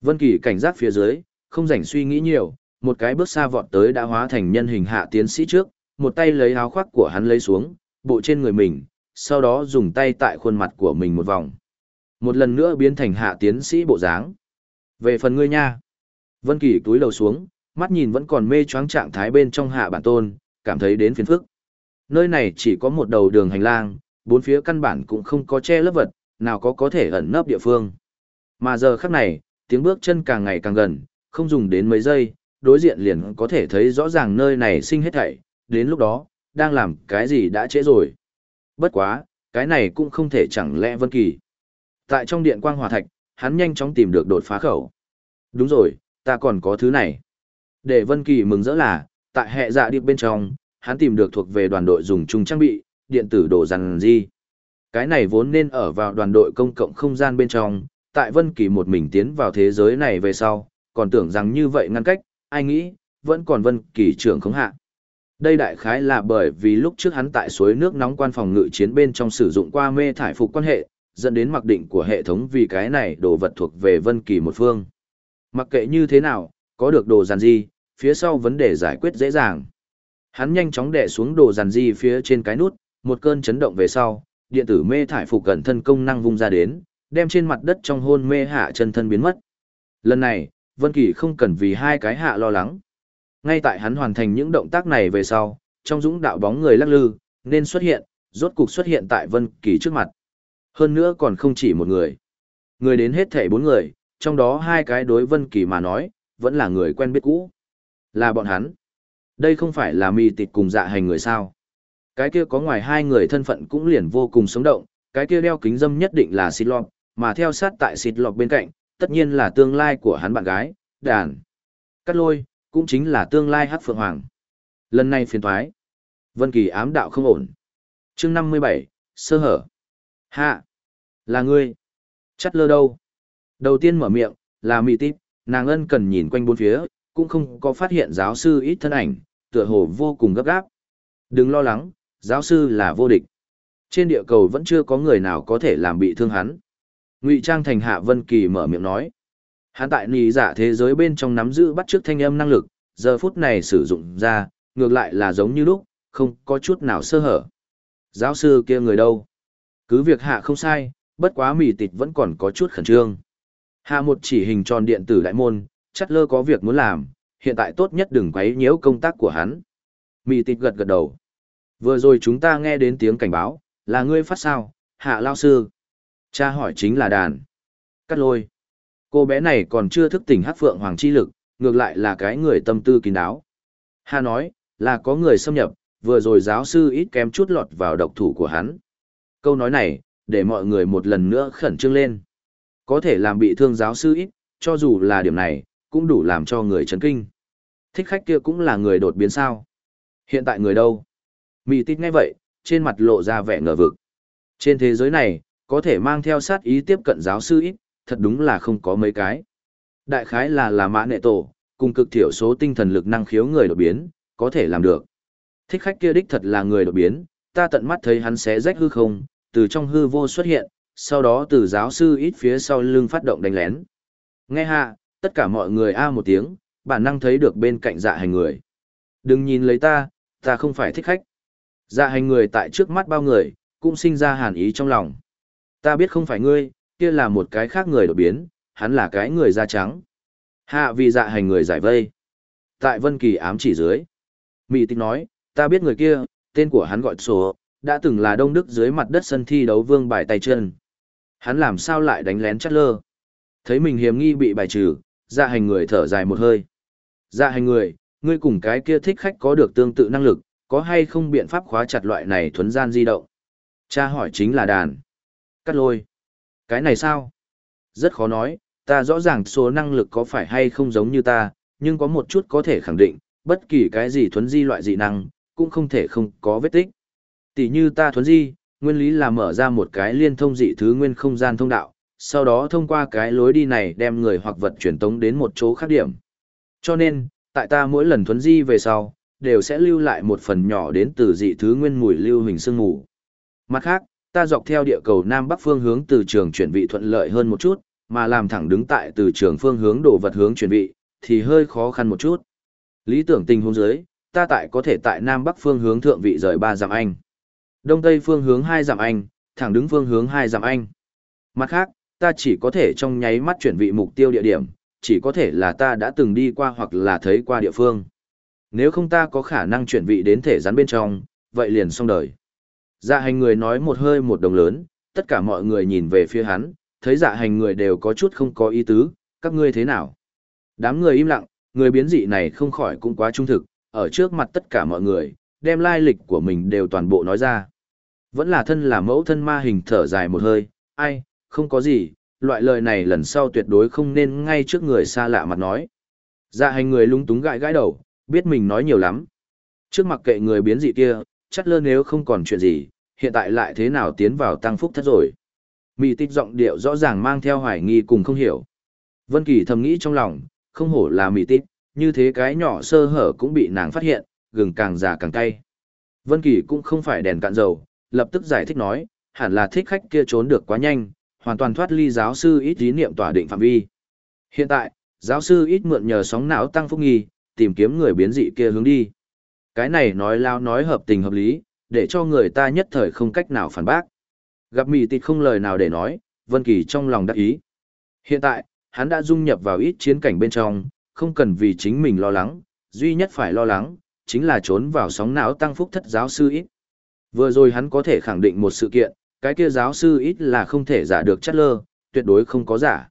Vân Kỳ cảnh giác phía dưới, không rảnh suy nghĩ nhiều, một cái bước xa vọt tới đã hóa thành nhân hình hạ tiến sĩ trước, một tay lấy áo khoác của hắn lấy xuống, bộ trên người mình, sau đó dùng tay tại khuôn mặt của mình một vòng. Một lần nữa biến thành hạ tiến sĩ bộ dáng. Về phần ngươi nha. Vân Kỳ túi lầu xuống, mắt nhìn vẫn còn mê choáng trạng thái bên trong hạ bản tôn, cảm thấy đến phiền phức. Nơi này chỉ có một đầu đường hành lang, bốn phía căn bản cũng không có che lớp vật, nào có có thể ẩn nấp địa phương. Mà giờ khắc này, tiếng bước chân càng ngày càng gần, không dùng đến mấy giây, đối diện liền có thể thấy rõ ràng nơi này sinh hết thảy, đến lúc đó, đang làm cái gì đã trễ rồi. Bất quá, cái này cũng không thể chẳng lẽ Vân Kỳ. Tại trong điện quang hòa thạch, hắn nhanh chóng tìm được đột phá khẩu. Đúng rồi, ta còn có thứ này. Để Vân Kỳ mừng rỡ là, tại hệ dạ điệp bên trong, hắn tìm được thuộc về đoàn đội dùng chung trang bị, điện tử đồ rằn gì. Cái này vốn nên ở vào đoàn đội công cộng không gian bên trong, tại Vân Kỳ một mình tiến vào thế giới này về sau, còn tưởng rằng như vậy ngăn cách, ai nghĩ, vẫn còn Vân Kỳ trưởng không hạ. Đây đại khái là bởi vì lúc trước hắn tại suối nước nóng quan phòng ngự chiến bên trong sử dụng qua mê thải phục quan hệ, dẫn đến mặc định của hệ thống vì cái này đồ vật thuộc về Vân Kỳ một phương. Mặc kệ như thế nào, có được đồ giàn di, phía sau vấn đề giải quyết dễ dàng. Hắn nhanh chóng đè xuống đồ giàn di phía trên cái nút, một cơn chấn động về sau, điện tử mê thải phục cẩn thân công năng vung ra đến, đem trên mặt đất trong hôn mê hạ chân thân biến mất. Lần này, Vân Kỳ không cần vì hai cái hạ lo lắng. Ngay tại hắn hoàn thành những động tác này về sau, trong dũng đạo bóng người lắc lư, nên xuất hiện, rốt cục xuất hiện tại Vân Kỳ trước mặt. Hơn nữa còn không chỉ một người. Người đến hết thảy bốn người, trong đó hai cái đối Vân Kỳ mà nói, vẫn là người quen biết cũ. Là bọn hắn. Đây không phải là mì tịt cùng dạ hành người sao. Cái kia có ngoài hai người thân phận cũng liền vô cùng sống động, cái kia đeo kính dâm nhất định là xịt lọc, mà theo sát tại xịt lọc bên cạnh, tất nhiên là tương lai của hắn bạn gái, đàn. Cắt lôi, cũng chính là tương lai hắc phượng hoàng. Lần này phiền thoái. Vân Kỳ ám đạo không ổn. Chương 57, sơ hở. Hạ. Là ngươi. Chắt lơ đâu? Đầu tiên mở miệng, là mị tít, nàng ân cần nhìn quanh bốn phía, cũng không có phát hiện giáo sư ít thân ảnh, tựa hồ vô cùng gấp gáp. Đừng lo lắng, giáo sư là vô địch. Trên địa cầu vẫn chưa có người nào có thể làm bị thương hắn. Ngụy Trang thành Hạ Vân Kỳ mở miệng nói. Hắn tại nì giả thế giới bên trong nắm giữ bắt chước thanh âm năng lực, giờ phút này sử dụng ra, ngược lại là giống như lúc, không có chút nào sơ hở. Giáo sư kia người đâu? Cứ việc Hạ không sai, bất quá mì tịch vẫn còn có chút khẩn trương. Hạ một chỉ hình tròn điện tử đại môn, chắc lơ có việc muốn làm, hiện tại tốt nhất đừng quấy nhiễu công tác của hắn. Mị tịch gật gật đầu. Vừa rồi chúng ta nghe đến tiếng cảnh báo, là ngươi phát sao, hạ lao sư. Cha hỏi chính là đàn. Cắt lôi. Cô bé này còn chưa thức tỉnh hát phượng hoàng chi lực, ngược lại là cái người tâm tư kín đáo. Hà nói, là có người xâm nhập, vừa rồi giáo sư ít kém chút lọt vào độc thủ của hắn. Câu nói này, để mọi người một lần nữa khẩn trương lên. Có thể làm bị thương giáo sư ít, cho dù là điểm này, cũng đủ làm cho người chấn kinh. Thích khách kia cũng là người đột biến sao. Hiện tại người đâu? Mị tít ngay vậy, trên mặt lộ ra vẻ ngờ vực. Trên thế giới này, có thể mang theo sát ý tiếp cận giáo sư ít, thật đúng là không có mấy cái. Đại khái là là mã nệ tổ, cùng cực thiểu số tinh thần lực năng khiếu người đột biến, có thể làm được. Thích khách kia đích thật là người đột biến, ta tận mắt thấy hắn xé rách hư không, từ trong hư vô xuất hiện, sau đó từ giáo sư ít phía sau lưng phát động đánh lén. Nghe hạ, tất cả mọi người a một tiếng, bản năng thấy được bên cạnh dạ hành người. Đừng nhìn lấy ta, ta không phải thích khách. Dạ hành người tại trước mắt bao người, cũng sinh ra hàn ý trong lòng. Ta biết không phải ngươi, kia là một cái khác người đột biến, hắn là cái người da trắng. Hạ vì dạ hành người giải vây. Tại Vân Kỳ ám chỉ dưới. mỹ tích nói, ta biết người kia, tên của hắn gọi số, đã từng là đông đức dưới mặt đất sân thi đấu vương bài tay chân. Hắn làm sao lại đánh lén chát lơ. Thấy mình hiểm nghi bị bài trừ, dạ hành người thở dài một hơi. Dạ hành người, ngươi cùng cái kia thích khách có được tương tự năng lực, có hay không biện pháp khóa chặt loại này thuấn gian di động? Cha hỏi chính là đàn. Cắt lôi. Cái này sao? Rất khó nói, ta rõ ràng số năng lực có phải hay không giống như ta, nhưng có một chút có thể khẳng định, bất kỳ cái gì thuấn di loại dị năng, cũng không thể không có vết tích. Tỷ như ta thuấn di, nguyên lý là mở ra một cái liên thông dị thứ nguyên không gian thông đạo, sau đó thông qua cái lối đi này đem người hoặc vật truyền tống đến một chỗ khác điểm. Cho nên, tại ta mỗi lần thuấn di về sau, đều sẽ lưu lại một phần nhỏ đến từ dị thứ nguyên mùi lưu hình sương mù. Mặt khác, ta dọc theo địa cầu Nam Bắc phương hướng từ trường chuyển vị thuận lợi hơn một chút, mà làm thẳng đứng tại từ trường phương hướng đổ vật hướng chuyển vị, thì hơi khó khăn một chút. Lý tưởng tình huống dưới, ta tại có thể tại Nam Bắc phương hướng thượng vị rời 3 dặm Anh. Đông Tây phương hướng 2 dặm Anh, thẳng đứng phương hướng 2 dặm Anh. Mặt khác, ta chỉ có thể trong nháy mắt chuyển vị mục tiêu địa điểm, chỉ có thể là ta đã từng đi qua hoặc là thấy qua địa phương. Nếu không ta có khả năng chuyển vị đến thể rắn bên trong, vậy liền xong đời. Dạ hành người nói một hơi một đồng lớn, tất cả mọi người nhìn về phía hắn, thấy dạ hành người đều có chút không có ý tứ, các ngươi thế nào? Đám người im lặng, người biến dị này không khỏi cũng quá trung thực, ở trước mặt tất cả mọi người, đem lai lịch của mình đều toàn bộ nói ra. Vẫn là thân là mẫu thân ma hình thở dài một hơi, ai, không có gì, loại lời này lần sau tuyệt đối không nên ngay trước người xa lạ mặt nói. Dạ hành người lung túng gãi gãi đầu, biết mình nói nhiều lắm. Trước mặt kệ người biến dị kia, chắc lơ nếu không còn chuyện gì, hiện tại lại thế nào tiến vào tăng phúc thất rồi. Mị tích giọng điệu rõ ràng mang theo hoài nghi cùng không hiểu. Vân Kỳ thầm nghĩ trong lòng, không hổ là mị tích, như thế cái nhỏ sơ hở cũng bị nàng phát hiện, gừng càng già càng cay. Vân Kỳ cũng không phải đèn cạn dầu, lập tức giải thích nói, hẳn là thích khách kia trốn được quá nhanh, hoàn toàn thoát ly giáo sư ít ý niệm tỏa định phạm vi. Hiện tại, giáo sư ít mượn nhờ sóng não tăng phúc nghi, tìm kiếm người biến dị kia hướng đi. Cái này nói lao nói hợp tình hợp lý, để cho người ta nhất thời không cách nào phản bác. Gặp mì tịt không lời nào để nói, Vân Kỳ trong lòng đắc ý. Hiện tại, hắn đã dung nhập vào ít chiến cảnh bên trong, không cần vì chính mình lo lắng, duy nhất phải lo lắng, chính là trốn vào sóng não tăng phúc thất giáo sư ít. Vừa rồi hắn có thể khẳng định một sự kiện, cái kia giáo sư ít là không thể giả được chất lơ, tuyệt đối không có giả.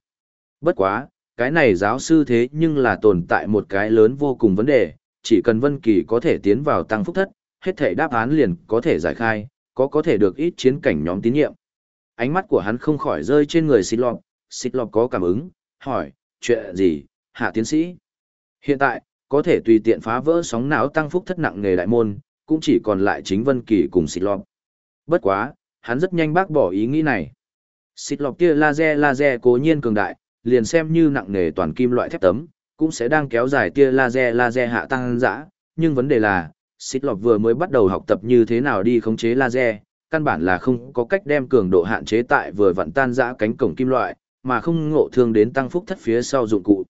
Bất quá, cái này giáo sư thế nhưng là tồn tại một cái lớn vô cùng vấn đề, chỉ cần Vân Kỳ có thể tiến vào tăng phúc thất, hết thể đáp án liền có thể giải khai, có có thể được ít chiến cảnh nhóm tín nhiệm. Ánh mắt của hắn không khỏi rơi trên người xích lọp, xích lọp có cảm ứng, hỏi, chuyện gì, hạ tiến sĩ. Hiện tại, có thể tùy tiện phá vỡ sóng não tăng phúc thất nặng nghề đại môn, cũng chỉ còn lại chính Vân Kỳ cùng xích lọp. Bất quá, hắn rất nhanh bác bỏ ý nghĩ này. Xích lọp kia laser laser cố nhiên cường đại, liền xem như nặng nghề toàn kim loại thép tấm, cũng sẽ đang kéo dài tia laser laser hạ tăng dã, nhưng vấn đề là, xích lọp vừa mới bắt đầu học tập như thế nào đi khống chế laser, căn bản là không có cách đem cường độ hạn chế tại vừa vặn tan dã cánh cổng kim loại, mà không ngộ thương đến tăng phúc thất phía sau dụng cụ.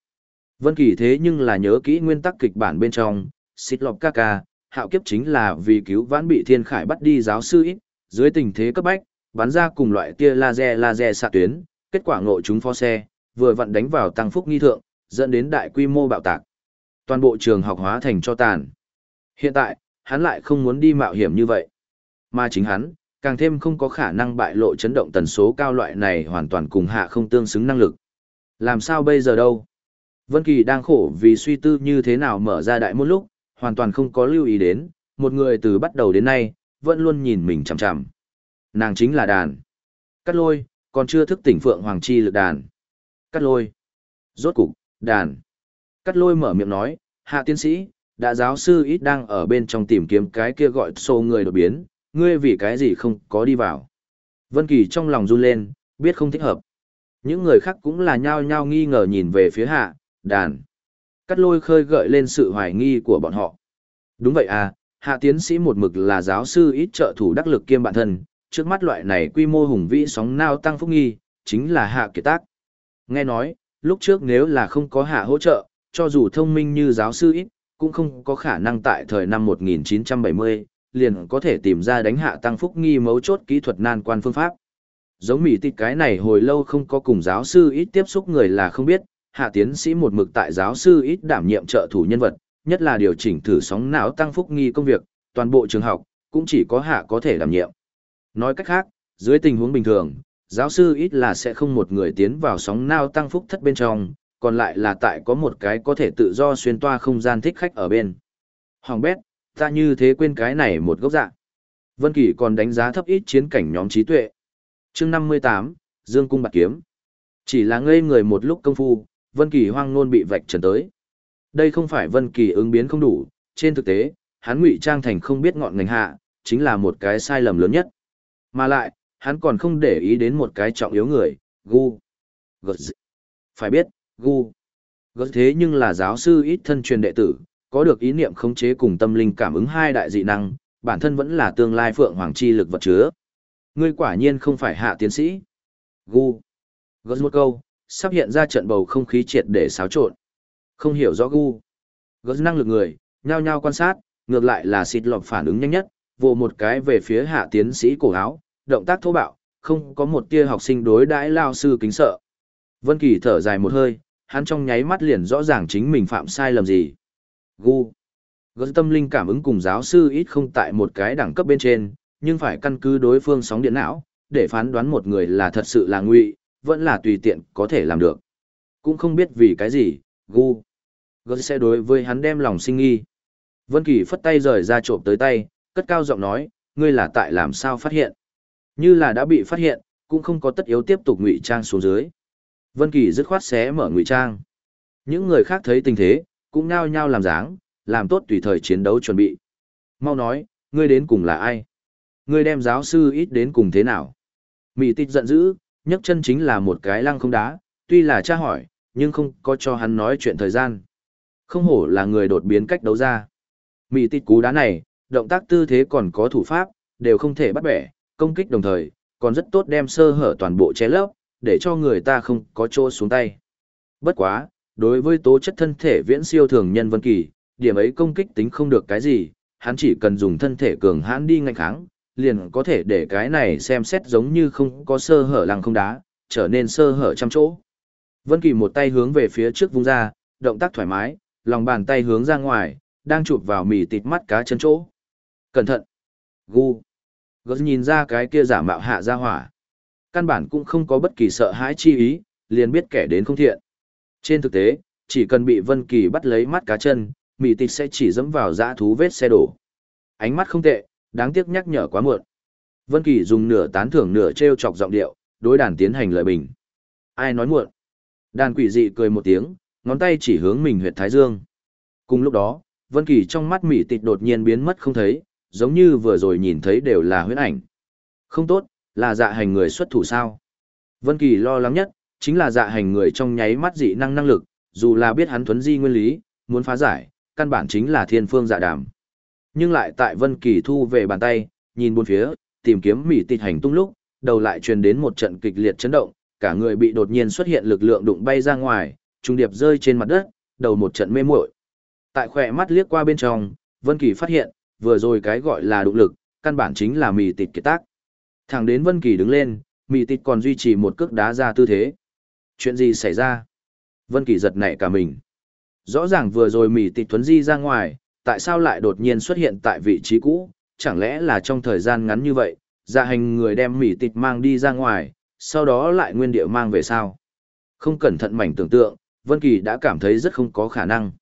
Vân Kỳ thế nhưng là nhớ kỹ nguyên tắc kịch bản bên trong, xích lọp ca ca, hạo kiếp chính là vì cứu vãn bị thiên khải bắt đi giáo sư ít, dưới tình thế cấp bách, bắn ra cùng loại tia laser laser xạ tuyến, kết quả ngộ chúng pho xe, vừa vặn đánh vào tăng phúc nghi thượng, dẫn đến đại quy mô bạo tạc. Toàn bộ trường học hóa thành cho tàn. Hiện tại, hắn lại không muốn đi mạo hiểm như vậy. Mà chính hắn, càng thêm không có khả năng bại lộ chấn động tần số cao loại này hoàn toàn cùng hạ không tương xứng năng lực. Làm sao bây giờ đâu? Vân Kỳ đang khổ vì suy tư như thế nào mở ra đại môn lúc, hoàn toàn không có lưu ý đến, một người từ bắt đầu đến nay, vẫn luôn nhìn mình chằm chằm. Nàng chính là đàn. Cắt lôi, còn chưa thức tỉnh Phượng Hoàng Chi lực đàn. Cắt lôi. Rốt cục, đàn. Cắt lôi mở miệng nói, hạ tiến sĩ, đã giáo sư ít đang ở bên trong tìm kiếm cái kia gọi xô người đột biến, ngươi vì cái gì không có đi vào. Vân Kỳ trong lòng run lên, biết không thích hợp. Những người khác cũng là nhao nhao nghi ngờ nhìn về phía hạ, đàn. Cắt lôi khơi gợi lên sự hoài nghi của bọn họ. Đúng vậy à, hạ tiến sĩ một mực là giáo sư ít trợ thủ đắc lực kiêm bản thân, trước mắt loại này quy mô hùng vĩ sóng nao tăng phúc nghi, chính là hạ kiệt tác. Nghe nói, lúc trước nếu là không có hạ hỗ trợ, cho dù thông minh như giáo sư ít, cũng không có khả năng tại thời năm 1970, liền có thể tìm ra đánh hạ tăng phúc nghi mấu chốt kỹ thuật nan quan phương pháp. Giống mỹ tịch cái này hồi lâu không có cùng giáo sư ít tiếp xúc người là không biết, hạ tiến sĩ một mực tại giáo sư ít đảm nhiệm trợ thủ nhân vật, nhất là điều chỉnh thử sóng não tăng phúc nghi công việc, toàn bộ trường học, cũng chỉ có hạ có thể đảm nhiệm. Nói cách khác, dưới tình huống bình thường, giáo sư ít là sẽ không một người tiến vào sóng nao tăng phúc thất bên trong, còn lại là tại có một cái có thể tự do xuyên toa không gian thích khách ở bên. Hoàng bét, ta như thế quên cái này một gốc dạng. Vân Kỳ còn đánh giá thấp ít chiến cảnh nhóm trí tuệ. Chương 58, Dương cung bạc kiếm. Chỉ là ngây người một lúc công phu, Vân Kỳ hoang nôn bị vạch trần tới. Đây không phải Vân Kỳ ứng biến không đủ, trên thực tế, hắn ngụy trang thành không biết ngọn ngành hạ, chính là một cái sai lầm lớn nhất. Mà lại, hắn còn không để ý đến một cái trọng yếu người, Gu. Phải biết, Gu. Gu thế nhưng là giáo sư ít thân truyền đệ tử, có được ý niệm khống chế cùng tâm linh cảm ứng hai đại dị năng, bản thân vẫn là tương lai phượng hoàng chi lực vật chứa. Ngươi quả nhiên không phải hạ tiến sĩ. Gu. Gu một câu, sắp hiện ra trận bầu không khí triệt để xáo trộn. Không hiểu rõ gu. Gớt năng lực người, nhao nhao quan sát, ngược lại là xịt lọc phản ứng nhanh nhất, vồ một cái về phía hạ tiến sĩ cổ áo, động tác thô bạo, không có một tia học sinh đối đãi lao sư kính sợ. Vân Kỳ thở dài một hơi, hắn trong nháy mắt liền rõ ràng chính mình phạm sai lầm gì. Gu. Gớt tâm linh cảm ứng cùng giáo sư ít không tại một cái đẳng cấp bên trên, nhưng phải căn cứ đối phương sóng điện não, để phán đoán một người là thật sự là ngụy, vẫn là tùy tiện có thể làm được. Cũng không biết vì cái gì, Gu. Gớt sẽ đối với hắn đem lòng sinh nghi. Vân Kỳ phất tay rời ra trộm tới tay, cất cao giọng nói, ngươi là tại làm sao phát hiện? Như là đã bị phát hiện, cũng không có tất yếu tiếp tục ngụy trang xuống dưới. Vân Kỳ dứt khoát xé mở ngụy trang. Những người khác thấy tình thế, cũng nhao nhao làm dáng, làm tốt tùy thời chiến đấu chuẩn bị. Mau nói, ngươi đến cùng là ai? Ngươi đem giáo sư ít đến cùng thế nào? Mị tít giận dữ, nhấc chân chính là một cái lăng không đá, tuy là tra hỏi, nhưng không có cho hắn nói chuyện thời gian. Không hổ là người đột biến cách đấu ra. Mị tít cú đá này, động tác tư thế còn có thủ pháp, đều không thể bắt bẻ, công kích đồng thời, còn rất tốt đem sơ hở toàn bộ che lấp, để cho người ta không có chỗ xuống tay. Bất quá, đối với tố chất thân thể viễn siêu thường nhân Vân Kỳ, điểm ấy công kích tính không được cái gì, hắn chỉ cần dùng thân thể cường hãn đi ngăn kháng, liền có thể để cái này xem xét giống như không có sơ hở lăng không đá, trở nên sơ hở trăm chỗ. Vân Kỳ một tay hướng về phía trước vung ra, động tác thoải mái, lòng bàn tay hướng ra ngoài, đang chụp vào mì tịt mắt cá chân chỗ. Cẩn thận! Gu! Gớt nhìn ra cái kia giả mạo hạ ra hỏa. Căn bản cũng không có bất kỳ sợ hãi chi ý, liền biết kẻ đến không thiện. Trên thực tế, chỉ cần bị Vân Kỳ bắt lấy mắt cá chân, mỹ tịch sẽ chỉ dẫm vào dã thú vết xe đổ. Ánh mắt không tệ, đáng tiếc nhắc nhở quá muộn. Vân Kỳ dùng nửa tán thưởng nửa trêu chọc giọng điệu, đối đàn tiến hành lời bình. Ai nói muộn? Đàn quỷ dị cười một tiếng, ngón tay chỉ hướng mình huyệt thái dương. Cùng lúc đó, Vân Kỳ trong mắt mỹ tịch đột nhiên biến mất không thấy, giống như vừa rồi nhìn thấy đều là huyễn ảnh. Không tốt, là dạ hành người xuất thủ sao? Vân Kỳ lo lắng nhất, chính là dạ hành người trong nháy mắt dị năng năng lực, dù là biết hắn thuấn di nguyên lý, muốn phá giải, căn bản chính là thiên phương dạ đàm. Nhưng lại tại Vân Kỳ thu về bàn tay, nhìn bốn phía, tìm kiếm mỉ tịch hành tung lúc, đầu lại truyền đến một trận kịch liệt chấn động, cả người bị đột nhiên xuất hiện lực lượng đụng bay ra ngoài, trung điệp rơi trên mặt đất, đầu một trận mê muội. Tại khỏe mắt liếc qua bên trong, Vân Kỳ phát hiện, vừa rồi cái gọi là động lực, căn bản chính là mì tịt kiệt tác. Thẳng đến Vân Kỳ đứng lên, mì tịt còn duy trì một cước đá ra tư thế. Chuyện gì xảy ra? Vân Kỳ giật nảy cả mình. Rõ ràng vừa rồi mì tịt thuấn di ra ngoài, tại sao lại đột nhiên xuất hiện tại vị trí cũ? Chẳng lẽ là trong thời gian ngắn như vậy, dạ hành người đem mì tịt mang đi ra ngoài, sau đó lại nguyên địa mang về sao? Không cẩn thận mảnh tưởng tượng, Vân Kỳ đã cảm thấy rất không có khả năng.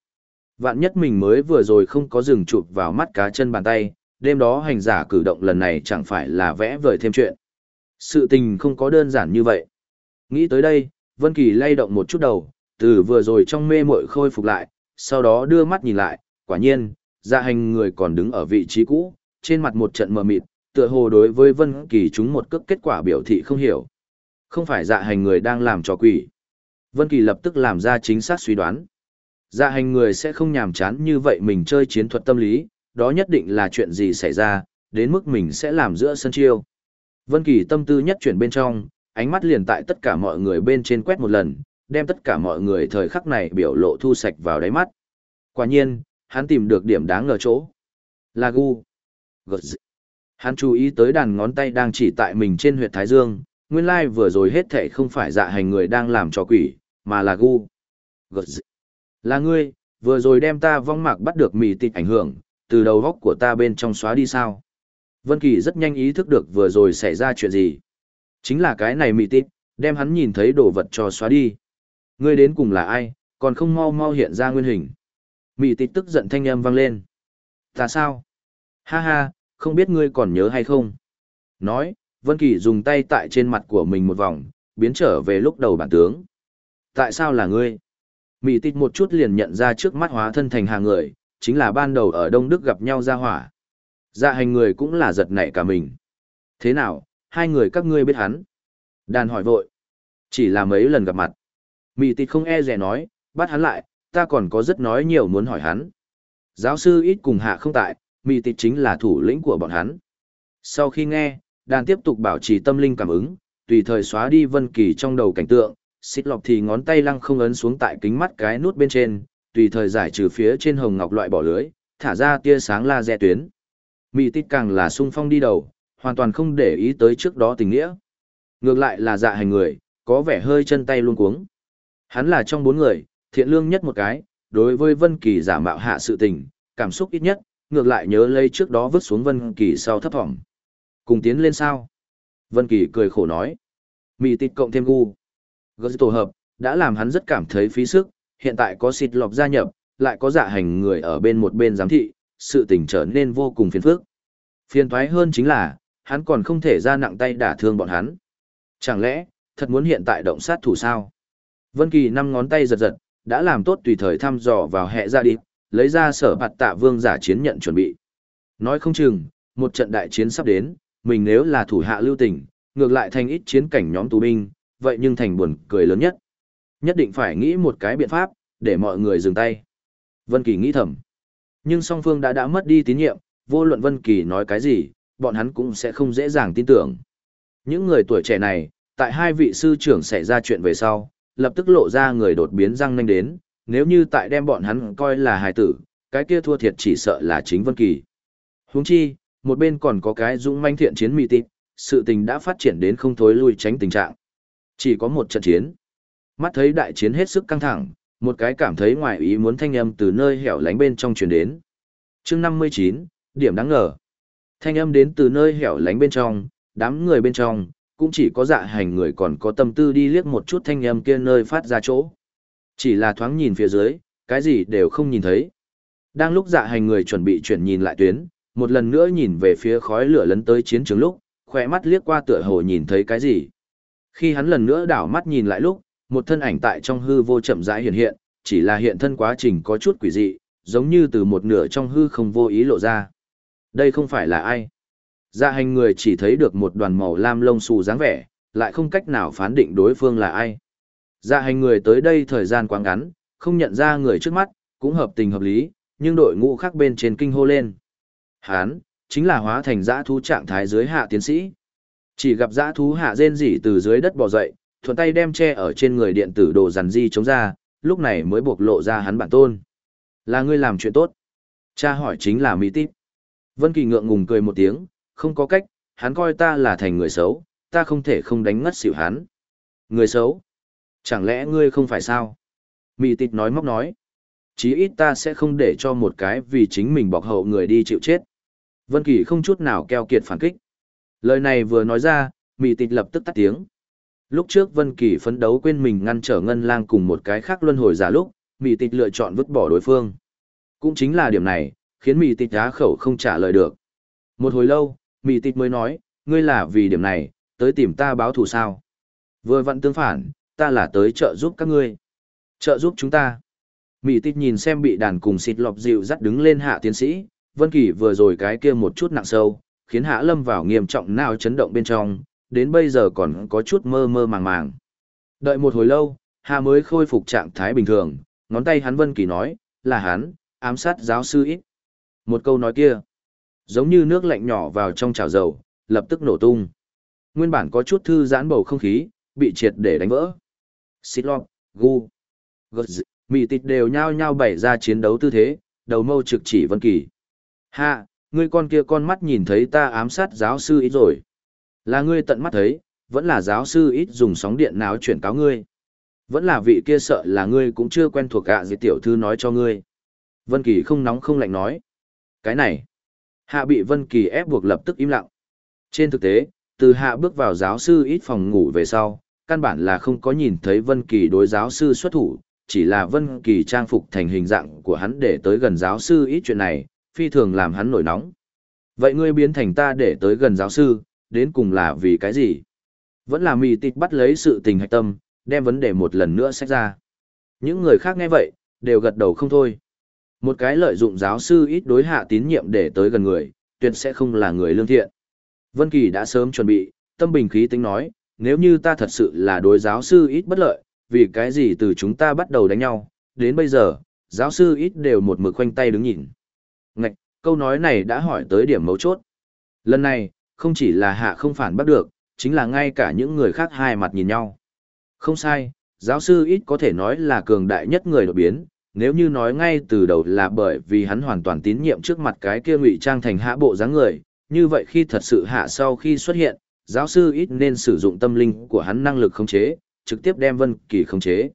Vạn nhất mình mới vừa rồi không có dừng chụp vào mắt cá chân bàn tay, đêm đó hành giả cử động lần này chẳng phải là vẽ vời thêm chuyện. Sự tình không có đơn giản như vậy. Nghĩ tới đây, Vân Kỳ lay động một chút đầu, từ vừa rồi trong mê muội khôi phục lại, sau đó đưa mắt nhìn lại, quả nhiên, dạ hành người còn đứng ở vị trí cũ, trên mặt một trận mờ mịt, tựa hồ đối với Vân Kỳ chúng một cước kết quả biểu thị không hiểu. Không phải dạ hành người đang làm trò quỷ. Vân Kỳ lập tức làm ra chính xác suy đoán. Dạ hành người sẽ không nhàm chán như vậy mình chơi chiến thuật tâm lý, đó nhất định là chuyện gì xảy ra, đến mức mình sẽ làm giữa sân chiêu. Vân Kỳ tâm tư nhất chuyển bên trong, ánh mắt liền tại tất cả mọi người bên trên quét một lần, đem tất cả mọi người thời khắc này biểu lộ thu sạch vào đáy mắt. Quả nhiên, hắn tìm được điểm đáng ngờ chỗ. Là gu. Hắn chú ý tới đàn ngón tay đang chỉ tại mình trên huyệt thái dương, nguyên lai vừa rồi hết thảy không phải dạ hành người đang làm trò quỷ, mà là gu. Là ngươi, vừa rồi đem ta vong mạc bắt được mì tịt ảnh hưởng, từ đầu góc của ta bên trong xóa đi sao. Vân Kỳ rất nhanh ý thức được vừa rồi xảy ra chuyện gì. Chính là cái này mì tịt, đem hắn nhìn thấy đồ vật cho xóa đi. Ngươi đến cùng là ai, còn không mau mau hiện ra nguyên hình. Mị tịch tức giận thanh âm vang lên. Ta sao? Ha ha, không biết ngươi còn nhớ hay không? Nói, Vân Kỳ dùng tay tại trên mặt của mình một vòng, biến trở về lúc đầu bản tướng. Tại sao là ngươi? Mị Tít một chút liền nhận ra trước mắt hóa thân thành hàng người, chính là ban đầu ở Đông Đức gặp nhau ra hỏa. Dạ hành người cũng là giật nảy cả mình. Thế nào, hai người các ngươi biết hắn? Đàn hỏi vội. Chỉ là mấy lần gặp mặt. Mị Tít không e rẻ nói, bắt hắn lại, ta còn có rất nói nhiều muốn hỏi hắn. Giáo sư ít cùng hạ không tại, mị Tít chính là thủ lĩnh của bọn hắn. Sau khi nghe, đàn tiếp tục bảo trì tâm linh cảm ứng, tùy thời xóa đi vân kỳ trong đầu cảnh tượng, xích lọc thì ngón tay lăng không ấn xuống tại kính mắt cái nút bên trên, tùy thời giải trừ phía trên hồng ngọc loại bỏ lưới, thả ra tia sáng la rẽ tuyến. Mỹ tít càng là sung phong đi đầu, hoàn toàn không để ý tới trước đó tình nghĩa. Ngược lại là dạ hành người, có vẻ hơi chân tay luôn cuống. Hắn là trong bốn người, thiện lương nhất một cái, đối với Vân Kỳ giả mạo hạ sự tình, cảm xúc ít nhất, ngược lại nhớ lấy trước đó vứt xuống Vân Kỳ sau thấp thỏm. Cùng tiến lên sao? Vân Kỳ cười khổ nói. Mị tít cộng thêm gu. Gớt tổ hợp, đã làm hắn rất cảm thấy phí sức, hiện tại có xịt lọc gia nhập, lại có dạ hành người ở bên một bên giám thị, sự tình trở nên vô cùng phiền phức. Phiền toái hơn chính là, hắn còn không thể ra nặng tay đả thương bọn hắn. Chẳng lẽ, thật muốn hiện tại động sát thủ sao? Vân Kỳ năm ngón tay giật giật, đã làm tốt tùy thời thăm dò vào hệ ra đi, lấy ra sở bạt tạ vương giả chiến nhận chuẩn bị. Nói không chừng, một trận đại chiến sắp đến, mình nếu là thủ hạ lưu tình, ngược lại thành ít chiến cảnh nhóm tù binh, vậy nhưng thành buồn cười lớn nhất. Nhất định phải nghĩ một cái biện pháp, để mọi người dừng tay. Vân Kỳ nghĩ thầm. Nhưng song phương đã đã mất đi tín nhiệm, vô luận Vân Kỳ nói cái gì, bọn hắn cũng sẽ không dễ dàng tin tưởng. Những người tuổi trẻ này, tại hai vị sư trưởng xảy ra chuyện về sau, lập tức lộ ra người đột biến răng nanh đến, nếu như tại đem bọn hắn coi là hài tử, cái kia thua thiệt chỉ sợ là chính Vân Kỳ. Huống chi, một bên còn có cái dũng manh thiện chiến mị tịp, sự tình đã phát triển đến không thối lui tránh tình trạng. Chỉ có một trận chiến. Mắt thấy đại chiến hết sức căng thẳng, một cái cảm thấy ngoài ý muốn thanh âm từ nơi hẻo lánh bên trong truyền đến. Chương 59, điểm đáng ngờ. Thanh âm đến từ nơi hẻo lánh bên trong, đám người bên trong, cũng chỉ có dạ hành người còn có tâm tư đi liếc một chút thanh âm kia nơi phát ra chỗ. Chỉ là thoáng nhìn phía dưới, cái gì đều không nhìn thấy. Đang lúc dạ hành người chuẩn bị chuyển nhìn lại tuyến, một lần nữa nhìn về phía khói lửa lấn tới chiến trường lúc, khỏe mắt liếc qua tựa hồ nhìn thấy cái gì. Khi hắn lần nữa đảo mắt nhìn lại lúc, một thân ảnh tại trong hư vô chậm rãi hiện hiện, chỉ là hiện thân quá trình có chút quỷ dị, giống như từ một nửa trong hư không vô ý lộ ra. Đây không phải là ai. Dạ hành người chỉ thấy được một đoàn màu lam lông xù dáng vẻ, lại không cách nào phán định đối phương là ai. Dạ hành người tới đây thời gian quá ngắn, không nhận ra người trước mắt, cũng hợp tình hợp lý, nhưng đội ngũ khác bên trên kinh hô lên. Hán, chính là hóa thành dã thú trạng thái dưới hạ tiến sĩ. Chỉ gặp dã thú hạ rên rỉ từ dưới đất bò dậy, thuận tay đem che ở trên người điện tử đồ dằn di chống ra, lúc này mới bộc lộ ra hắn bản tôn. Là ngươi làm chuyện tốt. Cha hỏi chính là Mỹ Tít. Vân Kỳ ngượng ngùng cười một tiếng, không có cách, hắn coi ta là thành người xấu, ta không thể không đánh ngất xỉu hắn. Người xấu? Chẳng lẽ ngươi không phải sao? Mỹ Tít nói móc nói. Chí ít ta sẽ không để cho một cái vì chính mình bọc hậu người đi chịu chết. Vân Kỳ không chút nào keo kiệt phản kích. Lời này vừa nói ra, Mỹ Tịch lập tức tắt tiếng. Lúc trước Vân Kỳ phấn đấu quên mình ngăn trở Ngân Lang cùng một cái khác luân hồi giả lúc, Mỹ Tịch lựa chọn vứt bỏ đối phương. Cũng chính là điểm này, khiến Mỹ Tịch á khẩu không trả lời được. Một hồi lâu, Mỹ Tịch mới nói, ngươi là vì điểm này, tới tìm ta báo thù sao? Vừa vặn tương phản, ta là tới trợ giúp các ngươi. Trợ giúp chúng ta. Mỹ Tịch nhìn xem bị đàn cùng xịt lọc dịu dắt đứng lên hạ tiến sĩ, Vân Kỳ vừa rồi cái kia một chút nặng sâu, khiến Hạ Lâm vào nghiêm trọng nào chấn động bên trong, đến bây giờ còn có chút mơ mơ màng màng. Đợi một hồi lâu, Hạ mới khôi phục trạng thái bình thường, ngón tay hắn Vân Kỳ nói, là hắn, ám sát giáo sư ít. Một câu nói kia, giống như nước lạnh nhỏ vào trong chảo dầu, lập tức nổ tung. Nguyên bản có chút thư giãn bầu không khí, bị triệt để đánh vỡ. Xít gu, gật mị tịch đều nhao nhao bày ra chiến đấu tư thế, đầu mâu trực chỉ Vân Kỳ. Hạ, ngươi con kia con mắt nhìn thấy ta ám sát giáo sư ít rồi. Là ngươi tận mắt thấy, vẫn là giáo sư ít dùng sóng điện nào chuyển cáo ngươi. Vẫn là vị kia sợ là ngươi cũng chưa quen thuộc gạ à gì tiểu thư nói cho ngươi. Vân Kỳ không nóng không lạnh nói. Cái này. Hạ bị Vân Kỳ ép buộc lập tức im lặng. Trên thực tế, từ hạ bước vào giáo sư ít phòng ngủ về sau, căn bản là không có nhìn thấy Vân Kỳ đối giáo sư xuất thủ, chỉ là Vân Kỳ trang phục thành hình dạng của hắn để tới gần giáo sư ít chuyện này, phi thường làm hắn nổi nóng. Vậy ngươi biến thành ta để tới gần giáo sư, đến cùng là vì cái gì? Vẫn là mì tịch bắt lấy sự tình hạch tâm, đem vấn đề một lần nữa xét ra. Những người khác nghe vậy, đều gật đầu không thôi. Một cái lợi dụng giáo sư ít đối hạ tín nhiệm để tới gần người, tuyệt sẽ không là người lương thiện. Vân Kỳ đã sớm chuẩn bị, tâm bình khí tính nói, nếu như ta thật sự là đối giáo sư ít bất lợi, vì cái gì từ chúng ta bắt đầu đánh nhau, đến bây giờ, giáo sư ít đều một mực khoanh tay đứng nhìn. Ngạch, câu nói này đã hỏi tới điểm mấu chốt. Lần này, không chỉ là hạ không phản bắt được, chính là ngay cả những người khác hai mặt nhìn nhau. Không sai, giáo sư ít có thể nói là cường đại nhất người đột biến, nếu như nói ngay từ đầu là bởi vì hắn hoàn toàn tín nhiệm trước mặt cái kia ngụy trang thành hạ bộ dáng người, như vậy khi thật sự hạ sau khi xuất hiện, giáo sư ít nên sử dụng tâm linh của hắn năng lực khống chế, trực tiếp đem Vân Kỳ khống chế.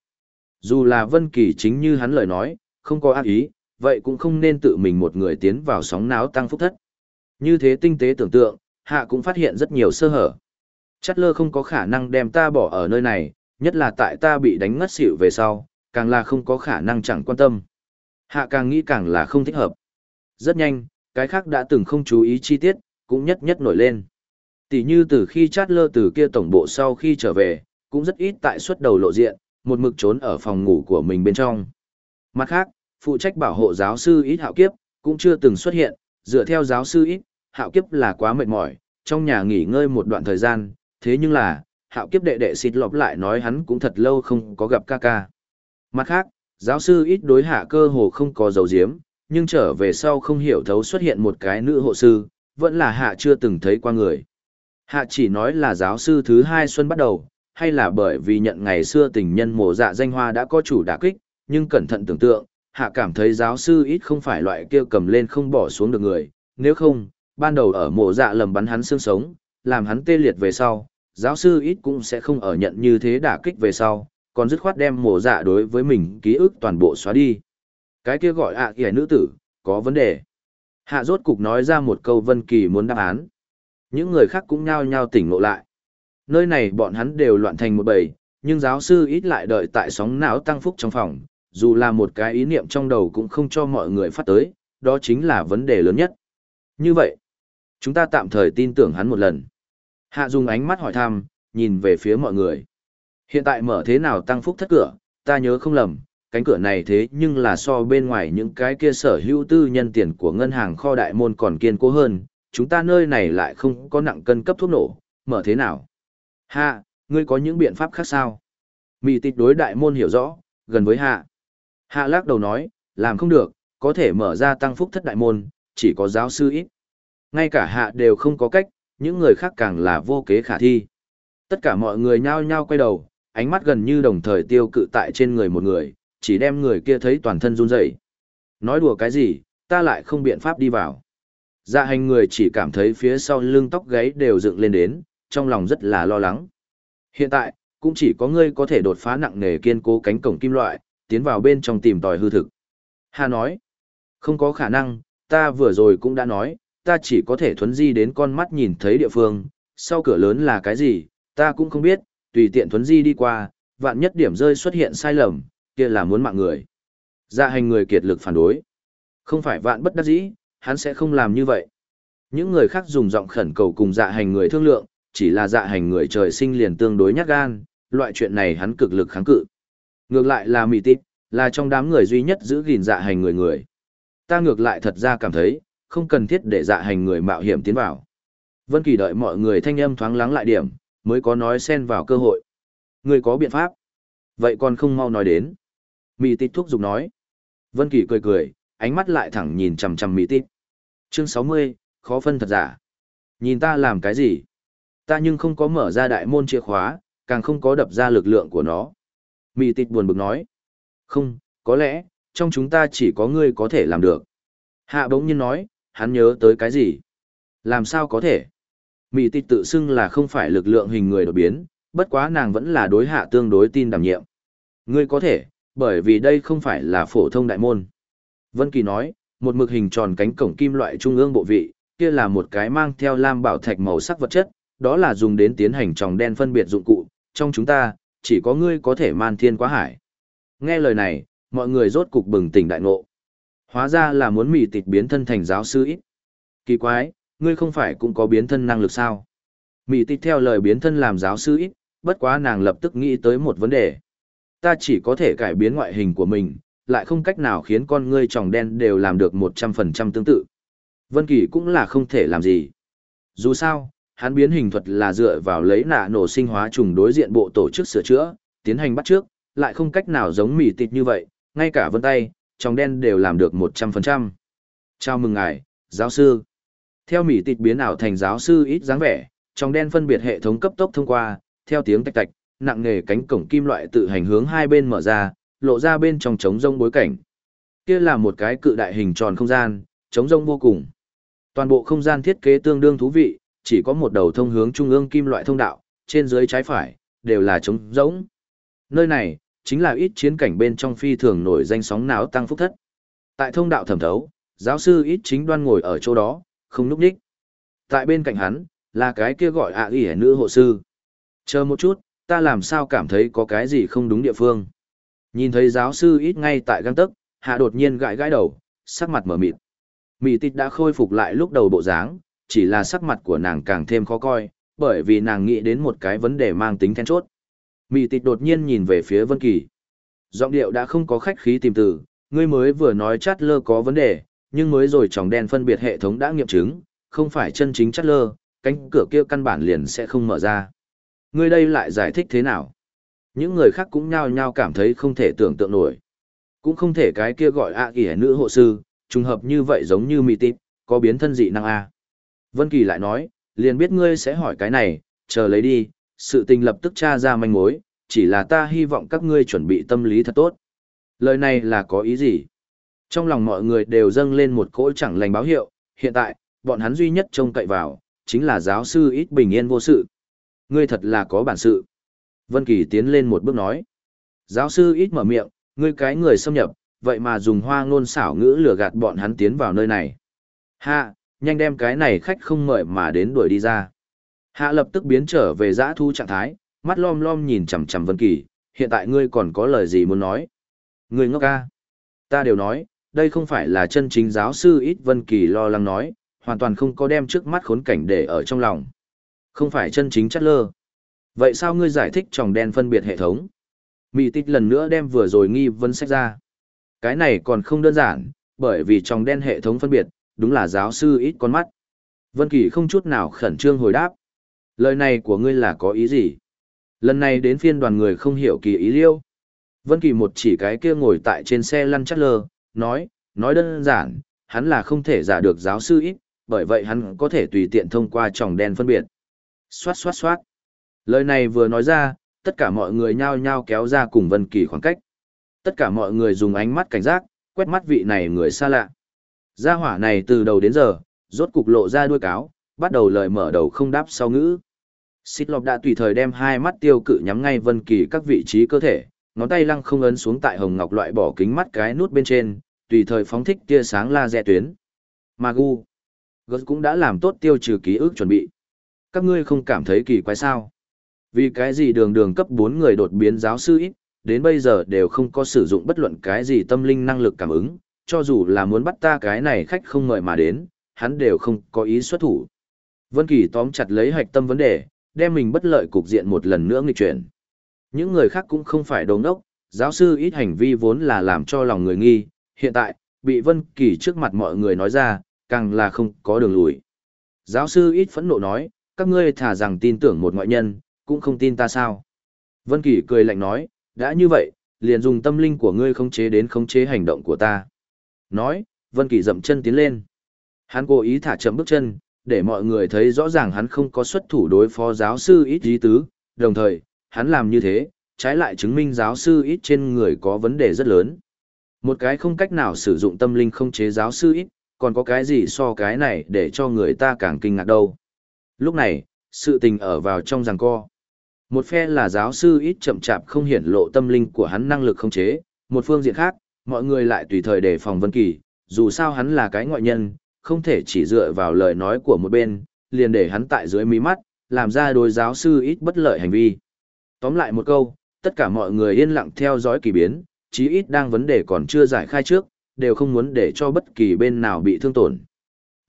Dù là Vân Kỳ chính như hắn lời nói, không có ác ý, vậy cũng không nên tự mình một người tiến vào sóng náo tăng phúc thất. Như thế tinh tế tưởng tượng, hạ cũng phát hiện rất nhiều sơ hở. Chắc lơ không có khả năng đem ta bỏ ở nơi này, nhất là tại ta bị đánh ngất xỉu về sau, càng là không có khả năng chẳng quan tâm. Hạ càng nghĩ càng là không thích hợp. Rất nhanh, cái khác đã từng không chú ý chi tiết, cũng nhất nhất nổi lên. Tỷ như từ khi chát lơ từ kia tổng bộ sau khi trở về, cũng rất ít tại suất đầu lộ diện, một mực trốn ở phòng ngủ của mình bên trong. Mặt khác, phụ trách bảo hộ giáo sư ít hạo kiếp, cũng chưa từng xuất hiện, dựa theo giáo sư ít, hạo kiếp là quá mệt mỏi, trong nhà nghỉ ngơi một đoạn thời gian, thế nhưng là, hạo kiếp đệ đệ xịt lọp lại nói hắn cũng thật lâu không có gặp ca ca. Mặt khác, giáo sư ít đối hạ cơ hồ không có dấu diếm, nhưng trở về sau không hiểu thấu xuất hiện một cái nữ hộ sư, vẫn là hạ chưa từng thấy qua người. Hạ chỉ nói là giáo sư thứ hai xuân bắt đầu, hay là bởi vì nhận ngày xưa tình nhân mổ dạ danh hoa đã có chủ đả kích, nhưng cẩn thận tưởng tượng, hạ cảm thấy giáo sư ít không phải loại kia cầm lên không bỏ xuống được người, nếu không, ban đầu ở mộ dạ lầm bắn hắn xương sống, làm hắn tê liệt về sau, giáo sư ít cũng sẽ không ở nhận như thế đả kích về sau, còn dứt khoát đem mộ dạ đối với mình ký ức toàn bộ xóa đi. Cái kia gọi ạ à nữ tử, có vấn đề. Hạ rốt cục nói ra một câu Vân Kỳ muốn đáp án. Những người khác cũng nhao nhao tỉnh ngộ lại. Nơi này bọn hắn đều loạn thành một bầy, nhưng giáo sư ít lại đợi tại sóng não tăng phúc trong phòng, dù là một cái ý niệm trong đầu cũng không cho mọi người phát tới, đó chính là vấn đề lớn nhất. Như vậy, chúng ta tạm thời tin tưởng hắn một lần. Hạ dùng ánh mắt hỏi thăm, nhìn về phía mọi người. Hiện tại mở thế nào tăng phúc thất cửa, ta nhớ không lầm, cánh cửa này thế nhưng là so bên ngoài những cái kia sở hữu tư nhân tiền của ngân hàng kho đại môn còn kiên cố hơn, chúng ta nơi này lại không có nặng cân cấp thuốc nổ, mở thế nào? Hạ, ngươi có những biện pháp khác sao? Mị tịch đối đại môn hiểu rõ, gần với hạ. Hạ lắc đầu nói, làm không được, có thể mở ra tăng phúc thất đại môn, chỉ có giáo sư ít. Ngay cả hạ đều không có cách, những người khác càng là vô kế khả thi. Tất cả mọi người nhao nhao quay đầu, ánh mắt gần như đồng thời tiêu cự tại trên người một người, chỉ đem người kia thấy toàn thân run rẩy. Nói đùa cái gì, ta lại không biện pháp đi vào. Dạ hành người chỉ cảm thấy phía sau lưng tóc gáy đều dựng lên đến, trong lòng rất là lo lắng. Hiện tại, cũng chỉ có ngươi có thể đột phá nặng nề kiên cố cánh cổng kim loại, tiến vào bên trong tìm tòi hư thực. Hà nói, không có khả năng, ta vừa rồi cũng đã nói, ta chỉ có thể thuấn di đến con mắt nhìn thấy địa phương, sau cửa lớn là cái gì, ta cũng không biết, tùy tiện thuấn di đi qua, vạn nhất điểm rơi xuất hiện sai lầm, kia là muốn mạng người. Dạ hành người kiệt lực phản đối. Không phải vạn bất đắc dĩ, hắn sẽ không làm như vậy. Những người khác dùng giọng khẩn cầu cùng dạ hành người thương lượng, chỉ là dạ hành người trời sinh liền tương đối nhát gan, loại chuyện này hắn cực lực kháng cự. Ngược lại là mị tít, là trong đám người duy nhất giữ gìn dạ hành người người. Ta ngược lại thật ra cảm thấy, không cần thiết để dạ hành người mạo hiểm tiến vào. Vân Kỳ đợi mọi người thanh âm thoáng lắng lại điểm, mới có nói xen vào cơ hội. Người có biện pháp. Vậy còn không mau nói đến. Mị tít thúc giục nói. Vân Kỳ cười cười, ánh mắt lại thẳng nhìn chằm chằm Mị tít. Chương 60, khó phân thật giả. Nhìn ta làm cái gì? Ta nhưng không có mở ra đại môn chìa khóa, càng không có đập ra lực lượng của nó. Mị tít buồn bực nói. Không, có lẽ, trong chúng ta chỉ có ngươi có thể làm được. Hạ bỗng nhiên nói, hắn nhớ tới cái gì? Làm sao có thể? Mị tịch tự xưng là không phải lực lượng hình người đột biến, bất quá nàng vẫn là đối hạ tương đối tin đảm nhiệm. Ngươi có thể, bởi vì đây không phải là phổ thông đại môn. Vân Kỳ nói, một mực hình tròn cánh cổng kim loại trung ương bộ vị, kia là một cái mang theo lam bảo thạch màu sắc vật chất, đó là dùng đến tiến hành tròng đen phân biệt dụng cụ, trong chúng ta, chỉ có ngươi có thể man thiên quá hải. Nghe lời này, mọi người rốt cục bừng tỉnh đại ngộ. Hóa ra là muốn mị tịch biến thân thành giáo sư ít. Kỳ quái, ngươi không phải cũng có biến thân năng lực sao? Mị tịch theo lời biến thân làm giáo sư ít, bất quá nàng lập tức nghĩ tới một vấn đề. Ta chỉ có thể cải biến ngoại hình của mình, lại không cách nào khiến con ngươi tròng đen đều làm được 100% tương tự. Vân Kỳ cũng là không thể làm gì. Dù sao, hắn biến hình thuật là dựa vào lấy nạ nổ sinh hóa trùng đối diện bộ tổ chức sửa chữa, tiến hành bắt trước, lại không cách nào giống mì tịt như vậy, ngay cả vân tay, trong đen đều làm được 100%. Chào mừng ngài, giáo sư. Theo mỉ tịt biến ảo thành giáo sư ít dáng vẻ, trong đen phân biệt hệ thống cấp tốc thông qua, theo tiếng tạch tạch, nặng nghề cánh cổng kim loại tự hành hướng hai bên mở ra, lộ ra bên trong trống rông bối cảnh. Kia là một cái cự đại hình tròn không gian, trống rông vô cùng. Toàn bộ không gian thiết kế tương đương thú vị, chỉ có một đầu thông hướng trung ương kim loại thông đạo, trên dưới trái phải, đều là trống rỗng. Nơi này, chính là ít chiến cảnh bên trong phi thường nổi danh sóng náo tăng phúc thất. Tại thông đạo thẩm thấu, giáo sư ít chính đoan ngồi ở chỗ đó, không núp đích. Tại bên cạnh hắn, là cái kia gọi ạ à nữ hộ sư. Chờ một chút, ta làm sao cảm thấy có cái gì không đúng địa phương. Nhìn thấy giáo sư ít ngay tại găng tấc, hạ đột nhiên gãi gãi đầu, sắc mặt mở mịt. Mị tịch đã khôi phục lại lúc đầu bộ dáng, chỉ là sắc mặt của nàng càng thêm khó coi, bởi vì nàng nghĩ đến một cái vấn đề mang tính then chốt. Mị tịch đột nhiên nhìn về phía Vân Kỳ. Giọng điệu đã không có khách khí tìm từ, ngươi mới vừa nói chát lơ có vấn đề, nhưng mới rồi tròng đen phân biệt hệ thống đã nghiệm chứng, không phải chân chính chát lơ, cánh cửa kia căn bản liền sẽ không mở ra. Ngươi đây lại giải thích thế nào? Những người khác cũng nhao nhao cảm thấy không thể tưởng tượng nổi. Cũng không thể cái kia gọi ạ à nữ hộ sư, trùng hợp như vậy giống như mị tịch, có biến thân dị năng A. Vân Kỳ lại nói, liền biết ngươi sẽ hỏi cái này, chờ lấy đi, sự tình lập tức tra ra manh mối, chỉ là ta hy vọng các ngươi chuẩn bị tâm lý thật tốt. Lời này là có ý gì? Trong lòng mọi người đều dâng lên một cỗ chẳng lành báo hiệu, hiện tại, bọn hắn duy nhất trông cậy vào, chính là giáo sư ít bình yên vô sự. Ngươi thật là có bản sự. Vân Kỳ tiến lên một bước nói. Giáo sư ít mở miệng, ngươi cái người xâm nhập, vậy mà dùng hoa ngôn xảo ngữ lừa gạt bọn hắn tiến vào nơi này. Hạ, nhanh đem cái này khách không mời mà đến đuổi đi ra. Hạ lập tức biến trở về giã thu trạng thái, mắt lom lom nhìn chằm chằm Vân Kỳ, hiện tại ngươi còn có lời gì muốn nói? Ngươi ngốc ca. Ta đều nói, đây không phải là chân chính giáo sư ít Vân Kỳ lo lắng nói, hoàn toàn không có đem trước mắt khốn cảnh để ở trong lòng. Không phải chân chính chất lơ. Vậy sao ngươi giải thích tròng đen phân biệt hệ thống? Mị tích lần nữa đem vừa rồi nghi vấn sách ra. Cái này còn không đơn giản, bởi vì tròng đen hệ thống phân biệt, đúng là giáo sư ít con mắt. Vân Kỳ không chút nào khẩn trương hồi đáp. Lời này của ngươi là có ý gì? Lần này đến phiên đoàn người không hiểu kỳ ý liêu. Vân Kỳ một chỉ cái kia ngồi tại trên xe lăn chắc lơ, nói, nói đơn giản, hắn là không thể giả được giáo sư ít, bởi vậy hắn có thể tùy tiện thông qua tròng đen phân biệt. Xoát xoát xoát. Lời này vừa nói ra, tất cả mọi người nhao nhao kéo ra cùng Vân Kỳ khoảng cách. Tất cả mọi người dùng ánh mắt cảnh giác, quét mắt vị này người xa lạ. Gia hỏa này từ đầu đến giờ, rốt cục lộ ra đuôi cáo, bắt đầu lời mở đầu không đáp sau ngữ. Xích lọc đã tùy thời đem hai mắt tiêu cự nhắm ngay Vân Kỳ các vị trí cơ thể, ngón tay lăng không ấn xuống tại hồng ngọc loại bỏ kính mắt cái nút bên trên, tùy thời phóng thích tia sáng la laser tuyến. Magu, Gus cũng đã làm tốt tiêu trừ ký ức chuẩn bị. Các ngươi không cảm thấy kỳ quái sao? Vì cái gì đường đường cấp 4 người đột biến giáo sư ít, đến bây giờ đều không có sử dụng bất luận cái gì tâm linh năng lực cảm ứng, cho dù là muốn bắt ta cái này khách không mời mà đến, hắn đều không có ý xuất thủ. Vân Kỳ tóm chặt lấy hạch tâm vấn đề, đem mình bất lợi cục diện một lần nữa nghịch chuyển. Những người khác cũng không phải đồ ngốc, giáo sư ít hành vi vốn là làm cho lòng người nghi, hiện tại, bị Vân Kỳ trước mặt mọi người nói ra, càng là không có đường lùi. Giáo sư ít phẫn nộ nói, các ngươi thả rằng tin tưởng một ngoại nhân, cũng không tin ta sao. Vân Kỳ cười lạnh nói, đã như vậy, liền dùng tâm linh của ngươi khống chế đến khống chế hành động của ta. Nói, Vân Kỳ dậm chân tiến lên. Hắn cố ý thả chậm bước chân, để mọi người thấy rõ ràng hắn không có xuất thủ đối phó giáo sư ít ý tứ, đồng thời, hắn làm như thế, trái lại chứng minh giáo sư ít trên người có vấn đề rất lớn. Một cái không cách nào sử dụng tâm linh không chế giáo sư ít, còn có cái gì so cái này để cho người ta càng kinh ngạc đâu. Lúc này, sự tình ở vào trong giằng co. Một phe là giáo sư ít chậm chạp không hiển lộ tâm linh của hắn năng lực không chế, một phương diện khác, mọi người lại tùy thời đề phòng Vân Kỳ, dù sao hắn là cái ngoại nhân, không thể chỉ dựa vào lời nói của một bên, liền để hắn tại dưới mí mắt, làm ra đối giáo sư ít bất lợi hành vi. Tóm lại một câu, tất cả mọi người yên lặng theo dõi kỳ biến, chí ít đang vấn đề còn chưa giải khai trước, đều không muốn để cho bất kỳ bên nào bị thương tổn.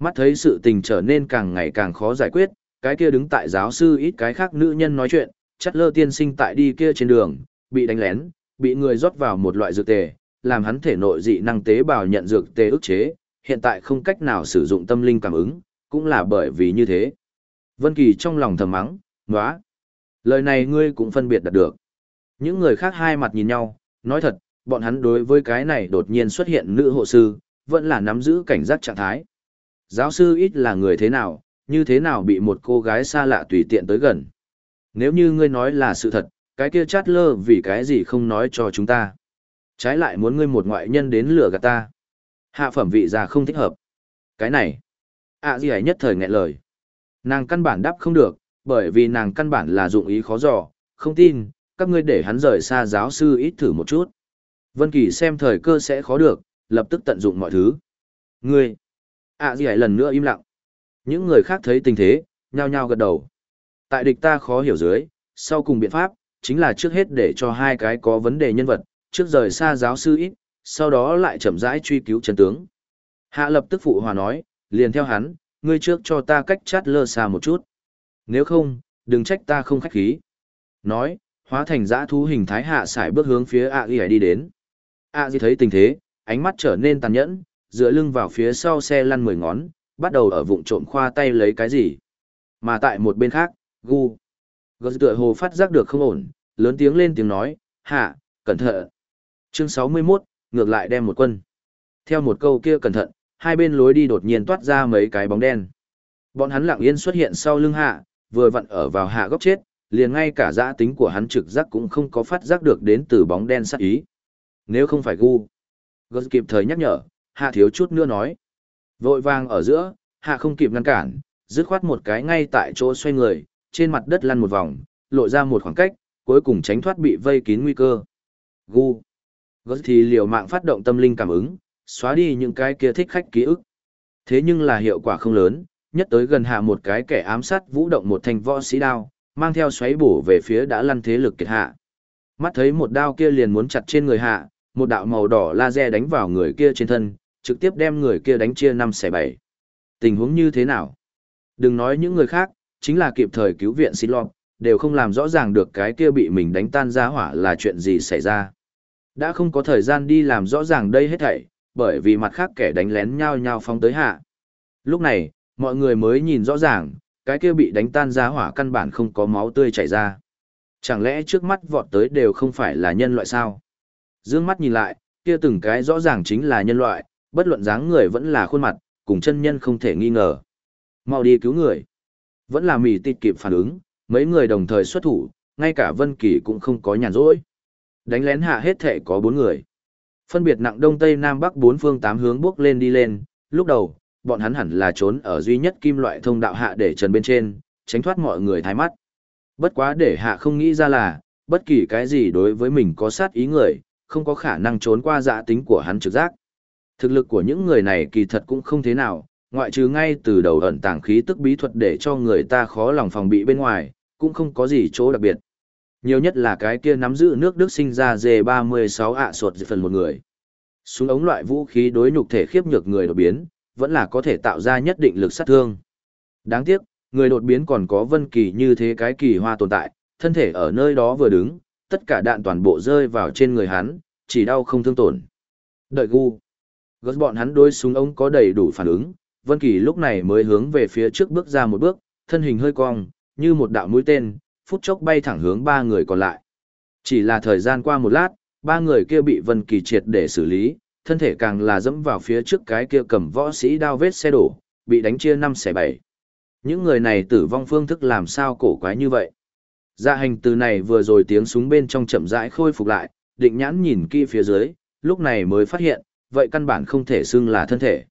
Mắt thấy sự tình trở nên càng ngày càng khó giải quyết, cái kia đứng tại giáo sư ít cái khác nữ nhân nói chuyện, chắc lơ tiên sinh tại đi kia trên đường, bị đánh lén, bị người rót vào một loại dược tề, làm hắn thể nội dị năng tế bào nhận dược tê ức chế, hiện tại không cách nào sử dụng tâm linh cảm ứng, cũng là bởi vì như thế. Vân Kỳ trong lòng thầm mắng, ngóa. Lời này ngươi cũng phân biệt đạt được. Những người khác hai mặt nhìn nhau, nói thật, bọn hắn đối với cái này đột nhiên xuất hiện nữ hộ sư, vẫn là nắm giữ cảnh giác trạng thái. Giáo sư ít là người thế nào, như thế nào bị một cô gái xa lạ tùy tiện tới gần. Nếu như ngươi nói là sự thật, cái kia chát lơ vì cái gì không nói cho chúng ta. Trái lại muốn ngươi một ngoại nhân đến lừa gạt ta. Hạ phẩm vị già không thích hợp. Cái này, ạ gì ấy nhất thời nghẹn lời. Nàng căn bản đáp không được, bởi vì nàng căn bản là dụng ý khó dò, không tin, các ngươi để hắn rời xa giáo sư ít thử một chút. Vân Kỳ xem thời cơ sẽ khó được, lập tức tận dụng mọi thứ. Ngươi, ạ gì ấy lần nữa im lặng. Những người khác thấy tình thế, nhao nhao gật đầu. Tại địch ta khó hiểu dưới, sau cùng biện pháp, chính là trước hết để cho hai cái có vấn đề nhân vật, trước rời xa giáo sư ít, sau đó lại chậm rãi truy cứu chân tướng. Hạ lập tức phụ hòa nói, liền theo hắn, ngươi trước cho ta cách chát lơ xa một chút. Nếu không, đừng trách ta không khách khí. Nói, hóa thành dã thú hình thái hạ sải bước hướng phía ạ ghi đi đến. ạ ghi thấy tình thế, ánh mắt trở nên tàn nhẫn, dựa lưng vào phía sau xe lăn mười ngón, bắt đầu ở vụng trộm khoa tay lấy cái gì. Mà tại một bên khác, gu. Gớt tựa hồ phát giác được không ổn, lớn tiếng lên tiếng nói, hạ, cẩn thận. Chương 61, ngược lại đem một quân. Theo một câu kia cẩn thận, hai bên lối đi đột nhiên toát ra mấy cái bóng đen. Bọn hắn lặng yên xuất hiện sau lưng hạ, vừa vặn ở vào hạ góc chết, liền ngay cả giã tính của hắn trực giác cũng không có phát giác được đến từ bóng đen sát ý. Nếu không phải gu, Gus kịp thời nhắc nhở, hạ thiếu chút nữa nói. Vội vàng ở giữa, hạ không kịp ngăn cản, dứt khoát một cái ngay tại chỗ xoay người, trên mặt đất lăn một vòng, lộ ra một khoảng cách, cuối cùng tránh thoát bị vây kín nguy cơ. Gu. Gớt thì liều mạng phát động tâm linh cảm ứng, xóa đi những cái kia thích khách ký ức. Thế nhưng là hiệu quả không lớn, nhất tới gần hạ một cái kẻ ám sát vũ động một thanh võ sĩ đao, mang theo xoáy bổ về phía đã lăn thế lực kiệt hạ. Mắt thấy một đao kia liền muốn chặt trên người hạ, một đạo màu đỏ laser đánh vào người kia trên thân, trực tiếp đem người kia đánh chia năm xẻ bảy. Tình huống như thế nào? Đừng nói những người khác, chính là kịp thời cứu viện xin lọt, đều không làm rõ ràng được cái kia bị mình đánh tan ra hỏa là chuyện gì xảy ra. Đã không có thời gian đi làm rõ ràng đây hết thảy, bởi vì mặt khác kẻ đánh lén nhau nhau phóng tới hạ. Lúc này, mọi người mới nhìn rõ ràng, cái kia bị đánh tan ra hỏa căn bản không có máu tươi chảy ra. Chẳng lẽ trước mắt vọt tới đều không phải là nhân loại sao? Dương mắt nhìn lại, kia từng cái rõ ràng chính là nhân loại, bất luận dáng người vẫn là khuôn mặt, cùng chân nhân không thể nghi ngờ. Mau đi cứu người. Vẫn là mỉ tịt kịp phản ứng, mấy người đồng thời xuất thủ, ngay cả Vân Kỳ cũng không có nhàn rỗi. Đánh lén hạ hết thể có bốn người. Phân biệt nặng đông tây nam bắc bốn phương tám hướng bước lên đi lên, lúc đầu, bọn hắn hẳn là trốn ở duy nhất kim loại thông đạo hạ để trần bên trên, tránh thoát mọi người thái mắt. Bất quá để hạ không nghĩ ra là, bất kỳ cái gì đối với mình có sát ý người, không có khả năng trốn qua dạ tính của hắn trực giác. Thực lực của những người này kỳ thật cũng không thế nào, ngoại trừ ngay từ đầu ẩn tàng khí tức bí thuật để cho người ta khó lòng phòng bị bên ngoài, cũng không có gì chỗ đặc biệt. Nhiều nhất là cái kia nắm giữ nước Đức sinh ra G36 ạ à sột phần một người. Súng ống loại vũ khí đối nhục thể khiếp nhược người đột biến, vẫn là có thể tạo ra nhất định lực sát thương. Đáng tiếc, người đột biến còn có vân kỳ như thế cái kỳ hoa tồn tại, thân thể ở nơi đó vừa đứng, tất cả đạn toàn bộ rơi vào trên người hắn, chỉ đau không thương tổn. Đợi gu. Gớt bọn hắn đối súng ống có đầy đủ phản ứng, Vân Kỳ lúc này mới hướng về phía trước bước ra một bước, thân hình hơi cong, như một đạo mũi tên, phút chốc bay thẳng hướng ba người còn lại. Chỉ là thời gian qua một lát, ba người kia bị Vân Kỳ triệt để xử lý, thân thể càng là dẫm vào phía trước cái kia cầm võ sĩ đao vết xe đổ, bị đánh chia năm xẻ bảy. Những người này tử vong phương thức làm sao cổ quái như vậy? Dạ hành từ này vừa rồi tiếng súng bên trong chậm rãi khôi phục lại, định nhãn nhìn kỹ phía dưới, lúc này mới phát hiện, vậy căn bản không thể xưng là thân thể.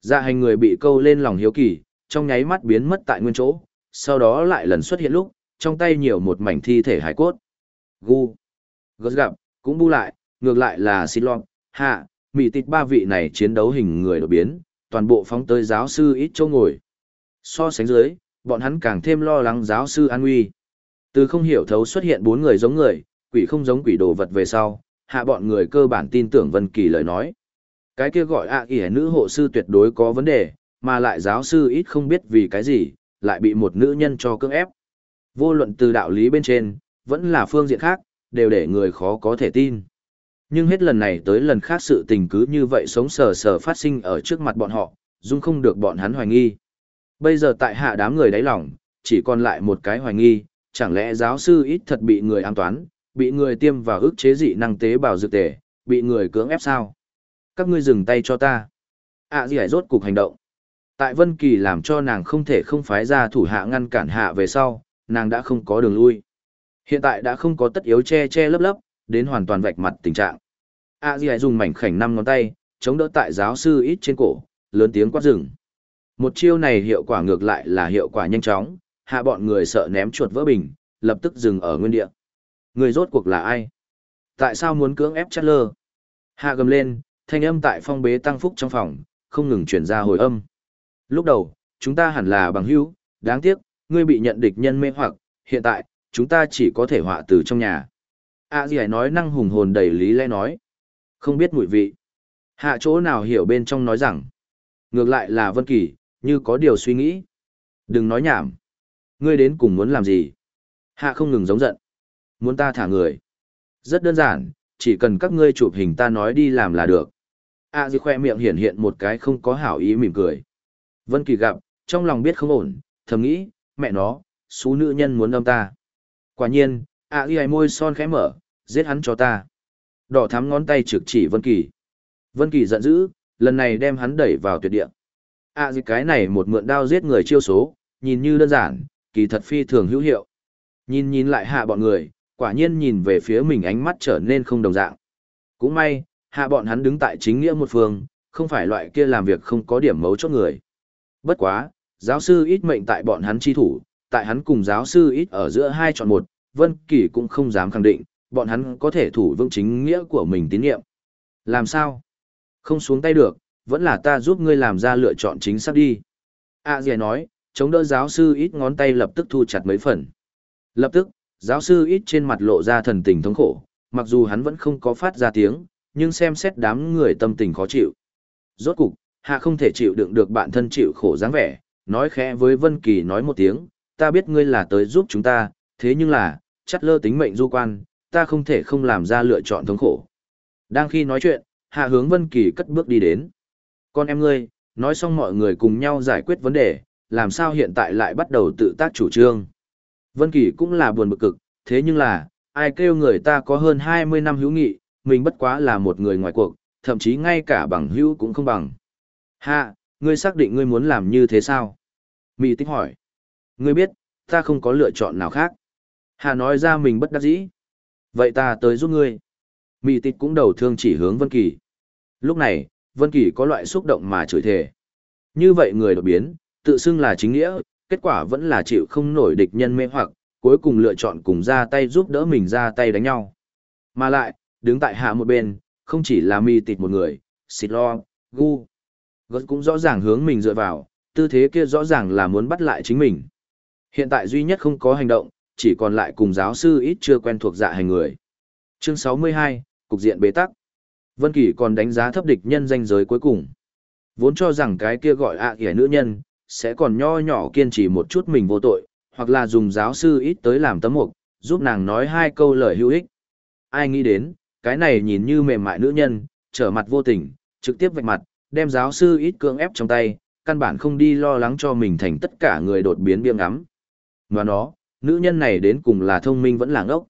Dạ hành người bị câu lên lòng hiếu kỳ, trong nháy mắt biến mất tại nguyên chỗ, sau đó lại lần xuất hiện lúc, trong tay nhiều một mảnh thi thể hải cốt. Gu. Gớt gặp, cũng bu lại, ngược lại là xin lo. hạ, mỉ tịch ba vị này chiến đấu hình người đột biến, toàn bộ phóng tới giáo sư ít chỗ ngồi. So sánh dưới, bọn hắn càng thêm lo lắng giáo sư an nguy. Từ không hiểu thấu xuất hiện bốn người giống người, quỷ không giống quỷ đồ vật về sau, hạ bọn người cơ bản tin tưởng Vân Kỳ lời nói. Cái kia gọi ạ à nữ hộ sư tuyệt đối có vấn đề, mà lại giáo sư ít không biết vì cái gì, lại bị một nữ nhân cho cưỡng ép. Vô luận từ đạo lý bên trên, vẫn là phương diện khác, đều để người khó có thể tin. Nhưng hết lần này tới lần khác sự tình cứ như vậy sống sờ sờ phát sinh ở trước mặt bọn họ, dung không được bọn hắn hoài nghi. Bây giờ tại hạ đám người đáy lòng, chỉ còn lại một cái hoài nghi, chẳng lẽ giáo sư ít thật bị người an toán, bị người tiêm vào ức chế dị năng tế bào dược tề, bị người cưỡng ép sao? Các ngươi dừng tay cho ta. À gì rốt cục hành động. Tại Vân Kỳ làm cho nàng không thể không phái ra thủ hạ ngăn cản hạ về sau, nàng đã không có đường lui. Hiện tại đã không có tất yếu che che lấp lấp, đến hoàn toàn vạch mặt tình trạng. A Di dùng mảnh khảnh năm ngón tay, chống đỡ tại giáo sư ít trên cổ, lớn tiếng quát rừng. Một chiêu này hiệu quả ngược lại là hiệu quả nhanh chóng, hạ bọn người sợ ném chuột vỡ bình, lập tức dừng ở nguyên địa. Người rốt cuộc là ai? Tại sao muốn cưỡng ép chát lơ? Hạ gầm lên, thanh âm tại phong bế tăng phúc trong phòng, không ngừng chuyển ra hồi âm. Lúc đầu, chúng ta hẳn là bằng hữu, đáng tiếc, ngươi bị nhận địch nhân mê hoặc, hiện tại, chúng ta chỉ có thể họa từ trong nhà. A Di nói năng hùng hồn đầy lý lẽ nói. Không biết mùi vị. Hạ chỗ nào hiểu bên trong nói rằng. Ngược lại là Vân Kỳ, như có điều suy nghĩ. Đừng nói nhảm. Ngươi đến cùng muốn làm gì? Hạ không ngừng giống giận. Muốn ta thả người. Rất đơn giản, chỉ cần các ngươi chụp hình ta nói đi làm là được. A Di khoe miệng hiện hiện một cái không có hảo ý mỉm cười. Vân Kỳ gặp, trong lòng biết không ổn, thầm nghĩ, mẹ nó, số nữ nhân muốn âm ta. Quả nhiên, A Di môi son khẽ mở, giết hắn cho ta. Đỏ thắm ngón tay trực chỉ Vân Kỳ. Vân Kỳ giận dữ, lần này đem hắn đẩy vào tuyệt địa. A Di cái này một mượn đao giết người chiêu số, nhìn như đơn giản, kỳ thật phi thường hữu hiệu. Nhìn nhìn lại hạ bọn người, quả nhiên nhìn về phía mình ánh mắt trở nên không đồng dạng. Cũng may, hạ bọn hắn đứng tại chính nghĩa một phương, không phải loại kia làm việc không có điểm mấu chốt người. Bất quá, giáo sư ít mệnh tại bọn hắn chi thủ, tại hắn cùng giáo sư ít ở giữa hai chọn một, Vân Kỳ cũng không dám khẳng định, bọn hắn có thể thủ vững chính nghĩa của mình tín nhiệm. Làm sao? Không xuống tay được, vẫn là ta giúp ngươi làm ra lựa chọn chính xác đi. A à, nói, chống đỡ giáo sư ít ngón tay lập tức thu chặt mấy phần. Lập tức, giáo sư ít trên mặt lộ ra thần tình thống khổ, mặc dù hắn vẫn không có phát ra tiếng, nhưng xem xét đám người tâm tình khó chịu. Rốt cục, hạ không thể chịu đựng được bản thân chịu khổ dáng vẻ, nói khẽ với Vân Kỳ nói một tiếng, ta biết ngươi là tới giúp chúng ta, thế nhưng là, chắc lơ tính mệnh du quan, ta không thể không làm ra lựa chọn thống khổ. Đang khi nói chuyện, hạ hướng Vân Kỳ cất bước đi đến. Con em ngươi, nói xong mọi người cùng nhau giải quyết vấn đề, làm sao hiện tại lại bắt đầu tự tác chủ trương. Vân Kỳ cũng là buồn bực cực, thế nhưng là, ai kêu người ta có hơn 20 năm hữu nghị, mình bất quá là một người ngoài cuộc, thậm chí ngay cả bằng hữu cũng không bằng. Hạ, ngươi xác định ngươi muốn làm như thế sao? Mị tích hỏi. Ngươi biết, ta không có lựa chọn nào khác. Hà nói ra mình bất đắc dĩ. Vậy ta tới giúp ngươi. Mị tích cũng đầu thương chỉ hướng Vân Kỳ. Lúc này, Vân Kỳ có loại xúc động mà chửi thề. Như vậy người đột biến, tự xưng là chính nghĩa, kết quả vẫn là chịu không nổi địch nhân mê hoặc, cuối cùng lựa chọn cùng ra tay giúp đỡ mình ra tay đánh nhau. Mà lại, đứng tại hạ một bên, không chỉ là mi tịt một người, xịt lo, gu. Gớt cũng rõ ràng hướng mình dựa vào, tư thế kia rõ ràng là muốn bắt lại chính mình. Hiện tại duy nhất không có hành động, chỉ còn lại cùng giáo sư ít chưa quen thuộc dạ hành người. Chương 62, Cục diện bế tắc. Vân Kỳ còn đánh giá thấp địch nhân danh giới cuối cùng. Vốn cho rằng cái kia gọi ạ à nữ nhân, sẽ còn nho nhỏ kiên trì một chút mình vô tội, hoặc là dùng giáo sư ít tới làm tấm mục, giúp nàng nói hai câu lời hữu ích. Ai nghĩ đến, cái này nhìn như mềm mại nữ nhân, trở mặt vô tình, trực tiếp vạch mặt, đem giáo sư ít cưỡng ép trong tay, căn bản không đi lo lắng cho mình thành tất cả người đột biến biếng ngắm. Và nó, nữ nhân này đến cùng là thông minh vẫn là ngốc.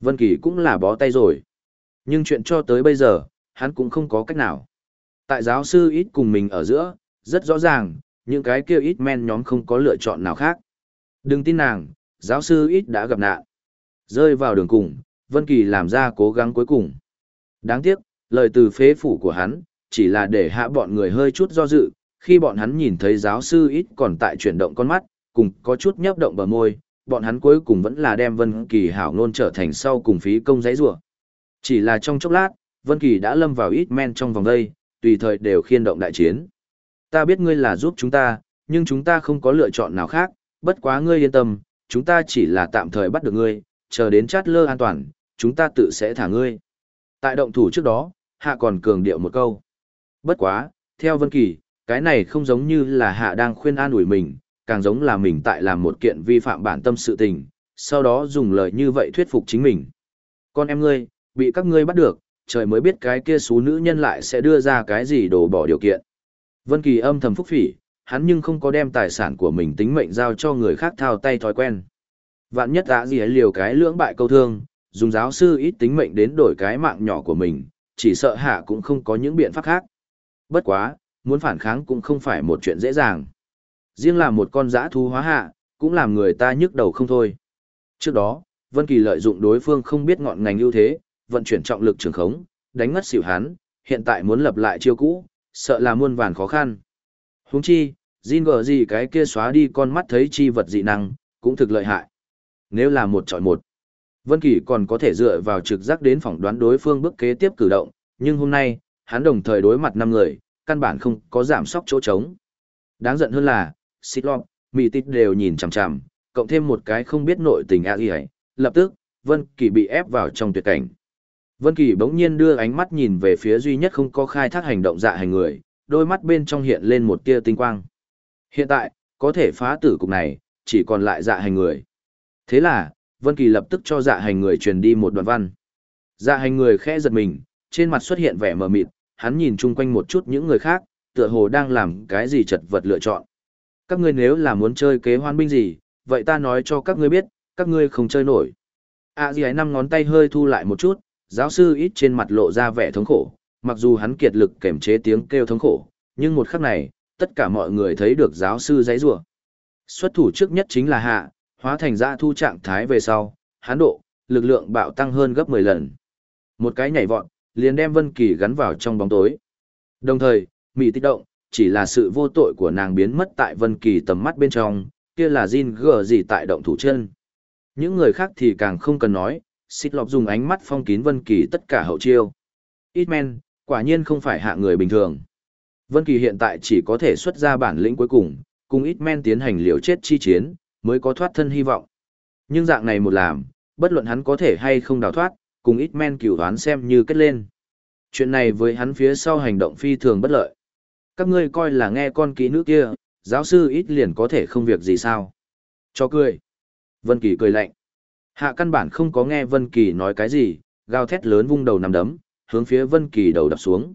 Vân Kỳ cũng là bó tay rồi. Nhưng chuyện cho tới bây giờ, hắn cũng không có cách nào. Tại giáo sư ít cùng mình ở giữa, rất rõ ràng, những cái kia ít men nhóm không có lựa chọn nào khác. Đừng tin nàng, giáo sư ít đã gặp nạn. Rơi vào đường cùng, Vân Kỳ làm ra cố gắng cuối cùng. Đáng tiếc, lời từ phế phủ của hắn, chỉ là để hạ bọn người hơi chút do dự, khi bọn hắn nhìn thấy giáo sư ít còn tại chuyển động con mắt, cùng có chút nhấp động bờ môi, bọn hắn cuối cùng vẫn là đem Vân Kỳ hảo ngôn trở thành sau cùng phí công giấy rủa. Chỉ là trong chốc lát, Vân Kỳ đã lâm vào ít men trong vòng đây, tùy thời đều khiên động đại chiến. Ta biết ngươi là giúp chúng ta, nhưng chúng ta không có lựa chọn nào khác, bất quá ngươi yên tâm, chúng ta chỉ là tạm thời bắt được ngươi, chờ đến chát lơ an toàn, chúng ta tự sẽ thả ngươi. Tại động thủ trước đó, Hạ còn cường điệu một câu. Bất quá, theo Vân Kỳ, cái này không giống như là Hạ đang khuyên an ủi mình, càng giống là mình tại làm một kiện vi phạm bản tâm sự tình, sau đó dùng lời như vậy thuyết phục chính mình. Con em ngươi, bị các ngươi bắt được, trời mới biết cái kia số nữ nhân lại sẽ đưa ra cái gì đổ bỏ điều kiện. Vân Kỳ âm thầm phúc phỉ, hắn nhưng không có đem tài sản của mình tính mệnh giao cho người khác thao tay thói quen. Vạn nhất đã gì ấy liều cái lưỡng bại câu thương, dùng giáo sư ít tính mệnh đến đổi cái mạng nhỏ của mình, chỉ sợ hạ cũng không có những biện pháp khác. Bất quá, muốn phản kháng cũng không phải một chuyện dễ dàng. Riêng là một con dã thú hóa hạ, cũng làm người ta nhức đầu không thôi. Trước đó, Vân Kỳ lợi dụng đối phương không biết ngọn ngành ưu thế, vận chuyển trọng lực trường khống, đánh ngất xỉu hắn, hiện tại muốn lập lại chiêu cũ, sợ là muôn vàn khó khăn. Huống chi, Jin gờ gì cái kia xóa đi con mắt thấy chi vật dị năng, cũng thực lợi hại. Nếu là một chọi một, Vân Kỳ còn có thể dựa vào trực giác đến phỏng đoán đối phương bước kế tiếp cử động, nhưng hôm nay, hắn đồng thời đối mặt năm người, căn bản không có giảm sóc chỗ trống. Đáng giận hơn là, xịt Lọc, mì Tít đều nhìn chằm chằm, cộng thêm một cái không biết nội tình a ấy, lập tức, Vân Kỳ bị ép vào trong tuyệt cảnh. Vân Kỳ bỗng nhiên đưa ánh mắt nhìn về phía duy nhất không có khai thác hành động dạ hành người, đôi mắt bên trong hiện lên một tia tinh quang. Hiện tại, có thể phá tử cục này, chỉ còn lại dạ hành người. Thế là, Vân Kỳ lập tức cho dạ hành người truyền đi một đoạn văn. Dạ hành người khẽ giật mình, trên mặt xuất hiện vẻ mờ mịt, hắn nhìn chung quanh một chút những người khác, tựa hồ đang làm cái gì chật vật lựa chọn. Các ngươi nếu là muốn chơi kế hoan binh gì, vậy ta nói cho các ngươi biết, các ngươi không chơi nổi. À gì ấy năm ngón tay hơi thu lại một chút, giáo sư ít trên mặt lộ ra vẻ thống khổ, mặc dù hắn kiệt lực kềm chế tiếng kêu thống khổ, nhưng một khắc này, tất cả mọi người thấy được giáo sư giấy rủa. Xuất thủ trước nhất chính là hạ, hóa thành ra thu trạng thái về sau, hắn độ, lực lượng bạo tăng hơn gấp 10 lần. Một cái nhảy vọt, liền đem Vân Kỳ gắn vào trong bóng tối. Đồng thời, mị tích động, chỉ là sự vô tội của nàng biến mất tại Vân Kỳ tầm mắt bên trong, kia là Jin gờ gì tại động thủ chân. Những người khác thì càng không cần nói, xích lọc dùng ánh mắt phong kín Vân Kỳ tất cả hậu chiêu. men quả nhiên không phải hạ người bình thường. Vân Kỳ hiện tại chỉ có thể xuất ra bản lĩnh cuối cùng, cùng Itman tiến hành liều chết chi chiến, mới có thoát thân hy vọng. Nhưng dạng này một làm, bất luận hắn có thể hay không đào thoát, cùng ít men cửu đoán xem như kết lên. Chuyện này với hắn phía sau hành động phi thường bất lợi. Các ngươi coi là nghe con kỹ nữ kia, giáo sư ít liền có thể không việc gì sao. Cho cười. Vân Kỳ cười lạnh. Hạ căn bản không có nghe Vân Kỳ nói cái gì, gào thét lớn vung đầu nằm đấm, hướng phía Vân Kỳ đầu đập xuống.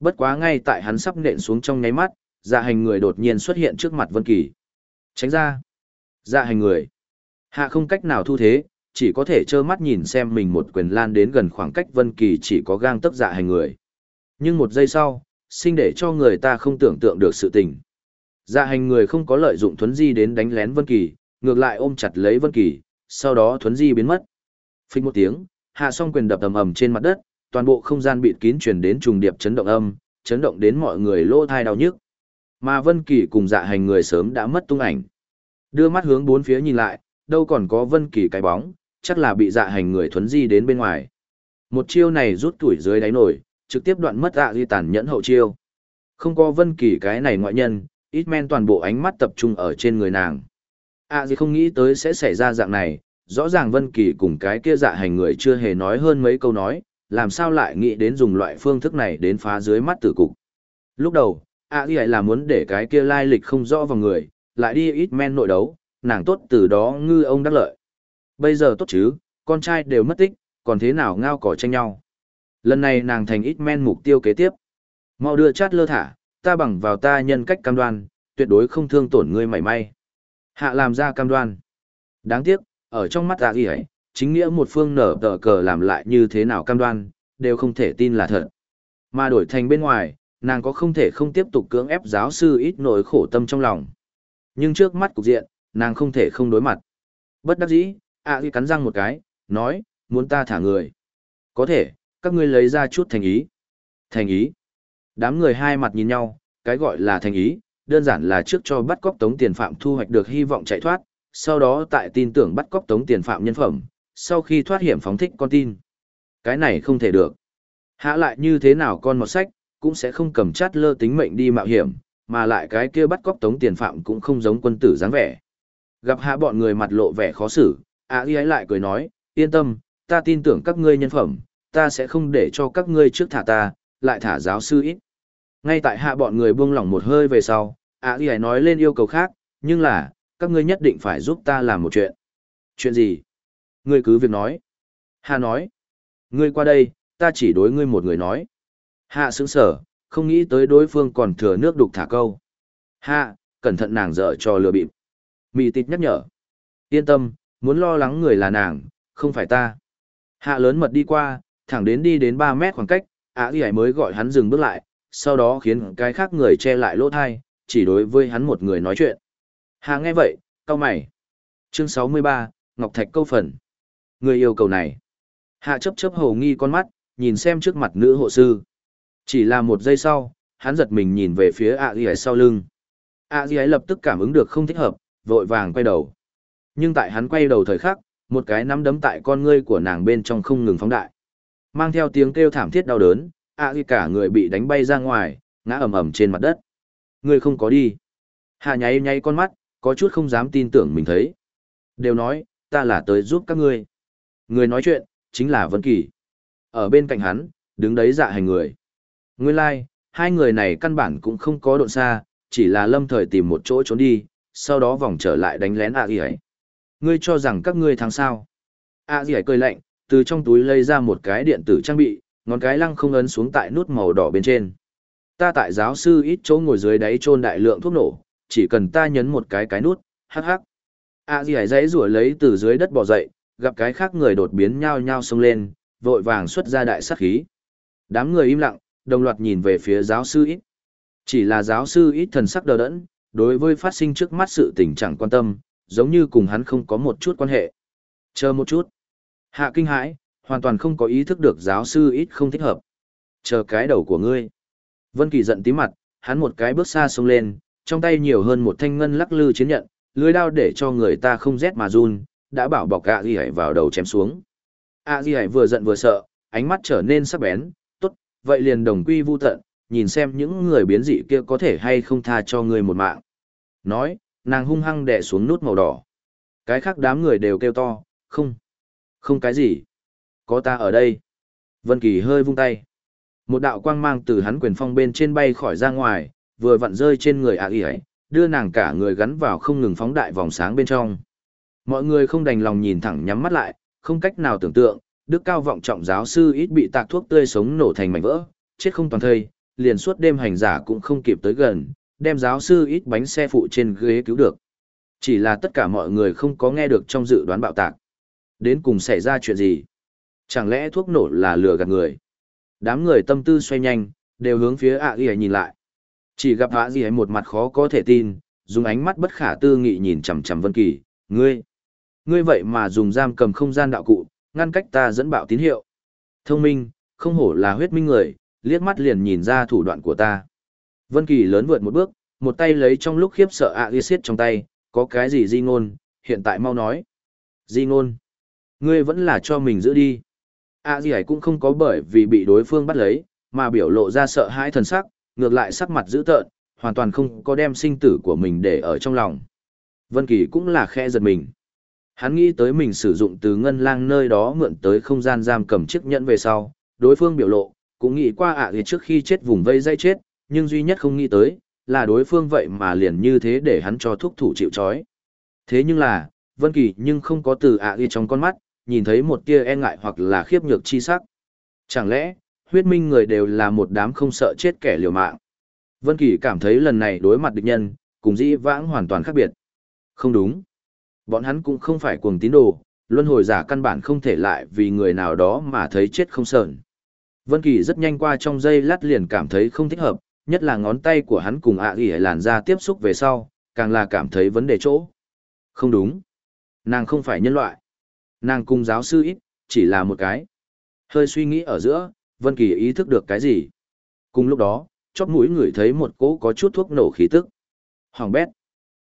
Bất quá ngay tại hắn sắp nện xuống trong nháy mắt, dạ hành người đột nhiên xuất hiện trước mặt Vân Kỳ. Tránh ra. Dạ hành người. Hạ không cách nào thu thế, chỉ có thể trơ mắt nhìn xem mình một quyền lan đến gần khoảng cách Vân Kỳ chỉ có gang tấc dạ hành người. Nhưng một giây sau, sinh để cho người ta không tưởng tượng được sự tình. Dạ hành người không có lợi dụng thuấn di đến đánh lén Vân Kỳ, ngược lại ôm chặt lấy Vân Kỳ, sau đó thuấn di biến mất. Phích một tiếng, hạ song quyền đập ầm ầm trên mặt đất, toàn bộ không gian bịt kín truyền đến trùng điệp chấn động âm, chấn động đến mọi người lỗ tai đau nhức. Mà Vân Kỳ cùng dạ hành người sớm đã mất tung ảnh. Đưa mắt hướng bốn phía nhìn lại, đâu còn có Vân Kỳ cái bóng, chắc là bị dạ hành người thuấn di đến bên ngoài. Một chiêu này rút tuổi dưới đáy nổi, trực tiếp đoạn mất dạ di tàn nhẫn hậu chiêu. Không có Vân Kỳ cái này ngoại nhân, ít men toàn bộ ánh mắt tập trung ở trên người nàng. À gì không nghĩ tới sẽ xảy ra dạng này, rõ ràng Vân Kỳ cùng cái kia dạ hành người chưa hề nói hơn mấy câu nói, làm sao lại nghĩ đến dùng loại phương thức này đến phá dưới mắt tử cục. Lúc đầu, à gì là muốn để cái kia lai lịch không rõ vào người, lại đi ít men nội đấu, nàng tốt từ đó ngư ông đắc lợi. Bây giờ tốt chứ, con trai đều mất tích, còn thế nào ngao cỏ tranh nhau. Lần này nàng thành ít men mục tiêu kế tiếp. Mau đưa chát lơ thả, ta bằng vào ta nhân cách cam đoan, tuyệt đối không thương tổn ngươi mảy may. Hạ làm ra cam đoan. Đáng tiếc, ở trong mắt ta ghi ấy, chính nghĩa một phương nở tờ cờ làm lại như thế nào cam đoan, đều không thể tin là thật. Mà đổi thành bên ngoài, nàng có không thể không tiếp tục cưỡng ép giáo sư ít nỗi khổ tâm trong lòng. Nhưng trước mắt cục diện, nàng không thể không đối mặt. Bất đắc dĩ, ạ à cắn răng một cái, nói, muốn ta thả người. Có thể, các ngươi lấy ra chút thành ý. Thành ý. Đám người hai mặt nhìn nhau, cái gọi là thành ý, đơn giản là trước cho bắt cóc tống tiền phạm thu hoạch được hy vọng chạy thoát, sau đó tại tin tưởng bắt cóc tống tiền phạm nhân phẩm, sau khi thoát hiểm phóng thích con tin. Cái này không thể được. Hạ lại như thế nào con một sách, cũng sẽ không cầm chát lơ tính mệnh đi mạo hiểm, mà lại cái kia bắt cóc tống tiền phạm cũng không giống quân tử dáng vẻ. Gặp hạ bọn người mặt lộ vẻ khó xử, ạ à, ấy lại cười nói, yên tâm, ta tin tưởng các ngươi nhân phẩm, ta sẽ không để cho các ngươi trước thả ta, lại thả giáo sư ít. Ngay tại hạ bọn người buông lỏng một hơi về sau, ạ à, ấy nói lên yêu cầu khác, nhưng là, các ngươi nhất định phải giúp ta làm một chuyện. Chuyện gì? Ngươi cứ việc nói. Hạ nói. Ngươi qua đây, ta chỉ đối ngươi một người nói. Hạ sững sở, không nghĩ tới đối phương còn thừa nước đục thả câu. Hạ, cẩn thận nàng dở cho lừa bịp. Mị tịch nhắc nhở. Yên tâm, muốn lo lắng người là nàng, không phải ta. Hạ lớn mật đi qua, thẳng đến đi đến 3 mét khoảng cách, ả à mới gọi hắn dừng bước lại, sau đó khiến cái khác người che lại lỗ thai, chỉ đối với hắn một người nói chuyện. Hạ nghe vậy, cao mày. Chương 63, Ngọc Thạch câu phần. Người yêu cầu này. Hạ chấp chấp hồ nghi con mắt, nhìn xem trước mặt nữ hộ sư. Chỉ là một giây sau, hắn giật mình nhìn về phía ạ gì sau lưng. ạ gì lập tức cảm ứng được không thích hợp, vội vàng quay đầu. Nhưng tại hắn quay đầu thời khắc, một cái nắm đấm tại con ngươi của nàng bên trong không ngừng phóng đại. Mang theo tiếng kêu thảm thiết đau đớn, ạ gì cả người bị đánh bay ra ngoài, ngã ầm ầm trên mặt đất. Ngươi không có đi. Hạ nháy nháy con mắt, có chút không dám tin tưởng mình thấy. Đều nói, ta là tới giúp các ngươi. Người nói chuyện, chính là Vân Kỳ. Ở bên cạnh hắn, đứng đấy dạ hành người. Nguyên lai, like, hai người này căn bản cũng không có độn xa, chỉ là lâm thời tìm một chỗ trốn đi, sau đó vòng trở lại đánh lén ạ gì ấy. Ngươi cho rằng các ngươi thắng sao? A gì ấy cười lạnh, từ trong túi lấy ra một cái điện tử trang bị, ngón cái lăng không ấn xuống tại nút màu đỏ bên trên. Ta tại giáo sư ít chỗ ngồi dưới đáy trôn đại lượng thuốc nổ, chỉ cần ta nhấn một cái cái nút, hh. A Di Hải dãy rủa lấy từ dưới đất bò dậy, gặp cái khác người đột biến nhao nhao xông lên, vội vàng xuất ra đại sát khí. Đám người im lặng, đồng loạt nhìn về phía giáo sư ít. Chỉ là giáo sư ít thần sắc đờ đẫn, đối với phát sinh trước mắt sự tình chẳng quan tâm, giống như cùng hắn không có một chút quan hệ. Chờ một chút. Hạ kinh hãi, hoàn toàn không có ý thức được giáo sư ít không thích hợp. Chờ cái đầu của ngươi. Vân Kỳ giận tí mặt, hắn một cái bước xa xông lên, trong tay nhiều hơn một thanh ngân lắc lư chiến nhận, lưới đao để cho người ta không rét mà run, đã bảo bọc ạ gì hãy vào đầu chém xuống. ạ gì hãy vừa giận vừa sợ, ánh mắt trở nên sắc bén, tốt, vậy liền đồng quy vu tận, nhìn xem những người biến dị kia có thể hay không tha cho người một mạng. Nói, nàng hung hăng đè xuống nút màu đỏ. Cái khác đám người đều kêu to, không, không cái gì, có ta ở đây. Vân Kỳ hơi vung tay. Một đạo quang mang từ hắn quyền phong bên trên bay khỏi ra ngoài, vừa vặn rơi trên người ạ à ấy, đưa nàng cả người gắn vào không ngừng phóng đại vòng sáng bên trong. Mọi người không đành lòng nhìn thẳng nhắm mắt lại, không cách nào tưởng tượng, đức cao vọng trọng giáo sư ít bị tạc thuốc tươi sống nổ thành mảnh vỡ, chết không toàn thây, liền suốt đêm hành giả cũng không kịp tới gần, đem giáo sư ít bánh xe phụ trên ghế cứu được. Chỉ là tất cả mọi người không có nghe được trong dự đoán bạo tạc. Đến cùng xảy ra chuyện gì? Chẳng lẽ thuốc nổ là lừa gạt người? Đám người tâm tư xoay nhanh, đều hướng phía ạ ghi nhìn lại. Chỉ gặp ạ ghi một mặt khó có thể tin, dùng ánh mắt bất khả tư nghị nhìn chằm chằm Vân Kỳ, ngươi, ngươi vậy mà dùng giam cầm không gian đạo cụ, ngăn cách ta dẫn bạo tín hiệu. Thông minh, không hổ là huyết minh người, liếc mắt liền nhìn ra thủ đoạn của ta. Vân Kỳ lớn vượt một bước, một tay lấy trong lúc khiếp sợ ạ ghi xiết trong tay, có cái gì di ngôn, hiện tại mau nói. Di ngôn, ngươi vẫn là cho mình giữ đi. A di ấy cũng không có bởi vì bị đối phương bắt lấy mà biểu lộ ra sợ hãi thần sắc ngược lại sắc mặt dữ tợn hoàn toàn không có đem sinh tử của mình để ở trong lòng. Vân kỳ cũng là khe giật mình. Hắn nghĩ tới mình sử dụng từ ngân lang nơi đó mượn tới không gian giam cầm chiếc nhẫn về sau đối phương biểu lộ cũng nghĩ qua ạ à trước khi chết vùng vây dây chết nhưng duy nhất không nghĩ tới là đối phương vậy mà liền như thế để hắn cho thúc thủ chịu chói thế nhưng là vân kỳ nhưng không có từ ạ à trong con mắt nhìn thấy một tia e ngại hoặc là khiếp nhược chi sắc. Chẳng lẽ, huyết minh người đều là một đám không sợ chết kẻ liều mạng? Vân Kỳ cảm thấy lần này đối mặt địch nhân, cùng dĩ vãng hoàn toàn khác biệt. Không đúng. Bọn hắn cũng không phải cuồng tín đồ, luân hồi giả căn bản không thể lại vì người nào đó mà thấy chết không sờn. Vân Kỳ rất nhanh qua trong giây lát liền cảm thấy không thích hợp, nhất là ngón tay của hắn cùng ạ à gỉ làn ra tiếp xúc về sau, càng là cảm thấy vấn đề chỗ. Không đúng. Nàng không phải nhân loại. Nàng cùng giáo sư ít, chỉ là một cái. Hơi suy nghĩ ở giữa, Vân Kỳ ý thức được cái gì. Cùng lúc đó, chóp mũi ngửi thấy một cỗ có chút thuốc nổ khí tức. Hoàng bét.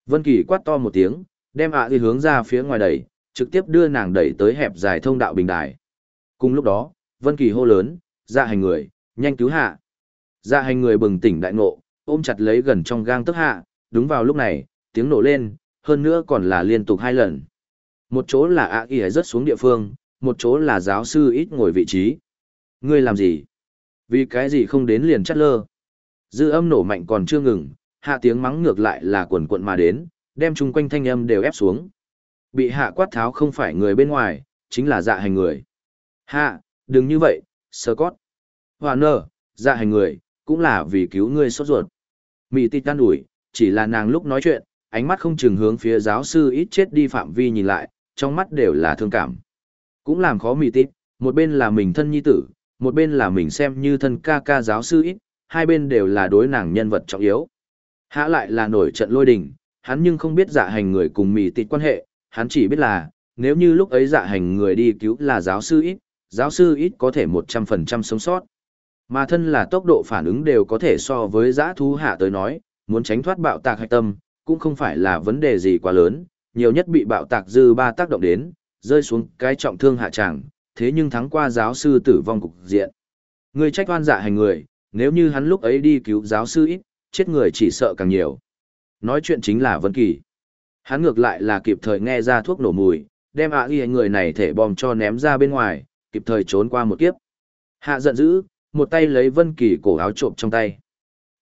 Vân Kỳ quát to một tiếng, đem ạ à hướng ra phía ngoài đẩy, trực tiếp đưa nàng đẩy tới hẹp dài thông đạo bình đài. Cùng lúc đó, Vân Kỳ hô lớn, ra hành người, nhanh cứu hạ." Dạ hành người bừng tỉnh đại ngộ, ôm chặt lấy gần trong gang tức hạ, đúng vào lúc này, tiếng nổ lên, hơn nữa còn là liên tục hai lần. Một chỗ là ạ y rớt xuống địa phương, một chỗ là giáo sư ít ngồi vị trí. Ngươi làm gì? Vì cái gì không đến liền chắt lơ? Dư âm nổ mạnh còn chưa ngừng, hạ tiếng mắng ngược lại là quần quận mà đến, đem chung quanh thanh âm đều ép xuống. Bị hạ quát tháo không phải người bên ngoài, chính là dạ hành người. Hạ, đừng như vậy, sơ cót. Hòa nở, dạ hành người, cũng là vì cứu ngươi sốt ruột. Mị tít tan ủi, chỉ là nàng lúc nói chuyện, ánh mắt không chừng hướng phía giáo sư ít chết đi phạm vi nhìn lại, trong mắt đều là thương cảm. Cũng làm khó mị tít, một bên là mình thân nhi tử, một bên là mình xem như thân ca ca giáo sư ít, hai bên đều là đối nàng nhân vật trọng yếu. Hạ lại là nổi trận lôi đình, hắn nhưng không biết dạ hành người cùng mị tít quan hệ, hắn chỉ biết là, nếu như lúc ấy dạ hành người đi cứu là giáo sư ít, giáo sư ít có thể 100% sống sót. Mà thân là tốc độ phản ứng đều có thể so với giã thú hạ tới nói, muốn tránh thoát bạo tạc hạch tâm, cũng không phải là vấn đề gì quá lớn, nhiều nhất bị bạo tạc dư ba tác động đến, rơi xuống cái trọng thương hạ tràng, thế nhưng thắng qua giáo sư tử vong cục diện. Người trách oan dạ hành người, nếu như hắn lúc ấy đi cứu giáo sư ít, chết người chỉ sợ càng nhiều. Nói chuyện chính là Vân Kỳ. Hắn ngược lại là kịp thời nghe ra thuốc nổ mùi, đem ạ ghi người này thể bom cho ném ra bên ngoài, kịp thời trốn qua một kiếp. Hạ giận dữ, một tay lấy Vân Kỳ cổ áo trộm trong tay.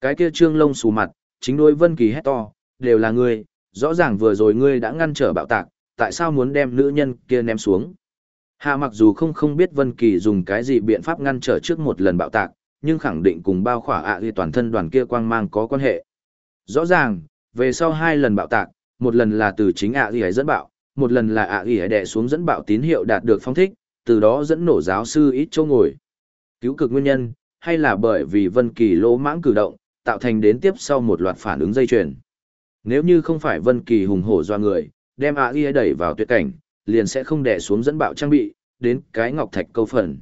Cái kia trương lông sù mặt, chính đối Vân Kỳ hét to, đều là ngươi, rõ ràng vừa rồi ngươi đã ngăn trở bạo tạc, tại sao muốn đem nữ nhân kia ném xuống? Hạ mặc dù không không biết Vân Kỳ dùng cái gì biện pháp ngăn trở trước một lần bạo tạc, nhưng khẳng định cùng bao khỏa ạ à toàn thân đoàn kia quang mang có quan hệ. Rõ ràng, về sau hai lần bạo tạc, một lần là từ chính ạ à dẫn bạo, một lần là ạ à đè xuống dẫn bạo tín hiệu đạt được phong thích, từ đó dẫn nổ giáo sư ít chỗ ngồi. Cứu cực nguyên nhân, hay là bởi vì Vân Kỳ lỗ mãng cử động, tạo thành đến tiếp sau một loạt phản ứng dây chuyền. Nếu như không phải Vân Kỳ hùng hổ doa người, đem A Ia đẩy vào tuyệt cảnh, liền sẽ không đè xuống dẫn bạo trang bị, đến cái ngọc thạch câu phần.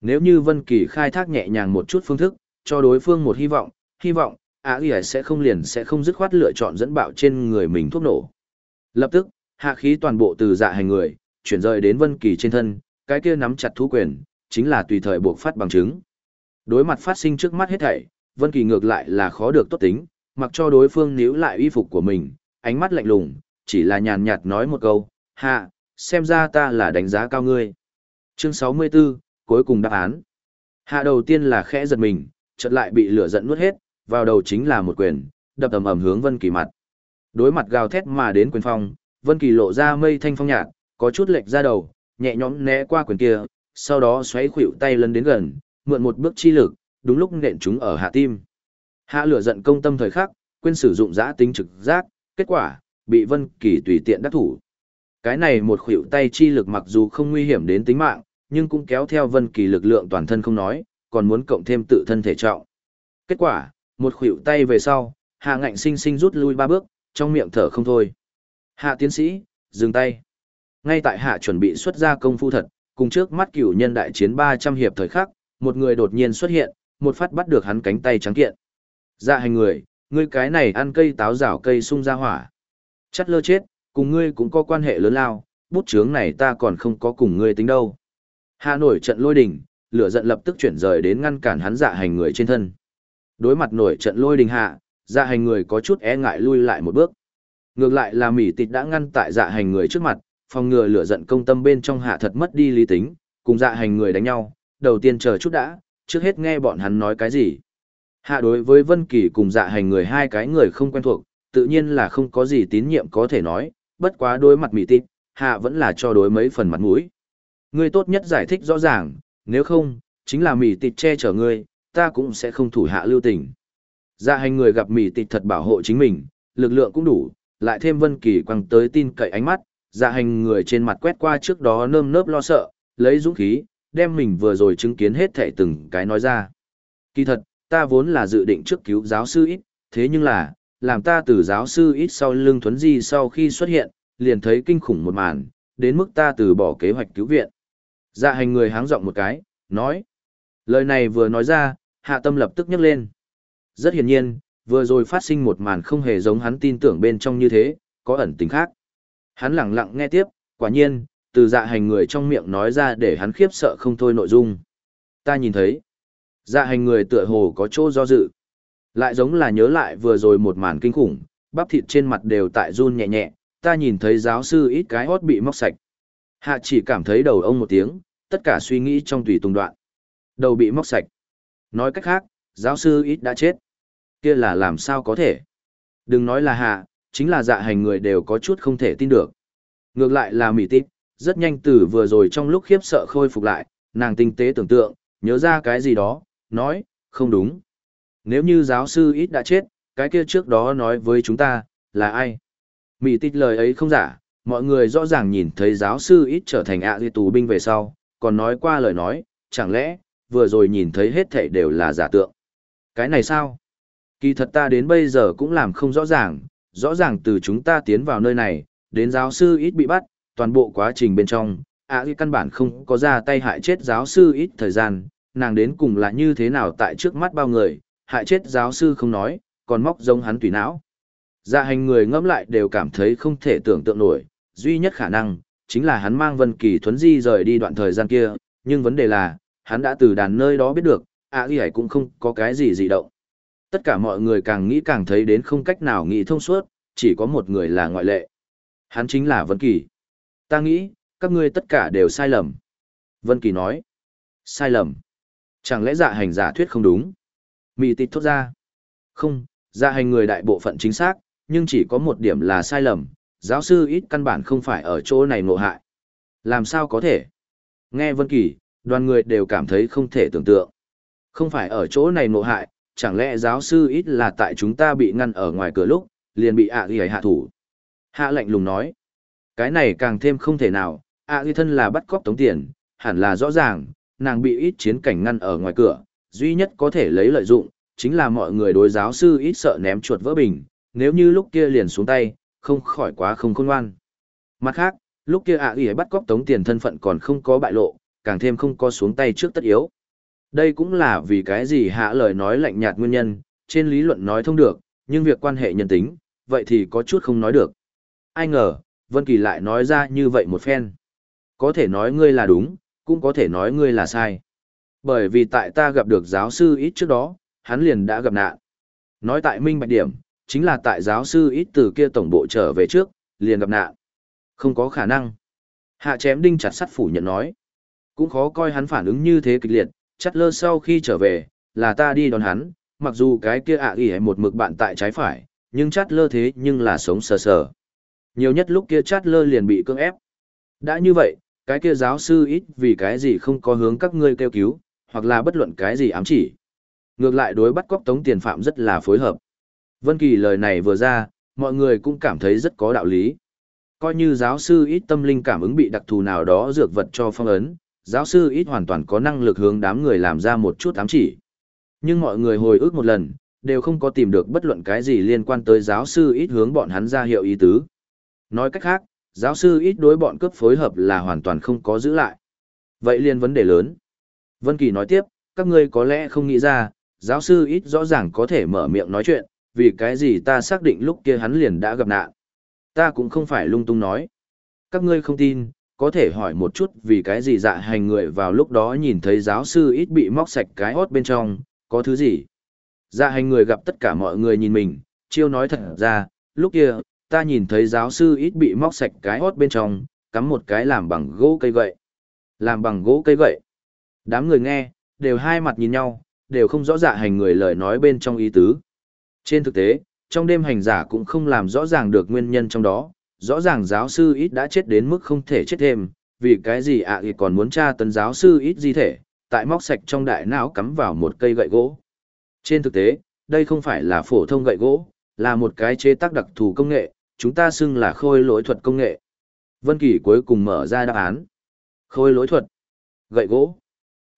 Nếu như Vân Kỳ khai thác nhẹ nhàng một chút phương thức, cho đối phương một hy vọng, hy vọng, A Ia sẽ không liền sẽ không dứt khoát lựa chọn dẫn bạo trên người mình thuốc nổ. Lập tức, hạ khí toàn bộ từ dạ hành người, chuyển rời đến Vân Kỳ trên thân, cái kia nắm chặt thú quyền, chính là tùy thời buộc phát bằng chứng. Đối mặt phát sinh trước mắt hết thảy, Vân Kỳ ngược lại là khó được tốt tính, mặc cho đối phương níu lại y phục của mình, ánh mắt lạnh lùng, chỉ là nhàn nhạt nói một câu, hạ, xem ra ta là đánh giá cao ngươi. Chương 64, cuối cùng đáp án. Hạ đầu tiên là khẽ giật mình, chợt lại bị lửa giận nuốt hết, vào đầu chính là một quyền, đập ầm ầm hướng Vân Kỳ mặt. Đối mặt gào thét mà đến quyền phong, Vân Kỳ lộ ra mây thanh phong nhạt, có chút lệch ra đầu, nhẹ nhõm né qua quyền kia, sau đó xoáy khuỷu tay lấn đến gần, mượn một bước chi lực, đúng lúc nện chúng ở hạ tim. Hạ lửa giận công tâm thời khắc, quên sử dụng giã tính trực giác, kết quả, bị Vân Kỳ tùy tiện đắc thủ. Cái này một khuỷu tay chi lực mặc dù không nguy hiểm đến tính mạng, nhưng cũng kéo theo Vân Kỳ lực lượng toàn thân không nói, còn muốn cộng thêm tự thân thể trọng. Kết quả, một khuỷu tay về sau, Hạ ngạnh sinh sinh rút lui ba bước, trong miệng thở không thôi. Hạ tiến sĩ, dừng tay. Ngay tại Hạ chuẩn bị xuất ra công phu thật, cùng trước mắt cửu nhân đại chiến 300 hiệp thời khắc, một người đột nhiên xuất hiện, một phát bắt được hắn cánh tay trắng kiện. Dạ hành người, ngươi cái này ăn cây táo rào cây sung ra hỏa. Chắc lơ chết, cùng ngươi cũng có quan hệ lớn lao, bút chướng này ta còn không có cùng ngươi tính đâu. Hà nổi trận lôi đình, lửa giận lập tức chuyển rời đến ngăn cản hắn dạ hành người trên thân. Đối mặt nổi trận lôi đình hạ, dạ hành người có chút e ngại lui lại một bước. Ngược lại là mỉ tịt đã ngăn tại dạ hành người trước mặt, phòng ngừa lửa giận công tâm bên trong hạ thật mất đi lý tính, cùng dạ hành người đánh nhau, đầu tiên chờ chút đã, trước hết nghe bọn hắn nói cái gì. Hạ đối với Vân Kỳ cùng dạ hành người hai cái người không quen thuộc, tự nhiên là không có gì tín nhiệm có thể nói, bất quá đối mặt mị tịt hạ vẫn là cho đối mấy phần mặt mũi. Ngươi tốt nhất giải thích rõ ràng, nếu không, chính là mị tịt che chở ngươi, ta cũng sẽ không thủ hạ lưu tình. Dạ hành người gặp mị tịt thật bảo hộ chính mình, lực lượng cũng đủ, lại thêm Vân Kỳ quăng tới tin cậy ánh mắt, dạ hành người trên mặt quét qua trước đó nơm nớp lo sợ, lấy dũng khí, đem mình vừa rồi chứng kiến hết thảy từng cái nói ra. Kỳ thật, ta vốn là dự định trước cứu giáo sư ít, thế nhưng là, làm ta từ giáo sư ít sau lưng thuấn di sau khi xuất hiện, liền thấy kinh khủng một màn, đến mức ta từ bỏ kế hoạch cứu viện. Dạ hành người háng giọng một cái, nói. Lời này vừa nói ra, hạ tâm lập tức nhấc lên. Rất hiển nhiên, vừa rồi phát sinh một màn không hề giống hắn tin tưởng bên trong như thế, có ẩn tình khác. Hắn lặng lặng nghe tiếp, quả nhiên, từ dạ hành người trong miệng nói ra để hắn khiếp sợ không thôi nội dung. Ta nhìn thấy, dạ hành người tựa hồ có chỗ do dự. Lại giống là nhớ lại vừa rồi một màn kinh khủng, bắp thịt trên mặt đều tại run nhẹ nhẹ, ta nhìn thấy giáo sư ít cái hót bị móc sạch. Hạ chỉ cảm thấy đầu ông một tiếng, tất cả suy nghĩ trong tùy tùng đoạn. Đầu bị móc sạch. Nói cách khác, giáo sư ít đã chết. kia là làm sao có thể. Đừng nói là hạ, chính là dạ hành người đều có chút không thể tin được. Ngược lại là mỉ tít, rất nhanh từ vừa rồi trong lúc khiếp sợ khôi phục lại, nàng tinh tế tưởng tượng, nhớ ra cái gì đó, nói, không đúng. Nếu như giáo sư ít đã chết, cái kia trước đó nói với chúng ta, là ai? Mỉ tít lời ấy không giả, mọi người rõ ràng nhìn thấy giáo sư ít trở thành ạ à tù binh về sau, còn nói qua lời nói, chẳng lẽ, vừa rồi nhìn thấy hết thảy đều là giả tượng. Cái này sao? Kỳ thật ta đến bây giờ cũng làm không rõ ràng, rõ ràng từ chúng ta tiến vào nơi này, đến giáo sư ít bị bắt, toàn bộ quá trình bên trong, ạ à, căn bản không có ra tay hại chết giáo sư ít thời gian, nàng đến cùng là như thế nào tại trước mắt bao người, hại chết giáo sư không nói, còn móc giống hắn tùy não. Dạ hành người ngẫm lại đều cảm thấy không thể tưởng tượng nổi, duy nhất khả năng, chính là hắn mang Vân Kỳ Thuấn Di rời đi đoạn thời gian kia, nhưng vấn đề là, hắn đã từ đàn nơi đó biết được, ạ à, ấy cũng không có cái gì dị động. Tất cả mọi người càng nghĩ càng thấy đến không cách nào nghĩ thông suốt, chỉ có một người là ngoại lệ. Hắn chính là Vân Kỳ. Ta nghĩ, các ngươi tất cả đều sai lầm. Vân Kỳ nói. Sai lầm. Chẳng lẽ dạ hành giả thuyết không đúng? Mị tịt thốt ra. Không, dạ hành người đại bộ phận chính xác, nhưng chỉ có một điểm là sai lầm. Giáo sư ít căn bản không phải ở chỗ này ngộ hại. Làm sao có thể? Nghe Vân Kỳ, đoàn người đều cảm thấy không thể tưởng tượng. Không phải ở chỗ này ngộ hại, chẳng lẽ giáo sư ít là tại chúng ta bị ngăn ở ngoài cửa lúc, liền bị ạ ghi hạ thủ. Hạ lệnh lùng nói. Cái này càng thêm không thể nào, ạ ghi thân là bắt cóc tống tiền, hẳn là rõ ràng, nàng bị ít chiến cảnh ngăn ở ngoài cửa, duy nhất có thể lấy lợi dụng, chính là mọi người đối giáo sư ít sợ ném chuột vỡ bình, nếu như lúc kia liền xuống tay, không khỏi quá không khôn ngoan. Mặt khác, lúc kia ạ ghi bắt cóc tống tiền thân phận còn không có bại lộ, càng thêm không có xuống tay trước tất yếu. Đây cũng là vì cái gì hạ lời nói lạnh nhạt nguyên nhân, trên lý luận nói thông được, nhưng việc quan hệ nhân tính, vậy thì có chút không nói được. Ai ngờ, Vân Kỳ lại nói ra như vậy một phen. Có thể nói ngươi là đúng, cũng có thể nói ngươi là sai. Bởi vì tại ta gặp được giáo sư ít trước đó, hắn liền đã gặp nạn. Nói tại minh bạch điểm, chính là tại giáo sư ít từ kia tổng bộ trở về trước, liền gặp nạn. Không có khả năng. Hạ chém đinh chặt sắt phủ nhận nói. Cũng khó coi hắn phản ứng như thế kịch liệt, chắt lơ sau khi trở về, là ta đi đón hắn, mặc dù cái kia ạ à ỉ một mực bạn tại trái phải, nhưng chát lơ thế nhưng là sống sờ sờ. Nhiều nhất lúc kia chát lơ liền bị cưỡng ép. Đã như vậy, cái kia giáo sư ít vì cái gì không có hướng các ngươi kêu cứu, hoặc là bất luận cái gì ám chỉ. Ngược lại đối bắt cóc tống tiền phạm rất là phối hợp. Vân Kỳ lời này vừa ra, mọi người cũng cảm thấy rất có đạo lý. Coi như giáo sư ít tâm linh cảm ứng bị đặc thù nào đó dược vật cho phong ấn, giáo sư ít hoàn toàn có năng lực hướng đám người làm ra một chút ám chỉ. Nhưng mọi người hồi ức một lần, đều không có tìm được bất luận cái gì liên quan tới giáo sư ít hướng bọn hắn ra hiệu ý tứ. Nói cách khác, giáo sư ít đối bọn cướp phối hợp là hoàn toàn không có giữ lại. Vậy liên vấn đề lớn. Vân Kỳ nói tiếp, các ngươi có lẽ không nghĩ ra, giáo sư ít rõ ràng có thể mở miệng nói chuyện, vì cái gì ta xác định lúc kia hắn liền đã gặp nạn. Ta cũng không phải lung tung nói. Các ngươi không tin, có thể hỏi một chút vì cái gì dạ hành người vào lúc đó nhìn thấy giáo sư ít bị móc sạch cái hót bên trong, có thứ gì. Dạ hành người gặp tất cả mọi người nhìn mình, chiêu nói thật ra, lúc kia, ta nhìn thấy giáo sư ít bị móc sạch cái hót bên trong, cắm một cái làm bằng gỗ cây gậy. Làm bằng gỗ cây gậy. Đám người nghe, đều hai mặt nhìn nhau, đều không rõ dạ hành người lời nói bên trong ý tứ. Trên thực tế, trong đêm hành giả cũng không làm rõ ràng được nguyên nhân trong đó, rõ ràng giáo sư ít đã chết đến mức không thể chết thêm, vì cái gì ạ thì còn muốn tra tấn giáo sư ít di thể, tại móc sạch trong đại não cắm vào một cây gậy gỗ. Trên thực tế, đây không phải là phổ thông gậy gỗ, là một cái chế tác đặc thù công nghệ, chúng ta xưng là khôi lỗi thuật công nghệ. Vân Kỳ cuối cùng mở ra đáp án. Khôi lỗi thuật. Gậy gỗ.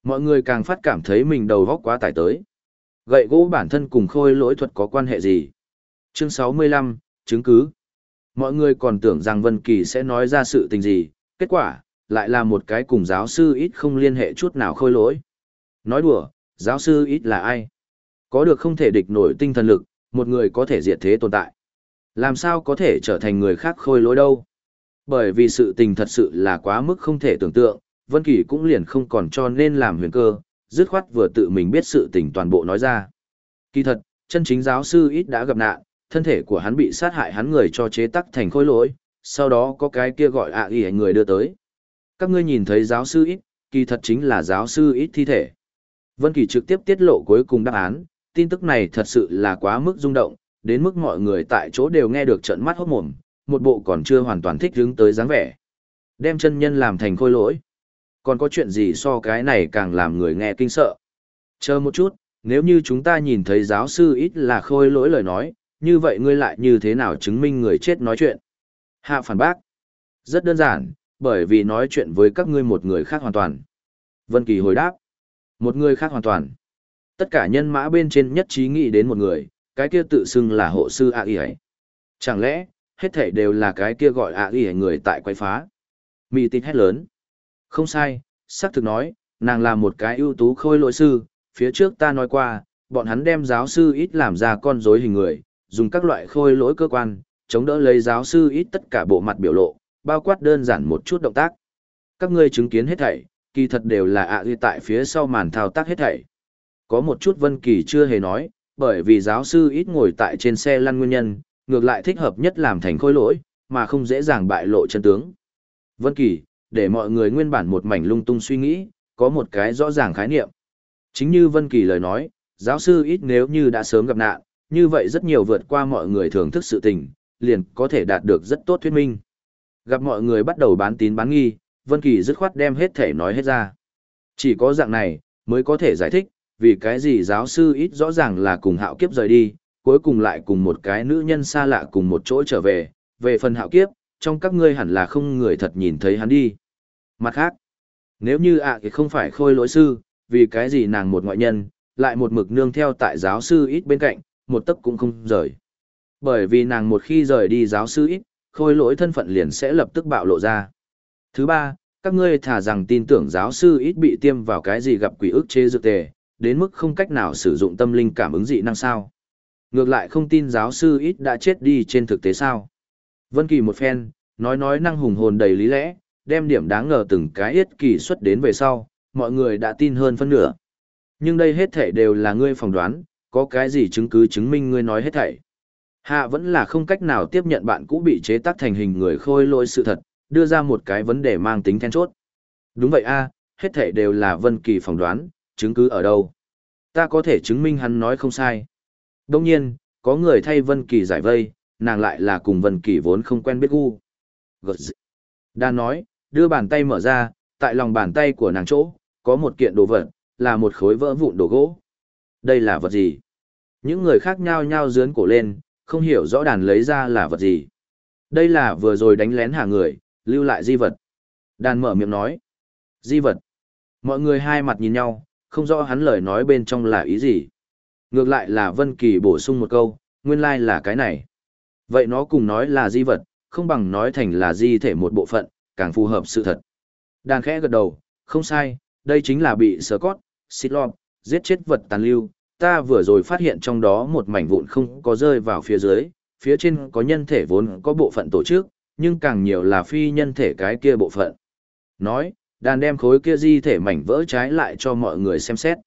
Mọi người càng phát cảm thấy mình đầu óc quá tải tới. Gậy gỗ bản thân cùng khôi lỗi thuật có quan hệ gì? Chương 65, chứng cứ. Mọi người còn tưởng rằng Vân Kỳ sẽ nói ra sự tình gì, kết quả, lại là một cái cùng giáo sư ít không liên hệ chút nào khôi lỗi. Nói đùa, giáo sư ít là ai? Có được không thể địch nổi tinh thần lực, một người có thể diệt thế tồn tại. Làm sao có thể trở thành người khác khôi lỗi đâu? Bởi vì sự tình thật sự là quá mức không thể tưởng tượng, Vân Kỳ cũng liền không còn cho nên làm huyền cơ, dứt khoát vừa tự mình biết sự tình toàn bộ nói ra. Kỳ thật, chân chính giáo sư ít đã gặp nạn, thân thể của hắn bị sát hại hắn người cho chế tắc thành khối lỗi, sau đó có cái kia gọi ạ à người đưa tới. Các ngươi nhìn thấy giáo sư ít, kỳ thật chính là giáo sư ít thi thể. Vân Kỳ trực tiếp tiết lộ cuối cùng đáp án, tin tức này thật sự là quá mức rung động, đến mức mọi người tại chỗ đều nghe được trợn mắt hốt mồm, một bộ còn chưa hoàn toàn thích ứng tới dáng vẻ. Đem chân nhân làm thành khôi lỗi. Còn có chuyện gì so cái này càng làm người nghe kinh sợ. Chờ một chút, nếu như chúng ta nhìn thấy giáo sư ít là khôi lỗi lời nói, như vậy ngươi lại như thế nào chứng minh người chết nói chuyện? Hạ phản bác. Rất đơn giản, bởi vì nói chuyện với các ngươi một người khác hoàn toàn. Vân Kỳ hồi đáp. Một người khác hoàn toàn. Tất cả nhân mã bên trên nhất trí nghĩ đến một người, cái kia tự xưng là hộ sư A Y ấy. Chẳng lẽ, hết thảy đều là cái kia gọi A Y người tại quay phá? Mị tịt hét lớn. Không sai, xác thực nói, nàng là một cái ưu tú khôi lỗi sư, phía trước ta nói qua, bọn hắn đem giáo sư ít làm ra con rối hình người, dùng các loại khôi lỗi cơ quan, chống đỡ lấy giáo sư ít tất cả bộ mặt biểu lộ, bao quát đơn giản một chút động tác. Các ngươi chứng kiến hết thảy, kỳ thật đều là ạ à tại phía sau màn thao tác hết thảy. Có một chút Vân Kỳ chưa hề nói, bởi vì giáo sư ít ngồi tại trên xe lăn nguyên nhân, ngược lại thích hợp nhất làm thành khôi lỗi, mà không dễ dàng bại lộ chân tướng. Vân Kỳ, để mọi người nguyên bản một mảnh lung tung suy nghĩ, có một cái rõ ràng khái niệm. Chính như Vân Kỳ lời nói, giáo sư ít nếu như đã sớm gặp nạn, như vậy rất nhiều vượt qua mọi người thường thức sự tình, liền có thể đạt được rất tốt thuyết minh. Gặp mọi người bắt đầu bán tín bán nghi, Vân Kỳ dứt khoát đem hết thể nói hết ra. Chỉ có dạng này, mới có thể giải thích, vì cái gì giáo sư ít rõ ràng là cùng hạo kiếp rời đi, cuối cùng lại cùng một cái nữ nhân xa lạ cùng một chỗ trở về, về phần hạo kiếp, trong các ngươi hẳn là không người thật nhìn thấy hắn đi. Mặt khác, nếu như ạ thì không phải khôi lỗi sư, vì cái gì nàng một ngoại nhân, lại một mực nương theo tại giáo sư ít bên cạnh, một tấc cũng không rời. Bởi vì nàng một khi rời đi giáo sư ít, khôi lỗi thân phận liền sẽ lập tức bạo lộ ra. Thứ ba, các ngươi thả rằng tin tưởng giáo sư ít bị tiêm vào cái gì gặp quỷ ức chế dược tề, đến mức không cách nào sử dụng tâm linh cảm ứng dị năng sao. Ngược lại không tin giáo sư ít đã chết đi trên thực tế sao. Vân Kỳ một phen, nói nói năng hùng hồn đầy lý lẽ, đem điểm đáng ngờ từng cái ít kỳ xuất đến về sau, mọi người đã tin hơn phân nửa. Nhưng đây hết thảy đều là ngươi phỏng đoán, có cái gì chứng cứ chứng minh ngươi nói hết thảy. Hạ vẫn là không cách nào tiếp nhận bạn cũ bị chế tác thành hình người khôi lỗi sự thật, đưa ra một cái vấn đề mang tính then chốt. Đúng vậy a, hết thảy đều là Vân Kỳ phỏng đoán, chứng cứ ở đâu? Ta có thể chứng minh hắn nói không sai. Đương nhiên, có người thay Vân Kỳ giải vây, nàng lại là cùng Vân Kỳ vốn không quen biết gu. đa nói, đưa bàn tay mở ra, tại lòng bàn tay của nàng chỗ, có một kiện đồ vật, là một khối vỡ vụn đồ gỗ. Đây là vật gì? Những người khác nhao nhao dướn cổ lên, không hiểu rõ đàn lấy ra là vật gì. Đây là vừa rồi đánh lén hạ người, lưu lại di vật. Đàn mở miệng nói. Di vật. Mọi người hai mặt nhìn nhau, không rõ hắn lời nói bên trong là ý gì. Ngược lại là Vân Kỳ bổ sung một câu, nguyên lai like là cái này. Vậy nó cùng nói là di vật, không bằng nói thành là di thể một bộ phận, càng phù hợp sự thật. Đàn khẽ gật đầu, không sai, đây chính là bị Scott, Sitlop, giết chết vật tàn lưu. Ta vừa rồi phát hiện trong đó một mảnh vụn không có rơi vào phía dưới, phía trên có nhân thể vốn có bộ phận tổ chức, nhưng càng nhiều là phi nhân thể cái kia bộ phận. Nói, đàn đem khối kia di thể mảnh vỡ trái lại cho mọi người xem xét.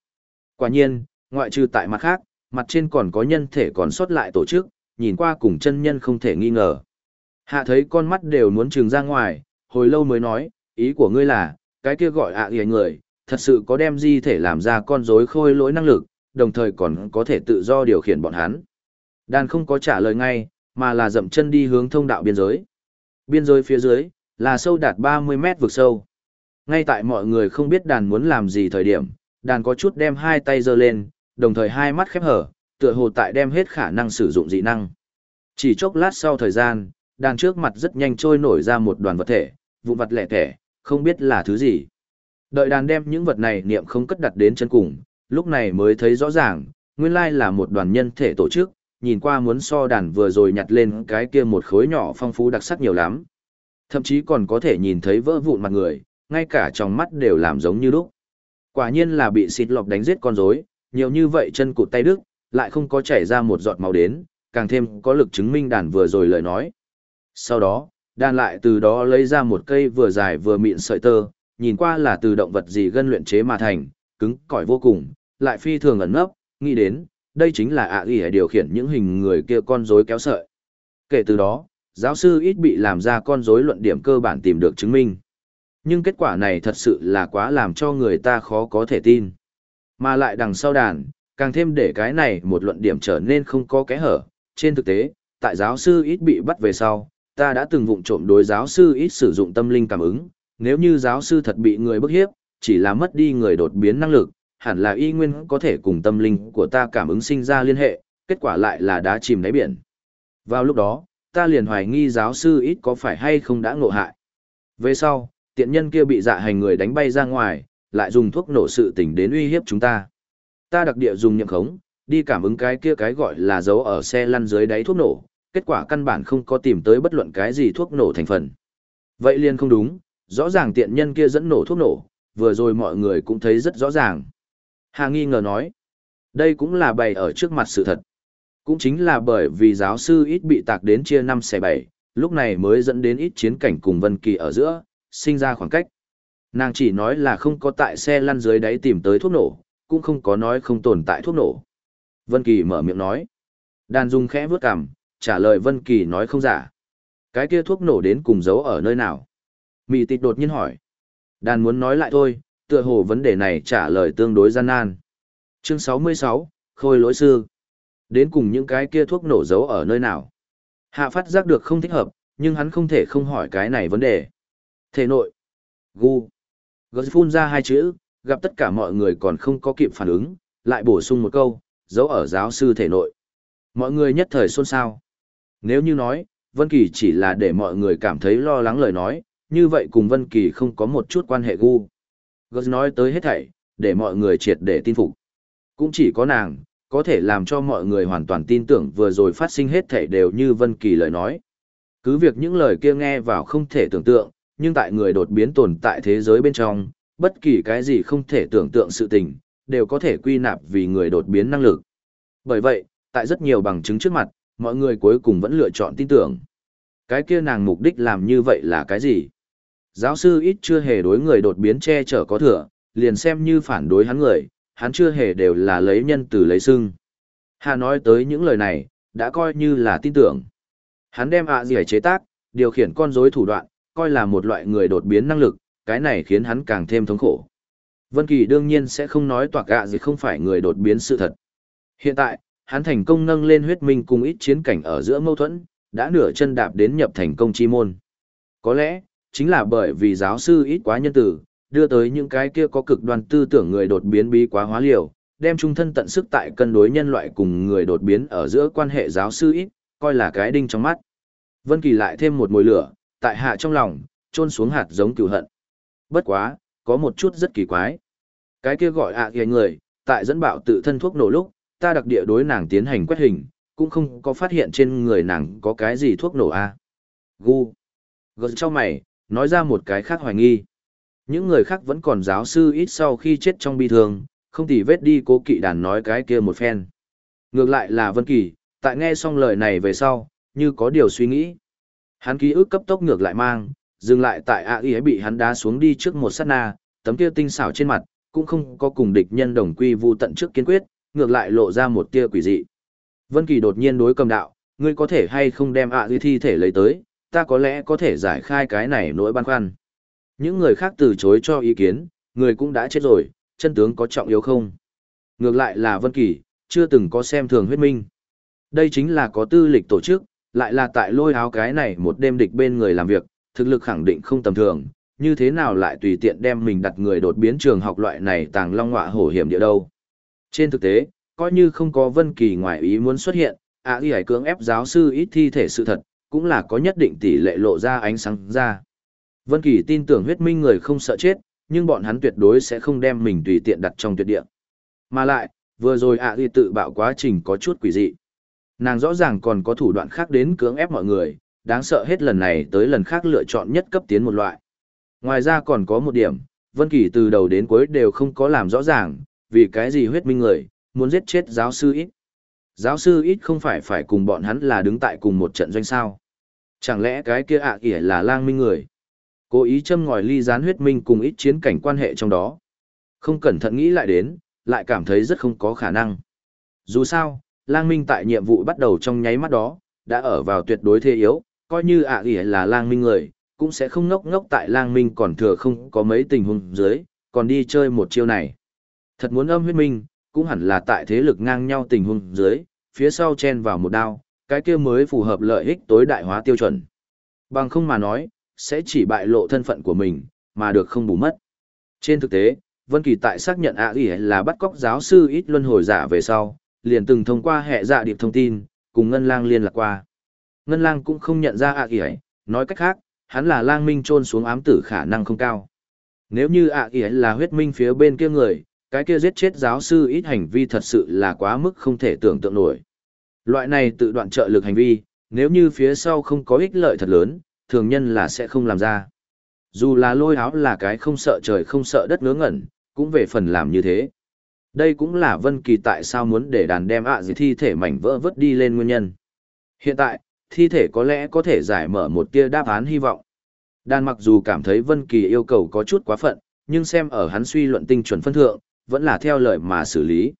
Quả nhiên, ngoại trừ tại mặt khác, mặt trên còn có nhân thể còn sót lại tổ chức, nhìn qua cùng chân nhân không thể nghi ngờ. Hạ thấy con mắt đều muốn trừng ra ngoài, hồi lâu mới nói, ý của ngươi là, cái kia gọi ạ à người, thật sự có đem di thể làm ra con rối khôi lỗi năng lực, đồng thời còn có thể tự do điều khiển bọn hắn. Đàn không có trả lời ngay, mà là dậm chân đi hướng thông đạo biên giới. Biên giới phía dưới, là sâu đạt 30 mét vực sâu. Ngay tại mọi người không biết đàn muốn làm gì thời điểm, đàn có chút đem hai tay giơ lên, đồng thời hai mắt khép hở, tựa hồ tại đem hết khả năng sử dụng dị năng. Chỉ chốc lát sau thời gian, đàn trước mặt rất nhanh trôi nổi ra một đoàn vật thể, vụn vật lẻ thẻ, không biết là thứ gì. Đợi đàn đem những vật này niệm không cất đặt đến chân cùng, lúc này mới thấy rõ ràng, nguyên lai là một đoàn nhân thể tổ chức, nhìn qua muốn so đàn vừa rồi nhặt lên cái kia một khối nhỏ phong phú đặc sắc nhiều lắm. Thậm chí còn có thể nhìn thấy vỡ vụn mặt người, ngay cả trong mắt đều làm giống như lúc. Quả nhiên là bị xịt lọc đánh giết con rối, nhiều như vậy chân cụt tay đức, lại không có chảy ra một giọt máu đến, càng thêm có lực chứng minh đàn vừa rồi lời nói. Sau đó, đàn lại từ đó lấy ra một cây vừa dài vừa mịn sợi tơ, nhìn qua là từ động vật gì gân luyện chế mà thành, cứng cỏi vô cùng, lại phi thường ẩn nấp, nghĩ đến, đây chính là ạ ghi điều khiển những hình người kia con rối kéo sợi. Kể từ đó, giáo sư ít bị làm ra con rối luận điểm cơ bản tìm được chứng minh. Nhưng kết quả này thật sự là quá làm cho người ta khó có thể tin. Mà lại đằng sau đàn, càng thêm để cái này một luận điểm trở nên không có kẽ hở. Trên thực tế, tại giáo sư ít bị bắt về sau, ta đã từng vụng trộm đối giáo sư ít sử dụng tâm linh cảm ứng. Nếu như giáo sư thật bị người bức hiếp, chỉ là mất đi người đột biến năng lực, hẳn là y nguyên có thể cùng tâm linh của ta cảm ứng sinh ra liên hệ, kết quả lại là đá chìm đáy biển. Vào lúc đó, ta liền hoài nghi giáo sư ít có phải hay không đã ngộ hại. Về sau, tiện nhân kia bị dạ hành người đánh bay ra ngoài, lại dùng thuốc nổ sự tình đến uy hiếp chúng ta. Ta đặc địa dùng nhậm khống, đi cảm ứng cái kia cái gọi là dấu ở xe lăn dưới đáy thuốc nổ, kết quả căn bản không có tìm tới bất luận cái gì thuốc nổ thành phần. Vậy liền không đúng, Rõ ràng tiện nhân kia dẫn nổ thuốc nổ, vừa rồi mọi người cũng thấy rất rõ ràng. Hà nghi ngờ nói, đây cũng là bày ở trước mặt sự thật. Cũng chính là bởi vì giáo sư ít bị tạc đến chia năm xe bảy, lúc này mới dẫn đến ít chiến cảnh cùng Vân Kỳ ở giữa, sinh ra khoảng cách. Nàng chỉ nói là không có tại xe lăn dưới đáy tìm tới thuốc nổ, cũng không có nói không tồn tại thuốc nổ. Vân Kỳ mở miệng nói. Đàn Dung khẽ vướt cằm, trả lời Vân Kỳ nói không giả. Cái kia thuốc nổ đến cùng giấu ở nơi nào? Mị tịt đột nhiên hỏi. Đàn muốn nói lại thôi, tựa hồ vấn đề này trả lời tương đối gian nan. Chương 66, Khôi lỗi sư. Đến cùng những cái kia thuốc nổ giấu ở nơi nào? Hạ phát giác được không thích hợp, nhưng hắn không thể không hỏi cái này vấn đề. Thể nội. Gu. Gớt phun ra hai chữ, gặp tất cả mọi người còn không có kịp phản ứng, lại bổ sung một câu, giấu ở giáo sư thể nội. Mọi người nhất thời xôn xao. Nếu như nói, Vân Kỳ chỉ là để mọi người cảm thấy lo lắng lời nói, như vậy cùng Vân Kỳ không có một chút quan hệ gu. Gus nói tới hết thảy, để mọi người triệt để tin phục. Cũng chỉ có nàng, có thể làm cho mọi người hoàn toàn tin tưởng vừa rồi phát sinh hết thảy đều như Vân Kỳ lời nói. Cứ việc những lời kia nghe vào không thể tưởng tượng, nhưng tại người đột biến tồn tại thế giới bên trong, bất kỳ cái gì không thể tưởng tượng sự tình, đều có thể quy nạp vì người đột biến năng lực. Bởi vậy, tại rất nhiều bằng chứng trước mặt, mọi người cuối cùng vẫn lựa chọn tin tưởng. Cái kia nàng mục đích làm như vậy là cái gì? Giáo sư ít chưa hề đối người đột biến che chở có thừa, liền xem như phản đối hắn người, hắn chưa hề đều là lấy nhân từ lấy xưng. Hà nói tới những lời này, đã coi như là tin tưởng. Hắn đem ạ gì chế tác, điều khiển con rối thủ đoạn, coi là một loại người đột biến năng lực, cái này khiến hắn càng thêm thống khổ. Vân Kỳ đương nhiên sẽ không nói toạc ạ gì không phải người đột biến sự thật. Hiện tại, hắn thành công nâng lên huyết minh cùng ít chiến cảnh ở giữa mâu thuẫn, đã nửa chân đạp đến nhập thành công chi môn. Có lẽ, chính là bởi vì giáo sư ít quá nhân tử, đưa tới những cái kia có cực đoan tư tưởng người đột biến bí quá hóa liều, đem trung thân tận sức tại cân đối nhân loại cùng người đột biến ở giữa quan hệ giáo sư ít, coi là cái đinh trong mắt. Vân Kỳ lại thêm một mùi lửa, tại hạ trong lòng, trôn xuống hạt giống cừu hận. Bất quá, có một chút rất kỳ quái. Cái kia gọi ạ à người, tại dẫn bạo tự thân thuốc nổ lúc, ta đặc địa đối nàng tiến hành quét hình, cũng không có phát hiện trên người nàng có cái gì thuốc nổ a. À. Gu. Gật cho mày, nói ra một cái khác hoài nghi. Những người khác vẫn còn giáo sư ít sau khi chết trong bi thương, không tỉ vết đi cố kỵ đàn nói cái kia một phen. Ngược lại là Vân Kỳ, tại nghe xong lời này về sau, như có điều suy nghĩ. Hắn ký ức cấp tốc ngược lại mang, dừng lại tại a y ấy bị hắn đá xuống đi trước một sát na, tấm kia tinh xảo trên mặt, cũng không có cùng địch nhân đồng quy vu tận trước kiên quyết, ngược lại lộ ra một tia quỷ dị. Vân Kỳ đột nhiên đối cầm đạo, ngươi có thể hay không đem a y thi thể lấy tới, ta có lẽ có thể giải khai cái này nỗi băn khoăn. Những người khác từ chối cho ý kiến, người cũng đã chết rồi, chân tướng có trọng yếu không? Ngược lại là Vân Kỳ, chưa từng có xem thường huyết minh. Đây chính là có tư lịch tổ chức, lại là tại lôi áo cái này một đêm địch bên người làm việc, thực lực khẳng định không tầm thường, như thế nào lại tùy tiện đem mình đặt người đột biến trường học loại này tàng long ngọa hổ hiểm địa đâu. Trên thực tế, coi như không có Vân Kỳ ngoài ý muốn xuất hiện, ạ à, y cưỡng ép giáo sư ít thi thể sự thật, cũng là có nhất định tỷ lệ lộ ra ánh sáng ra. Vân Kỳ tin tưởng huyết minh người không sợ chết, nhưng bọn hắn tuyệt đối sẽ không đem mình tùy tiện đặt trong tuyệt địa. Mà lại, vừa rồi ạ à tự bạo quá trình có chút quỷ dị. Nàng rõ ràng còn có thủ đoạn khác đến cưỡng ép mọi người, đáng sợ hết lần này tới lần khác lựa chọn nhất cấp tiến một loại. Ngoài ra còn có một điểm, Vân Kỳ từ đầu đến cuối đều không có làm rõ ràng, vì cái gì huyết minh người, muốn giết chết giáo sư ít. Giáo sư ít không phải phải cùng bọn hắn là đứng tại cùng một trận doanh sao. Chẳng lẽ cái kia ạ à là lang minh người? Cố ý châm ngòi ly gián huyết minh cùng ít chiến cảnh quan hệ trong đó. Không cẩn thận nghĩ lại đến, lại cảm thấy rất không có khả năng. Dù sao, lang minh tại nhiệm vụ bắt đầu trong nháy mắt đó, đã ở vào tuyệt đối thế yếu, coi như ạ à là lang minh người, cũng sẽ không ngốc ngốc tại lang minh còn thừa không có mấy tình huống dưới, còn đi chơi một chiêu này. Thật muốn âm huyết minh, cũng hẳn là tại thế lực ngang nhau tình huống dưới, phía sau chen vào một đao, cái kia mới phù hợp lợi ích tối đại hóa tiêu chuẩn. Bằng không mà nói, sẽ chỉ bại lộ thân phận của mình, mà được không bù mất. Trên thực tế, Vân Kỳ tại xác nhận ạ à là bắt cóc giáo sư ít luân hồi giả về sau, liền từng thông qua hệ dạ điệp thông tin, cùng Ngân Lang liên lạc qua. Ngân Lang cũng không nhận ra ạ à nói cách khác, hắn là lang minh trôn xuống ám tử khả năng không cao. Nếu như ạ à là huyết minh phía bên kia người, cái kia giết chết giáo sư ít hành vi thật sự là quá mức không thể tưởng tượng nổi. Loại này tự đoạn trợ lực hành vi, nếu như phía sau không có ích lợi thật lớn, thường nhân là sẽ không làm ra. Dù là lôi áo là cái không sợ trời không sợ đất ngớ ngẩn, cũng về phần làm như thế. Đây cũng là Vân Kỳ tại sao muốn để đàn đem ạ à gì thi thể mảnh vỡ vứt đi lên nguyên nhân. Hiện tại, thi thể có lẽ có thể giải mở một tia đáp án hy vọng. Đàn mặc dù cảm thấy Vân Kỳ yêu cầu có chút quá phận, nhưng xem ở hắn suy luận tinh chuẩn phân thượng, vẫn là theo lời mà xử lý.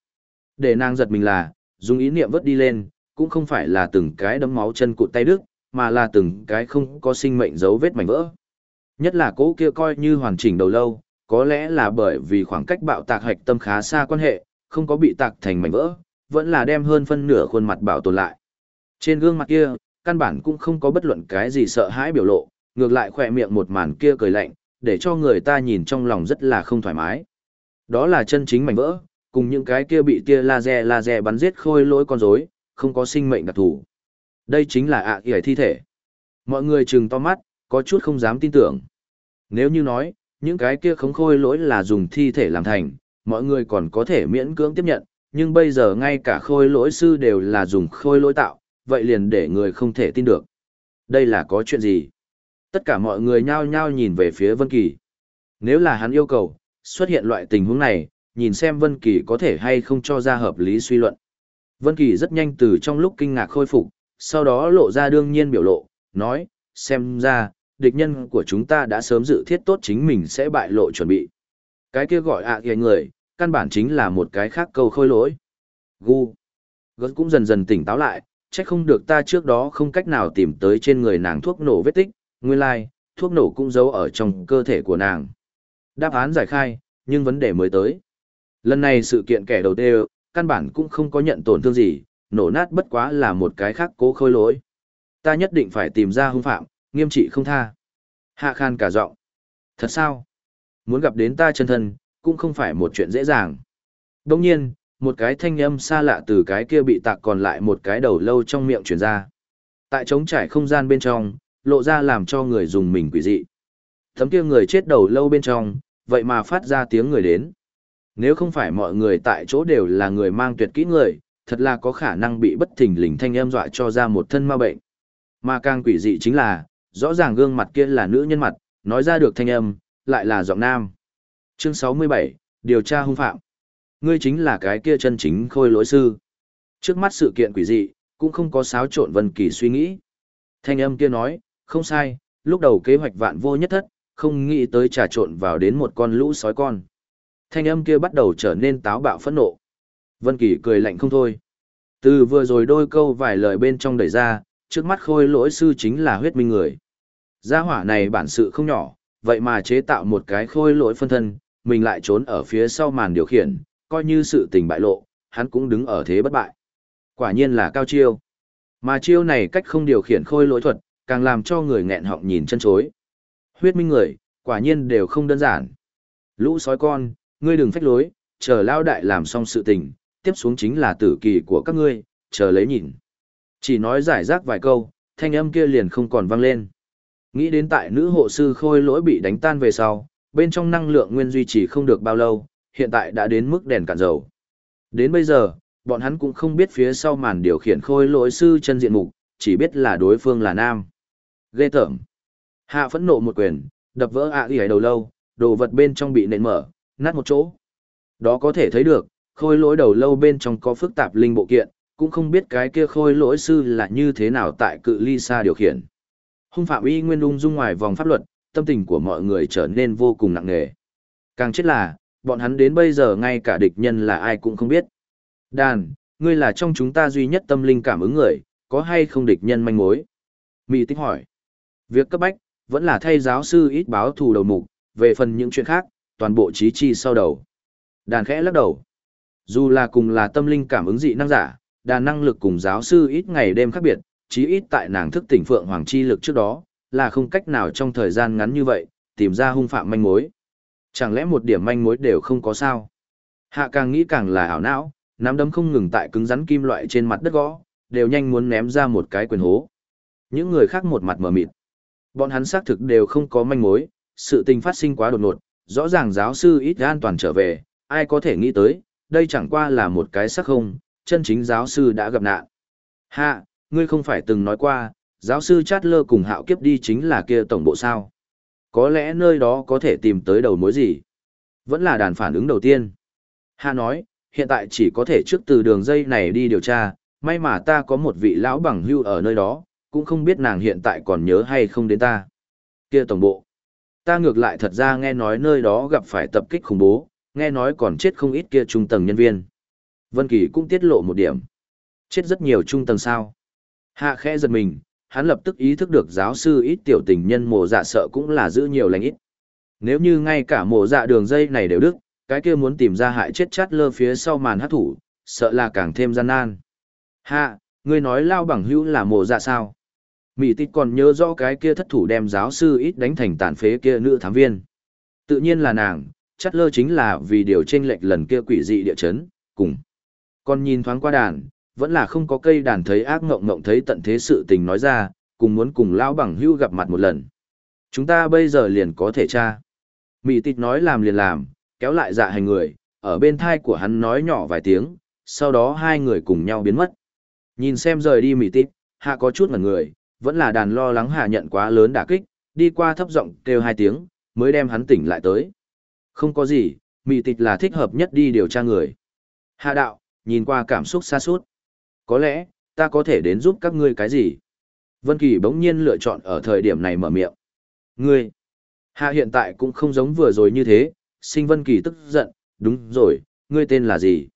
Để nàng giật mình là, dùng ý niệm vớt đi lên, cũng không phải là từng cái đấm máu chân cụt tay đứt, mà là từng cái không có sinh mệnh dấu vết mảnh vỡ. Nhất là cố kia coi như hoàn chỉnh đầu lâu, có lẽ là bởi vì khoảng cách bạo tạc hạch tâm khá xa quan hệ, không có bị tạc thành mảnh vỡ, vẫn là đem hơn phân nửa khuôn mặt bảo tồn lại. Trên gương mặt kia, căn bản cũng không có bất luận cái gì sợ hãi biểu lộ, ngược lại khỏe miệng một màn kia cười lạnh, để cho người ta nhìn trong lòng rất là không thoải mái. Đó là chân chính mảnh vỡ, cùng những cái kia bị tia laser laser bắn giết khôi lỗi con rối, không có sinh mệnh đặc thù. Đây chính là ạ à thi thể. Mọi người trừng to mắt, có chút không dám tin tưởng. Nếu như nói, những cái kia khống khôi lỗi là dùng thi thể làm thành, mọi người còn có thể miễn cưỡng tiếp nhận, nhưng bây giờ ngay cả khôi lỗi sư đều là dùng khôi lỗi tạo, vậy liền để người không thể tin được. Đây là có chuyện gì? Tất cả mọi người nhao nhao nhìn về phía Vân Kỳ. Nếu là hắn yêu cầu, xuất hiện loại tình huống này, nhìn xem Vân Kỳ có thể hay không cho ra hợp lý suy luận. Vân Kỳ rất nhanh từ trong lúc kinh ngạc khôi phục, sau đó lộ ra đương nhiên biểu lộ, nói, xem ra, địch nhân của chúng ta đã sớm dự thiết tốt chính mình sẽ bại lộ chuẩn bị. Cái kia gọi ạ à người, căn bản chính là một cái khác câu khôi lỗi. Gu. Gớt cũng dần dần tỉnh táo lại, chắc không được ta trước đó không cách nào tìm tới trên người nàng thuốc nổ vết tích, nguyên lai, like, thuốc nổ cũng giấu ở trong cơ thể của nàng. Đáp án giải khai, nhưng vấn đề mới tới. Lần này sự kiện kẻ đầu tiên, căn bản cũng không có nhận tổn thương gì, nổ nát bất quá là một cái khác cố khôi lỗi. Ta nhất định phải tìm ra hung phạm, nghiêm trị không tha. Hạ khan cả giọng. Thật sao? Muốn gặp đến ta chân thân, cũng không phải một chuyện dễ dàng. Đồng nhiên, một cái thanh âm xa lạ từ cái kia bị tạc còn lại một cái đầu lâu trong miệng truyền ra. Tại trống trải không gian bên trong, lộ ra làm cho người dùng mình quỷ dị. Thấm kia người chết đầu lâu bên trong, vậy mà phát ra tiếng người đến. Nếu không phải mọi người tại chỗ đều là người mang tuyệt kỹ người, thật là có khả năng bị bất thình lình thanh âm dọa cho ra một thân ma bệnh. Mà càng quỷ dị chính là, rõ ràng gương mặt kia là nữ nhân mặt, nói ra được thanh âm, lại là giọng nam. Chương 67, điều tra hung phạm. Ngươi chính là cái kia chân chính khôi lỗi sư. Trước mắt sự kiện quỷ dị, cũng không có xáo trộn Vân Kỳ suy nghĩ. Thanh âm kia nói, không sai, lúc đầu kế hoạch vạn vô nhất thất, không nghĩ tới trà trộn vào đến một con lũ sói con. Thanh âm kia bắt đầu trở nên táo bạo phẫn nộ. Vân Kỳ cười lạnh không thôi. Từ vừa rồi đôi câu vài lời bên trong đẩy ra, trước mắt khôi lỗi sư chính là huyết minh người. Gia hỏa này bản sự không nhỏ, vậy mà chế tạo một cái khôi lỗi phân thân, mình lại trốn ở phía sau màn điều khiển, coi như sự tình bại lộ, hắn cũng đứng ở thế bất bại. Quả nhiên là cao chiêu. Mà chiêu này cách không điều khiển khôi lỗi thuật, càng làm cho người nghẹn họng nhìn chân chối. Huyết minh người, quả nhiên đều không đơn giản. Lũ sói con, ngươi đừng phách lối, chờ lao đại làm xong sự tình, tiếp xuống chính là tử kỳ của các ngươi, chờ lấy nhìn. Chỉ nói giải rác vài câu, thanh âm kia liền không còn vang lên. Nghĩ đến tại nữ hộ sư khôi lỗi bị đánh tan về sau, bên trong năng lượng nguyên duy trì không được bao lâu, hiện tại đã đến mức đèn cạn dầu. Đến bây giờ, bọn hắn cũng không biết phía sau màn điều khiển khôi lỗi sư chân diện mục, chỉ biết là đối phương là nam. Ghê tởm. Hạ phẫn nộ một quyền, đập vỡ ạ à đầu lâu, đồ vật bên trong bị nện mở, nát một chỗ. Đó có thể thấy được, khôi lỗi đầu lâu bên trong có phức tạp linh bộ kiện, cũng không biết cái kia khôi lỗi sư là như thế nào tại cự ly xa điều khiển. Hung phạm y nguyên ung dung ngoài vòng pháp luật, tâm tình của mọi người trở nên vô cùng nặng nề. Càng chết là, bọn hắn đến bây giờ ngay cả địch nhân là ai cũng không biết. Đàn, ngươi là trong chúng ta duy nhất tâm linh cảm ứng người, có hay không địch nhân manh mối? Mỹ tích hỏi. Việc cấp bách, vẫn là thay giáo sư ít báo thù đầu mục, về phần những chuyện khác, toàn bộ trí chi sau đầu. Đàn khẽ lắc đầu. Dù là cùng là tâm linh cảm ứng dị năng giả, đàn năng lực cùng giáo sư ít ngày đêm khác biệt, chí ít tại nàng thức tỉnh phượng hoàng chi lực trước đó, là không cách nào trong thời gian ngắn như vậy, tìm ra hung phạm manh mối. Chẳng lẽ một điểm manh mối đều không có sao? Hạ càng nghĩ càng là ảo não, nắm đấm không ngừng tại cứng rắn kim loại trên mặt đất gõ, đều nhanh muốn ném ra một cái quyền hố. Những người khác một mặt mở mịt. Bọn hắn xác thực đều không có manh mối, sự tình phát sinh quá đột ngột, rõ ràng giáo sư ít an toàn trở về, ai có thể nghĩ tới, đây chẳng qua là một cái sắc không, chân chính giáo sư đã gặp nạn. Hạ, ngươi không phải từng nói qua, giáo sư Chát Lơ cùng hạo kiếp đi chính là kia tổng bộ sao. Có lẽ nơi đó có thể tìm tới đầu mối gì. Vẫn là đàn phản ứng đầu tiên. Hạ nói, hiện tại chỉ có thể trước từ đường dây này đi điều tra, may mà ta có một vị lão bằng hưu ở nơi đó, cũng không biết nàng hiện tại còn nhớ hay không đến ta. Kia tổng bộ. Ta ngược lại thật ra nghe nói nơi đó gặp phải tập kích khủng bố, nghe nói còn chết không ít kia trung tầng nhân viên. Vân Kỳ cũng tiết lộ một điểm. Chết rất nhiều trung tầng sao. Hạ khẽ giật mình, hắn lập tức ý thức được giáo sư ít tiểu tình nhân mồ dạ sợ cũng là giữ nhiều lành ít. Nếu như ngay cả mồ dạ đường dây này đều đứt, cái kia muốn tìm ra hại chết chát lơ phía sau màn hát thủ, sợ là càng thêm gian nan. Hạ, ngươi nói lao bằng hữu là mồ dạ sao? Mỹ tịch còn nhớ rõ cái kia thất thủ đem giáo sư ít đánh thành tàn phế kia nữ thám viên. Tự nhiên là nàng, chắc lơ chính là vì điều tranh lệch lần kia quỷ dị địa chấn, cùng. Còn nhìn thoáng qua đàn, vẫn là không có cây đàn thấy ác ngộng ngộng thấy tận thế sự tình nói ra, cùng muốn cùng lão bằng hưu gặp mặt một lần. Chúng ta bây giờ liền có thể tra. Mỹ tịch nói làm liền làm, kéo lại dạ hành người, ở bên thai của hắn nói nhỏ vài tiếng, sau đó hai người cùng nhau biến mất. Nhìn xem rời đi Mỹ tịch, hạ có chút ngẩn người, vẫn là đàn lo lắng hạ nhận quá lớn đả kích, đi qua thấp giọng kêu hai tiếng, mới đem hắn tỉnh lại tới. Không có gì, Mỹ tịch là thích hợp nhất đi điều tra người. Hạ đạo, nhìn qua cảm xúc xa suốt. Có lẽ, ta có thể đến giúp các ngươi cái gì? Vân Kỳ bỗng nhiên lựa chọn ở thời điểm này mở miệng. Ngươi, hạ hiện tại cũng không giống vừa rồi như thế, sinh Vân Kỳ tức giận, đúng rồi, ngươi tên là gì?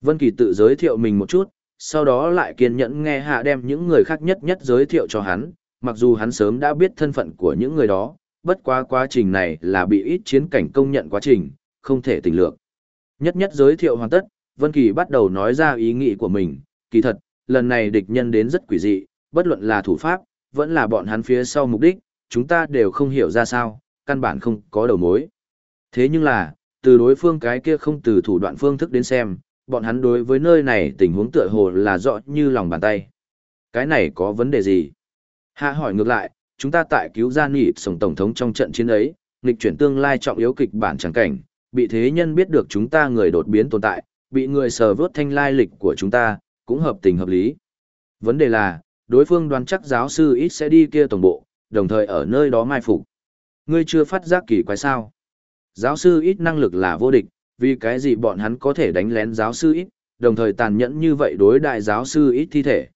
Vân Kỳ tự giới thiệu mình một chút, sau đó lại kiên nhẫn nghe hạ đem những người khác nhất nhất giới thiệu cho hắn, mặc dù hắn sớm đã biết thân phận của những người đó, bất quá quá trình này là bị ít chiến cảnh công nhận quá trình, không thể tình lượng. Nhất nhất giới thiệu hoàn tất, Vân Kỳ bắt đầu nói ra ý nghĩ của mình, kỳ thật, lần này địch nhân đến rất quỷ dị, bất luận là thủ pháp, vẫn là bọn hắn phía sau mục đích, chúng ta đều không hiểu ra sao, căn bản không có đầu mối. Thế nhưng là, từ đối phương cái kia không từ thủ đoạn phương thức đến xem, bọn hắn đối với nơi này tình huống tựa hồ là rõ như lòng bàn tay. Cái này có vấn đề gì? Hạ hỏi ngược lại, chúng ta tại cứu ra nịt sổng tổng thống trong trận chiến ấy, nghịch chuyển tương lai trọng yếu kịch bản chẳng cảnh, bị thế nhân biết được chúng ta người đột biến tồn tại, bị người sờ vớt thanh lai lịch của chúng ta, cũng hợp tình hợp lý. Vấn đề là, đối phương đoán chắc giáo sư ít sẽ đi kia tổng bộ, đồng thời ở nơi đó mai phục. Ngươi chưa phát giác kỳ quái sao? Giáo sư ít năng lực là vô địch, vì cái gì bọn hắn có thể đánh lén giáo sư ít, đồng thời tàn nhẫn như vậy đối đại giáo sư ít thi thể.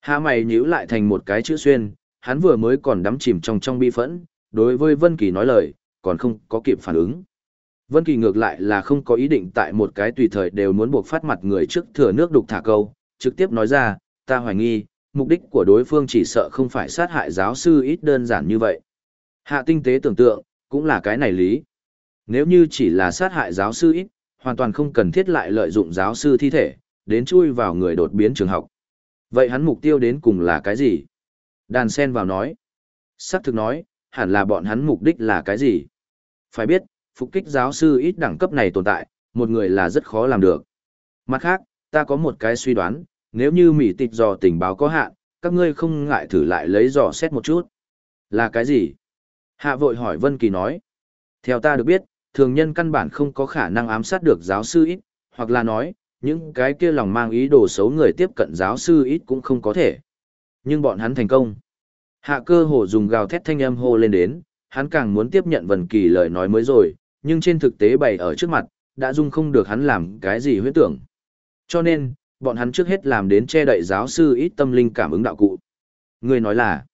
Hạ mày nhíu lại thành một cái chữ xuyên, hắn vừa mới còn đắm chìm trong trong bi phẫn, đối với Vân Kỳ nói lời, còn không có kịp phản ứng. Vân Kỳ ngược lại là không có ý định tại một cái tùy thời đều muốn buộc phát mặt người trước thừa nước đục thả câu, trực tiếp nói ra, ta hoài nghi, mục đích của đối phương chỉ sợ không phải sát hại giáo sư ít đơn giản như vậy. Hạ tinh tế tưởng tượng, cũng là cái này lý. Nếu như chỉ là sát hại giáo sư ít, hoàn toàn không cần thiết lại lợi dụng giáo sư thi thể, đến chui vào người đột biến trường học. Vậy hắn mục tiêu đến cùng là cái gì? Đàn sen vào nói. Sắc thực nói, hẳn là bọn hắn mục đích là cái gì? Phải biết, phục kích giáo sư ít đẳng cấp này tồn tại, một người là rất khó làm được. Mặt khác, ta có một cái suy đoán, nếu như Mỹ tịch dò tình báo có hạn, các ngươi không ngại thử lại lấy dò xét một chút. Là cái gì? Hạ vội hỏi Vân Kỳ nói. Theo ta được biết, thường nhân căn bản không có khả năng ám sát được giáo sư ít, hoặc là nói, những cái kia lòng mang ý đồ xấu người tiếp cận giáo sư ít cũng không có thể. Nhưng bọn hắn thành công. Hạ cơ hồ dùng gào thét thanh âm hô lên đến, hắn càng muốn tiếp nhận Vân Kỳ lời nói mới rồi, nhưng trên thực tế bày ở trước mặt, đã dung không được hắn làm cái gì huyễn tưởng. Cho nên, bọn hắn trước hết làm đến che đậy giáo sư ít tâm linh cảm ứng đạo cụ. Người nói là,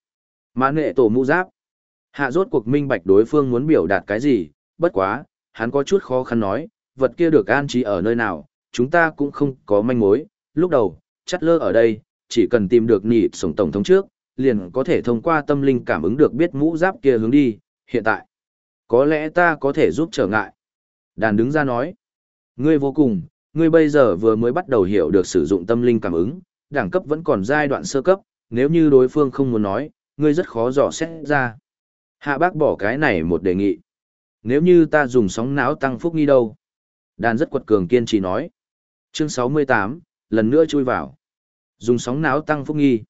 mã nghệ tổ mũ giáp. Hạ rốt cuộc minh bạch đối phương muốn biểu đạt cái gì, bất quá, hắn có chút khó khăn nói, vật kia được an trí ở nơi nào, chúng ta cũng không có manh mối. Lúc đầu, chắt lơ ở đây, chỉ cần tìm được nhị sổng tổng thống trước, liền có thể thông qua tâm linh cảm ứng được biết mũ giáp kia hướng đi, hiện tại. Có lẽ ta có thể giúp trở ngại. Đàn đứng ra nói, ngươi vô cùng, ngươi bây giờ vừa mới bắt đầu hiểu được sử dụng tâm linh cảm ứng, đẳng cấp vẫn còn giai đoạn sơ cấp, nếu như đối phương không muốn nói, ngươi rất khó dò xét ra. Hạ bác bỏ cái này một đề nghị. Nếu như ta dùng sóng não tăng phúc nghi đâu? Đàn rất quật cường kiên trì nói. Chương 68, lần nữa chui vào. Dùng sóng não tăng phúc nghi.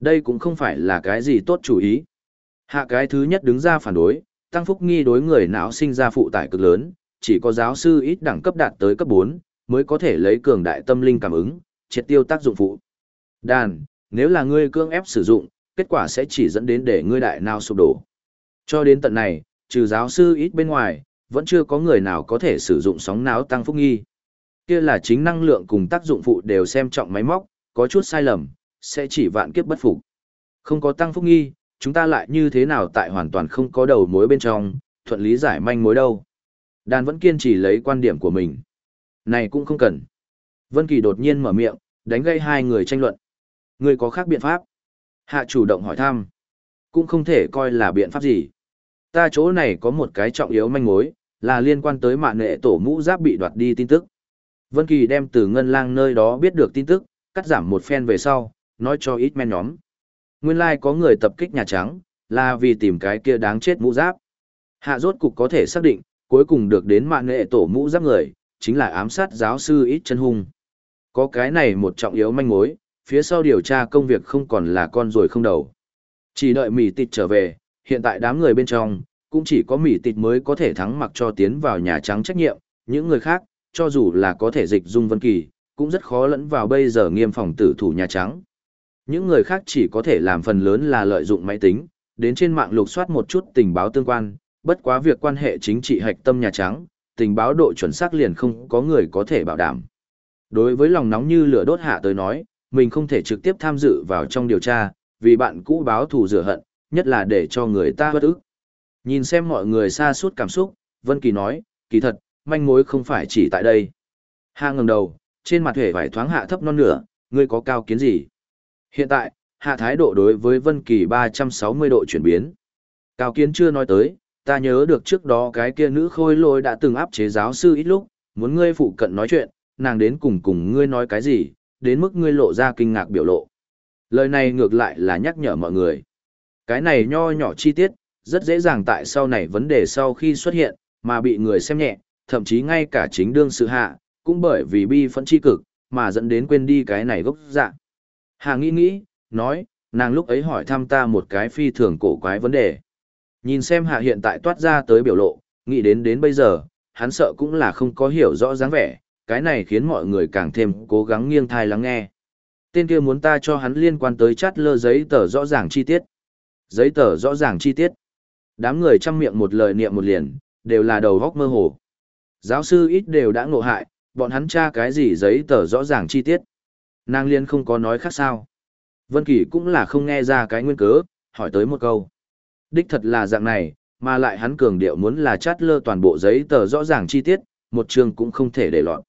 Đây cũng không phải là cái gì tốt chủ ý. Hạ cái thứ nhất đứng ra phản đối, tăng phúc nghi đối người não sinh ra phụ tải cực lớn, chỉ có giáo sư ít đẳng cấp đạt tới cấp 4, mới có thể lấy cường đại tâm linh cảm ứng, triệt tiêu tác dụng phụ. Đàn, nếu là ngươi cưỡng ép sử dụng, kết quả sẽ chỉ dẫn đến để ngươi đại não sụp đổ. Cho đến tận này, trừ giáo sư ít bên ngoài, vẫn chưa có người nào có thể sử dụng sóng não tăng phúc nghi. Kia là chính năng lượng cùng tác dụng phụ đều xem trọng máy móc, có chút sai lầm, sẽ chỉ vạn kiếp bất phục. Không có tăng phúc nghi, chúng ta lại như thế nào tại hoàn toàn không có đầu mối bên trong, thuận lý giải manh mối đâu. Đàn vẫn kiên trì lấy quan điểm của mình. Này cũng không cần. Vân Kỳ đột nhiên mở miệng, đánh gây hai người tranh luận. Người có khác biện pháp? Hạ chủ động hỏi thăm. Cũng không thể coi là biện pháp gì. Ta chỗ này có một cái trọng yếu manh mối, là liên quan tới mạng nghệ tổ mũ giáp bị đoạt đi tin tức. Vân Kỳ đem từ ngân lang nơi đó biết được tin tức, cắt giảm một phen về sau, nói cho ít men nhóm. Nguyên lai like có người tập kích Nhà Trắng, là vì tìm cái kia đáng chết mũ giáp. Hạ rốt cục có thể xác định, cuối cùng được đến mạng nghệ tổ mũ giáp người, chính là ám sát giáo sư ít chân hung. Có cái này một trọng yếu manh mối, phía sau điều tra công việc không còn là con rồi không đầu. Chỉ đợi mỉ tịt trở về, hiện tại đám người bên trong, cũng chỉ có Mỹ tịch mới có thể thắng mặc cho tiến vào Nhà Trắng trách nhiệm, những người khác, cho dù là có thể dịch dung vân kỳ, cũng rất khó lẫn vào bây giờ nghiêm phòng tử thủ Nhà Trắng. Những người khác chỉ có thể làm phần lớn là lợi dụng máy tính, đến trên mạng lục soát một chút tình báo tương quan, bất quá việc quan hệ chính trị hạch tâm Nhà Trắng, tình báo độ chuẩn xác liền không có người có thể bảo đảm. Đối với lòng nóng như lửa đốt hạ tới nói, mình không thể trực tiếp tham dự vào trong điều tra, vì bạn cũ báo thù rửa hận, nhất là để cho người ta bất ức. Nhìn xem mọi người xa suốt cảm xúc, Vân Kỳ nói, kỳ thật, manh mối không phải chỉ tại đây. Hạ ngẩng đầu, trên mặt hề vải thoáng hạ thấp non nửa, ngươi có cao kiến gì? Hiện tại, hạ thái độ đối với Vân Kỳ 360 độ chuyển biến. Cao kiến chưa nói tới, ta nhớ được trước đó cái kia nữ khôi lôi đã từng áp chế giáo sư ít lúc, muốn ngươi phụ cận nói chuyện, nàng đến cùng cùng ngươi nói cái gì, đến mức ngươi lộ ra kinh ngạc biểu lộ. Lời này ngược lại là nhắc nhở mọi người. Cái này nho nhỏ chi tiết, rất dễ dàng tại sau này vấn đề sau khi xuất hiện, mà bị người xem nhẹ, thậm chí ngay cả chính đương sự hạ, cũng bởi vì bi phẫn chi cực, mà dẫn đến quên đi cái này gốc dạng. Hà nghĩ nghĩ, nói, nàng lúc ấy hỏi thăm ta một cái phi thường cổ quái vấn đề. Nhìn xem hạ hiện tại toát ra tới biểu lộ, nghĩ đến đến bây giờ, hắn sợ cũng là không có hiểu rõ dáng vẻ, cái này khiến mọi người càng thêm cố gắng nghiêng thai lắng nghe. Tên kia muốn ta cho hắn liên quan tới chát lơ giấy tờ rõ ràng chi tiết. Giấy tờ rõ ràng chi tiết. Đám người chăm miệng một lời niệm một liền, đều là đầu góc mơ hồ. Giáo sư ít đều đã ngộ hại, bọn hắn tra cái gì giấy tờ rõ ràng chi tiết. Nàng liên không có nói khác sao. Vân Kỳ cũng là không nghe ra cái nguyên cớ, hỏi tới một câu. Đích thật là dạng này, mà lại hắn cường điệu muốn là chát lơ toàn bộ giấy tờ rõ ràng chi tiết, một chương cũng không thể để lọt.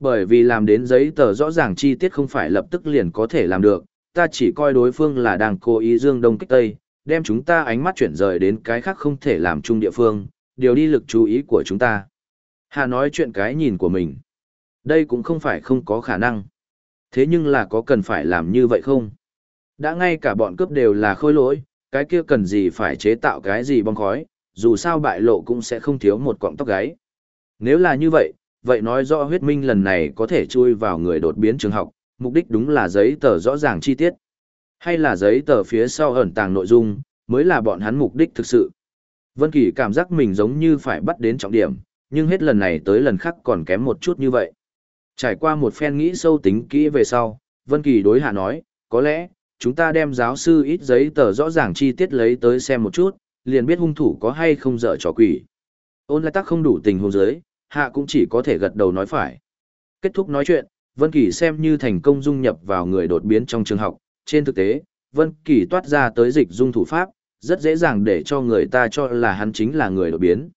Bởi vì làm đến giấy tờ rõ ràng chi tiết không phải lập tức liền có thể làm được, ta chỉ coi đối phương là đang cố ý dương đông kích tây, đem chúng ta ánh mắt chuyển rời đến cái khác không thể làm chung địa phương, điều đi lực chú ý của chúng ta. Hà nói chuyện cái nhìn của mình. Đây cũng không phải không có khả năng. Thế nhưng là có cần phải làm như vậy không? Đã ngay cả bọn cướp đều là khôi lỗi, cái kia cần gì phải chế tạo cái gì bong khói, dù sao bại lộ cũng sẽ không thiếu một cọng tóc gáy. Nếu là như vậy, vậy nói rõ huyết minh lần này có thể chui vào người đột biến trường học, mục đích đúng là giấy tờ rõ ràng chi tiết. Hay là giấy tờ phía sau ẩn tàng nội dung, mới là bọn hắn mục đích thực sự. Vân Kỳ cảm giác mình giống như phải bắt đến trọng điểm, nhưng hết lần này tới lần khác còn kém một chút như vậy. Trải qua một phen nghĩ sâu tính kỹ về sau, Vân Kỳ đối hạ nói, có lẽ, chúng ta đem giáo sư ít giấy tờ rõ ràng chi tiết lấy tới xem một chút, liền biết hung thủ có hay không dở trò quỷ. Ôn lại tắc không đủ tình huống giới, hạ cũng chỉ có thể gật đầu nói phải. Kết thúc nói chuyện, Vân Kỳ xem như thành công dung nhập vào người đột biến trong trường học, trên thực tế, Vân Kỳ toát ra tới dịch dung thủ pháp, rất dễ dàng để cho người ta cho là hắn chính là người đột biến.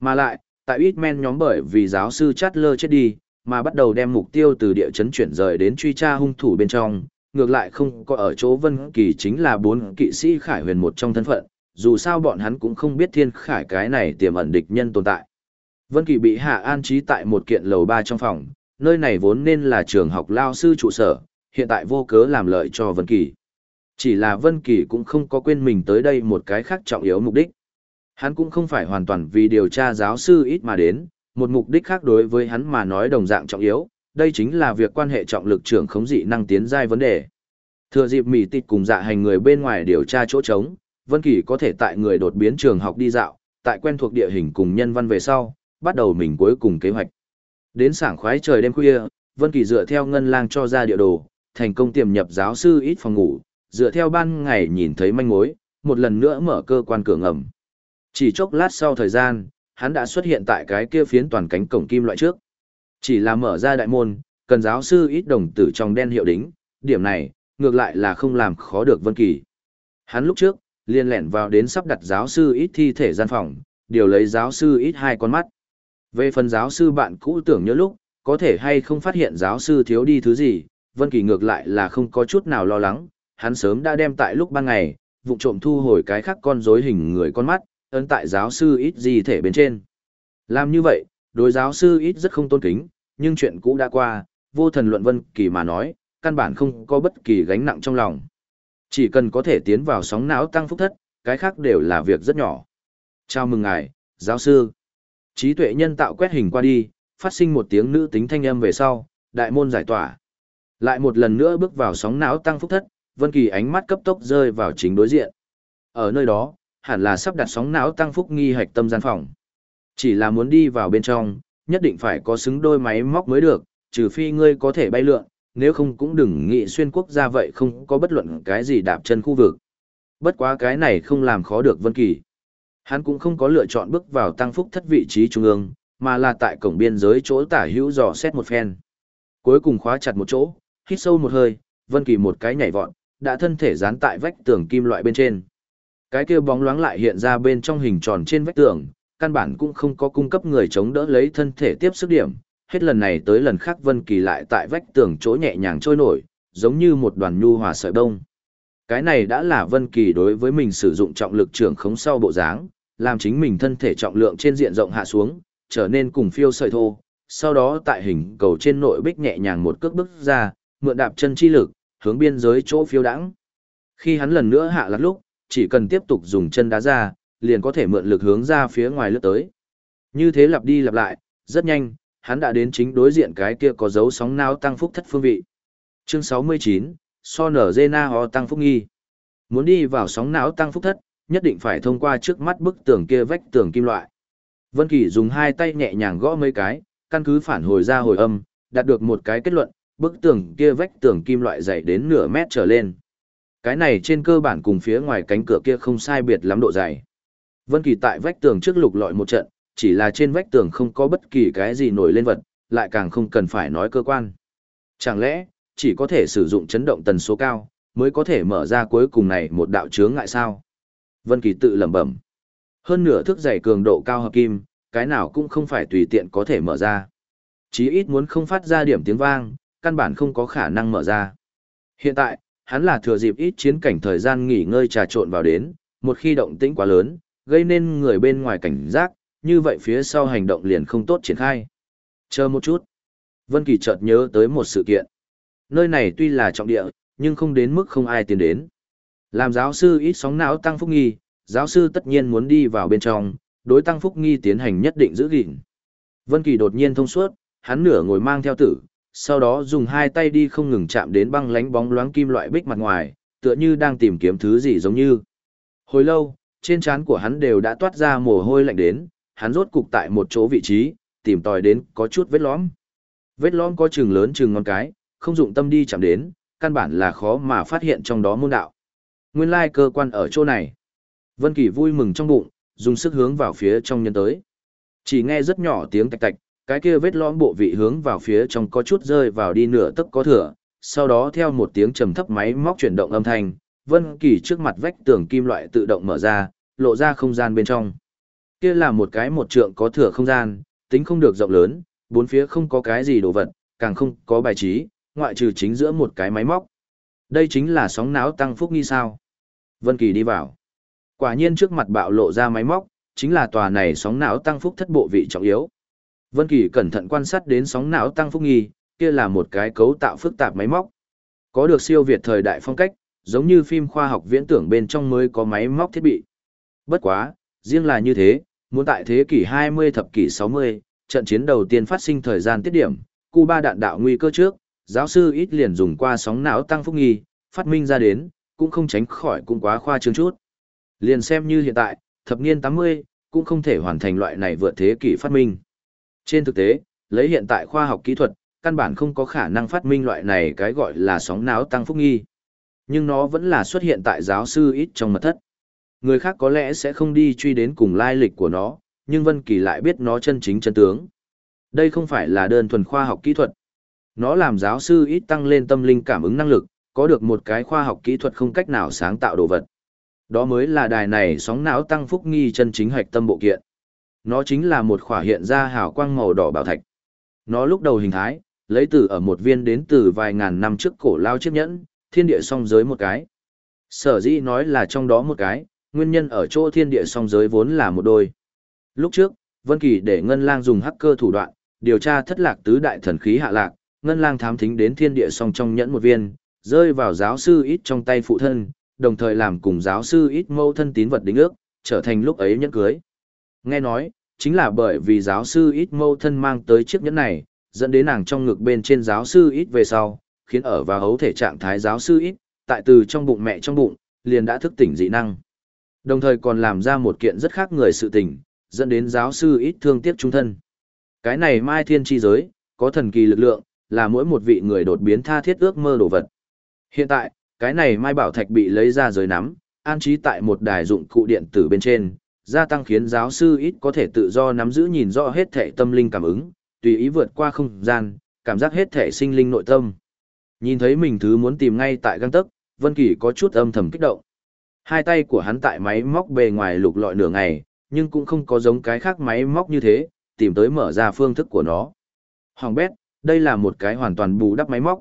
Mà lại, tại ít men nhóm bởi vì giáo sư Chatler chết đi, mà bắt đầu đem mục tiêu từ địa chấn chuyển rời đến truy tra hung thủ bên trong, ngược lại không có ở chỗ Vân Kỳ chính là bốn kỵ sĩ Khải Huyền một trong thân phận, dù sao bọn hắn cũng không biết Thiên Khải cái này tiềm ẩn địch nhân tồn tại. Vân Kỳ bị hạ an trí tại một kiện lầu ba trong phòng, nơi này vốn nên là trường học lao sư trụ sở, hiện tại vô cớ làm lợi cho Vân Kỳ. Chỉ là Vân Kỳ cũng không có quên mình tới đây một cái khác trọng yếu mục đích. Hắn cũng không phải hoàn toàn vì điều tra giáo sư ít mà đến, một mục đích khác đối với hắn mà nói đồng dạng trọng yếu, đây chính là việc quan hệ trọng lực trưởng khống dị năng tiến giai vấn đề. Thừa dịp mỉ tịch cùng dạ hành người bên ngoài điều tra chỗ trống, Vân Kỳ có thể tại người đột biến trường học đi dạo, tại quen thuộc địa hình cùng nhân văn về sau, bắt đầu mình cuối cùng kế hoạch. Đến sảng khoái trời đêm khuya, Vân Kỳ dựa theo ngân lang cho ra địa đồ, thành công tiềm nhập giáo sư ít phòng ngủ, dựa theo ban ngày nhìn thấy manh mối, một lần nữa mở cơ quan cửa ngầm. Chỉ chốc lát sau thời gian, hắn đã xuất hiện tại cái kia phiến toàn cánh cổng kim loại trước. Chỉ là mở ra đại môn, cần giáo sư ít đồng tử trong đen hiệu đính, điểm này, ngược lại là không làm khó được Vân Kỳ. Hắn lúc trước, liền lẻn vào đến sắp đặt giáo sư ít thi thể gian phòng, điều lấy giáo sư ít hai con mắt. Về phần giáo sư bạn cũ tưởng nhớ lúc, có thể hay không phát hiện giáo sư thiếu đi thứ gì, Vân Kỳ ngược lại là không có chút nào lo lắng, hắn sớm đã đem tại lúc ban ngày, vụ trộm thu hồi cái khác con rối hình người con mắt, ấn tại giáo sư ít gì thể bên trên. Làm như vậy, đối giáo sư ít rất không tôn kính, nhưng chuyện cũ đã qua, vô thần luận Vân Kỳ mà nói, căn bản không có bất kỳ gánh nặng trong lòng. Chỉ cần có thể tiến vào sóng não tăng phúc thất, cái khác đều là việc rất nhỏ. Chào mừng ngài, giáo sư. Trí tuệ nhân tạo quét hình qua đi, phát sinh một tiếng nữ tính thanh âm về sau, đại môn giải tỏa. Lại một lần nữa bước vào sóng não tăng phúc thất, Vân Kỳ ánh mắt cấp tốc rơi vào chính đối diện. Ở nơi đó, hẳn là sắp đặt sóng não tăng phúc nghi hạch tâm gian phòng. Chỉ là muốn đi vào bên trong, nhất định phải có xứng đôi máy móc mới được, trừ phi ngươi có thể bay lượn, nếu không cũng đừng nghĩ xuyên quốc gia vậy không có bất luận cái gì đạp chân khu vực. Bất quá cái này không làm khó được Vân Kỳ. Hắn cũng không có lựa chọn bước vào tăng phúc thất vị trí trung ương, mà là tại cổng biên giới chỗ tả hữu dò xét một phen. Cuối cùng khóa chặt một chỗ, hít sâu một hơi, Vân Kỳ một cái nhảy vọt, đã thân thể dán tại vách tường kim loại bên trên. Cái kia bóng loáng lại hiện ra bên trong hình tròn trên vách tường, căn bản cũng không có cung cấp người chống đỡ lấy thân thể tiếp sức điểm, hết lần này tới lần khác Vân Kỳ lại tại vách tường chỗ nhẹ nhàng trôi nổi, giống như một đoàn nhu hòa sợi bông. Cái này đã là Vân Kỳ đối với mình sử dụng trọng lực trưởng khống sau bộ dáng, làm chính mình thân thể trọng lượng trên diện rộng hạ xuống, trở nên cùng phiêu sợi thô, sau đó tại hình cầu trên nội bích nhẹ nhàng một cước bước ra, mượn đạp chân chi lực, hướng biên giới chỗ phiêu đãng. Khi hắn lần nữa hạ lật lúc, chỉ cần tiếp tục dùng chân đá ra, liền có thể mượn lực hướng ra phía ngoài lướt tới. Như thế lặp đi lặp lại, rất nhanh, hắn đã đến chính đối diện cái kia có dấu sóng não tăng phúc thất phương vị. Chương 69, so nở Zena ho tăng phúc nghi. Muốn đi vào sóng não tăng phúc thất, nhất định phải thông qua trước mắt bức tường kia vách tường kim loại. Vân Kỳ dùng hai tay nhẹ nhàng gõ mấy cái, căn cứ phản hồi ra hồi âm, đạt được một cái kết luận, bức tường kia vách tường kim loại dày đến nửa mét trở lên. Cái này trên cơ bản cùng phía ngoài cánh cửa kia không sai biệt lắm độ dày. Vân Kỳ tại vách tường trước lục lọi một trận, chỉ là trên vách tường không có bất kỳ cái gì nổi lên vật, lại càng không cần phải nói cơ quan. Chẳng lẽ, chỉ có thể sử dụng chấn động tần số cao, mới có thể mở ra cuối cùng này một đạo chướng ngại sao? Vân Kỳ tự lẩm bẩm. Hơn nửa thước dày cường độ cao hợp kim, cái nào cũng không phải tùy tiện có thể mở ra. Chí ít muốn không phát ra điểm tiếng vang, căn bản không có khả năng mở ra. Hiện tại, hắn là thừa dịp ít chiến cảnh thời gian nghỉ ngơi trà trộn vào đến, một khi động tĩnh quá lớn, gây nên người bên ngoài cảnh giác, như vậy phía sau hành động liền không tốt triển khai. Chờ một chút. Vân Kỳ chợt nhớ tới một sự kiện. Nơi này tuy là trọng địa, nhưng không đến mức không ai tiến đến. Làm giáo sư ít sóng não tăng phúc nghi, giáo sư tất nhiên muốn đi vào bên trong, đối tăng phúc nghi tiến hành nhất định giữ gìn. Vân Kỳ đột nhiên thông suốt, hắn nửa ngồi mang theo tử, sau đó dùng hai tay đi không ngừng chạm đến băng lánh bóng loáng kim loại bích mặt ngoài, tựa như đang tìm kiếm thứ gì giống như. Hồi lâu, trên trán của hắn đều đã toát ra mồ hôi lạnh đến, hắn rốt cục tại một chỗ vị trí, tìm tòi đến có chút vết lõm. Vết lõm có chừng lớn chừng ngón cái, không dụng tâm đi chạm đến, căn bản là khó mà phát hiện trong đó môn đạo. Nguyên lai cơ quan ở chỗ này. Vân Kỳ vui mừng trong bụng, dùng sức hướng vào phía trong nhân tới. Chỉ nghe rất nhỏ tiếng tạch tạch, cái kia vết lõm bộ vị hướng vào phía trong có chút rơi vào đi nửa tấc có thừa, sau đó theo một tiếng trầm thấp máy móc chuyển động âm thanh, Vân Kỳ trước mặt vách tường kim loại tự động mở ra, lộ ra không gian bên trong. Kia là một cái một trượng có thừa không gian, tính không được rộng lớn, bốn phía không có cái gì đồ vật, càng không có bài trí, ngoại trừ chính giữa một cái máy móc. Đây chính là sóng não tăng phúc nghi sao. Vân Kỳ đi vào. Quả nhiên trước mặt bạo lộ ra máy móc, chính là tòa này sóng não tăng phúc thất bộ vị trọng yếu. Vân Kỳ cẩn thận quan sát đến sóng não tăng phúc nghi, kia là một cái cấu tạo phức tạp máy móc. Có được siêu việt thời đại phong cách, giống như phim khoa học viễn tưởng bên trong mới có máy móc thiết bị. Bất quá, riêng là như thế, muốn tại thế kỷ 20 thập kỷ 60, trận chiến đầu tiên phát sinh thời gian tiết điểm, Cuba đạn đạo nguy cơ trước, giáo sư ít liền dùng qua sóng não tăng phúc nghi, phát minh ra đến, cũng không tránh khỏi cũng quá khoa trương chút. Liền xem như hiện tại, thập niên 80, cũng không thể hoàn thành loại này vượt thế kỷ phát minh. Trên thực tế, lấy hiện tại khoa học kỹ thuật, căn bản không có khả năng phát minh loại này cái gọi là sóng não tăng phúc nghi. Nhưng nó vẫn là xuất hiện tại giáo sư ít trong mật thất. Người khác có lẽ sẽ không đi truy đến cùng lai lịch của nó, nhưng Vân Kỳ lại biết nó chân chính chân tướng. Đây không phải là đơn thuần khoa học kỹ thuật. Nó làm giáo sư ít tăng lên tâm linh cảm ứng năng lực, có được một cái khoa học kỹ thuật không cách nào sáng tạo đồ vật. Đó mới là đài này sóng não tăng phúc nghi chân chính hạch tâm bộ kiện. Nó chính là một khỏa hiện ra hào quang màu đỏ bảo thạch. Nó lúc đầu hình thái, lấy từ ở một viên đến từ vài ngàn năm trước cổ lao chiếc nhẫn, thiên địa song giới một cái. Sở dĩ nói là trong đó một cái, nguyên nhân ở chỗ thiên địa song giới vốn là một đôi. Lúc trước, Vân Kỳ để Ngân Lang dùng hacker thủ đoạn, điều tra thất lạc tứ đại thần khí hạ lạc, Ngân Lang thám thính đến thiên địa song trong nhẫn một viên, rơi vào giáo sư ít trong tay phụ thân, đồng thời làm cùng giáo sư ít mâu thân tín vật đính ước, trở thành lúc ấy nhẫn cưới. Nghe nói, chính là bởi vì giáo sư ít mâu thân mang tới chiếc nhẫn này, dẫn đến nàng trong ngực bên trên giáo sư ít về sau, khiến ở vào hấu thể trạng thái giáo sư ít, tại từ trong bụng mẹ trong bụng, liền đã thức tỉnh dị năng. Đồng thời còn làm ra một kiện rất khác người sự tình, dẫn đến giáo sư ít thương tiếc trung thân. Cái này mai thiên chi giới, có thần kỳ lực lượng, là mỗi một vị người đột biến tha thiết ước mơ đồ vật. Hiện tại, cái này mai bảo thạch bị lấy ra giới nắm, an trí tại một đài dụng cụ điện tử bên trên, gia tăng khiến giáo sư ít có thể tự do nắm giữ nhìn rõ hết thể tâm linh cảm ứng, tùy ý vượt qua không gian, cảm giác hết thể sinh linh nội tâm. Nhìn thấy mình thứ muốn tìm ngay tại găng tấc, Vân Kỳ có chút âm thầm kích động. Hai tay của hắn tại máy móc bề ngoài lục lọi nửa ngày, nhưng cũng không có giống cái khác máy móc như thế, tìm tới mở ra phương thức của nó. Hoàng bét, đây là một cái hoàn toàn bù đắp máy móc.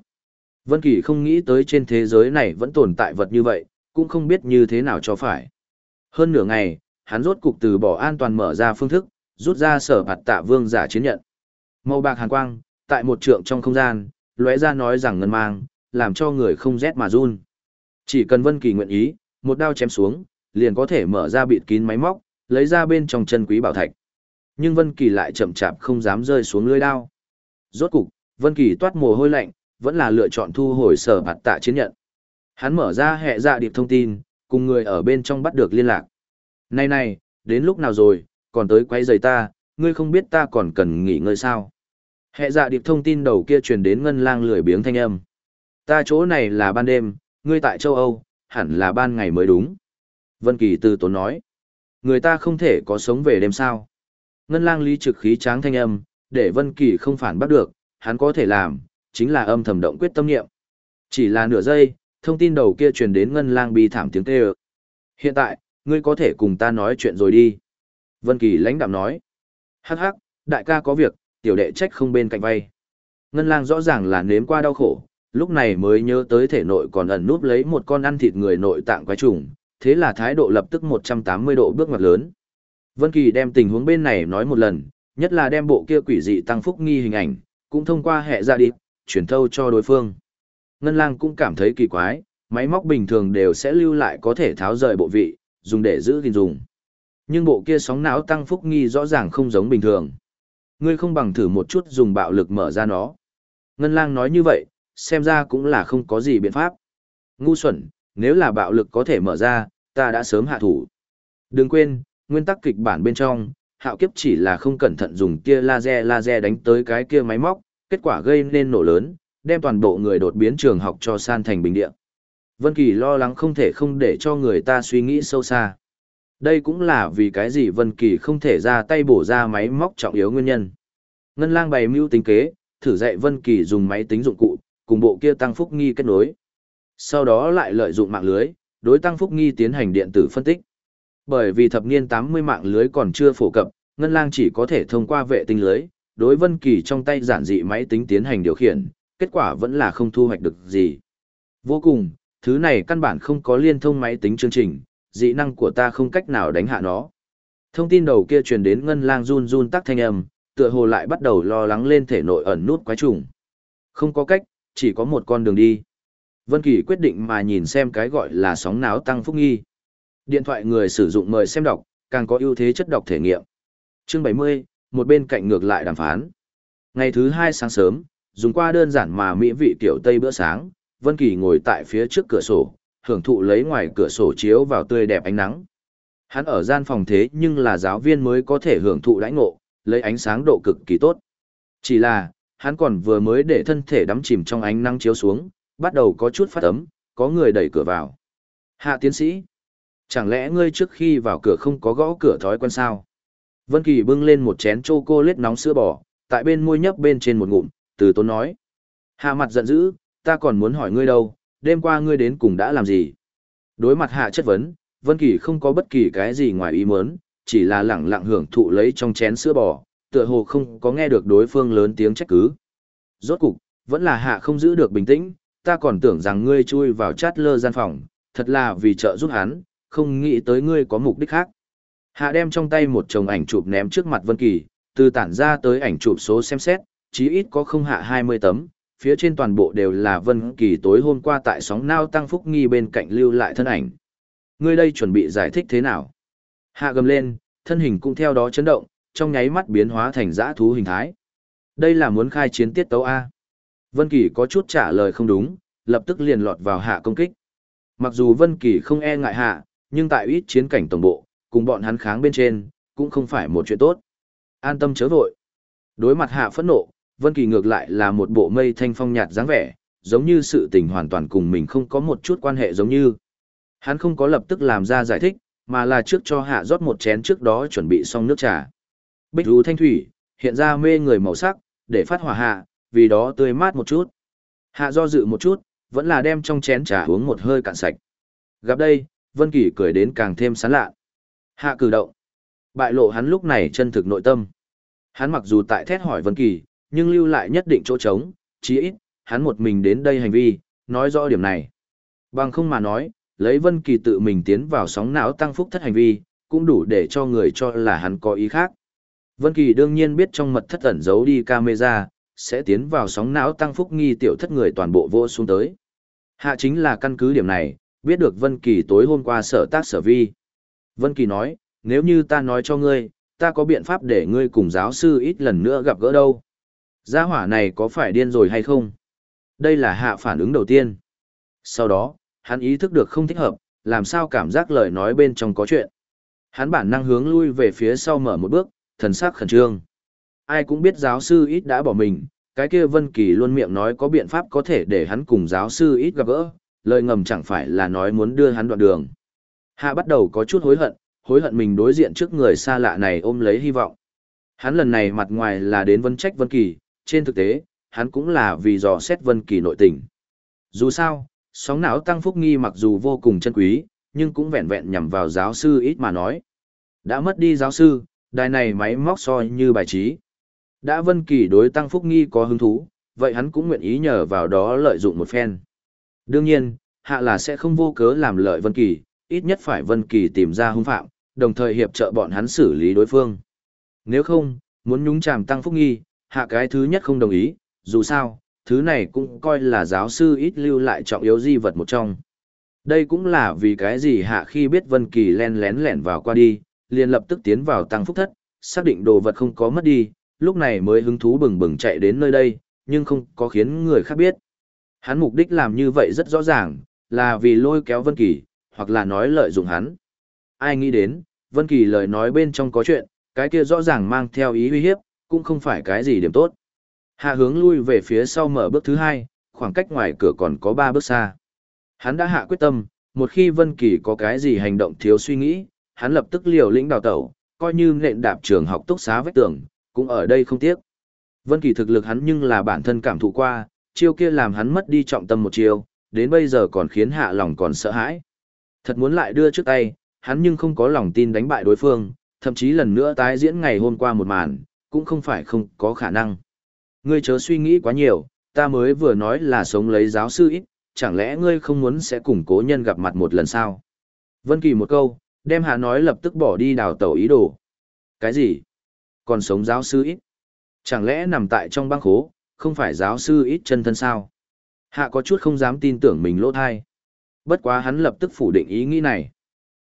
Vân Kỳ không nghĩ tới trên thế giới này vẫn tồn tại vật như vậy, cũng không biết như thế nào cho phải. Hơn nửa ngày, hắn rốt cục từ bỏ an toàn mở ra phương thức, rút ra sở hạt tạ vương giả chiến nhận. Màu bạc hàn quang, tại một trượng trong không gian, lóe ra nói rằng ngân mang, làm cho người không rét mà run. Chỉ cần Vân Kỳ nguyện ý, một đao chém xuống, liền có thể mở ra bịt kín máy móc, lấy ra bên trong chân quý bảo thạch. Nhưng Vân Kỳ lại chậm chạp không dám rơi xuống lưỡi đao. Rốt cục, Vân Kỳ toát mồ hôi lạnh, vẫn là lựa chọn thu hồi sở hạt tạ chiến nhận. Hắn mở ra hệ dạ điệp thông tin, cùng người ở bên trong bắt được liên lạc. Này này, đến lúc nào rồi, còn tới quay giày ta, ngươi không biết ta còn cần nghỉ ngơi sao. Hệ dạ điệp thông tin đầu kia truyền đến ngân lang lười biếng thanh âm. Ta chỗ này là ban đêm, ngươi tại châu Âu, hẳn là ban ngày mới đúng. Vân Kỳ từ tốn nói. Người ta không thể có sống về đêm sao. Ngân lang lý trực khí tráng thanh âm, để Vân Kỳ không phản bắt được, hắn có thể làm, chính là âm thầm động quyết tâm niệm. Chỉ là nửa giây, thông tin đầu kia truyền đến ngân lang bi thảm tiếng kêu. Hiện tại, ngươi có thể cùng ta nói chuyện rồi đi. Vân Kỳ lãnh đạm nói. Hắc hắc, đại ca có việc, tiểu đệ trách không bên cạnh vay. Ngân lang rõ ràng là nếm qua đau khổ, lúc này mới nhớ tới thể nội còn ẩn núp lấy một con ăn thịt người nội tạng quái trùng, thế là thái độ lập tức 180 độ bước ngoặt lớn. Vân Kỳ đem tình huống bên này nói một lần, nhất là đem bộ kia quỷ dị tăng phúc nghi hình ảnh, cũng thông qua hệ ra đi, chuyển thâu cho đối phương. Ngân lang cũng cảm thấy kỳ quái, máy móc bình thường đều sẽ lưu lại có thể tháo rời bộ vị, dùng để giữ gìn dùng. Nhưng bộ kia sóng não tăng phúc nghi rõ ràng không giống bình thường. Ngươi không bằng thử một chút dùng bạo lực mở ra nó. Ngân lang nói như vậy, xem ra cũng là không có gì biện pháp. Ngu xuẩn, nếu là bạo lực có thể mở ra, ta đã sớm hạ thủ. Đừng quên, nguyên tắc kịch bản bên trong, hạo kiếp chỉ là không cẩn thận dùng kia laser laser đánh tới cái kia máy móc, kết quả gây nên nổ lớn, đem toàn bộ người đột biến trường học cho san thành bình địa. Vân Kỳ lo lắng không thể không để cho người ta suy nghĩ sâu xa. Đây cũng là vì cái gì Vân Kỳ không thể ra tay bổ ra máy móc trọng yếu nguyên nhân. Ngân Lang bày mưu tính kế, thử dạy Vân Kỳ dùng máy tính dụng cụ, cùng bộ kia tăng phúc nghi kết nối. Sau đó lại lợi dụng mạng lưới, đối tăng phúc nghi tiến hành điện tử phân tích. Bởi vì thập niên 80 mạng lưới còn chưa phổ cập, Ngân Lang chỉ có thể thông qua vệ tinh lưới, đối Vân Kỳ trong tay giản dị máy tính tiến hành điều khiển, kết quả vẫn là không thu hoạch được gì. Vô cùng, thứ này căn bản không có liên thông máy tính chương trình, dị năng của ta không cách nào đánh hạ nó. Thông tin đầu kia truyền đến Ngân Lang run run tắc thanh âm, tựa hồ lại bắt đầu lo lắng lên thể nội ẩn nút quái trùng. Không có cách, chỉ có một con đường đi. Vân Kỳ quyết định mà nhìn xem cái gọi là sóng não tăng phúc nghi. Điện thoại người sử dụng mời xem đọc, càng có ưu thế chất đọc thể nghiệm. Chương 70, một bên cạnh ngược lại đàm phán. Ngày thứ hai sáng sớm, dùng qua đơn giản mà mỹ vị tiểu tây bữa sáng, Vân Kỳ ngồi tại phía trước cửa sổ, hưởng thụ lấy ngoài cửa sổ chiếu vào tươi đẹp ánh nắng. Hắn ở gian phòng thế nhưng là giáo viên mới có thể hưởng thụ đãi ngộ, lấy ánh sáng độ cực kỳ tốt. Chỉ là, hắn còn vừa mới để thân thể đắm chìm trong ánh nắng chiếu xuống, bắt đầu có chút phát ấm, có người đẩy cửa vào. Hạ tiến sĩ. Chẳng lẽ ngươi trước khi vào cửa không có gõ cửa thói quen sao? Vân Kỳ bưng lên một chén chocolate nóng sữa bò, tại bên môi nhấp bên trên một ngụm, từ tốn nói. Hạ mặt giận dữ, ta còn muốn hỏi ngươi đâu, đêm qua ngươi đến cùng đã làm gì? Đối mặt hạ chất vấn, Vân Kỳ không có bất kỳ cái gì ngoài ý muốn, chỉ là lẳng lặng hưởng thụ lấy trong chén sữa bò, tựa hồ không có nghe được đối phương lớn tiếng trách cứ. Rốt cục, vẫn là hạ không giữ được bình tĩnh, ta còn tưởng rằng ngươi chui vào chát lơ gian phòng, thật là vì trợ giúp hắn, không nghĩ tới ngươi có mục đích khác. Hạ đem trong tay một chồng ảnh chụp ném trước mặt Vân Kỳ, từ tản ra tới ảnh chụp số xem xét, chí ít có không hạ 20 tấm, phía trên toàn bộ đều là Vân Kỳ tối hôm qua tại sóng nao tăng phúc nghi bên cạnh lưu lại thân ảnh. Ngươi đây chuẩn bị giải thích thế nào? Hạ gầm lên, thân hình cũng theo đó chấn động, trong nháy mắt biến hóa thành dã thú hình thái. Đây là muốn khai chiến tiết tấu A. Vân Kỳ có chút trả lời không đúng, lập tức liền lọt vào hạ công kích. Mặc dù Vân Kỳ không e ngại hạ, nhưng tại ít chiến cảnh tổng bộ, cùng bọn hắn kháng bên trên, cũng không phải một chuyện tốt. An tâm chớ vội. Đối mặt hạ phẫn nộ, Vân Kỳ ngược lại là một bộ mây thanh phong nhạt dáng vẻ, giống như sự tình hoàn toàn cùng mình không có một chút quan hệ giống như. Hắn không có lập tức làm ra giải thích, mà là trước cho hạ rót một chén trước đó chuẩn bị xong nước trà. Bích Vũ thanh thủy, hiện ra mê người màu sắc, để phát hỏa hạ, vì đó tươi mát một chút. Hạ do dự một chút, vẫn là đem trong chén trà uống một hơi cạn sạch. Gặp đây, Vân Kỳ cười đến càng thêm sán lạ. Hạ cử động. Bại lộ hắn lúc này chân thực nội tâm. Hắn mặc dù tại thét hỏi Vân Kỳ, nhưng lưu lại nhất định chỗ trống, chí ít, hắn một mình đến đây hành vi, nói rõ điểm này. Bằng không mà nói, lấy Vân Kỳ tự mình tiến vào sóng não tăng phúc thất hành vi, cũng đủ để cho người cho là hắn có ý khác. Vân Kỳ đương nhiên biết trong mật thất ẩn giấu đi camera, sẽ tiến vào sóng não tăng phúc nghi tiểu thất người toàn bộ vô xuống tới. Hạ chính là căn cứ điểm này, biết được Vân Kỳ tối hôm qua sở tác sở vi. Vân Kỳ nói, nếu như ta nói cho ngươi, ta có biện pháp để ngươi cùng giáo sư ít lần nữa gặp gỡ đâu. Gia hỏa này có phải điên rồi hay không? Đây là hạ phản ứng đầu tiên. Sau đó, hắn ý thức được không thích hợp, làm sao cảm giác lời nói bên trong có chuyện. Hắn bản năng hướng lui về phía sau mở một bước, thần sắc khẩn trương. Ai cũng biết giáo sư ít đã bỏ mình, cái kia Vân Kỳ luôn miệng nói có biện pháp có thể để hắn cùng giáo sư ít gặp gỡ, lời ngầm chẳng phải là nói muốn đưa hắn đoạn đường. Hạ bắt đầu có chút hối hận, hối hận mình đối diện trước người xa lạ này ôm lấy hy vọng. Hắn lần này mặt ngoài là đến vân trách Vân Kỳ, trên thực tế, hắn cũng là vì dò xét Vân Kỳ nội tình. Dù sao, sóng não tăng phúc nghi mặc dù vô cùng chân quý, nhưng cũng vẹn vẹn nhằm vào giáo sư ít mà nói. Đã mất đi giáo sư, đài này máy móc soi như bài trí. Đã Vân Kỳ đối tăng phúc nghi có hứng thú, vậy hắn cũng nguyện ý nhờ vào đó lợi dụng một phen. Đương nhiên, hạ là sẽ không vô cớ làm lợi Vân Kỳ, ít nhất phải Vân Kỳ tìm ra hung phạm, đồng thời hiệp trợ bọn hắn xử lý đối phương. Nếu không, muốn nhúng chàm tăng phúc nghi, hạ cái thứ nhất không đồng ý, dù sao, thứ này cũng coi là giáo sư ít lưu lại trọng yếu di vật một trong. Đây cũng là vì cái gì hạ khi biết Vân Kỳ len lén lẻn vào qua đi, liền lập tức tiến vào tăng phúc thất, xác định đồ vật không có mất đi, lúc này mới hứng thú bừng bừng chạy đến nơi đây, nhưng không có khiến người khác biết. Hắn mục đích làm như vậy rất rõ ràng, là vì lôi kéo Vân Kỳ, hoặc là nói lợi dụng hắn. Ai nghĩ đến, Vân Kỳ lời nói bên trong có chuyện, cái kia rõ ràng mang theo ý uy hiếp, cũng không phải cái gì điểm tốt. Hạ hướng lui về phía sau mở bước thứ hai, khoảng cách ngoài cửa còn có ba bước xa. Hắn đã hạ quyết tâm, một khi Vân Kỳ có cái gì hành động thiếu suy nghĩ, hắn lập tức liều lĩnh đào tẩu, coi như nện đạp trường học túc xá vách tường, cũng ở đây không tiếc. Vân Kỳ thực lực hắn nhưng là bản thân cảm thụ qua, chiêu kia làm hắn mất đi trọng tâm một chiêu, đến bây giờ còn khiến hạ lòng còn sợ hãi. Thật muốn lại đưa trước tay, hắn nhưng không có lòng tin đánh bại đối phương, thậm chí lần nữa tái diễn ngày hôm qua một màn, cũng không phải không có khả năng. Ngươi chớ suy nghĩ quá nhiều, ta mới vừa nói là sống lấy giáo sư ít, chẳng lẽ ngươi không muốn sẽ cùng cố nhân gặp mặt một lần sao? Vân Kỳ một câu, đem hạ nói lập tức bỏ đi đào tẩu ý đồ. Cái gì? Còn sống giáo sư ít? Chẳng lẽ nằm tại trong băng khố, không phải giáo sư ít chân thân sao? Hạ có chút không dám tin tưởng mình lỗ thai. Bất quá hắn lập tức phủ định ý nghĩ này.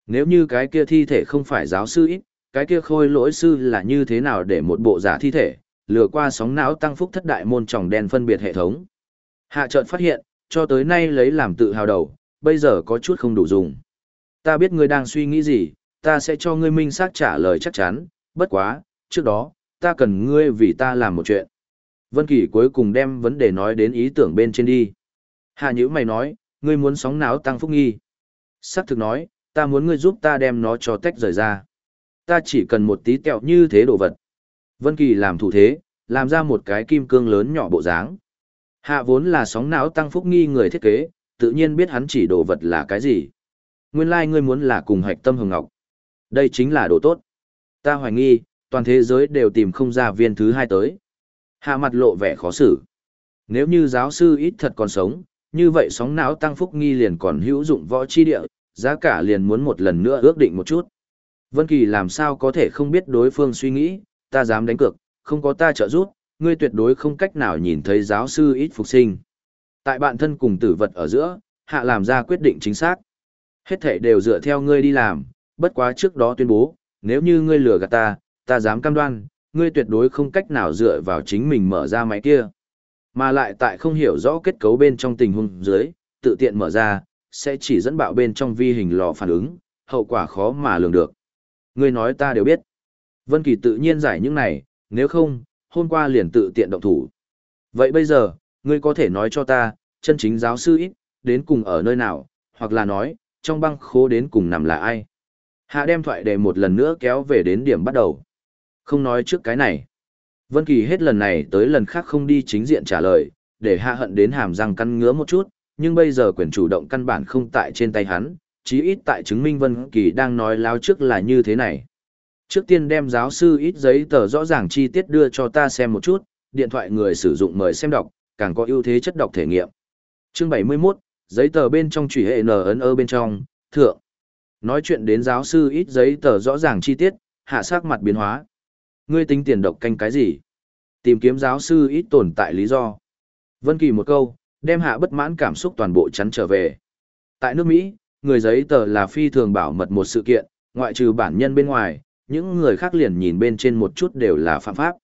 Nếu như cái kia thi thể không phải giáo sư ít, cái kia khôi lỗi sư là như thế nào để một bộ giả thi thể, lừa qua sóng não tăng phúc thất đại môn tròng đen phân biệt hệ thống. Hạ chợt phát hiện, cho tới nay lấy làm tự hào đầu, bây giờ có chút không đủ dùng. Ta biết ngươi đang suy nghĩ gì, ta sẽ cho ngươi minh xác trả lời chắc chắn, bất quá, trước đó, ta cần ngươi vì ta làm một chuyện. Vân Kỳ cuối cùng đem vấn đề nói đến ý tưởng bên trên đi. Hạ nhữ mày nói, ngươi muốn sóng não tăng phúc nghi. Sắc thực nói, ta muốn ngươi giúp ta đem nó cho tách rời ra. Ta chỉ cần một tí kẹo như thế đồ vật. Vân Kỳ làm thủ thế, làm ra một cái kim cương lớn nhỏ bộ dáng. Hạ vốn là sóng não tăng phúc nghi người thiết kế, tự nhiên biết hắn chỉ đồ vật là cái gì. Nguyên lai like ngươi muốn là cùng hạch tâm hồng ngọc. Đây chính là đồ tốt. Ta hoài nghi, toàn thế giới đều tìm không ra viên thứ hai tới. Hạ mặt lộ vẻ khó xử. Nếu như giáo sư ít thật còn sống, như vậy sóng não tăng phúc nghi liền còn hữu dụng võ chi địa, giá cả liền muốn một lần nữa ước định một chút. Vân Kỳ làm sao có thể không biết đối phương suy nghĩ, ta dám đánh cược, không có ta trợ giúp, ngươi tuyệt đối không cách nào nhìn thấy giáo sư ít phục sinh. Tại bạn thân cùng tử vật ở giữa, hạ làm ra quyết định chính xác. Hết thảy đều dựa theo ngươi đi làm, bất quá trước đó tuyên bố, nếu như ngươi lừa gạt ta, ta dám cam đoan, ngươi tuyệt đối không cách nào dựa vào chính mình mở ra máy kia. Mà lại tại không hiểu rõ kết cấu bên trong tình huống dưới, tự tiện mở ra, sẽ chỉ dẫn bạo bên trong vi hình lò phản ứng, hậu quả khó mà lường được. Ngươi nói ta đều biết. Vân Kỳ tự nhiên giải những này, nếu không, hôm qua liền tự tiện động thủ. Vậy bây giờ, ngươi có thể nói cho ta, chân chính giáo sư ít, đến cùng ở nơi nào, hoặc là nói, trong băng khố đến cùng nằm là ai? Hạ đem thoại để một lần nữa kéo về đến điểm bắt đầu. Không nói trước cái này. Vân Kỳ hết lần này tới lần khác không đi chính diện trả lời, để hạ hận đến hàm răng căn ngứa một chút, nhưng bây giờ quyền chủ động căn bản không tại trên tay hắn, chí ít tại chứng minh Vân Kỳ đang nói láo trước là như thế này. Trước tiên đem giáo sư ít giấy tờ rõ ràng chi tiết đưa cho ta xem một chút, điện thoại người sử dụng mời xem đọc, càng có ưu thế chất đọc thể nghiệm. Chương 71, giấy tờ bên trong chủy hệ ấn ơ bên trong, thượng. Nói chuyện đến giáo sư ít giấy tờ rõ ràng chi tiết, hạ sắc mặt biến hóa. Ngươi tính tiền độc canh cái gì? Tìm kiếm giáo sư ít tồn tại lý do. Vân Kỳ một câu, đem hạ bất mãn cảm xúc toàn bộ chắn trở về. Tại nước Mỹ, người giấy tờ là phi thường bảo mật một sự kiện, ngoại trừ bản nhân bên ngoài, những người khác liền nhìn bên trên một chút đều là phạm pháp.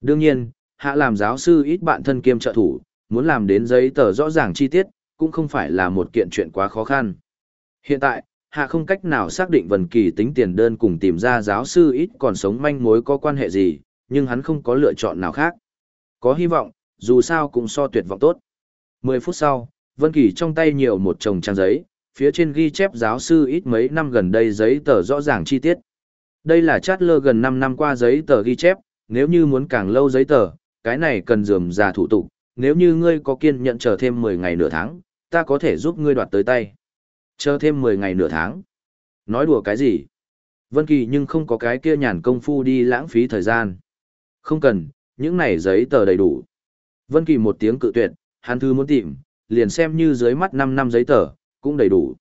Đương nhiên, hạ làm giáo sư ít bạn thân kiêm trợ thủ, muốn làm đến giấy tờ rõ ràng chi tiết, cũng không phải là một kiện chuyện quá khó khăn. Hiện tại, hạ không cách nào xác định Vân Kỳ tính tiền đơn cùng tìm ra giáo sư ít còn sống manh mối có quan hệ gì, nhưng hắn không có lựa chọn nào khác. Có hy vọng, dù sao cũng so tuyệt vọng tốt. 10 phút sau, Vân Kỳ trong tay nhiều một chồng trang giấy, phía trên ghi chép giáo sư ít mấy năm gần đây giấy tờ rõ ràng chi tiết. Đây là chát lơ gần 5 năm qua giấy tờ ghi chép, nếu như muốn càng lâu giấy tờ, cái này cần dườm già thủ tục, nếu như ngươi có kiên nhẫn chờ thêm 10 ngày nửa tháng, ta có thể giúp ngươi đoạt tới tay. Chờ thêm 10 ngày nửa tháng. Nói đùa cái gì? Vân Kỳ nhưng không có cái kia nhàn công phu đi lãng phí thời gian. Không cần, những này giấy tờ đầy đủ. Vân Kỳ một tiếng cự tuyệt, hắn thư muốn tìm, liền xem như dưới mắt 5 năm giấy tờ, cũng đầy đủ.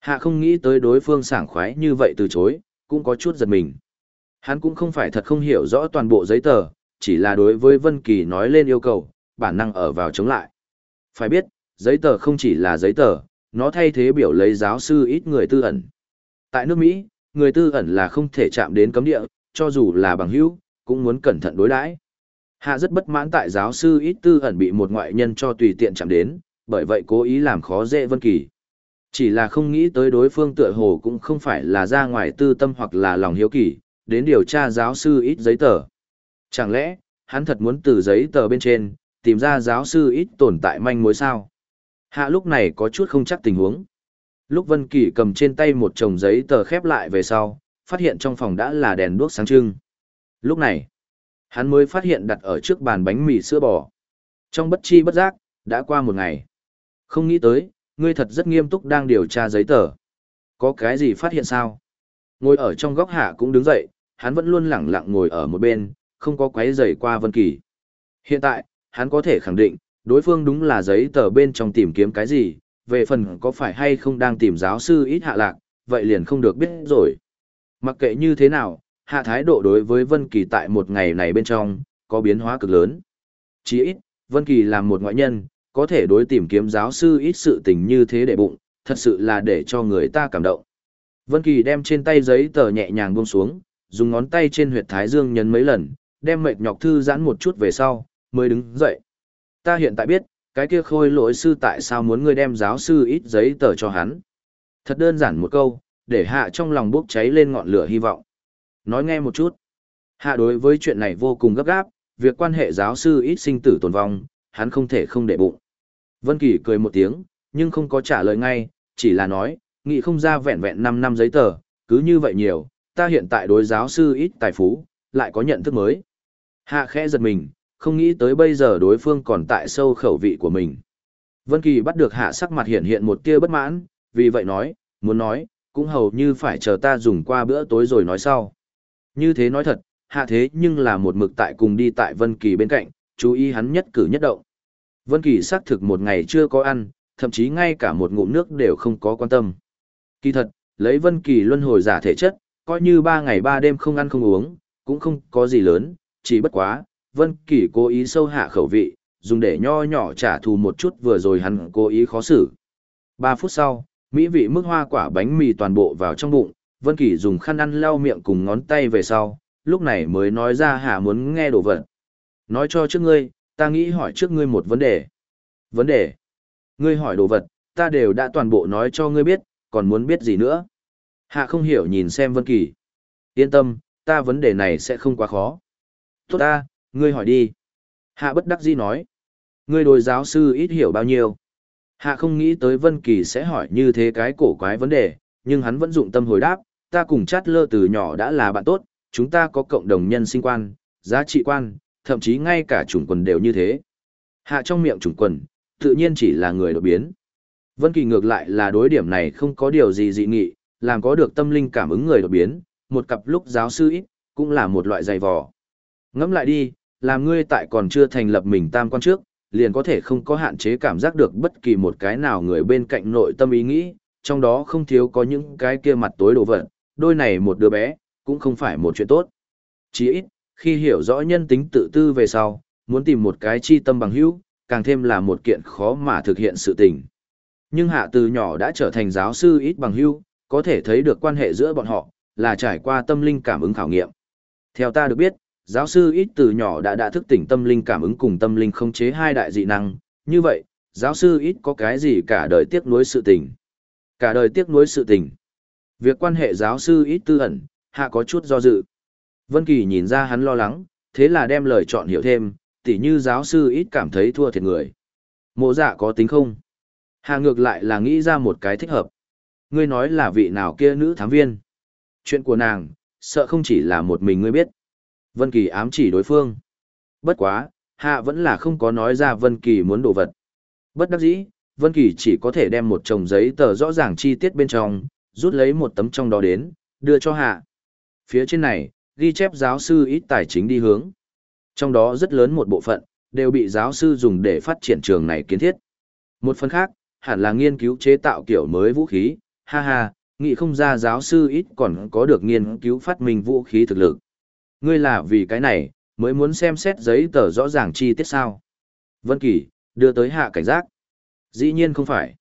Hạ không nghĩ tới đối phương sảng khoái như vậy từ chối, cũng có chút giật mình. Hắn cũng không phải thật không hiểu rõ toàn bộ giấy tờ, chỉ là đối với Vân Kỳ nói lên yêu cầu, bản năng ở vào chống lại. Phải biết, giấy tờ không chỉ là giấy tờ, nó thay thế biểu lấy giáo sư ít người tư ẩn. Tại nước Mỹ, người tư ẩn là không thể chạm đến cấm địa, cho dù là bằng hữu, cũng muốn cẩn thận đối đãi. Hạ rất bất mãn tại giáo sư ít tư ẩn bị một ngoại nhân cho tùy tiện chạm đến, bởi vậy cố ý làm khó dễ Vân Kỳ. Chỉ là không nghĩ tới đối phương tựa hồ cũng không phải là ra ngoài tư tâm hoặc là lòng hiếu kỳ, đến điều tra giáo sư ít giấy tờ. Chẳng lẽ, hắn thật muốn từ giấy tờ bên trên, tìm ra giáo sư ít tồn tại manh mối sao? Hạ lúc này có chút không chắc tình huống. Lúc Vân Kỳ cầm trên tay một chồng giấy tờ khép lại về sau, phát hiện trong phòng đã là đèn đuốc sáng trưng. Lúc này, hắn mới phát hiện đặt ở trước bàn bánh mì sữa bò. Trong bất chi bất giác, đã qua một ngày. Không nghĩ tới, ngươi thật rất nghiêm túc đang điều tra giấy tờ. Có cái gì phát hiện sao? Ngồi ở trong góc hạ cũng đứng dậy, hắn vẫn luôn lẳng lặng ngồi ở một bên, không có quấy rầy qua Vân Kỳ. Hiện tại, hắn có thể khẳng định, đối phương đúng là giấy tờ bên trong tìm kiếm cái gì, về phần có phải hay không đang tìm giáo sư ít hạ lạc, vậy liền không được biết rồi. Mặc kệ như thế nào, hạ thái độ đối với Vân Kỳ tại một ngày này bên trong, có biến hóa cực lớn. Chỉ ít, Vân Kỳ làm một ngoại nhân, có thể đối tìm kiếm giáo sư ít sự tình như thế để bụng, thật sự là để cho người ta cảm động. Vân Kỳ đem trên tay giấy tờ nhẹ nhàng buông xuống, dùng ngón tay trên huyệt thái dương nhấn mấy lần, đem mệt nhọc thư giãn một chút về sau, mới đứng dậy. Ta hiện tại biết, cái kia khôi lỗi sư tại sao muốn ngươi đem giáo sư ít giấy tờ cho hắn. Thật đơn giản một câu, để hạ trong lòng bốc cháy lên ngọn lửa hy vọng. Nói nghe một chút. Hạ đối với chuyện này vô cùng gấp gáp, việc quan hệ giáo sư ít sinh tử tồn vong, hắn không thể không để bụng. Vân Kỳ cười một tiếng, nhưng không có trả lời ngay, chỉ là nói, nghĩ không ra vẹn vẹn 5 năm giấy tờ, cứ như vậy nhiều, ta hiện tại đối giáo sư ít tài phú, lại có nhận thức mới. Hạ khẽ giật mình, không nghĩ tới bây giờ đối phương còn tại sâu khẩu vị của mình. Vân Kỳ bắt được hạ sắc mặt hiện hiện một tia bất mãn, vì vậy nói, muốn nói, cũng hầu như phải chờ ta dùng qua bữa tối rồi nói sau. Như thế nói thật, hạ thế nhưng là một mực tại cùng đi tại Vân Kỳ bên cạnh, chú ý hắn nhất cử nhất động. Vân Kỳ xác thực một ngày chưa có ăn, thậm chí ngay cả một ngụm nước đều không có quan tâm. Kỳ thật, lấy Vân Kỳ luân hồi giả thể chất, coi như ba ngày ba đêm không ăn không uống, cũng không có gì lớn, chỉ bất quá, Vân Kỳ cố ý sâu hạ khẩu vị, dùng để nho nhỏ trả thù một chút vừa rồi hắn cố ý khó xử. Ba phút sau, mỹ vị mức hoa quả bánh mì toàn bộ vào trong bụng, Vân Kỳ dùng khăn ăn lau miệng cùng ngón tay về sau, lúc này mới nói ra hạ muốn nghe đồ vật. Nói cho trước ngươi, ta nghĩ hỏi trước ngươi một vấn đề. Vấn đề? Ngươi hỏi đồ vật, ta đều đã toàn bộ nói cho ngươi biết, còn muốn biết gì nữa? Hạ không hiểu nhìn xem Vân Kỳ. Yên tâm, ta vấn đề này sẽ không quá khó. Tốt ta, ngươi hỏi đi. Hạ bất đắc dĩ nói. Ngươi đối giáo sư ít hiểu bao nhiêu. Hạ không nghĩ tới Vân Kỳ sẽ hỏi như thế cái cổ quái vấn đề, nhưng hắn vẫn dụng tâm hồi đáp, ta cùng chát lơ từ nhỏ đã là bạn tốt, chúng ta có cộng đồng nhân sinh quan, giá trị quan, thậm chí ngay cả chủng quần đều như thế. Hạ trong miệng chủng quần, tự nhiên chỉ là người đột biến. Vân Kỳ ngược lại là đối điểm này không có điều gì dị nghị, làm có được tâm linh cảm ứng người đột biến, một cặp lúc giáo sư ít, cũng là một loại dày vò. Ngẫm lại đi, làm ngươi tại còn chưa thành lập mình tam quan trước, liền có thể không có hạn chế cảm giác được bất kỳ một cái nào người bên cạnh nội tâm ý nghĩ, trong đó không thiếu có những cái kia mặt tối đồ vật, đôi này một đứa bé, cũng không phải một chuyện tốt. Chỉ ít, khi hiểu rõ nhân tính tự tư về sau, muốn tìm một cái chi tâm bằng hữu, càng thêm là một kiện khó mà thực hiện sự tình. Nhưng hạ từ nhỏ đã trở thành giáo sư ít bằng hữu, có thể thấy được quan hệ giữa bọn họ, là trải qua tâm linh cảm ứng khảo nghiệm. Theo ta được biết, giáo sư ít từ nhỏ đã đã thức tỉnh tâm linh cảm ứng cùng tâm linh không chế hai đại dị năng, như vậy, giáo sư ít có cái gì cả đời tiếc nuối sự tình. Cả đời tiếc nuối sự tình. Việc quan hệ giáo sư ít tư ẩn, hạ có chút do dự. Vân Kỳ nhìn ra hắn lo lắng, thế là đem lời chọn hiểu thêm, tỉ như giáo sư ít cảm thấy thua thiệt người. Mộ dạ có tính không? Hạ ngược lại là nghĩ ra một cái thích hợp. Ngươi nói là vị nào kia nữ thám viên. Chuyện của nàng, sợ không chỉ là một mình ngươi biết. Vân Kỳ ám chỉ đối phương. Bất quá, Hạ vẫn là không có nói ra Vân Kỳ muốn đồ vật. Bất đắc dĩ, Vân Kỳ chỉ có thể đem một chồng giấy tờ rõ ràng chi tiết bên trong, rút lấy một tấm trong đó đến, đưa cho Hạ. Phía trên này, ghi chép giáo sư ít tài chính đi hướng. Trong đó rất lớn một bộ phận, đều bị giáo sư dùng để phát triển trường này kiến thiết. Một phần khác, hẳn là nghiên cứu chế tạo kiểu mới vũ khí, ha ha, nghĩ không ra giáo sư ít còn có được nghiên cứu phát minh vũ khí thực lực. Ngươi là vì cái này, mới muốn xem xét giấy tờ rõ ràng chi tiết sao. Vân Kỳ, đưa tới hạ cảnh giác. Dĩ nhiên không phải.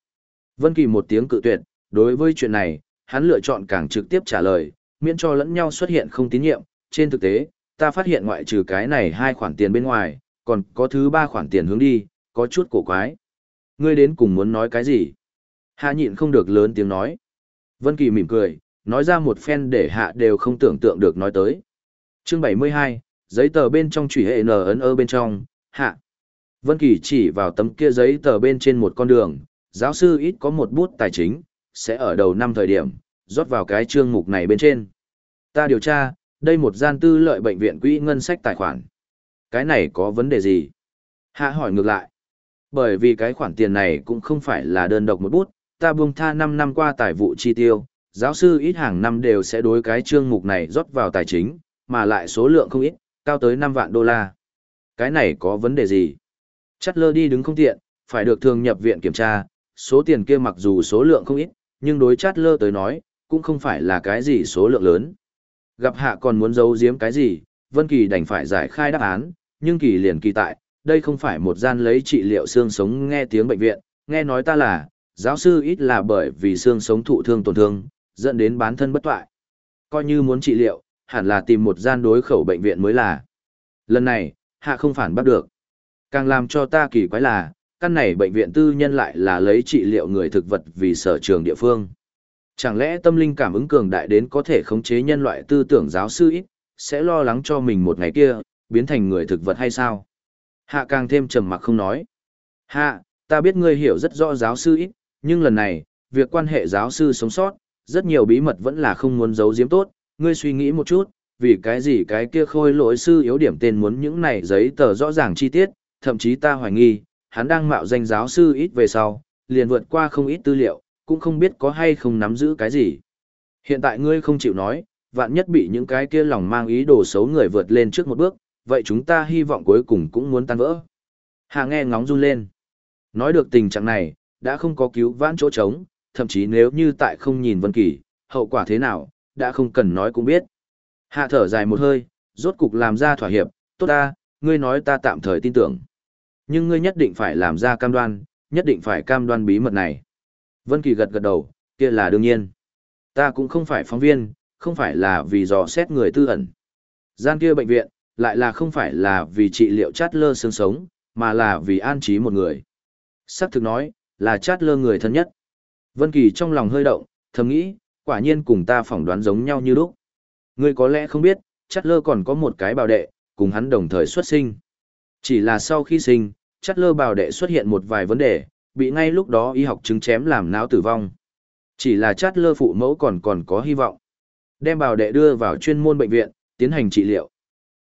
Vân Kỳ một tiếng cự tuyệt, đối với chuyện này, hắn lựa chọn càng trực tiếp trả lời, miễn cho lẫn nhau xuất hiện không tín nhiệm. Trên thực tế, ta phát hiện ngoại trừ cái này hai khoản tiền bên ngoài, còn có thứ ba khoản tiền hướng đi, có chút cổ quái. Ngươi đến cùng muốn nói cái gì? Hạ nhịn không được lớn tiếng nói. Vân Kỳ mỉm cười, nói ra một phen để hạ đều không tưởng tượng được nói tới. Chương 72, giấy tờ bên trong chủy hệ N ấn ơ bên trong, hạ. Vân Kỳ chỉ vào tấm kia giấy tờ bên trên một con đường, giáo sư ít có một bút tài chính, sẽ ở đầu năm thời điểm, rót vào cái chương mục này bên trên. Ta điều tra, đây một gian tư lợi bệnh viện quỹ ngân sách tài khoản. Cái này có vấn đề gì? Hạ hỏi ngược lại. Bởi vì cái khoản tiền này cũng không phải là đơn độc một bút, ta buông tha 5 năm qua tài vụ chi tiêu, giáo sư ít hàng năm đều sẽ đối cái chương mục này rót vào tài chính, mà lại số lượng không ít, cao tới 5 vạn đô la. Cái này có vấn đề gì? Chắt lơ đi đứng không tiện, phải được thường nhập viện kiểm tra, số tiền kia mặc dù số lượng không ít, nhưng đối chát lơ tới nói, cũng không phải là cái gì số lượng lớn. Gặp hạ còn muốn giấu giếm cái gì, Vân Kỳ đành phải giải khai đáp án, nhưng kỳ liền kỳ tại, đây không phải một gian lấy trị liệu xương sống nghe tiếng bệnh viện, nghe nói ta là, giáo sư ít là bởi vì xương sống thụ thương tổn thương, dẫn đến bán thân bất toại. Coi như muốn trị liệu, hẳn là tìm một gian đối khẩu bệnh viện mới là. Lần này, hạ không phản bắt được. Càng làm cho ta kỳ quái là, căn này bệnh viện tư nhân lại là lấy trị liệu người thực vật vì sở trường địa phương. Chẳng lẽ tâm linh cảm ứng cường đại đến có thể khống chế nhân loại tư tưởng giáo sư ít, sẽ lo lắng cho mình một ngày kia, biến thành người thực vật hay sao? Hạ càng thêm trầm mặc không nói. Hạ, ta biết ngươi hiểu rất rõ giáo sư ít, nhưng lần này, việc quan hệ giáo sư sống sót, rất nhiều bí mật vẫn là không muốn giấu giếm tốt, ngươi suy nghĩ một chút, vì cái gì cái kia khôi lỗi sư yếu điểm tên muốn những này giấy tờ rõ ràng chi tiết, thậm chí ta hoài nghi, hắn đang mạo danh giáo sư ít về sau, liền vượt qua không ít tư liệu, cũng không biết có hay không nắm giữ cái gì. Hiện tại ngươi không chịu nói, vạn nhất bị những cái kia lòng mang ý đồ xấu người vượt lên trước một bước, vậy chúng ta hy vọng cuối cùng cũng muốn tan vỡ. Hà nghe ngóng run lên. Nói được tình trạng này, đã không có cứu vãn chỗ trống, thậm chí nếu như tại không nhìn Vân Kỳ, hậu quả thế nào, đã không cần nói cũng biết. Hạ thở dài một hơi, rốt cục làm ra thỏa hiệp, tốt ta, ngươi nói ta tạm thời tin tưởng. Nhưng ngươi nhất định phải làm ra cam đoan, nhất định phải cam đoan bí mật này. Vân Kỳ gật gật đầu, kia là đương nhiên. Ta cũng không phải phóng viên, không phải là vì dò xét người tư ẩn. Gian kia bệnh viện, lại là không phải là vì trị liệu chát lơ xương sống, mà là vì an trí một người. Sắc thực nói, là chát lơ người thân nhất. Vân Kỳ trong lòng hơi động, thầm nghĩ, quả nhiên cùng ta phỏng đoán giống nhau như lúc. Ngươi có lẽ không biết, chát lơ còn có một cái bảo đệ, cùng hắn đồng thời xuất sinh. Chỉ là sau khi sinh, chát lơ bảo đệ xuất hiện một vài vấn đề, bị ngay lúc đó y học chứng chém làm não tử vong. Chỉ là chát lơ phụ mẫu còn còn có hy vọng. Đem bảo đệ đưa vào chuyên môn bệnh viện, tiến hành trị liệu.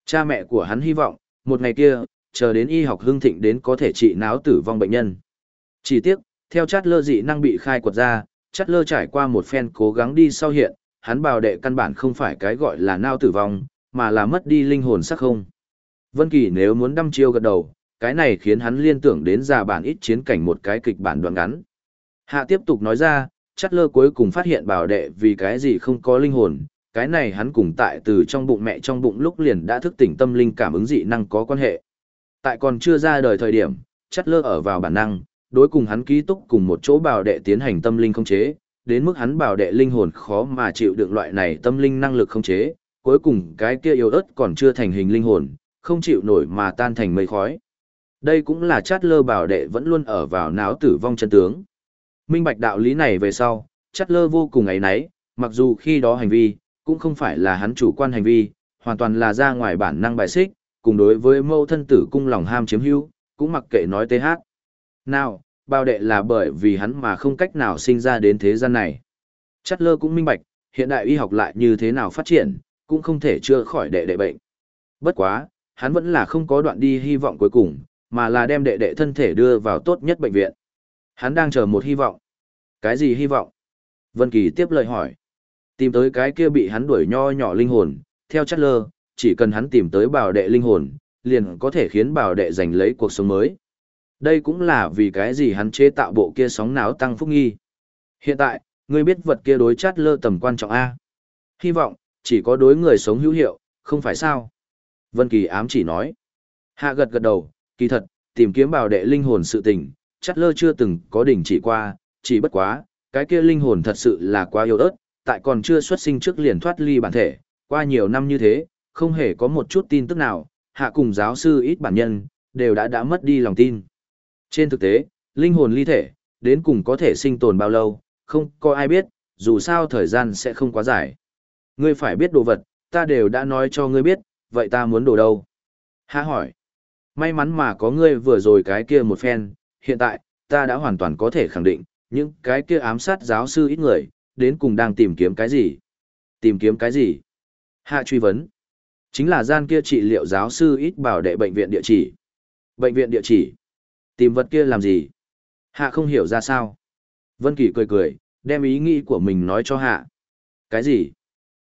Cha mẹ của hắn hy vọng, một ngày kia, chờ đến y học hưng thịnh đến có thể trị não tử vong bệnh nhân. Chỉ tiếc, theo chát lơ dị năng bị khai quật ra, chát lơ trải qua một phen cố gắng đi sau hiện, hắn bào đệ căn bản không phải cái gọi là não tử vong, mà là mất đi linh hồn sắc không. Vân Kỳ nếu muốn đâm chiêu gật đầu, cái này khiến hắn liên tưởng đến già bản ít chiến cảnh một cái kịch bản đoạn ngắn. Hạ tiếp tục nói ra, chắt lơ cuối cùng phát hiện bảo đệ vì cái gì không có linh hồn, cái này hắn cùng tại từ trong bụng mẹ trong bụng lúc liền đã thức tỉnh tâm linh cảm ứng dị năng có quan hệ. Tại còn chưa ra đời thời điểm, chắt lơ ở vào bản năng, đối cùng hắn ký túc cùng một chỗ bảo đệ tiến hành tâm linh không chế, đến mức hắn bảo đệ linh hồn khó mà chịu đựng loại này tâm linh năng lực không chế, cuối cùng cái kia yếu ớt còn chưa thành hình linh hồn, không chịu nổi mà tan thành mây khói. Đây cũng là chát lơ bảo đệ vẫn luôn ở vào náo tử vong chân tướng. Minh bạch đạo lý này về sau, chát lơ vô cùng ấy náy, mặc dù khi đó hành vi, cũng không phải là hắn chủ quan hành vi, hoàn toàn là ra ngoài bản năng bài xích, cùng đối với mâu thân tử cung lòng ham chiếm hữu, cũng mặc kệ nói tê hát. Nào, bảo đệ là bởi vì hắn mà không cách nào sinh ra đến thế gian này. Chát lơ cũng minh bạch, hiện đại y học lại như thế nào phát triển, cũng không thể chữa khỏi đệ đệ bệnh. Bất quá, hắn vẫn là không có đoạn đi hy vọng cuối cùng, mà là đem đệ đệ thân thể đưa vào tốt nhất bệnh viện. Hắn đang chờ một hy vọng. Cái gì hy vọng? Vân Kỳ tiếp lời hỏi. Tìm tới cái kia bị hắn đuổi nho nhỏ linh hồn, theo chất lơ, chỉ cần hắn tìm tới bảo đệ linh hồn, liền có thể khiến bảo đệ giành lấy cuộc sống mới. Đây cũng là vì cái gì hắn chế tạo bộ kia sóng não tăng phúc nghi. Hiện tại, ngươi biết vật kia đối chát lơ tầm quan trọng A. Hy vọng, chỉ có đối người sống hữu hiệu, không phải sao. Vân Kỳ ám chỉ nói. Hạ gật gật đầu, kỳ thật, tìm kiếm bảo đệ linh hồn sự tình, chát lơ chưa từng có đỉnh chỉ qua, chỉ bất quá, cái kia linh hồn thật sự là quá yếu ớt, tại còn chưa xuất sinh trước liền thoát ly bản thể, qua nhiều năm như thế, không hề có một chút tin tức nào, hạ cùng giáo sư ít bản nhân, đều đã đã mất đi lòng tin. Trên thực tế, linh hồn ly thể, đến cùng có thể sinh tồn bao lâu, không có ai biết, dù sao thời gian sẽ không quá dài. Ngươi phải biết đồ vật, ta đều đã nói cho ngươi biết, vậy ta muốn đồ đâu? Hạ hỏi. May mắn mà có ngươi vừa rồi cái kia một phen, hiện tại, ta đã hoàn toàn có thể khẳng định, những cái kia ám sát giáo sư ít người, đến cùng đang tìm kiếm cái gì? Tìm kiếm cái gì? Hạ truy vấn. Chính là gian kia trị liệu giáo sư ít bảo đệ bệnh viện địa chỉ. Bệnh viện địa chỉ. Tìm vật kia làm gì? Hạ không hiểu ra sao. Vân Kỳ cười cười, đem ý nghĩ của mình nói cho Hạ. Cái gì?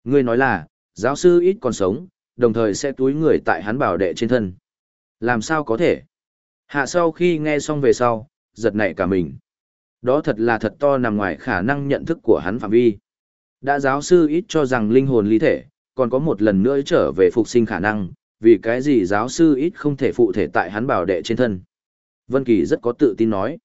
Ngươi nói là, giáo sư ít còn sống, đồng thời sẽ túi người tại hắn bảo đệ trên thân. Làm sao có thể? Hạ sau khi nghe xong về sau, giật nảy cả mình. Đó thật là thật to nằm ngoài khả năng nhận thức của hắn phạm vi. Đã giáo sư ít cho rằng linh hồn ly thể, còn có một lần nữa trở về phục sinh khả năng, vì cái gì giáo sư ít không thể phụ thể tại hắn bảo đệ trên thân. Vân Kỳ rất có tự tin nói.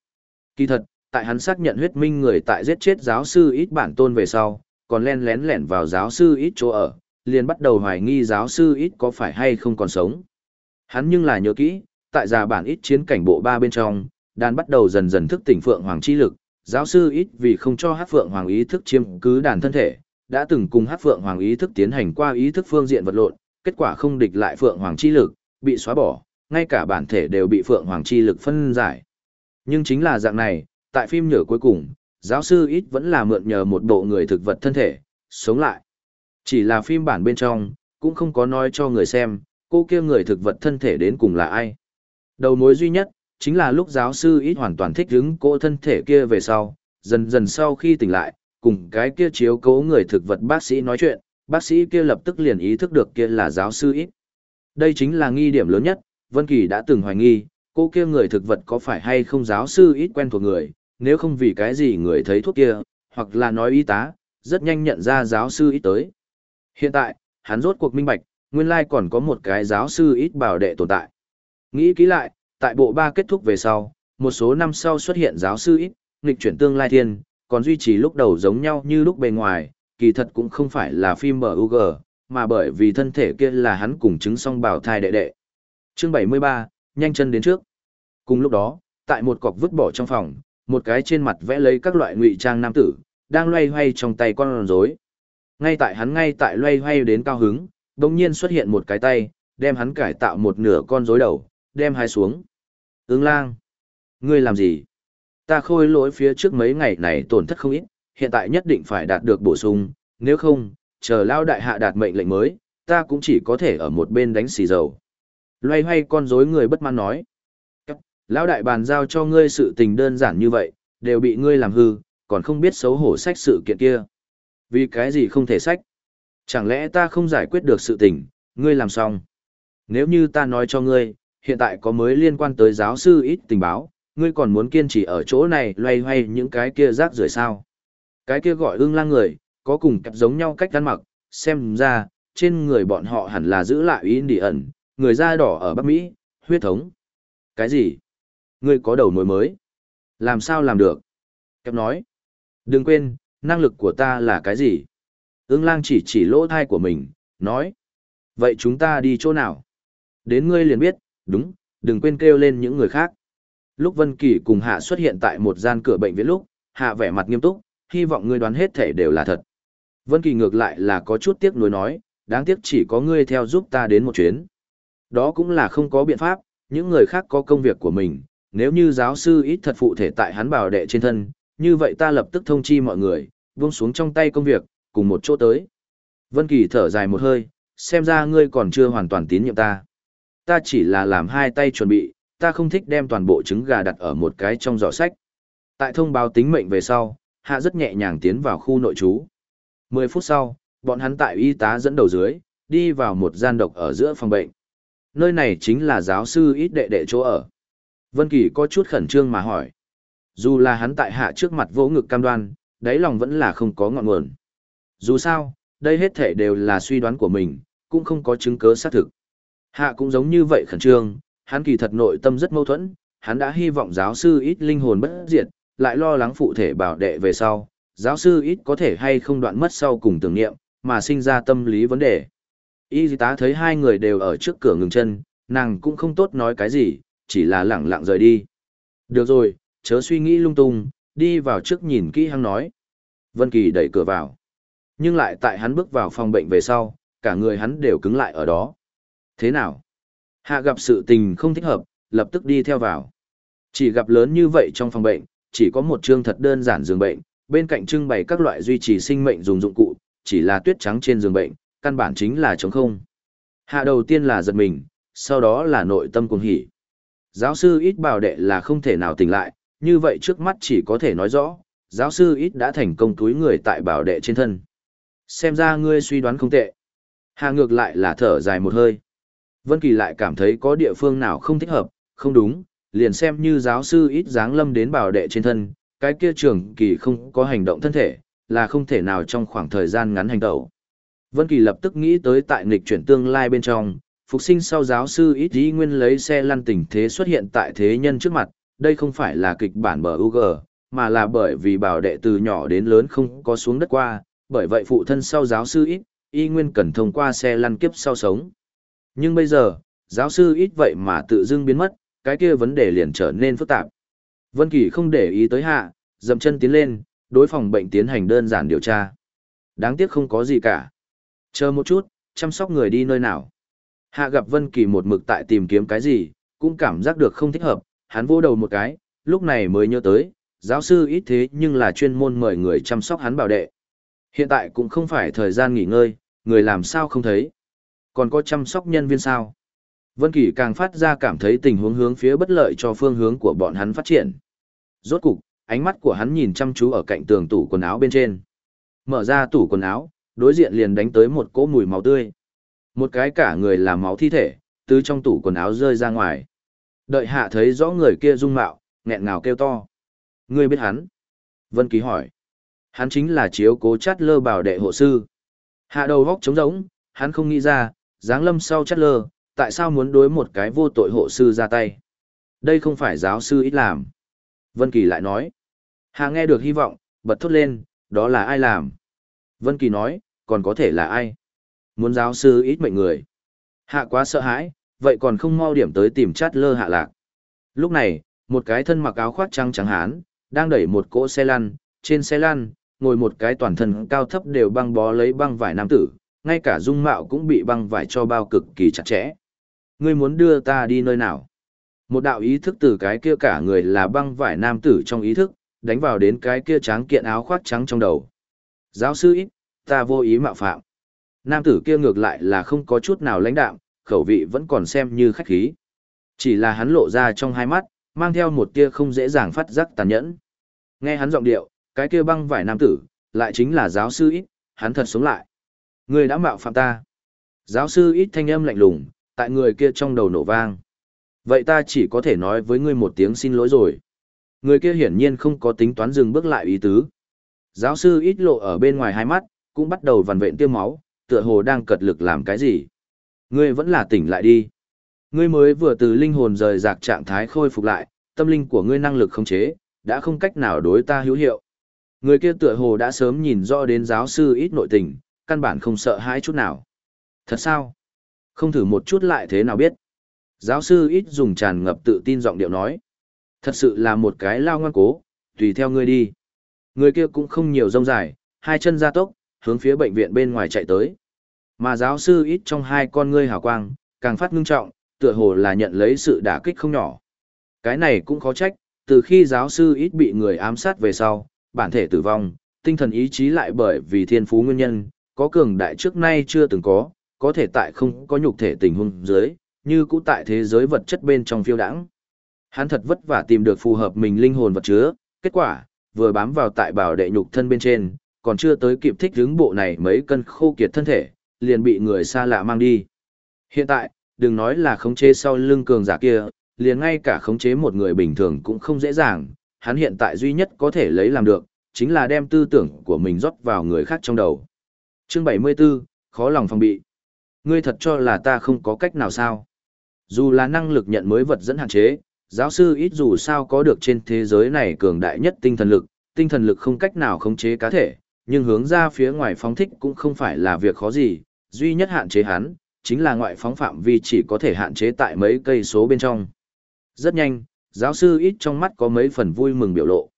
Kỳ thật, tại hắn xác nhận huyết minh người tại giết chết giáo sư ít bản tôn về sau, còn len lén lẻn vào giáo sư ít chỗ ở, liền bắt đầu hoài nghi giáo sư ít có phải hay không còn sống. Hắn nhưng là nhớ kỹ, tại già bản ít chiến cảnh bộ ba bên trong, đàn bắt đầu dần dần thức tỉnh phượng hoàng chi lực, giáo sư ít vì không cho hát phượng hoàng ý thức chiếm cứ đàn thân thể, đã từng cùng hát phượng hoàng ý thức tiến hành qua ý thức phương diện vật lộn, kết quả không địch lại phượng hoàng chi lực, bị xóa bỏ, ngay cả bản thể đều bị phượng hoàng chi lực phân giải. Nhưng chính là dạng này, tại phim nhở cuối cùng, giáo sư ít vẫn là mượn nhờ một bộ người thực vật thân thể, sống lại. Chỉ là phim bản bên trong, cũng không có nói cho người xem, cô kia người thực vật thân thể đến cùng là ai. Đầu mối duy nhất, chính là lúc giáo sư ít hoàn toàn thích đứng cô thân thể kia về sau, dần dần sau khi tỉnh lại, cùng cái kia chiếu cố người thực vật bác sĩ nói chuyện, bác sĩ kia lập tức liền ý thức được kia là giáo sư ít. Đây chính là nghi điểm lớn nhất, Vân Kỳ đã từng hoài nghi, cô kia người thực vật có phải hay không giáo sư ít quen thuộc người, nếu không vì cái gì người thấy thuốc kia, hoặc là nói y tá, rất nhanh nhận ra giáo sư ít tới. Hiện tại, hắn rốt cuộc minh bạch, nguyên lai còn có một cái giáo sư ít bảo đệ tồn tại. Nghĩ kỹ lại, tại bộ ba kết thúc về sau, một số năm sau xuất hiện giáo sư ít, nghịch chuyển tương lai thiên, còn duy trì lúc đầu giống nhau như lúc bề ngoài, kỳ thật cũng không phải là phim MUG, mà bởi vì thân thể kia là hắn cùng chứng song bào thai đệ đệ. Chương 73, nhanh chân đến trước. Cùng lúc đó, tại một cọc vứt bỏ trong phòng, một cái trên mặt vẽ lấy các loại ngụy trang nam tử, đang loay hoay trong tay con rối. Ngay tại hắn ngay tại loay hoay đến cao hứng, đồng nhiên xuất hiện một cái tay, đem hắn cải tạo một nửa con rối đầu, đem hai xuống. Ứng lang, ngươi làm gì? Ta khôi lỗi phía trước mấy ngày này tổn thất không ít, hiện tại nhất định phải đạt được bổ sung, nếu không, chờ lao đại hạ đạt mệnh lệnh mới, ta cũng chỉ có thể ở một bên đánh xì dầu. Loay hoay con rối người bất mãn nói. Lão đại bàn giao cho ngươi sự tình đơn giản như vậy, đều bị ngươi làm hư, còn không biết xấu hổ sách sự kiện kia. Vì cái gì không thể sách? Chẳng lẽ ta không giải quyết được sự tình, ngươi làm xong? Nếu như ta nói cho ngươi, hiện tại có mới liên quan tới giáo sư ít tình báo, ngươi còn muốn kiên trì ở chỗ này loay hoay những cái kia rác rưởi sao? Cái kia gọi ưng lang người, có cùng cặp giống nhau cách ăn mặc, xem ra, trên người bọn họ hẳn là giữ lại ý đi ẩn, người da đỏ ở Bắc Mỹ, huyết thống. Cái gì? Ngươi có đầu mối mới? Làm sao làm được? Kẹp nói. Đừng quên, năng lực của ta là cái gì? Ưng lang chỉ chỉ lỗ thai của mình, nói. Vậy chúng ta đi chỗ nào? Đến ngươi liền biết, đúng, đừng quên kêu lên những người khác. Lúc Vân Kỳ cùng Hạ xuất hiện tại một gian cửa bệnh viện lúc, Hạ vẻ mặt nghiêm túc, hy vọng ngươi đoán hết thể đều là thật. Vân Kỳ ngược lại là có chút tiếc nuối nói, đáng tiếc chỉ có ngươi theo giúp ta đến một chuyến. Đó cũng là không có biện pháp, những người khác có công việc của mình, nếu như giáo sư ít thật phụ thể tại hắn bảo đệ trên thân, như vậy ta lập tức thông chi mọi người, buông xuống trong tay công việc, cùng một chỗ tới. Vân Kỳ thở dài một hơi, xem ra ngươi còn chưa hoàn toàn tín nhiệm ta. Ta chỉ là làm hai tay chuẩn bị, ta không thích đem toàn bộ trứng gà đặt ở một cái trong giỏ sách. Tại thông báo tính mệnh về sau, Hạ rất nhẹ nhàng tiến vào khu nội trú. 10 phút sau, bọn hắn tại y tá dẫn đầu dưới, đi vào một gian độc ở giữa phòng bệnh. Nơi này chính là giáo sư ít đệ đệ chỗ ở. Vân Kỳ có chút khẩn trương mà hỏi. Dù là hắn tại hạ trước mặt vỗ ngực cam đoan, đáy lòng vẫn là không có ngọn nguồn. Dù sao, đây hết thể đều là suy đoán của mình, cũng không có chứng cứ xác thực. Hạ cũng giống như vậy khẩn trương, hắn kỳ thật nội tâm rất mâu thuẫn, hắn đã hy vọng giáo sư ít linh hồn bất diệt, lại lo lắng phụ thể bảo đệ về sau, giáo sư ít có thể hay không đoạn mất sau cùng tưởng niệm, mà sinh ra tâm lý vấn đề. Y tá thấy hai người đều ở trước cửa ngừng chân, nàng cũng không tốt nói cái gì, chỉ là lẳng lặng rời đi. Được rồi, chớ suy nghĩ lung tung, đi vào trước nhìn kỹ hăng nói. Vân Kỳ đẩy cửa vào. Nhưng lại tại hắn bước vào phòng bệnh về sau, cả người hắn đều cứng lại ở đó. Thế nào? Hạ gặp sự tình không thích hợp, lập tức đi theo vào. Chỉ gặp lớn như vậy trong phòng bệnh, chỉ có một chương thật đơn giản giường bệnh, bên cạnh trưng bày các loại duy trì sinh mệnh dùng dụng cụ, chỉ là tuyết trắng trên giường bệnh, căn bản chính là trống không. Hạ đầu tiên là giật mình, sau đó là nội tâm cuồng hỉ. Giáo sư ít bảo đệ là không thể nào tỉnh lại, như vậy trước mắt chỉ có thể nói rõ, giáo sư ít đã thành công túi người tại bảo đệ trên thân. Xem ra ngươi suy đoán không tệ. Hà ngược lại là thở dài một hơi. Vân Kỳ lại cảm thấy có địa phương nào không thích hợp, không đúng, liền xem như giáo sư ít dáng lâm đến bảo đệ trên thân, cái kia trưởng kỳ không có hành động thân thể, là không thể nào trong khoảng thời gian ngắn hành động. Vân Kỳ lập tức nghĩ tới tại nghịch chuyển tương lai bên trong, phục sinh sau giáo sư ít ý nguyên lấy xe lăn tình thế xuất hiện tại thế nhân trước mặt, đây không phải là kịch bản bờ UG, mà là bởi vì bảo đệ từ nhỏ đến lớn không có xuống đất qua, bởi vậy phụ thân sau giáo sư ít, y nguyên cần thông qua xe lăn kiếp sau sống. Nhưng bây giờ, giáo sư ít vậy mà tự dưng biến mất, cái kia vấn đề liền trở nên phức tạp. Vân Kỳ không để ý tới hạ, dậm chân tiến lên, đối phòng bệnh tiến hành đơn giản điều tra. Đáng tiếc không có gì cả. Chờ một chút, chăm sóc người đi nơi nào. Hạ gặp Vân Kỳ một mực tại tìm kiếm cái gì, cũng cảm giác được không thích hợp, hắn vô đầu một cái, lúc này mới nhớ tới, giáo sư ít thế nhưng là chuyên môn mời người chăm sóc hắn bảo đệ. Hiện tại cũng không phải thời gian nghỉ ngơi, người làm sao không thấy. Còn có chăm sóc nhân viên sao? Vân Kỳ càng phát ra cảm thấy tình huống hướng phía bất lợi cho phương hướng của bọn hắn phát triển. Rốt cục, ánh mắt của hắn nhìn chăm chú ở cạnh tường tủ quần áo bên trên. Mở ra tủ quần áo, đối diện liền đánh tới một cỗ mùi máu tươi. Một cái cả người là máu thi thể, từ trong tủ quần áo rơi ra ngoài. Đợi hạ thấy rõ người kia dung mạo, nghẹn ngào kêu to. Ngươi biết hắn? Vân Kỳ hỏi. Hắn chính là chiếu cố chát lơ bảo đệ hộ sư. Hạ đầu góc trống rỗng, hắn không nghĩ ra, dáng lâm sau chát lơ, tại sao muốn đối một cái vô tội hộ sư ra tay. Đây không phải giáo sư ít làm. Vân Kỳ lại nói. Hạ nghe được hy vọng, bật thốt lên, đó là ai làm? Vân Kỳ nói, còn có thể là ai? Muốn giáo sư ít mệnh người. Hạ quá sợ hãi, vậy còn không mau điểm tới tìm chát lơ hạ lạc. Lúc này, một cái thân mặc áo khoác trắng trắng hán, đang đẩy một cỗ xe lăn, trên xe lăn, ngồi một cái toàn thân cao thấp đều băng bó lấy băng vải nam tử, ngay cả dung mạo cũng bị băng vải cho bao cực kỳ chặt chẽ. Ngươi muốn đưa ta đi nơi nào? Một đạo ý thức từ cái kia cả người là băng vải nam tử trong ý thức, đánh vào đến cái kia tráng kiện áo khoác trắng trong đầu. Giáo sư ít, ta vô ý mạo phạm. Nam tử kia ngược lại là không có chút nào lãnh đạm, khẩu vị vẫn còn xem như khách khí. Chỉ là hắn lộ ra trong hai mắt, mang theo một tia không dễ dàng phát giác tàn nhẫn. Nghe hắn giọng điệu, cái kia băng vải nam tử, lại chính là giáo sư ít, hắn thật sống lại. Người đã mạo phạm ta. Giáo sư ít thanh âm lạnh lùng, tại người kia trong đầu nổ vang. Vậy ta chỉ có thể nói với ngươi một tiếng xin lỗi rồi. Người kia hiển nhiên không có tính toán dừng bước lại ý tứ. Giáo sư ít lộ ở bên ngoài hai mắt, cũng bắt đầu vằn vện tiêu máu, tựa hồ đang cật lực làm cái gì. Ngươi vẫn là tỉnh lại đi. Ngươi mới vừa từ linh hồn rời rạc trạng thái khôi phục lại, tâm linh của ngươi năng lực khống chế, đã không cách nào đối ta hữu hiệu. Người kia tựa hồ đã sớm nhìn rõ đến giáo sư ít nội tình, căn bản không sợ hãi chút nào. Thật sao? Không thử một chút lại thế nào biết? Giáo sư ít dùng tràn ngập tự tin giọng điệu nói. Thật sự là một cái lao ngoan cố, tùy theo ngươi đi. Người kia cũng không nhiều rông dài, hai chân ra tốc, hướng phía bệnh viện bên ngoài chạy tới. Mà giáo sư ít trong hai con ngươi hào quang, càng phát ngưng trọng, tựa hồ là nhận lấy sự đả kích không nhỏ. Cái này cũng khó trách, từ khi giáo sư ít bị người ám sát về sau, bản thể tử vong, tinh thần ý chí lại bởi vì thiên phú nguyên nhân, có cường đại trước nay chưa từng có, có thể tại không có nhục thể tình huống dưới, như cũ tại thế giới vật chất bên trong phiêu đãng. Hắn thật vất vả tìm được phù hợp mình linh hồn vật chứa, kết quả, vừa bám vào tại bảo đệ nhục thân bên trên, còn chưa tới kịp thích hướng bộ này mấy cân khô kiệt thân thể, liền bị người xa lạ mang đi. Hiện tại, đừng nói là khống chế sau lưng cường giả kia, liền ngay cả khống chế một người bình thường cũng không dễ dàng, hắn hiện tại duy nhất có thể lấy làm được, chính là đem tư tưởng của mình rót vào người khác trong đầu. Chương 74, khó lòng phòng bị. Ngươi thật cho là ta không có cách nào sao? Dù là năng lực nhận mới vật dẫn hạn chế, giáo sư ít dù sao có được trên thế giới này cường đại nhất tinh thần lực, tinh thần lực không cách nào khống chế cá thể, nhưng hướng ra phía ngoài phóng thích cũng không phải là việc khó gì, duy nhất hạn chế hắn, chính là ngoại phóng phạm vi chỉ có thể hạn chế tại mấy cây số bên trong. Rất nhanh, giáo sư ít trong mắt có mấy phần vui mừng biểu lộ.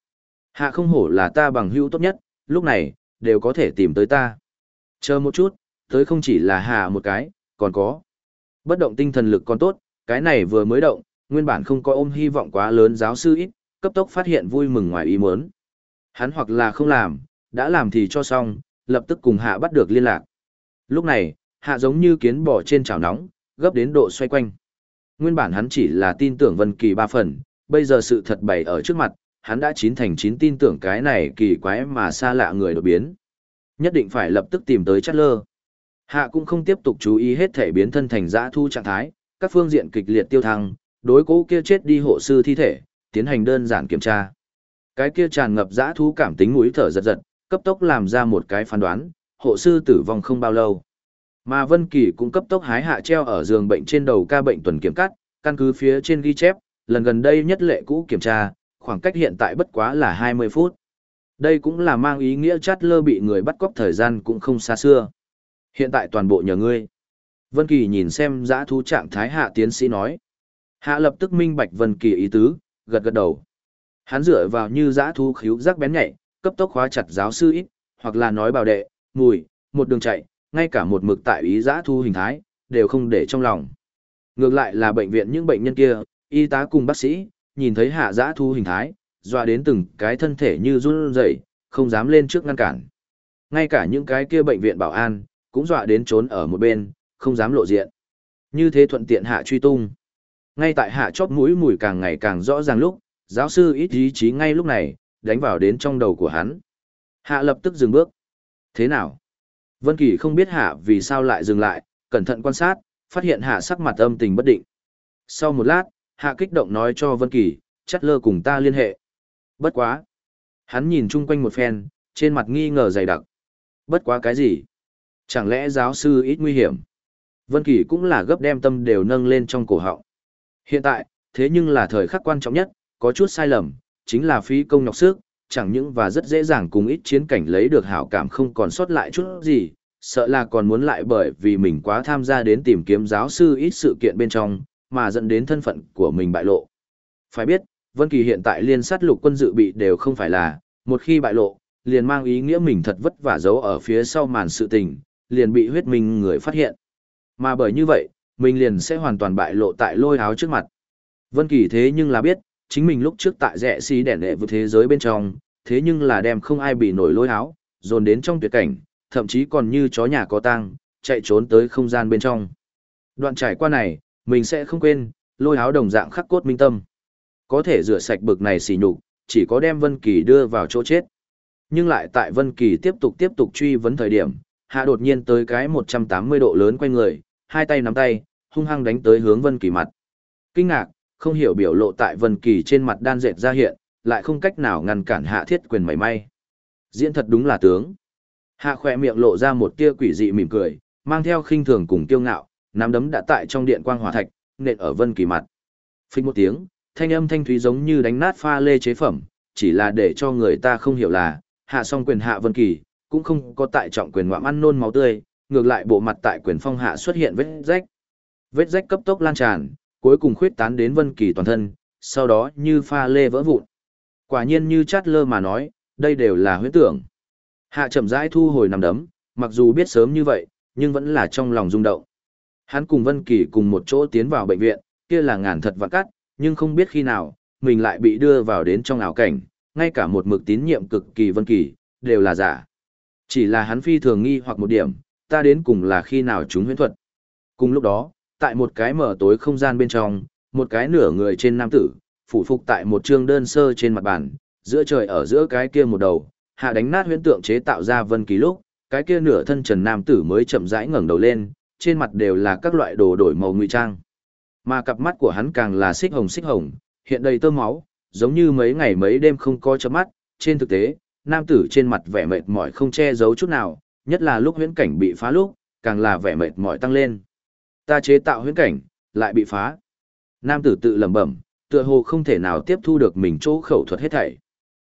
Hạ không hổ là ta bằng hữu tốt nhất, lúc này, đều có thể tìm tới ta. Chờ một chút, tới không chỉ là hạ một cái, còn có. Bất động tinh thần lực còn tốt, cái này vừa mới động, nguyên bản không có ôm hy vọng quá lớn giáo sư ít, cấp tốc phát hiện vui mừng ngoài ý muốn. Hắn hoặc là không làm, đã làm thì cho xong, lập tức cùng hạ bắt được liên lạc. Lúc này, hạ giống như kiến bò trên chảo nóng, gấp đến độ xoay quanh. Nguyên bản hắn chỉ là tin tưởng Vân Kỳ ba phần, bây giờ sự thật bày ở trước mặt, hắn đã chín thành chín tin tưởng cái này kỳ quái mà xa lạ người đột biến. Nhất định phải lập tức tìm tới Chất Lơ. Hạ cũng không tiếp tục chú ý hết thể biến thân thành dã thu trạng thái, các phương diện kịch liệt tiêu thăng, đối cố kia chết đi hộ sư thi thể, tiến hành đơn giản kiểm tra. Cái kia tràn ngập dã thú cảm tính mũi thở giật giật, cấp tốc làm ra một cái phán đoán, hộ sư tử vong không bao lâu. Mà Vân Kỳ cũng cấp tốc hái hạ treo ở giường bệnh trên đầu ca bệnh tuần kiểm cắt, căn cứ phía trên ghi chép, lần gần đây nhất lệ cũ kiểm tra, khoảng cách hiện tại bất quá là 20 phút. Đây cũng là mang ý nghĩa chát lơ bị người bắt cóc thời gian cũng không xa xưa. Hiện tại toàn bộ nhờ ngươi. Vân Kỳ nhìn xem giã thú trạng thái hạ tiến sĩ nói. Hạ lập tức minh bạch Vân Kỳ ý tứ, gật gật đầu. Hắn dựa vào như giã thú khíu giác bén nhạy, cấp tốc khóa chặt giáo sư ít, hoặc là nói bảo đệ, mùi, một đường chạy, ngay cả một mực tại ý giã thu hình thái, đều không để trong lòng. Ngược lại là bệnh viện những bệnh nhân kia, y tá cùng bác sĩ, nhìn thấy hạ giã thu hình thái, dọa đến từng cái thân thể như run rẩy, không dám lên trước ngăn cản. Ngay cả những cái kia bệnh viện bảo an, cũng dọa đến trốn ở một bên, không dám lộ diện. Như thế thuận tiện hạ truy tung. Ngay tại hạ chóp mũi mùi càng ngày càng rõ ràng lúc, giáo sư ít ý chí ngay lúc này, đánh vào đến trong đầu của hắn. Hạ lập tức dừng bước. Thế nào? Vân Kỳ không biết hạ vì sao lại dừng lại, cẩn thận quan sát, phát hiện hạ sắc mặt âm tình bất định. Sau một lát, hạ kích động nói cho Vân Kỳ, chắc lơ cùng ta liên hệ. Bất quá. Hắn nhìn chung quanh một phen, trên mặt nghi ngờ dày đặc. Bất quá cái gì? Chẳng lẽ giáo sư ít nguy hiểm? Vân Kỳ cũng là gấp đem tâm đều nâng lên trong cổ họng. Hiện tại, thế nhưng là thời khắc quan trọng nhất, có chút sai lầm, chính là phí công nhọc sức, chẳng những và rất dễ dàng cùng ít chiến cảnh lấy được hảo cảm không còn sót lại chút gì, sợ là còn muốn lại bởi vì mình quá tham gia đến tìm kiếm giáo sư ít sự kiện bên trong, mà dẫn đến thân phận của mình bại lộ. Phải biết, Vân Kỳ hiện tại liên sát lục quân dự bị đều không phải là, một khi bại lộ, liền mang ý nghĩa mình thật vất vả giấu ở phía sau màn sự tình, liền bị huyết minh người phát hiện. Mà bởi như vậy, mình liền sẽ hoàn toàn bại lộ tại lôi áo trước mặt. Vân Kỳ thế nhưng là biết, chính mình lúc trước tại rẽ xí đèn đệ vượt thế giới bên trong, thế nhưng là đem không ai bị nổi lôi háo, dồn đến trong tuyệt cảnh, thậm chí còn như chó nhà có tang, chạy trốn tới không gian bên trong. Đoạn trải qua này, mình sẽ không quên, lôi háo đồng dạng khắc cốt minh tâm. Có thể rửa sạch bực này xỉ nhục, chỉ có đem Vân Kỳ đưa vào chỗ chết. Nhưng lại tại Vân Kỳ tiếp tục tiếp tục truy vấn thời điểm, hạ đột nhiên tới cái 180 độ lớn quay người, hai tay nắm tay, hung hăng đánh tới hướng Vân Kỳ mặt. Kinh ngạc, không hiểu biểu lộ tại Vân Kỳ trên mặt đan dệt ra hiện, lại không cách nào ngăn cản hạ thiết quyền mảy may. Diễn thật đúng là tướng. Hạ khỏe miệng lộ ra một tia quỷ dị mỉm cười, mang theo khinh thường cùng kiêu ngạo, nắm đấm đã tại trong điện quang hỏa thạch, nện ở Vân Kỳ mặt. Phích một tiếng, thanh âm thanh thúy giống như đánh nát pha lê chế phẩm, chỉ là để cho người ta không hiểu là, hạ song quyền hạ Vân Kỳ, cũng không có tại trọng quyền ngoạm ăn nôn máu tươi, ngược lại bộ mặt tại quyền phong hạ xuất hiện vết rách. Vết rách cấp tốc lan tràn, cuối cùng khuyết tán đến Vân Kỳ toàn thân, sau đó như pha lê vỡ vụn. Quả nhiên như chát lơ mà nói, đây đều là huyễn tưởng. Hạ chậm rãi thu hồi nằm đấm, mặc dù biết sớm như vậy, nhưng vẫn là trong lòng rung động. Hắn cùng Vân Kỳ cùng một chỗ tiến vào bệnh viện, kia là ngàn thật vạn cắt, nhưng không biết khi nào, mình lại bị đưa vào đến trong ảo cảnh, ngay cả một mực tín nhiệm cực kỳ Vân Kỳ, đều là giả. Chỉ là hắn phi thường nghi hoặc một điểm, ta đến cùng là khi nào chúng huyễn thuật. Cùng lúc đó, tại một cái mở tối không gian bên trong, một cái nửa người trên nam tử, phủ phục tại một trương đơn sơ trên mặt bàn, giữa trời ở giữa cái kia một đầu, hạ đánh nát huyễn tượng chế tạo ra vân ký lúc, cái kia nửa thân trần nam tử mới chậm rãi ngẩng đầu lên, trên mặt đều là các loại đồ đổi màu ngụy trang. Mà cặp mắt của hắn càng là xích hồng xích hồng, hiện đầy tơ máu, giống như mấy ngày mấy đêm không có chớp mắt, trên thực tế, nam tử trên mặt vẻ mệt mỏi không che giấu chút nào, nhất là lúc huyễn cảnh bị phá lúc, càng là vẻ mệt mỏi tăng lên. Ta chế tạo huyễn cảnh, lại bị phá. Nam tử tự lẩm bẩm, tựa hồ không thể nào tiếp thu được mình chỗ khẩu thuật hết thảy.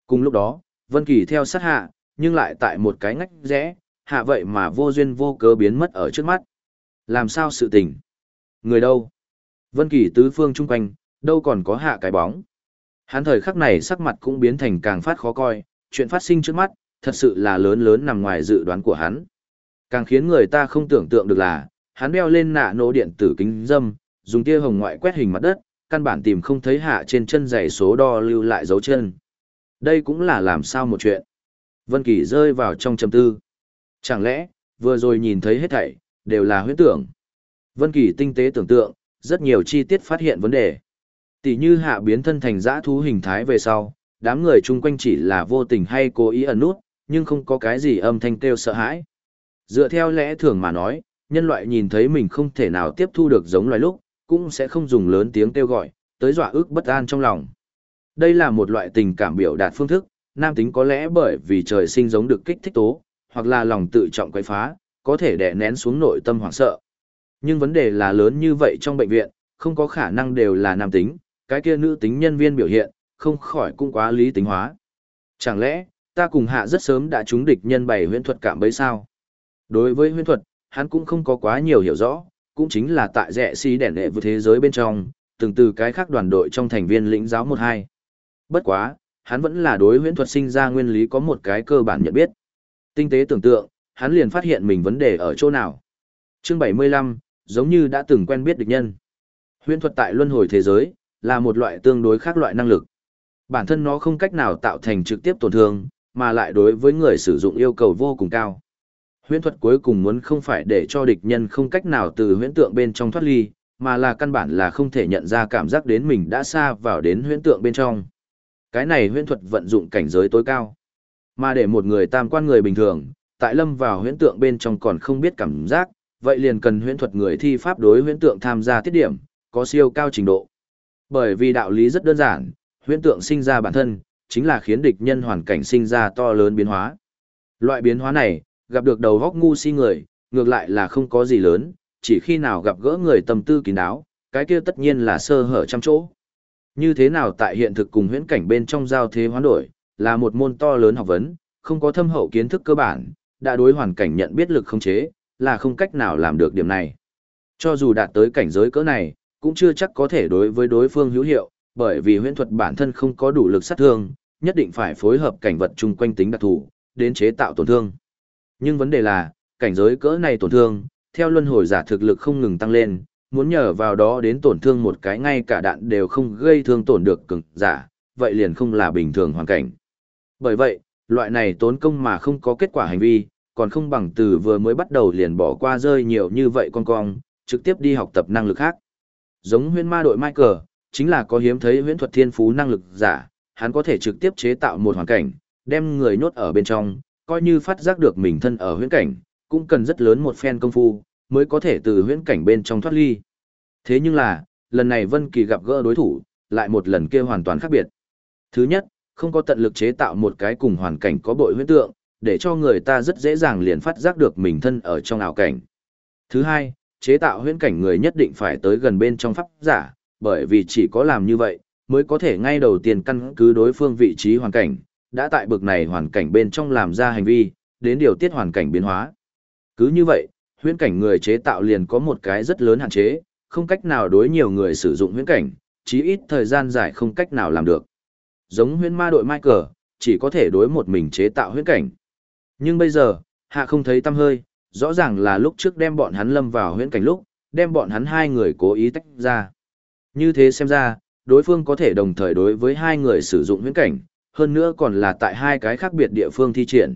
Cùng lúc đó, Vân Kỳ theo sát hạ, nhưng lại tại một cái ngách rẽ, hạ vậy mà vô duyên vô cớ biến mất ở trước mắt. Làm sao sự tình? Người đâu? Vân Kỳ tứ phương chung quanh, đâu còn có hạ cái bóng. Hắn thời khắc này sắc mặt cũng biến thành càng phát khó coi, chuyện phát sinh trước mắt, thật sự là lớn lớn nằm ngoài dự đoán của hắn. Càng khiến người ta không tưởng tượng được là, hắn đeo lên nạ nổ điện tử kính dâm, dùng tia hồng ngoại quét hình mặt đất, căn bản tìm không thấy hạ trên chân giày số đo lưu lại dấu chân. Đây cũng là làm sao một chuyện. Vân Kỳ rơi vào trong trầm tư. Chẳng lẽ, vừa rồi nhìn thấy hết thảy, đều là huyễn tưởng. Vân Kỳ tinh tế tưởng tượng, rất nhiều chi tiết phát hiện vấn đề. Tỷ như hạ biến thân thành dã thú hình thái về sau, đám người chung quanh chỉ là vô tình hay cố ý ẩn nút, nhưng không có cái gì âm thanh kêu sợ hãi. Dựa theo lẽ thường mà nói, nhân loại nhìn thấy mình không thể nào tiếp thu được giống loài lúc, cũng sẽ không dùng lớn tiếng kêu gọi, tới dọa ước bất an trong lòng. Đây là một loại tình cảm biểu đạt phương thức, nam tính có lẽ bởi vì trời sinh giống được kích thích tố, hoặc là lòng tự trọng quấy phá, có thể đè nén xuống nội tâm hoảng sợ. Nhưng vấn đề là lớn như vậy trong bệnh viện, không có khả năng đều là nam tính, cái kia nữ tính nhân viên biểu hiện, không khỏi cũng quá lý tính hóa. Chẳng lẽ, ta cùng hạ rất sớm đã trúng địch nhân bày huyễn thuật cảm bấy sao? Đối với huyễn thuật, hắn cũng không có quá nhiều hiểu rõ, cũng chính là tại rẻ xí đèn đệ vượt thế giới bên trong, từng từ cái khác đoàn đội trong thành viên lĩnh giáo một hai. Bất quá, hắn vẫn là đối huyễn thuật sinh ra nguyên lý có một cái cơ bản nhận biết. Tinh tế tưởng tượng, hắn liền phát hiện mình vấn đề ở chỗ nào. Chương 75, giống như đã từng quen biết địch nhân. Huyễn thuật tại luân hồi thế giới, là một loại tương đối khác loại năng lực. Bản thân nó không cách nào tạo thành trực tiếp tổn thương, mà lại đối với người sử dụng yêu cầu vô cùng cao. Huyễn thuật cuối cùng muốn không phải để cho địch nhân không cách nào từ huyễn tượng bên trong thoát ly, mà là căn bản là không thể nhận ra cảm giác đến mình đã xa vào đến huyễn tượng bên trong. Cái này huyễn thuật vận dụng cảnh giới tối cao. Mà để một người tam quan người bình thường, tại lâm vào huyễn tượng bên trong còn không biết cảm giác, vậy liền cần huyễn thuật người thi pháp đối huyễn tượng tham gia tiết điểm, có siêu cao trình độ. Bởi vì đạo lý rất đơn giản, huyễn tượng sinh ra bản thân, chính là khiến địch nhân hoàn cảnh sinh ra to lớn biến hóa. Loại biến hóa này, gặp được đầu góc ngu si người, ngược lại là không có gì lớn, chỉ khi nào gặp gỡ người tâm tư kín đáo, cái kia tất nhiên là sơ hở trăm chỗ. Như thế nào tại hiện thực cùng huyễn cảnh bên trong giao thế hoán đổi, là một môn to lớn học vấn, không có thâm hậu kiến thức cơ bản, đã đối hoàn cảnh nhận biết lực không chế, là không cách nào làm được điểm này. Cho dù đạt tới cảnh giới cỡ này, cũng chưa chắc có thể đối với đối phương hữu hiệu, bởi vì huyễn thuật bản thân không có đủ lực sát thương, nhất định phải phối hợp cảnh vật chung quanh tính đặc thù, đến chế tạo tổn thương. Nhưng vấn đề là, cảnh giới cỡ này tổn thương, theo luân hồi giả thực lực không ngừng tăng lên, muốn nhờ vào đó đến tổn thương một cái ngay cả đạn đều không gây thương tổn được cường giả, vậy liền không là bình thường hoàn cảnh. Bởi vậy, loại này tốn công mà không có kết quả hành vi, còn không bằng từ vừa mới bắt đầu liền bỏ qua rơi nhiều như vậy con cong, trực tiếp đi học tập năng lực khác. Giống huyên ma đội Michael, chính là có hiếm thấy huyễn thuật thiên phú năng lực giả, hắn có thể trực tiếp chế tạo một hoàn cảnh, đem người nhốt ở bên trong, coi như phát giác được mình thân ở huyễn cảnh, cũng cần rất lớn một phen công phu, mới có thể từ huyễn cảnh bên trong thoát ly. Thế nhưng là, lần này Vân Kỳ gặp gỡ đối thủ, lại một lần kia hoàn toàn khác biệt. Thứ nhất, không có tận lực chế tạo một cái cùng hoàn cảnh có bội huyễn tượng, để cho người ta rất dễ dàng liền phát giác được mình thân ở trong ảo cảnh. Thứ hai, chế tạo huyễn cảnh người nhất định phải tới gần bên trong pháp giả, bởi vì chỉ có làm như vậy, mới có thể ngay đầu tiên căn cứ đối phương vị trí hoàn cảnh, đã tại bực này hoàn cảnh bên trong làm ra hành vi, đến điều tiết hoàn cảnh biến hóa. Cứ như vậy, huyễn cảnh người chế tạo liền có một cái rất lớn hạn chế, không cách nào đối nhiều người sử dụng huyễn cảnh, chí ít thời gian dài không cách nào làm được. Giống huyễn ma đội Michael, chỉ có thể đối một mình chế tạo huyễn cảnh. Nhưng bây giờ, hạ không thấy tâm hơi, rõ ràng là lúc trước đem bọn hắn lâm vào huyễn cảnh lúc, đem bọn hắn hai người cố ý tách ra. Như thế xem ra, đối phương có thể đồng thời đối với hai người sử dụng huyễn cảnh, hơn nữa còn là tại hai cái khác biệt địa phương thi triển.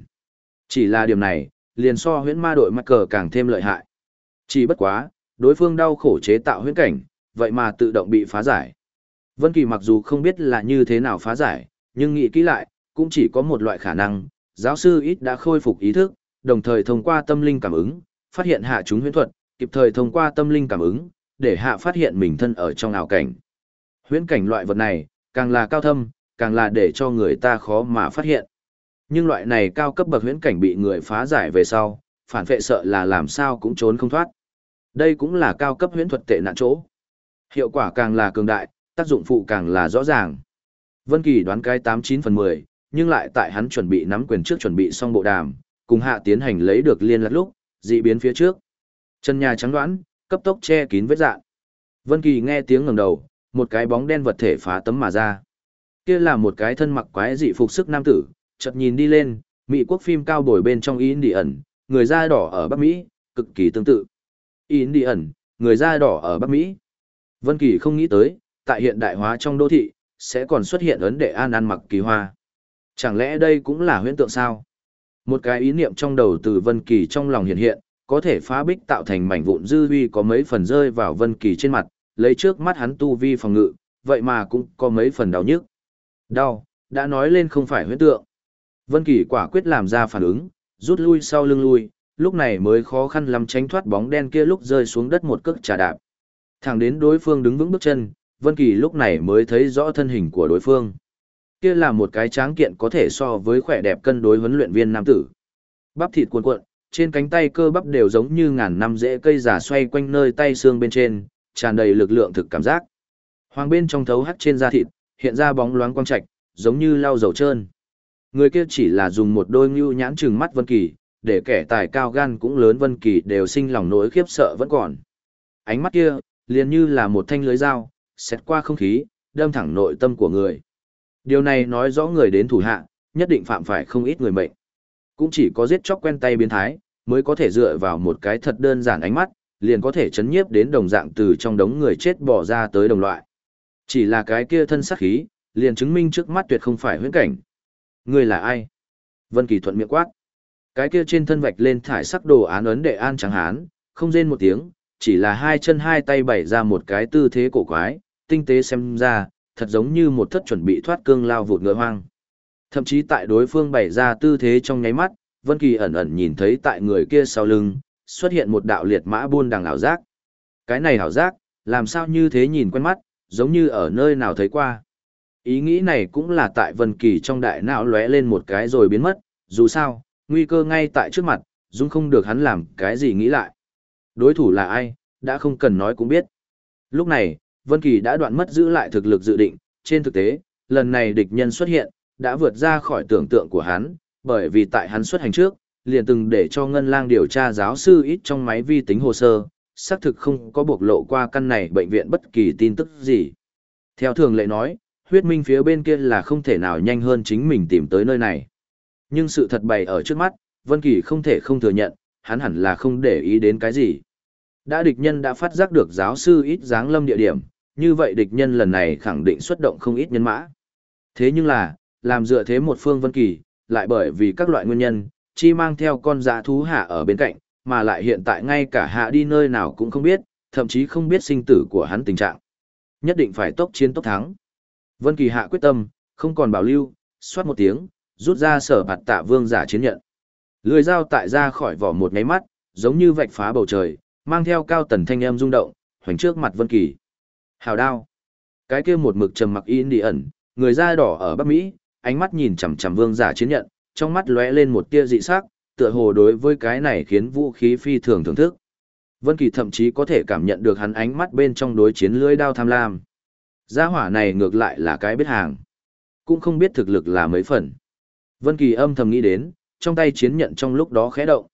Chỉ là điểm này, liền so huyễn ma đội mắc cờ càng thêm lợi hại. Chỉ bất quá, đối phương đau khổ chế tạo huyễn cảnh, vậy mà tự động bị phá giải. Vân Kỳ mặc dù không biết là như thế nào phá giải, nhưng nghĩ kỹ lại, cũng chỉ có một loại khả năng, giáo sư ít đã khôi phục ý thức, đồng thời thông qua tâm linh cảm ứng, phát hiện hạ chúng huyễn thuật, kịp thời thông qua tâm linh cảm ứng, để hạ phát hiện mình thân ở trong ảo cảnh. Huyễn cảnh loại vật này, càng là cao thâm, càng là để cho người ta khó mà phát hiện. Nhưng loại này cao cấp bậc huyễn cảnh bị người phá giải về sau, phản vệ sợ là làm sao cũng trốn không thoát. Đây cũng là cao cấp huyễn thuật tệ nạn chỗ. Hiệu quả càng là cường đại, tác dụng phụ càng là rõ ràng. Vân Kỳ đoán cái 89 phần 10, nhưng lại tại hắn chuẩn bị nắm quyền trước chuẩn bị xong bộ đàm, cùng hạ tiến hành lấy được liên lạc lúc, dị biến phía trước. Chân nhà trắng đoán, cấp tốc che kín vết dạng. Vân Kỳ nghe tiếng ngẩng đầu, một cái bóng đen vật thể phá tấm mà ra. Kia là một cái thân mặc quái dị phục sức nam tử, chợt nhìn đi lên, Mỹ quốc phim cao bồi bên trong in đi ẩn, người da đỏ ở Bắc Mỹ, cực kỳ tương tự. In đi ẩn, người da đỏ ở Bắc Mỹ. Vân Kỳ không nghĩ tới, tại hiện đại hóa trong đô thị, sẽ còn xuất hiện ấn đệ an ăn mặc kỳ hoa. Chẳng lẽ đây cũng là huyễn tượng sao? Một cái ý niệm trong đầu từ Vân Kỳ trong lòng hiện hiện, có thể phá bích tạo thành mảnh vụn dư vi có mấy phần rơi vào Vân Kỳ trên mặt, lấy trước mắt hắn tu vi phòng ngự, vậy mà cũng có mấy phần đau nhức. Đau, đã nói lên không phải huyễn tượng. Vân Kỳ quả quyết làm ra phản ứng, rút lui sau lưng lui, lúc này mới khó khăn lắm tránh thoát bóng đen kia lúc rơi xuống đất một cước trà đạp. Thẳng đến đối phương đứng vững bước chân, Vân Kỳ lúc này mới thấy rõ thân hình của đối phương. Kia là một cái tráng kiện có thể so với khỏe đẹp cân đối huấn luyện viên nam tử. Bắp thịt cuồn cuộn, trên cánh tay cơ bắp đều giống như ngàn năm rễ cây giả xoay quanh nơi tay xương bên trên, tràn đầy lực lượng thực cảm giác. Hoàng bên trong thấu hắt trên da thịt, hiện ra bóng loáng quang trạch, giống như lau dầu trơn. Người kia chỉ là dùng một đôi ngưu nhãn trừng mắt Vân Kỳ, để kẻ tài cao gan cũng lớn Vân Kỳ đều sinh lòng nỗi khiếp sợ vẫn còn. Ánh mắt kia, liền như là một thanh lưới dao, xét qua không khí, đâm thẳng nội tâm của người. Điều này nói rõ người đến thủ hạ, nhất định phạm phải không ít người mệnh. Cũng chỉ có giết chóc quen tay biến thái, mới có thể dựa vào một cái thật đơn giản ánh mắt, liền có thể chấn nhiếp đến đồng dạng từ trong đống người chết bỏ ra tới đồng loại. Chỉ là cái kia thân sắc khí, liền chứng minh trước mắt tuyệt không phải huyễn cảnh. người là ai? Vân Kỳ thuận miệng quát. Cái kia trên thân vạch lên thải sắc đồ án ấn đệ an trắng hán, không rên một tiếng, chỉ là hai chân hai tay bày ra một cái tư thế cổ quái, tinh tế xem ra, thật giống như một thất chuẩn bị thoát cương lao vụt ngựa hoang. Thậm chí tại đối phương bày ra tư thế trong nháy mắt, Vân Kỳ ẩn ẩn nhìn thấy tại người kia sau lưng, xuất hiện một đạo liệt mã buôn đằng ảo giác. Cái này ảo giác, làm sao như thế nhìn quen mắt, giống như ở nơi nào thấy qua. Ý nghĩ này cũng là tại Vân Kỳ trong đại não lóe lên một cái rồi biến mất, dù sao, nguy cơ ngay tại trước mặt, dung không được hắn làm cái gì nghĩ lại. Đối thủ là ai, đã không cần nói cũng biết. Lúc này, Vân Kỳ đã đoạn mất giữ lại thực lực dự định, trên thực tế, lần này địch nhân xuất hiện, đã vượt ra khỏi tưởng tượng của hắn, bởi vì tại hắn xuất hành trước, liền từng để cho Ngân Lang điều tra giáo sư ít trong máy vi tính hồ sơ, xác thực không có bộc lộ qua căn này bệnh viện bất kỳ tin tức gì. Theo thường lệ nói, huyết minh phía bên kia là không thể nào nhanh hơn chính mình tìm tới nơi này. Nhưng sự thật bày ở trước mắt, Vân Kỳ không thể không thừa nhận, hắn hẳn là không để ý đến cái gì. Đã địch nhân đã phát giác được giáo sư ít dáng lâm địa điểm, như vậy địch nhân lần này khẳng định xuất động không ít nhân mã. Thế nhưng là, làm dựa thế một phương Vân Kỳ, lại bởi vì các loại nguyên nhân, chi mang theo con dã thú hạ ở bên cạnh, mà lại hiện tại ngay cả hạ đi nơi nào cũng không biết, thậm chí không biết sinh tử của hắn tình trạng. Nhất định phải tốc chiến tốc thắng. Vân Kỳ hạ quyết tâm, không còn bảo lưu, xoát một tiếng, rút ra sở bạt tạ vương giả chiến nhận. Lưỡi dao tại ra khỏi vỏ một nháy mắt, giống như vạch phá bầu trời, mang theo cao tần thanh âm rung động, hoành trước mặt Vân Kỳ. Hào đao. Cái kia một mực trầm mặc in đi ẩn, người da đỏ ở Bắc Mỹ, ánh mắt nhìn chằm chằm vương giả chiến nhận, trong mắt lóe lên một tia dị sắc, tựa hồ đối với cái này khiến vũ khí phi thường thưởng thức. Vân Kỳ thậm chí có thể cảm nhận được hắn ánh mắt bên trong đối chiến lưỡi đao tham lam. Gia hỏa này ngược lại là cái biết hàng, cũng không biết thực lực là mấy phần. Vân Kỳ âm thầm nghĩ đến, trong tay chiến nhận trong lúc đó khẽ động.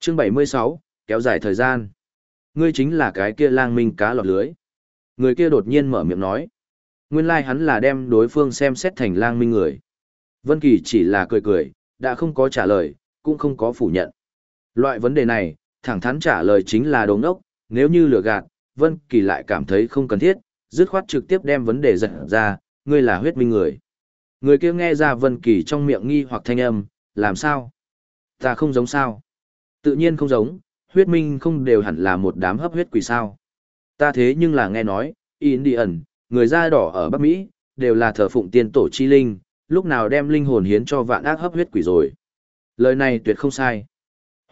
Chương 76, kéo dài thời gian. Ngươi chính là cái kia lang minh cá lọt lưới. Người kia đột nhiên mở miệng nói. Nguyên lai like hắn là đem đối phương xem xét thành lang minh người. Vân Kỳ chỉ là cười cười, đã không có trả lời, cũng không có phủ nhận. Loại vấn đề này, thẳng thắn trả lời chính là đống ốc, nếu như lừa gạt, Vân Kỳ lại cảm thấy không cần thiết, dứt khoát trực tiếp đem vấn đề giật ra, ngươi là huyết minh người. Người kia nghe ra Vân Kỳ trong miệng nghi hoặc thanh âm, làm sao? Ta không giống sao? Tự nhiên không giống, huyết minh không đều hẳn là một đám hấp huyết quỷ sao? Ta thế nhưng là nghe nói, Indian, người da đỏ ở Bắc Mỹ, đều là thờ phụng tiên tổ chi linh, lúc nào đem linh hồn hiến cho vạn ác hấp huyết quỷ rồi. Lời này tuyệt không sai.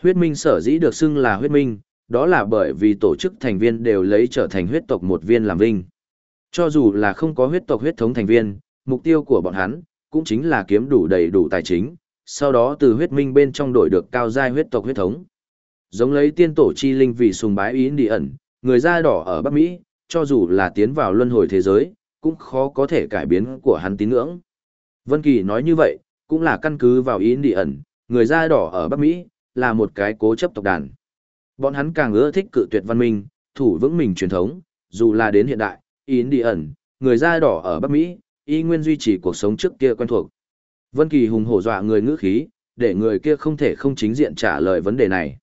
Huyết minh sở dĩ được xưng là huyết minh, đó là bởi vì tổ chức thành viên đều lấy trở thành huyết tộc một viên làm vinh. Cho dù là không có huyết tộc huyết thống thành viên, mục tiêu của bọn hắn cũng chính là kiếm đủ đầy đủ tài chính, sau đó từ huyết minh bên trong đổi được cao giai huyết tộc huyết thống. Giống lấy tiên tổ chi linh vì sùng bái ý đi ẩn, người da đỏ ở Bắc Mỹ, cho dù là tiến vào luân hồi thế giới, cũng khó có thể cải biến của hắn tín ngưỡng. Vân Kỳ nói như vậy, cũng là căn cứ vào ý đi ẩn, người da đỏ ở Bắc Mỹ, là một cái cố chấp tộc đàn. Bọn hắn càng ưa thích cự tuyệt văn minh, thủ vững mình truyền thống, dù là đến hiện đại, ý đi ẩn, người da đỏ ở Bắc Mỹ, y nguyên duy trì cuộc sống trước kia quen thuộc. Vân Kỳ hùng hổ dọa người ngữ khí, để người kia không thể không chính diện trả lời vấn đề này.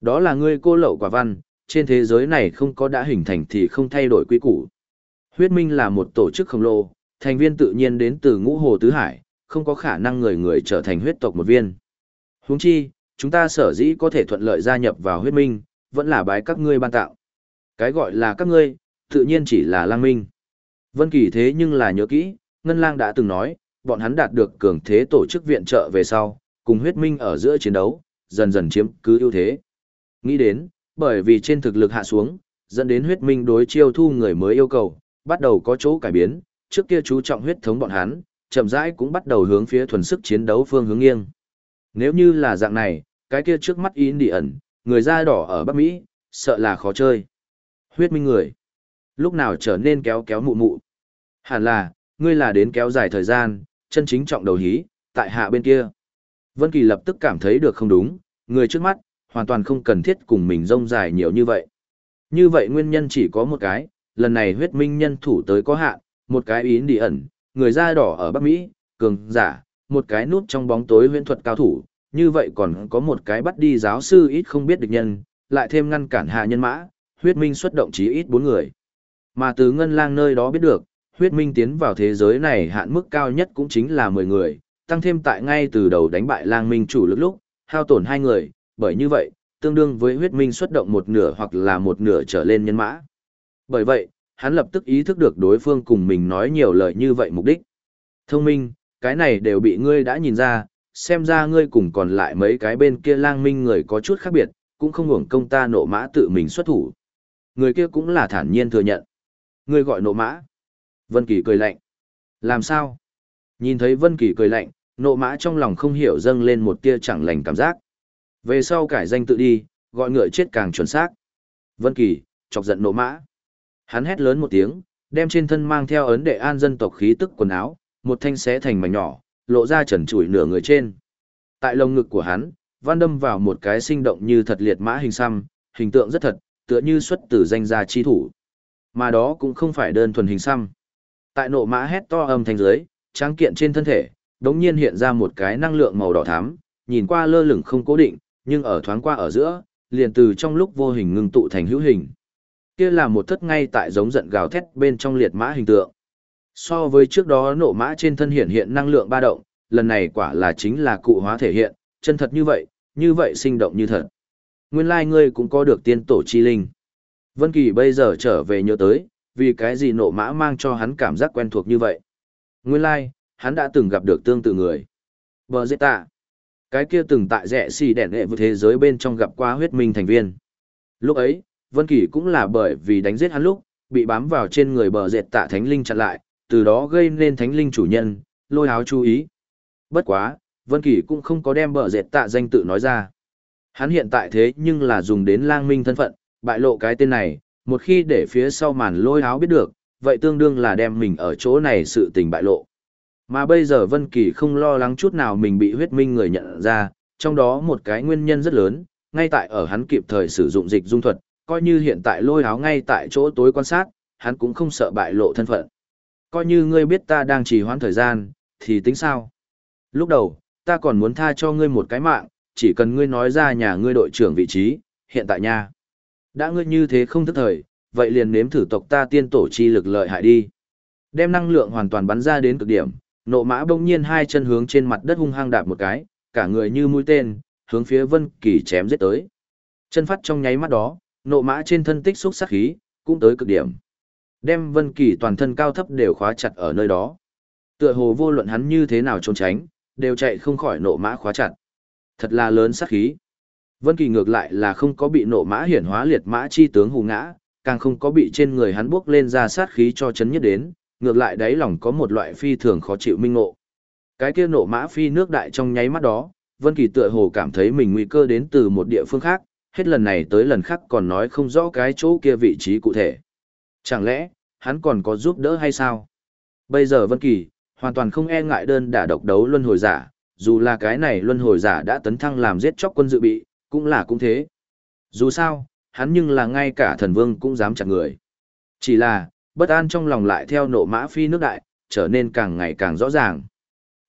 Đó là ngươi cô lậu quả văn, trên thế giới này không có đã hình thành thì không thay đổi quy củ. Huyết Minh là một tổ chức khổng lồ, thành viên tự nhiên đến từ ngũ hồ tứ hải, không có khả năng người người trở thành huyết tộc một viên. Huống chi, chúng ta sở dĩ có thể thuận lợi gia nhập vào huyết minh, vẫn là bái các ngươi ban tạo. Cái gọi là các ngươi, tự nhiên chỉ là lang minh. Vân Kỳ thế nhưng là nhớ kỹ, Ngân Lang đã từng nói, bọn hắn đạt được cường thế tổ chức viện trợ về sau, cùng huyết minh ở giữa chiến đấu, dần dần chiếm cứ ưu thế. Nghĩ đến, bởi vì trên thực lực hạ xuống, dẫn đến huyết minh đối chiêu thu người mới yêu cầu, bắt đầu có chỗ cải biến, trước kia chú trọng huyết thống bọn hắn, chậm rãi cũng bắt đầu hướng phía thuần sức chiến đấu phương hướng nghiêng. Nếu như là dạng này, cái kia trước mắt in đi ẩn, người da đỏ ở Bắc Mỹ, sợ là khó chơi. Huyết minh người. Lúc nào trở nên kéo kéo mụ mụ. Hẳn là, ngươi là đến kéo dài thời gian, chân chính trọng đầu hí, tại hạ bên kia. Vân Kỳ lập tức cảm thấy được không đúng, người trước mắt, hoàn toàn không cần thiết cùng mình rông dài nhiều như vậy. Như vậy nguyên nhân chỉ có một cái, lần này huyết minh nhân thủ tới có hạn, một cái ý đi ẩn, người da đỏ ở Bắc Mỹ, cường giả, một cái nút trong bóng tối huyễn thuật cao thủ, như vậy còn có một cái bắt đi giáo sư ít không biết địch nhân, lại thêm ngăn cản hạ nhân mã, huyết minh xuất động chí ít bốn người. Mà từ ngân lang nơi đó biết được, huyết minh tiến vào thế giới này hạn mức cao nhất cũng chính là 10 người, tăng thêm tại ngay từ đầu đánh bại lang minh chủ lực lúc, hao tổn hai người, bởi như vậy, tương đương với huyết minh xuất động một nửa hoặc là một nửa trở lên nhân mã. Bởi vậy, hắn lập tức ý thức được đối phương cùng mình nói nhiều lời như vậy mục đích. Thông minh, cái này đều bị ngươi đã nhìn ra, xem ra ngươi cùng còn lại mấy cái bên kia lang minh người có chút khác biệt, cũng không hưởng công ta nộ mã tự mình xuất thủ. Người kia cũng là thản nhiên thừa nhận. Ngươi gọi nộ mã. Vân Kỳ cười lạnh. Làm sao? Nhìn thấy Vân Kỳ cười lạnh, nộ mã trong lòng không hiểu dâng lên một tia chẳng lành cảm giác. Về sau cải danh tự đi, gọi ngựa chết càng chuẩn xác. Vân Kỳ, chọc giận nộ mã. Hắn hét lớn một tiếng, đem trên thân mang theo ấn đệ an dân tộc khí tức quần áo, một thanh xé thành mảnh nhỏ, lộ ra trần trụi nửa người trên. Tại lồng ngực của hắn, văn đâm vào một cái sinh động như thật liệt mã hình xăm, hình tượng rất thật, tựa như xuất từ danh gia chi thủ. Mà đó cũng không phải đơn thuần hình xăm. Tại nộ mã hét to âm thanh dưới, tráng kiện trên thân thể, đống nhiên hiện ra một cái năng lượng màu đỏ thắm, nhìn qua lơ lửng không cố định, nhưng ở thoáng qua ở giữa, liền từ trong lúc vô hình ngưng tụ thành hữu hình. Kia là một thất ngay tại giống giận gào thét bên trong liệt mã hình tượng. So với trước đó nộ mã trên thân hiện hiện năng lượng ba động, lần này quả là chính là cụ hóa thể hiện, chân thật như vậy, như vậy sinh động như thật. Nguyên lai like ngươi cũng có được tiên tổ chi linh. Vân Kỳ bây giờ trở về nhớ tới, vì cái gì nộ mã mang cho hắn cảm giác quen thuộc như vậy. Nguyên lai, like, hắn đã từng gặp được tương tự người. Bờ dễ tạ. Cái kia từng tại rẻ xì đèn hệ với thế giới bên trong gặp qua huyết minh thành viên. Lúc ấy, Vân Kỳ cũng là bởi vì đánh giết hắn lúc, bị bám vào trên người bờ dệt tạ thánh linh chặn lại, từ đó gây nên thánh linh chủ nhân, lôi áo chú ý. Bất quá, Vân Kỳ cũng không có đem bờ dệt tạ danh tự nói ra. Hắn hiện tại thế nhưng là dùng đến lang minh thân phận, bại lộ cái tên này, một khi để phía sau màn lôi áo biết được, vậy tương đương là đem mình ở chỗ này sự tình bại lộ. Mà bây giờ Vân Kỳ không lo lắng chút nào mình bị huyết minh người nhận ra, trong đó một cái nguyên nhân rất lớn, ngay tại ở hắn kịp thời sử dụng dịch dung thuật, coi như hiện tại lôi áo ngay tại chỗ tối quan sát, hắn cũng không sợ bại lộ thân phận. Coi như ngươi biết ta đang trì hoãn thời gian, thì tính sao? Lúc đầu, ta còn muốn tha cho ngươi một cái mạng, chỉ cần ngươi nói ra nhà ngươi đội trưởng vị trí, hiện tại nha. Đã ngươi như thế không thức thời, vậy liền nếm thử tộc ta tiên tổ chi lực lợi hại đi. Đem năng lượng hoàn toàn bắn ra đến cực điểm, nộ mã bỗng nhiên hai chân hướng trên mặt đất hung hăng đạp một cái, cả người như mũi tên, hướng phía Vân Kỳ chém giết tới. Chân phát trong nháy mắt đó, nộ mã trên thân tích xúc sát khí, cũng tới cực điểm. Đem Vân Kỳ toàn thân cao thấp đều khóa chặt ở nơi đó. Tựa hồ vô luận hắn như thế nào trốn tránh, đều chạy không khỏi nộ mã khóa chặt. Thật là lớn sát khí. Vân Kỳ ngược lại là không có bị nộ mã hiển hóa liệt mã chi tướng hù ngã, càng không có bị trên người hắn bước lên ra sát khí cho chấn nhất đến, ngược lại đáy lòng có một loại phi thường khó chịu minh ngộ. Cái kia nộ mã phi nước đại trong nháy mắt đó, Vân Kỳ tựa hồ cảm thấy mình nguy cơ đến từ một địa phương khác, hết lần này tới lần khác còn nói không rõ cái chỗ kia vị trí cụ thể. Chẳng lẽ, hắn còn có giúp đỡ hay sao? Bây giờ Vân Kỳ, hoàn toàn không e ngại đơn đả độc đấu luân hồi giả, dù là cái này luân hồi giả đã tấn thăng làm giết chóc quân dự bị, cũng là cũng thế. Dù sao, hắn nhưng là ngay cả thần vương cũng dám chặt người. Chỉ là, bất an trong lòng lại theo nộ mã phi nước đại, trở nên càng ngày càng rõ ràng.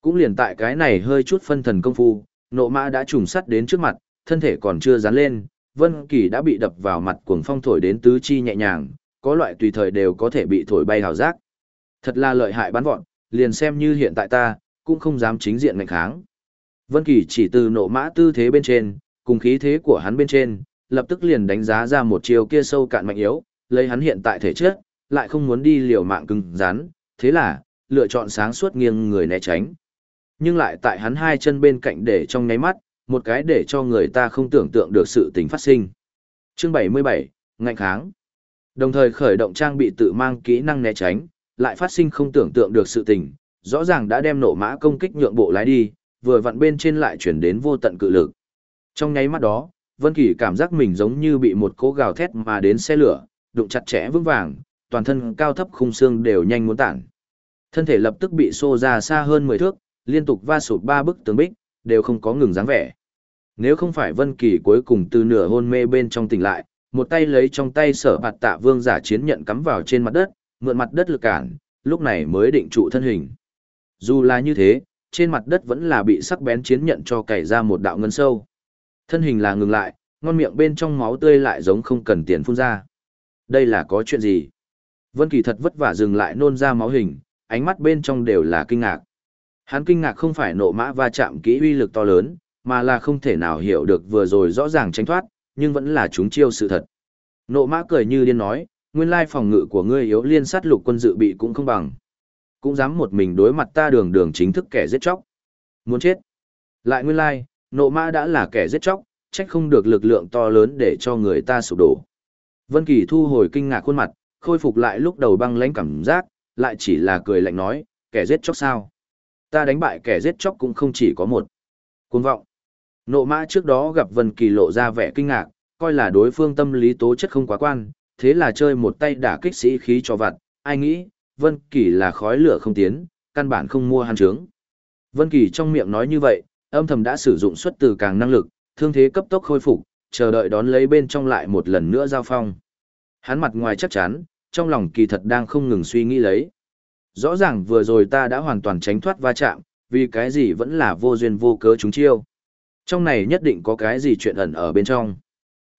Cũng liền tại cái này hơi chút phân thần công phu, nộ mã đã trùng sắt đến trước mặt, thân thể còn chưa dán lên, Vân Kỳ đã bị đập vào mặt cuồng phong thổi đến tứ chi nhẹ nhàng, có loại tùy thời đều có thể bị thổi bay hào giác. Thật là lợi hại bắn vọn liền xem như hiện tại ta, cũng không dám chính diện ngạnh kháng. Vân Kỳ chỉ từ nộ mã tư thế bên trên, cùng khí thế của hắn bên trên, lập tức liền đánh giá ra một chiều kia sâu cạn mạnh yếu, lấy hắn hiện tại thể chất, lại không muốn đi liều mạng cứng rắn, thế là, lựa chọn sáng suốt nghiêng người né tránh. Nhưng lại tại hắn hai chân bên cạnh để trong nháy mắt, một cái để cho người ta không tưởng tượng được sự tình phát sinh. Chương 77, ngạnh kháng. Đồng thời khởi động trang bị tự mang kỹ năng né tránh, lại phát sinh không tưởng tượng được sự tình, rõ ràng đã đem nổ mã công kích nhượng bộ lái đi, vừa vặn bên trên lại chuyển đến vô tận cự lực. Trong nháy mắt đó, Vân Kỳ cảm giác mình giống như bị một cỗ gào thét mà đến xe lửa, đụng chặt chẽ vững vàng, toàn thân cao thấp khung xương đều nhanh muốn tản. Thân thể lập tức bị xô ra xa hơn 10 thước, liên tục va sụt ba bức tường bích, đều không có ngừng dáng vẻ. Nếu không phải Vân Kỳ cuối cùng từ nửa hôn mê bên trong tỉnh lại, một tay lấy trong tay sở bạt tạ vương giả chiến nhận cắm vào trên mặt đất, mượn mặt đất lực cản, lúc này mới định trụ thân hình. Dù là như thế, trên mặt đất vẫn là bị sắc bén chiến nhận cho cày ra một đạo ngân sâu. Thân hình là ngừng lại, ngon miệng bên trong máu tươi lại giống không cần tiền phun ra. Đây là có chuyện gì? Vân Kỳ thật vất vả dừng lại nôn ra máu hình, ánh mắt bên trong đều là kinh ngạc. Hắn kinh ngạc không phải nộ mã va chạm kỹ uy lực to lớn, mà là không thể nào hiểu được vừa rồi rõ ràng tránh thoát, nhưng vẫn là chúng chiêu sự thật. Nộ mã cười như điên nói, nguyên lai phòng ngự của ngươi yếu liên sát lục quân dự bị cũng không bằng. Cũng dám một mình đối mặt ta đường đường chính thức kẻ giết chóc. Muốn chết. Lại nguyên lai, nộ mã đã là kẻ giết chóc, trách không được lực lượng to lớn để cho người ta sụp đổ. Vân Kỳ thu hồi kinh ngạc khuôn mặt, khôi phục lại lúc đầu băng lãnh cảm giác, lại chỉ là cười lạnh nói, kẻ giết chóc sao? Ta đánh bại kẻ giết chóc cũng không chỉ có một. Cuồng vọng. Nộ mã trước đó gặp Vân Kỳ lộ ra vẻ kinh ngạc, coi là đối phương tâm lý tố chất không quá quan, thế là chơi một tay đả kích sĩ khí cho vặt, ai nghĩ, Vân Kỳ là khói lửa không tiến, căn bản không mua hắn trướng. Vân Kỳ trong miệng nói như vậy, âm thầm đã sử dụng xuất từ càng năng lực, thương thế cấp tốc khôi phục, chờ đợi đón lấy bên trong lại một lần nữa giao phong. Hắn mặt ngoài chắc chắn, trong lòng kỳ thật đang không ngừng suy nghĩ lấy. Rõ ràng vừa rồi ta đã hoàn toàn tránh thoát va chạm, vì cái gì vẫn là vô duyên vô cớ chúng chiêu. Trong này nhất định có cái gì chuyện ẩn ở bên trong.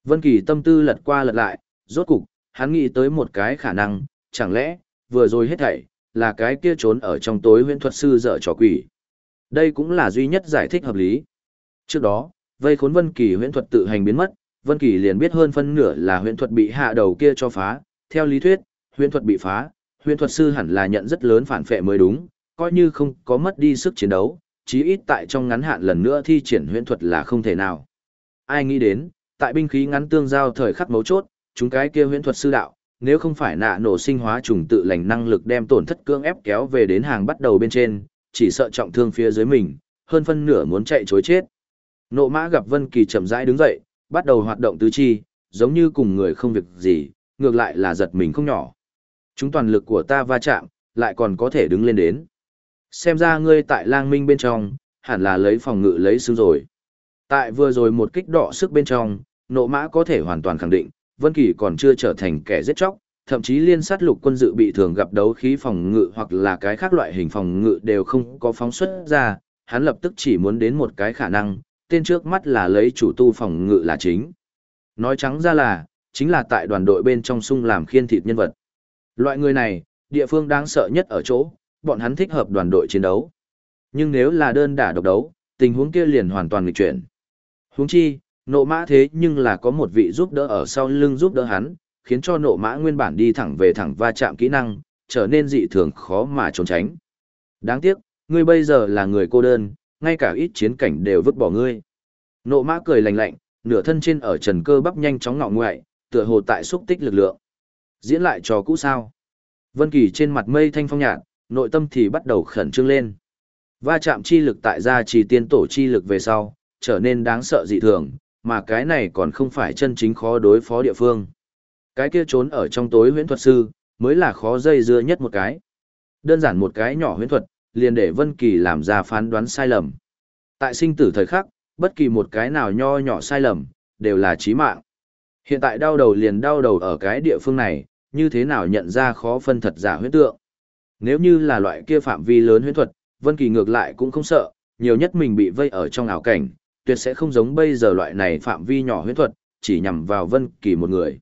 Vân Kỳ tâm tư lật qua lật lại, rốt cục, hắn nghĩ tới một cái khả năng, chẳng lẽ, vừa rồi hết thảy, là cái kia trốn ở trong tối huyễn thuật sư dở trò quỷ. Đây cũng là duy nhất giải thích hợp lý. Trước đó, vây khốn Vân Kỳ huyễn thuật tự hành biến mất, Vân Kỳ liền biết hơn phân nửa là huyễn thuật bị hạ đầu kia cho phá, theo lý thuyết, huyễn thuật bị phá, huyễn thuật sư hẳn là nhận rất lớn phản phệ mới đúng, coi như không có mất đi sức chiến đấu, chí ít tại trong ngắn hạn lần nữa thi triển huyễn thuật là không thể nào. Ai nghĩ đến, tại binh khí ngắn tương giao thời khắc mấu chốt, chúng cái kia huyễn thuật sư đạo, nếu không phải nạ nổ sinh hóa trùng tự lành năng lực đem tổn thất cương ép kéo về đến hàng bắt đầu bên trên, chỉ sợ trọng thương phía dưới mình, hơn phân nửa muốn chạy chối chết. Nộ mã gặp Vân Kỳ chậm rãi đứng dậy, bắt đầu hoạt động tứ chi, giống như cùng người không việc gì, ngược lại là giật mình không nhỏ. Chúng toàn lực của ta va chạm, lại còn có thể đứng lên đến. Xem ra ngươi tại lang minh bên trong, hẳn là lấy phòng ngự lấy xương rồi. Tại vừa rồi một kích đỏ sức bên trong, nộ mã có thể hoàn toàn khẳng định, Vân Kỳ còn chưa trở thành kẻ giết chóc, thậm chí liên sát lục quân dự bị thường gặp đấu khí phòng ngự hoặc là cái khác loại hình phòng ngự đều không có phóng xuất ra, hắn lập tức chỉ muốn đến một cái khả năng, tên trước mắt là lấy chủ tu phòng ngự là chính. Nói trắng ra là, chính là tại đoàn đội bên trong sung làm khiên thịt nhân vật. Loại người này, địa phương đáng sợ nhất ở chỗ, bọn hắn thích hợp đoàn đội chiến đấu. Nhưng nếu là đơn đả độc đấu, tình huống kia liền hoàn toàn nghịch chuyển. Huống chi, nộ mã thế nhưng là có một vị giúp đỡ ở sau lưng giúp đỡ hắn, khiến cho nộ mã nguyên bản đi thẳng về thẳng va chạm kỹ năng, trở nên dị thường khó mà trốn tránh. Đáng tiếc, ngươi bây giờ là người cô đơn, ngay cả ít chiến cảnh đều vứt bỏ ngươi. Nộ mã cười lạnh lạnh, nửa thân trên ở trần cơ bắp nhanh chóng ngọ ngoại, tựa hồ tại xúc tích lực lượng. Diễn lại trò cũ sao. Vân Kỳ trên mặt mây thanh phong nhạt, nội tâm thì bắt đầu khẩn trương lên. Va chạm chi lực tại gia trì tiên tổ chi lực về sau, trở nên đáng sợ dị thường, mà cái này còn không phải chân chính khó đối phó địa phương. Cái kia trốn ở trong tối huyễn thuật sư, mới là khó dây dưa nhất một cái. Đơn giản một cái nhỏ huyễn thuật, liền để Vân Kỳ làm ra phán đoán sai lầm. Tại sinh tử thời khắc, bất kỳ một cái nào nho nhỏ sai lầm, đều là chí mạng. Hiện tại đau đầu liền đau đầu ở cái địa phương này, như thế nào nhận ra khó phân thật giả huyễn tượng. Nếu như là loại kia phạm vi lớn huyễn thuật, Vân Kỳ ngược lại cũng không sợ, nhiều nhất mình bị vây ở trong ảo cảnh, tuyệt sẽ không giống bây giờ loại này phạm vi nhỏ huyễn thuật, chỉ nhằm vào Vân Kỳ một người.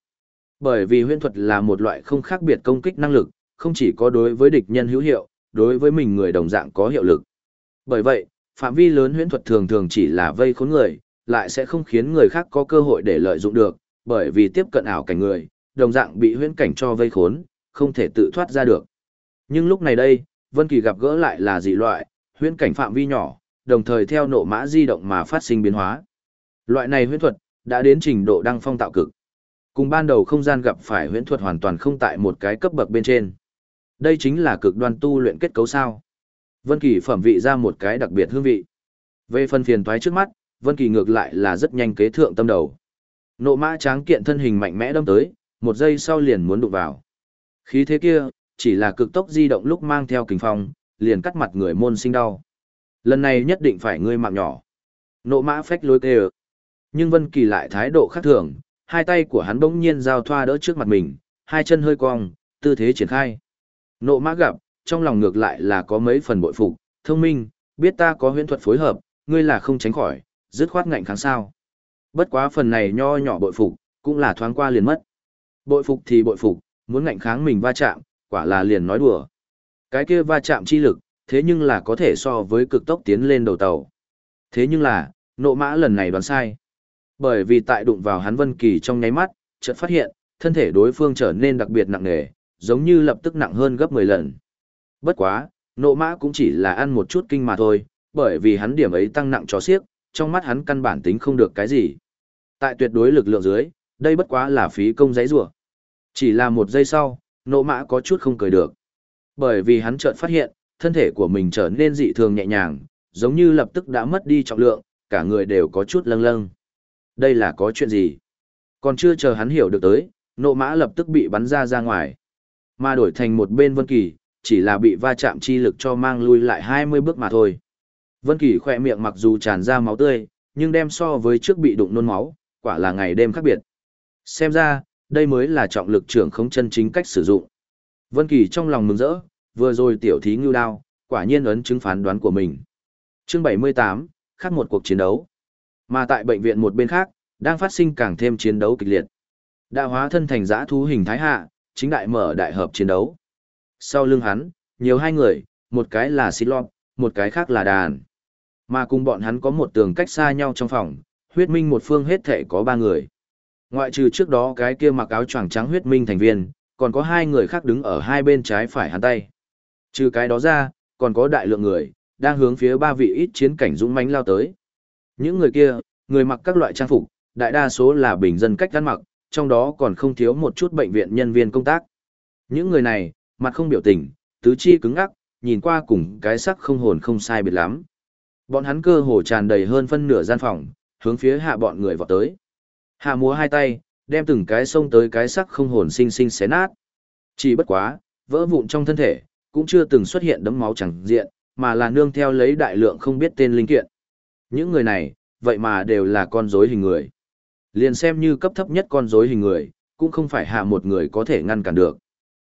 Bởi vì huyễn thuật là một loại không khác biệt công kích năng lực, không chỉ có đối với địch nhân hữu hiệu, đối với mình người đồng dạng có hiệu lực. Bởi vậy, phạm vi lớn huyễn thuật thường thường chỉ là vây khốn người, lại sẽ không khiến người khác có cơ hội để lợi dụng được, bởi vì tiếp cận ảo cảnh người, đồng dạng bị huyễn cảnh cho vây khốn, không thể tự thoát ra được. Nhưng lúc này đây, Vân Kỳ gặp gỡ lại là dị loại, huyễn cảnh phạm vi nhỏ, đồng thời theo nộ mã di động mà phát sinh biến hóa. Loại này huyễn thuật đã đến trình độ đăng phong tạo cực. Cùng ban đầu không gian gặp phải huyễn thuật hoàn toàn không tại một cái cấp bậc bên trên. Đây chính là cực đoan tu luyện kết cấu sao? Vân Kỳ phẩm vị ra một cái đặc biệt hương vị. Về phần phiền toái trước mắt, Vân Kỳ ngược lại là rất nhanh kế thượng tâm đầu. Nộ mã tráng kiện thân hình mạnh mẽ đâm tới, một giây sau liền muốn đụng vào. Khí thế kia, chỉ là cực tốc di động lúc mang theo kình phong, liền cắt mặt người môn sinh đau. Lần này nhất định phải ngươi mạng nhỏ. Nộ mã phách lối kêu. Nhưng Vân Kỳ lại thái độ khác thường, hai tay của hắn bỗng nhiên giao thoa đỡ trước mặt mình, hai chân hơi cong, tư thế triển khai. Nộ mã gặp, trong lòng ngược lại là có mấy phần bội phục, thông minh, biết ta có huyễn thuật phối hợp, ngươi là không tránh khỏi, dứt khoát ngạnh kháng sao. Bất quá phần này nho nhỏ bội phục, cũng là thoáng qua liền mất. Bội phục thì bội phục, muốn ngạnh kháng mình va chạm, quả là liền nói đùa. Cái kia va chạm chi lực, thế nhưng là có thể so với cực tốc tiến lên đầu tàu. Thế nhưng là, nộ mã lần này đoán sai. Bởi vì tại đụng vào hắn Vân Kỳ trong nháy mắt, chợt phát hiện, thân thể đối phương trở nên đặc biệt nặng nề, giống như lập tức nặng hơn gấp 10 lần. Bất quá, nộ mã cũng chỉ là ăn một chút kinh mà thôi, bởi vì hắn điểm ấy tăng nặng cho xiếc, trong mắt hắn căn bản tính không được cái gì. Tại tuyệt đối lực lượng dưới, đây bất quá là phí công giấy rủa. Chỉ là một giây sau, nộ mã có chút không cười được. Bởi vì hắn chợt phát hiện, thân thể của mình trở nên dị thường nhẹ nhàng, giống như lập tức đã mất đi trọng lượng, cả người đều có chút lâng lâng. Đây là có chuyện gì? Còn chưa chờ hắn hiểu được tới, nộ mã lập tức bị bắn ra ra ngoài. Mà đổi thành một bên Vân Kỳ, chỉ là bị va chạm chi lực cho mang lui lại 20 bước mà thôi. Vân Kỳ khỏe miệng mặc dù tràn ra máu tươi, nhưng đem so với trước bị đụng nôn máu, quả là ngày đêm khác biệt. Xem ra, đây mới là trọng lực trưởng không chân chính cách sử dụng. Vân Kỳ trong lòng mừng rỡ, vừa rồi tiểu thí ngưu đao, quả nhiên ấn chứng phán đoán của mình. Chương 78, khác một cuộc chiến đấu. Mà tại bệnh viện một bên khác, đang phát sinh càng thêm chiến đấu kịch liệt. Đã hóa thân thành giã thú hình thái hạ, chính đại mở đại hợp chiến đấu. Sau lưng hắn, nhiều hai người, một cái là Silon, một cái khác là Đàn. Mà cùng bọn hắn có một tường cách xa nhau trong phòng, huyết minh một phương hết thể có ba người. Ngoại trừ trước đó cái kia mặc áo choàng trắng huyết minh thành viên, còn có hai người khác đứng ở hai bên trái phải hắn tay. Trừ cái đó ra, còn có đại lượng người, đang hướng phía ba vị ít chiến cảnh dũng mãnh lao tới. Những người kia, người mặc các loại trang phục, đại đa số là bình dân cách ăn mặc, trong đó còn không thiếu một chút bệnh viện nhân viên công tác. Những người này, mặt không biểu tình, tứ chi cứng ngắc, nhìn qua cùng cái sắc không hồn không sai biệt lắm. Bọn hắn cơ hồ tràn đầy hơn phân nửa gian phòng, hướng phía hạ bọn người vọt tới. Hạ múa hai tay, đem từng cái sông tới cái sắc không hồn sinh sinh xé nát. Chỉ bất quá, vỡ vụn trong thân thể, cũng chưa từng xuất hiện đấm máu chẳng diện, mà là nương theo lấy đại lượng không biết tên linh kiện. Những người này, vậy mà đều là con rối hình người. Liền xem như cấp thấp nhất con rối hình người, cũng không phải hạ một người có thể ngăn cản được.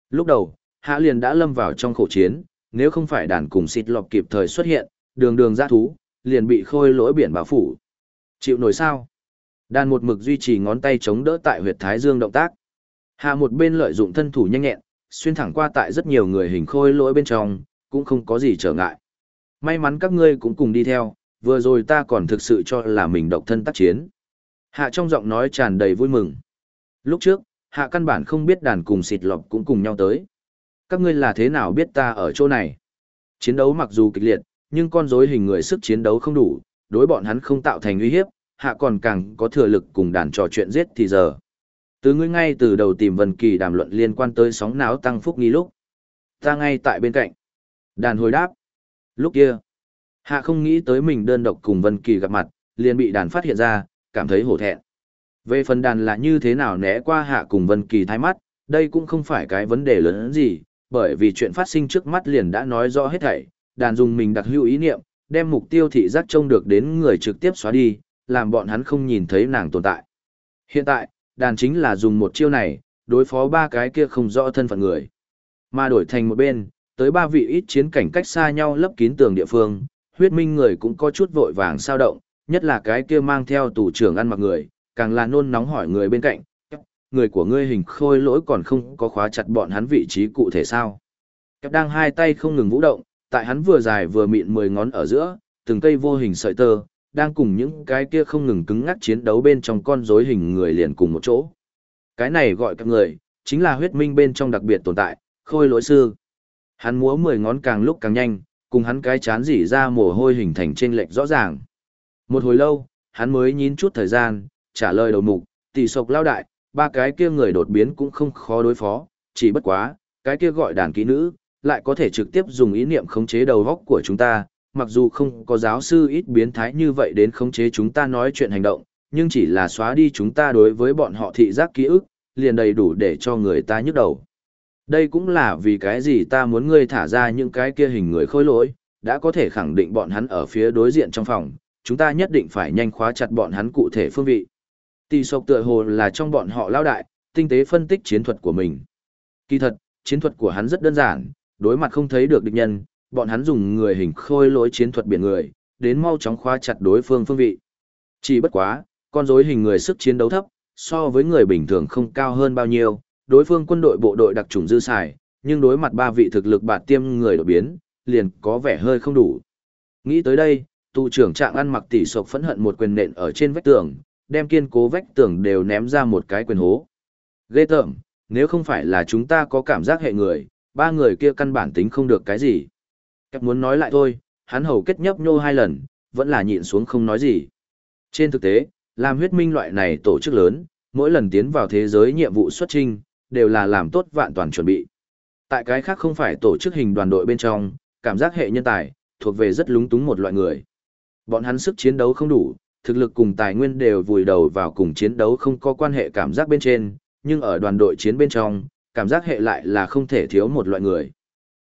Lúc đầu, hạ liền đã lâm vào trong khổ chiến, nếu không phải đàn cùng xịt lọc kịp thời xuất hiện, đường đường ra thú, liền bị khôi lỗi biển bao phủ. Chịu nổi sao? Đàn một mực duy trì ngón tay chống đỡ tại huyệt thái dương động tác. Hạ một bên lợi dụng thân thủ nhanh nhẹn, xuyên thẳng qua tại rất nhiều người hình khôi lỗi bên trong, cũng không có gì trở ngại. May mắn các ngươi cũng cùng đi theo, vừa rồi ta còn thực sự cho là mình độc thân tác chiến. Hạ trong giọng nói tràn đầy vui mừng. Lúc trước, hạ căn bản không biết đàn cùng xịt lọc cũng cùng nhau tới. Các ngươi là thế nào biết ta ở chỗ này? Chiến đấu mặc dù kịch liệt, nhưng con rối hình người sức chiến đấu không đủ, đối bọn hắn không tạo thành uy hiếp, hạ còn càng có thừa lực cùng đàn trò chuyện giết thì giờ. Từ ngươi ngay từ đầu tìm Vân Kỳ đàm luận liên quan tới sóng não tăng phúc nghi lúc. Ta ngay tại bên cạnh. Đàn hồi đáp. Lúc kia, hạ không nghĩ tới mình đơn độc cùng Vân Kỳ gặp mặt, liền bị đàn phát hiện ra, cảm thấy hổ thẹn. Về phần đàn là như thế nào né qua hạ cùng Vân Kỳ thái mắt, đây cũng không phải cái vấn đề lớn gì, bởi vì chuyện phát sinh trước mắt liền đã nói rõ hết thảy, đàn dùng mình đặc hữu ý niệm, đem mục tiêu thị giác trông được đến người trực tiếp xóa đi, làm bọn hắn không nhìn thấy nàng tồn tại. Hiện tại, đàn chính là dùng một chiêu này, đối phó ba cái kia không rõ thân phận người. Mà đổi thành một bên, tới ba vị ít chiến cảnh cách xa nhau lấp kín tường địa phương, huyết minh người cũng có chút vội vàng sao động, nhất là cái kia mang theo tù trưởng ăn mặc người, càng là nôn nóng hỏi người bên cạnh, người của ngươi hình khôi lỗi còn không có khóa chặt bọn hắn vị trí cụ thể sao. Kẹp đang hai tay không ngừng vũ động, tại hắn vừa dài vừa mịn mười ngón ở giữa, từng cây vô hình sợi tơ, đang cùng những cái kia không ngừng cứng ngắc chiến đấu bên trong con rối hình người liền cùng một chỗ. Cái này gọi các người, chính là huyết minh bên trong đặc biệt tồn tại, khôi lỗi sư. Hắn múa mười ngón càng lúc càng nhanh, cùng hắn cái chán dỉ ra mồ hôi hình thành trên lệch rõ ràng. Một hồi lâu, hắn mới nhín chút thời gian, trả lời đầu mục, tỷ sộc lao đại, ba cái kia người đột biến cũng không khó đối phó, chỉ bất quá, cái kia gọi đàn kỹ nữ, lại có thể trực tiếp dùng ý niệm khống chế đầu góc của chúng ta, mặc dù không có giáo sư ít biến thái như vậy đến khống chế chúng ta nói chuyện hành động, nhưng chỉ là xóa đi chúng ta đối với bọn họ thị giác ký ức, liền đầy đủ để cho người ta nhức đầu. Đây cũng là vì cái gì ta muốn ngươi thả ra những cái kia hình người khôi lỗi, đã có thể khẳng định bọn hắn ở phía đối diện trong phòng, chúng ta nhất định phải nhanh khóa chặt bọn hắn cụ thể phương vị. Tỷ sộc tựa hồ là trong bọn họ lao đại, tinh tế phân tích chiến thuật của mình. Kỳ thật, chiến thuật của hắn rất đơn giản, đối mặt không thấy được địch nhân, bọn hắn dùng người hình khôi lỗi chiến thuật biển người, đến mau chóng khóa chặt đối phương phương vị. Chỉ bất quá, con rối hình người sức chiến đấu thấp, so với người bình thường không cao hơn bao nhiêu, đối phương quân đội bộ đội đặc trùng dư xài, nhưng đối mặt ba vị thực lực bạt tiêm người đột biến, liền có vẻ hơi không đủ. Nghĩ tới đây, tù trưởng trạng ăn mặc tỉ sộc phẫn hận một quyền nện ở trên vách tường, đem kiên cố vách tường đều ném ra một cái quyền hố. Ghê tởm, nếu không phải là chúng ta có cảm giác hệ người, ba người kia căn bản tính không được cái gì. Kẹp muốn nói lại thôi, hắn hầu kết nhấp nhô hai lần, vẫn là nhịn xuống không nói gì. Trên thực tế, làm huyết minh loại này tổ chức lớn, mỗi lần tiến vào thế giới nhiệm vụ xuất trinh, đều là làm tốt vạn toàn chuẩn bị. Tại cái khác không phải tổ chức hình đoàn đội bên trong, cảm giác hệ nhân tài, thuộc về rất lúng túng một loại người. Bọn hắn sức chiến đấu không đủ, thực lực cùng tài nguyên đều vùi đầu vào cùng chiến đấu không có quan hệ cảm giác bên trên, nhưng ở đoàn đội chiến bên trong, cảm giác hệ lại là không thể thiếu một loại người.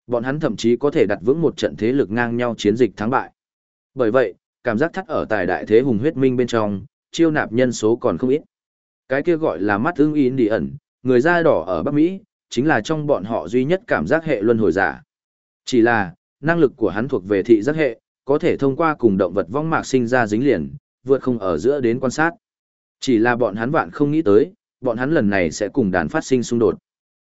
Bọn hắn thậm chí có thể đặt vững một trận thế lực ngang nhau chiến dịch thắng bại. Bởi vậy, cảm giác thắt ở tài đại thế hùng huyết minh bên trong, chiêu nạp nhân số còn không ít. Cái kia gọi là mắt ưng in đi ẩn, người da đỏ ở Bắc Mỹ, chính là trong bọn họ duy nhất cảm giác hệ luân hồi giả. Chỉ là, năng lực của hắn thuộc về thị giác hệ, có thể thông qua cùng động vật vong mạc sinh ra dính liền, vượt không ở giữa đến quan sát. Chỉ là bọn hắn vạn không nghĩ tới, bọn hắn lần này sẽ cùng đàn phát sinh xung đột.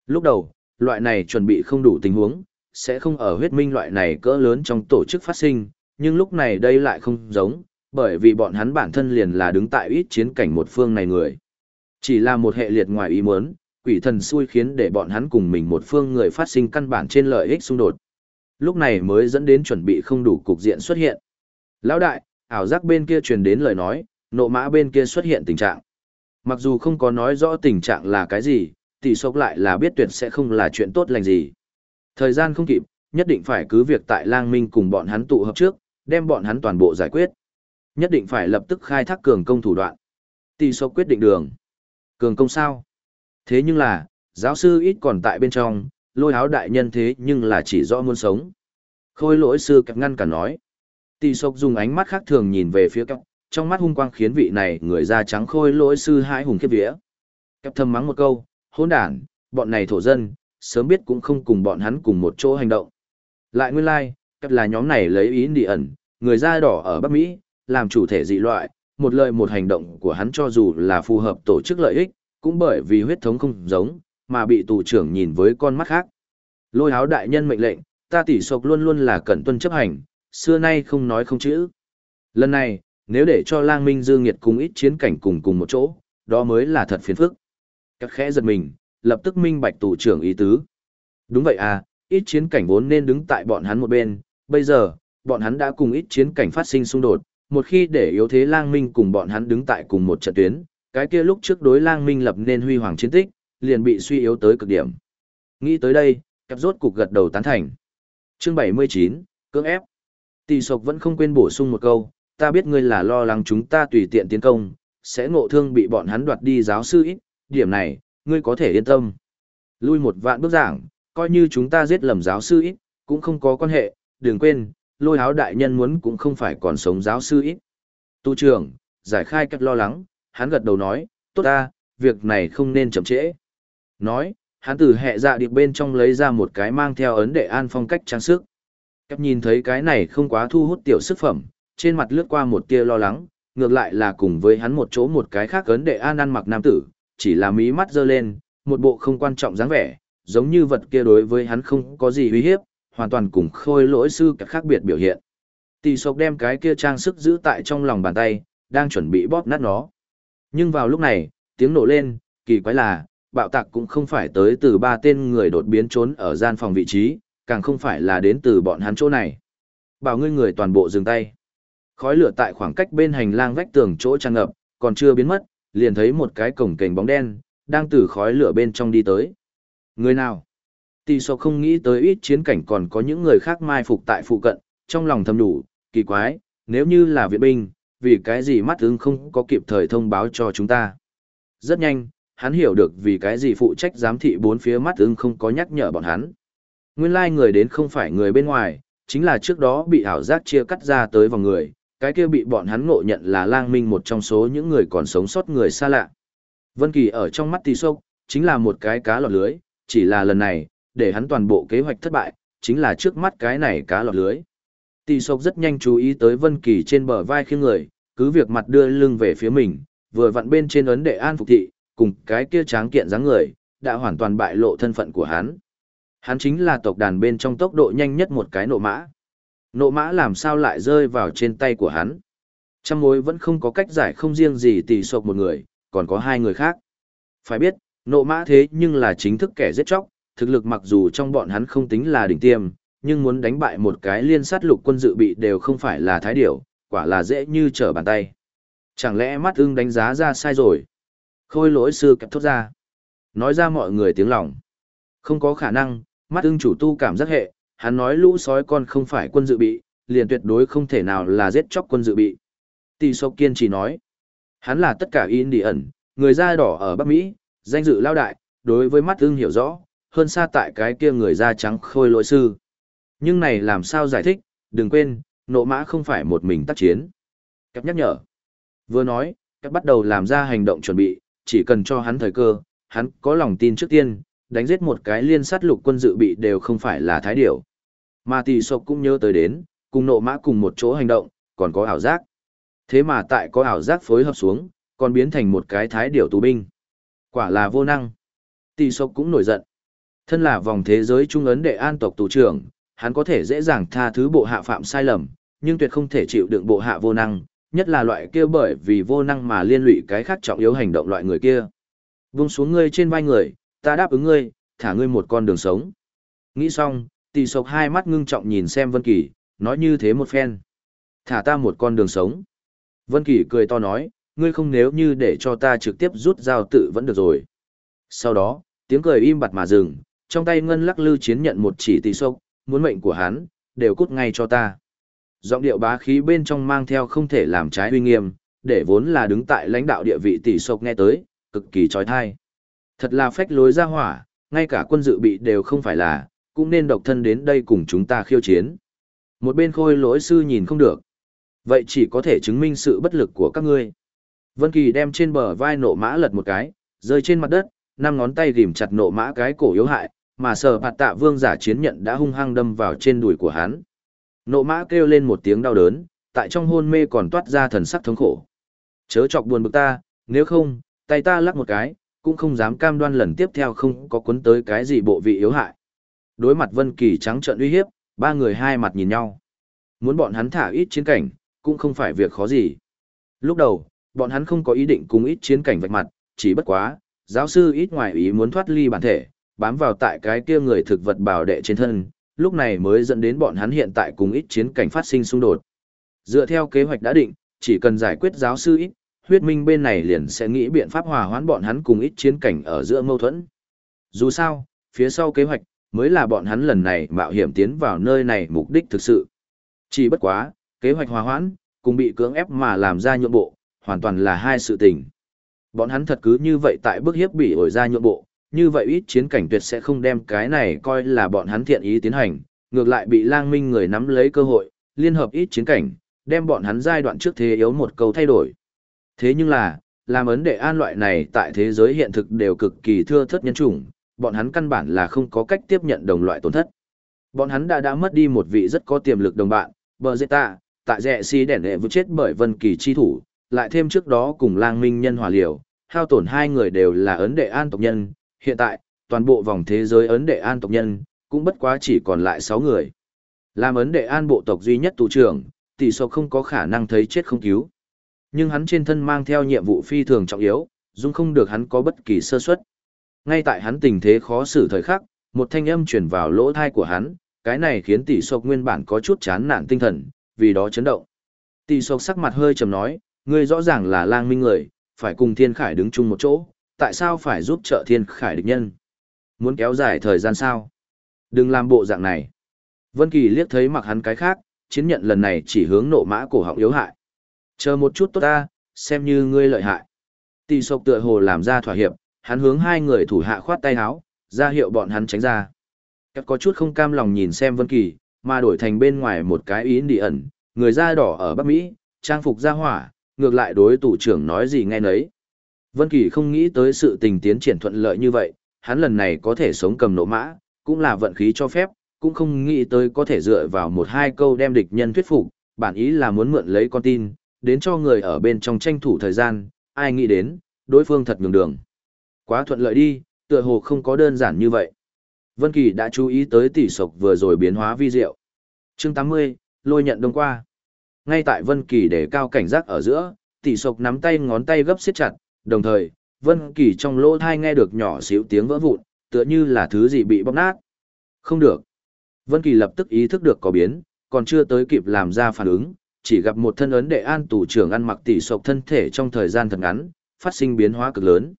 Lúc đầu, loại này chuẩn bị không đủ tình huống, sẽ không ở huyết minh loại này cỡ lớn trong tổ chức phát sinh, nhưng lúc này đây lại không giống, bởi vì bọn hắn bản thân liền là đứng tại ít chiến cảnh một phương này người. Chỉ là một hệ liệt ngoài ý muốn, quỷ thần xui khiến để bọn hắn cùng mình một phương người phát sinh căn bản trên lợi ích xung đột. Lúc này mới dẫn đến chuẩn bị không đủ cục diện xuất hiện. Lão đại, ảo giác bên kia truyền đến lời nói, nộ mã bên kia xuất hiện tình trạng. Mặc dù không có nói rõ tình trạng là cái gì, tỷ sốc lại là biết tuyệt sẽ không là chuyện tốt lành gì. Thời gian không kịp, nhất định phải cứ việc tại lang minh cùng bọn hắn tụ hợp trước, đem bọn hắn toàn bộ giải quyết. Nhất định phải lập tức khai thác cường công thủ đoạn. Tỷ sốc quyết định đường. Cường công sao? Thế nhưng là, giáo sư ít còn tại bên trong, lôi áo đại nhân thế nhưng là chỉ rõ muốn sống. Khôi lỗi sư kẹp ngăn cả nói. Tỷ sốc dùng ánh mắt khác thường nhìn về phía kẹp, trong mắt hung quang khiến vị này người da trắng khôi lỗi sư hãi hùng khiếp vía. Kẹp thầm mắng một câu, hỗn đản, bọn này thổ dân, sớm biết cũng không cùng bọn hắn cùng một chỗ hành động. Lại nguyên lai, like, kẹp là nhóm này lấy ý đi ẩn, người da đỏ ở Bắc Mỹ, làm chủ thể dị loại, một lời một hành động của hắn cho dù là phù hợp tổ chức lợi ích, cũng bởi vì huyết thống không giống, mà bị tù trưởng nhìn với con mắt khác. Lôi áo đại nhân mệnh lệnh, ta tỷ sộc luôn luôn là cẩn tuân chấp hành, xưa nay không nói không chữ. Lần này, nếu để cho lang minh dương nghiệt cùng ít chiến cảnh cùng cùng một chỗ, đó mới là thật phiền phức. Các khẽ giật mình, lập tức minh bạch tù trưởng ý tứ. Đúng vậy à, ít chiến cảnh vốn nên đứng tại bọn hắn một bên, bây giờ, bọn hắn đã cùng ít chiến cảnh phát sinh xung đột, một khi để yếu thế lang minh cùng bọn hắn đứng tại cùng một trận tuyến, cái kia lúc trước đối lang minh lập nên huy hoàng chiến tích, liền bị suy yếu tới cực điểm. Nghĩ tới đây, cặp rốt cục gật đầu tán thành. Chương 79, cưỡng ép. Tỷ sộc vẫn không quên bổ sung một câu, ta biết ngươi là lo lắng chúng ta tùy tiện tiến công, sẽ ngộ thương bị bọn hắn đoạt đi giáo sư ít, điểm này, ngươi có thể yên tâm. Lui một vạn bước giảng, coi như chúng ta giết lầm giáo sư ít, cũng không có quan hệ, đừng quên, lôi áo đại nhân muốn cũng không phải còn sống giáo sư ít. Tu trưởng, giải khai cách lo lắng, hắn gật đầu nói, tốt ta, việc này không nên chậm trễ. Nói, hắn từ hệ dạ điệp bên trong lấy ra một cái mang theo ấn đệ an phong cách trang sức. Cách nhìn thấy cái này không quá thu hút tiểu sức phẩm, trên mặt lướt qua một tia lo lắng, ngược lại là cùng với hắn một chỗ một cái khác ấn đệ an ăn mặc nam tử, chỉ là mí mắt dơ lên, một bộ không quan trọng dáng vẻ, giống như vật kia đối với hắn không có gì uy hiếp, hoàn toàn cùng khôi lỗi sư các khác biệt biểu hiện. Tỷ sộc đem cái kia trang sức giữ tại trong lòng bàn tay, đang chuẩn bị bóp nát nó. Nhưng vào lúc này, tiếng nổ lên, kỳ quái là, bạo tạc cũng không phải tới từ ba tên người đột biến trốn ở gian phòng vị trí, càng không phải là đến từ bọn hắn chỗ này. Bảo ngươi người toàn bộ dừng tay. Khói lửa tại khoảng cách bên hành lang vách tường chỗ tràn ngập, còn chưa biến mất, liền thấy một cái cổng kềnh bóng đen, đang từ khói lửa bên trong đi tới. Người nào? Tỷ sọ không nghĩ tới ít chiến cảnh còn có những người khác mai phục tại phụ cận, trong lòng thầm đủ, kỳ quái, nếu như là viện binh, vì cái gì mắt ứng không có kịp thời thông báo cho chúng ta. Rất nhanh, hắn hiểu được vì cái gì phụ trách giám thị bốn phía mắt ứng không có nhắc nhở bọn hắn. Nguyên lai like người đến không phải người bên ngoài, chính là trước đó bị ảo giác chia cắt ra tới vòng người, cái kia bị bọn hắn ngộ nhận là lang minh một trong số những người còn sống sót người xa lạ. Vân Kỳ ở trong mắt Tỳ sốc, chính là một cái cá lọt lưới, chỉ là lần này, để hắn toàn bộ kế hoạch thất bại, chính là trước mắt cái này cá lọt lưới. Tỳ sốc rất nhanh chú ý tới Vân Kỳ trên bờ vai khiêng người, cứ việc mặt đưa lưng về phía mình, vừa vặn bên trên ấn đệ an phục thị, cùng cái kia tráng kiện dáng người, đã hoàn toàn bại lộ thân phận của hắn. Hắn chính là tộc đàn bên trong tốc độ nhanh nhất một cái nộ mã. Nộ mã làm sao lại rơi vào trên tay của hắn. Trăm mối vẫn không có cách giải không riêng gì tỷ sộp một người, còn có hai người khác. Phải biết, nộ mã thế nhưng là chính thức kẻ giết chóc, thực lực mặc dù trong bọn hắn không tính là đỉnh tiêm, nhưng muốn đánh bại một cái liên sát lục quân dự bị đều không phải là thái điểu, quả là dễ như trở bàn tay. Chẳng lẽ mắt ưng đánh giá ra sai rồi? Khôi lỗi sư kẹp thốt ra. Nói ra mọi người tiếng lòng. Không có khả năng, mắt ưng chủ tu cảm giác hệ, hắn nói lũ sói con không phải quân dự bị, liền tuyệt đối không thể nào là giết chóc quân dự bị. Tỷ sốc kiên chỉ nói. Hắn là tất cả in đi ẩn, người da đỏ ở Bắc Mỹ, danh dự lao đại, đối với mắt ưng hiểu rõ, hơn xa tại cái kia người da trắng khôi lỗi sư. Nhưng này làm sao giải thích, đừng quên, nộ mã không phải một mình tác chiến. Cặp nhắc nhở. Vừa nói, cặp bắt đầu làm ra hành động chuẩn bị, chỉ cần cho hắn thời cơ, hắn có lòng tin trước tiên, đánh giết một cái liên sát lục quân dự bị đều không phải là thái điểu. Mà tỷ sộc cũng nhớ tới đến, cùng nộ mã cùng một chỗ hành động, còn có ảo giác. Thế mà tại có ảo giác phối hợp xuống, còn biến thành một cái thái điểu tù binh. Quả là vô năng. Tỷ sộc cũng nổi giận. Thân là vòng thế giới trung ấn đệ an tộc tù trưởng, hắn có thể dễ dàng tha thứ bộ hạ phạm sai lầm, nhưng tuyệt không thể chịu đựng bộ hạ vô năng, nhất là loại kia bởi vì vô năng mà liên lụy cái khác trọng yếu hành động loại người kia. Vung xuống ngươi trên vai người, ta đáp ứng ngươi, thả ngươi một con đường sống. Nghĩ xong, tỷ sộc hai mắt ngưng trọng nhìn xem Vân Kỳ, nói như thế một phen. Thả ta một con đường sống. Vân Kỳ cười to nói, ngươi không nếu như để cho ta trực tiếp rút dao tự vẫn được rồi. Sau đó, tiếng cười im bặt mà dừng, trong tay ngân lắc lư chiến nhận một chỉ tỷ sộc, muốn mệnh của hắn, đều cút ngay cho ta. Giọng điệu bá khí bên trong mang theo không thể làm trái uy nghiêm, để vốn là đứng tại lãnh đạo địa vị tỷ sộc nghe tới, cực kỳ trói thai. Thật là phách lối ra hỏa, ngay cả quân dự bị đều không phải là, cũng nên độc thân đến đây cùng chúng ta khiêu chiến. Một bên khôi lỗi sư nhìn không được. Vậy chỉ có thể chứng minh sự bất lực của các ngươi. Vân Kỳ đem trên bờ vai nộ mã lật một cái, rơi trên mặt đất, năm ngón tay ghim chặt nộ mã cái cổ yếu hại, mà sở phạt tạ vương giả chiến nhận đã hung hăng đâm vào trên đùi của hắn. Nộ mã kêu lên một tiếng đau đớn, tại trong hôn mê còn toát ra thần sắc thống khổ. Chớ chọc buồn bực ta, nếu không, tay ta lắc một cái, cũng không dám cam đoan lần tiếp theo không có cuốn tới cái gì bộ vị yếu hại. Đối mặt Vân Kỳ trắng trợn uy hiếp, ba người hai mặt nhìn nhau. Muốn bọn hắn thả ít chiến cảnh, cũng không phải việc khó gì. Lúc đầu, bọn hắn không có ý định cùng ít chiến cảnh vạch mặt, chỉ bất quá, giáo sư ít ngoài ý muốn thoát ly bản thể, bám vào tại cái kia người thực vật bảo đệ trên thân, lúc này mới dẫn đến bọn hắn hiện tại cùng ít chiến cảnh phát sinh xung đột. Dựa theo kế hoạch đã định, chỉ cần giải quyết giáo sư ít, huyết minh bên này liền sẽ nghĩ biện pháp hòa hoãn bọn hắn cùng ít chiến cảnh ở giữa mâu thuẫn. Dù sao, phía sau kế hoạch, mới là bọn hắn lần này mạo hiểm tiến vào nơi này mục đích thực sự. Chỉ bất quá, kế hoạch hòa hoãn, cùng bị cưỡng ép mà làm ra nhượng bộ, hoàn toàn là hai sự tình. Bọn hắn thật cứ như vậy tại bước hiếp bị ổi ra nhượng bộ, như vậy ít chiến cảnh tuyệt sẽ không đem cái này coi là bọn hắn thiện ý tiến hành, ngược lại bị lang minh người nắm lấy cơ hội, liên hợp ít chiến cảnh, đem bọn hắn giai đoạn trước thế yếu một câu thay đổi. Thế nhưng là, làm ấn đệ an loại này tại thế giới hiện thực đều cực kỳ thưa thất nhân chủng, bọn hắn căn bản là không có cách tiếp nhận đồng loại tổn thất. Bọn hắn đã đã mất đi một vị rất có tiềm lực đồng bạn, bờ dễ tạ, tại rẻ si đẻn đệ vứt chết bởi vân kỳ chi thủ, lại thêm trước đó cùng lang minh nhân hòa liều, hao tổn hai người đều là ấn đệ an tộc nhân, hiện tại, toàn bộ vòng thế giới ấn đệ an tộc nhân, cũng bất quá chỉ còn lại 6 người. Làm ấn đệ an bộ tộc duy nhất tù trưởng, tỷ số không có khả năng thấy chết không cứu. Nhưng hắn trên thân mang theo nhiệm vụ phi thường trọng yếu, dung không được hắn có bất kỳ sơ suất. Ngay tại hắn tình thế khó xử thời khắc, một thanh âm truyền vào lỗ thai của hắn, cái này khiến tỷ sộc nguyên bản có chút chán nản tinh thần, vì đó chấn động. Tỷ sộc sắc mặt hơi trầm nói, ngươi rõ ràng là lang minh người, phải cùng thiên khải đứng chung một chỗ, tại sao phải giúp trợ thiên khải địch nhân? Muốn kéo dài thời gian sao? Đừng làm bộ dạng này. Vân Kỳ liếc thấy mặc hắn cái khác, chiến nhận lần này chỉ hướng nộ mã cổ họng yếu hại. Chờ một chút tốt ta, xem như ngươi lợi hại. Tỷ sộc tựa hồ làm ra thỏa hiệp, hắn hướng hai người thủ hạ khoát tay háo ra hiệu bọn hắn tránh ra. Các có chút không cam lòng nhìn xem Vân Kỳ, mà đổi thành bên ngoài một cái ý đi ẩn, người da đỏ ở Bắc Mỹ, trang phục da hỏa, ngược lại đối tủ trưởng nói gì nghe nấy. Vân Kỳ không nghĩ tới sự tình tiến triển thuận lợi như vậy, hắn lần này có thể sống cầm nổ mã, cũng là vận khí cho phép, cũng không nghĩ tới có thể dựa vào một hai câu đem địch nhân thuyết phục, bản ý là muốn mượn lấy con tin, đến cho người ở bên trong tranh thủ thời gian, ai nghĩ đến, đối phương thật nhường đường. Quá thuận lợi đi, Tựa hồ không có đơn giản như vậy. Vân Kỳ đã chú ý tới tỷ sộc vừa rồi biến hóa vi diệu. Chương 80, lôi nhận đông qua. Ngay tại Vân Kỳ để cao cảnh giác ở giữa, tỷ sộc nắm tay ngón tay gấp siết chặt, đồng thời, Vân Kỳ trong lỗ tai nghe được nhỏ xíu tiếng vỡ vụn, tựa như là thứ gì bị bóp nát. Không được. Vân Kỳ lập tức ý thức được có biến, còn chưa tới kịp làm ra phản ứng, chỉ gặp một thân ấn đệ an tù trưởng ăn mặc tỷ sộc thân thể trong thời gian thật ngắn, phát sinh biến hóa cực lớn.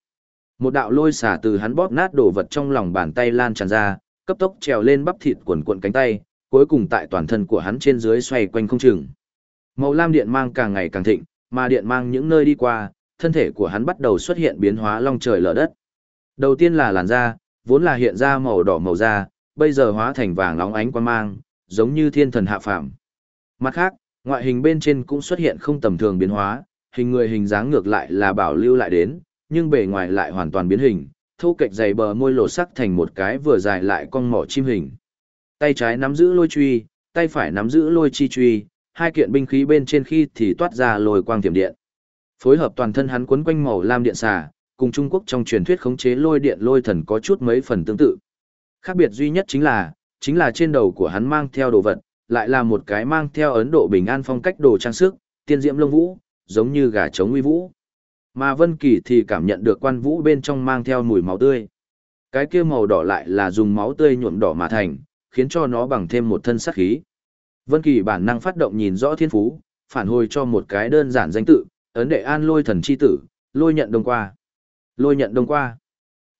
Một đạo lôi xả từ hắn bóp nát đồ vật trong lòng bàn tay lan tràn ra, cấp tốc trèo lên bắp thịt quần cuộn cánh tay, cuối cùng tại toàn thân của hắn trên dưới xoay quanh không chừng. Màu lam điện mang càng ngày càng thịnh, mà điện mang những nơi đi qua, thân thể của hắn bắt đầu xuất hiện biến hóa long trời lở đất. Đầu tiên là làn da, vốn là hiện ra màu đỏ màu da, bây giờ hóa thành vàng nóng ánh quang mang, giống như thiên thần hạ phàm. Mặt khác, ngoại hình bên trên cũng xuất hiện không tầm thường biến hóa, hình người hình dáng ngược lại là bảo lưu lại đến, nhưng bề ngoài lại hoàn toàn biến hình, thô kệch dày bờ môi lộ sắc thành một cái vừa dài lại con mỏ chim hình. Tay trái nắm giữ lôi truy, tay phải nắm giữ lôi chi truy, hai kiện binh khí bên trên khi thì toát ra lôi quang tiềm điện. Phối hợp toàn thân hắn quấn quanh màu lam điện xà, cùng Trung Quốc trong truyền thuyết khống chế lôi điện lôi thần có chút mấy phần tương tự. Khác biệt duy nhất chính là, chính là trên đầu của hắn mang theo đồ vật, lại là một cái mang theo Ấn Độ bình an phong cách đồ trang sức, tiên diễm lông vũ, giống như gà trống uy vũ. Mà Vân Kỳ thì cảm nhận được quan vũ bên trong mang theo mùi máu tươi. Cái kia màu đỏ lại là dùng máu tươi nhuộm đỏ mà thành, khiến cho nó bằng thêm một thân sát khí. Vân Kỳ bản năng phát động nhìn rõ thiên phú, phản hồi cho một cái đơn giản danh tự, ấn đệ an lôi thần chi tử, lôi nhận đông qua. Lôi nhận đông qua.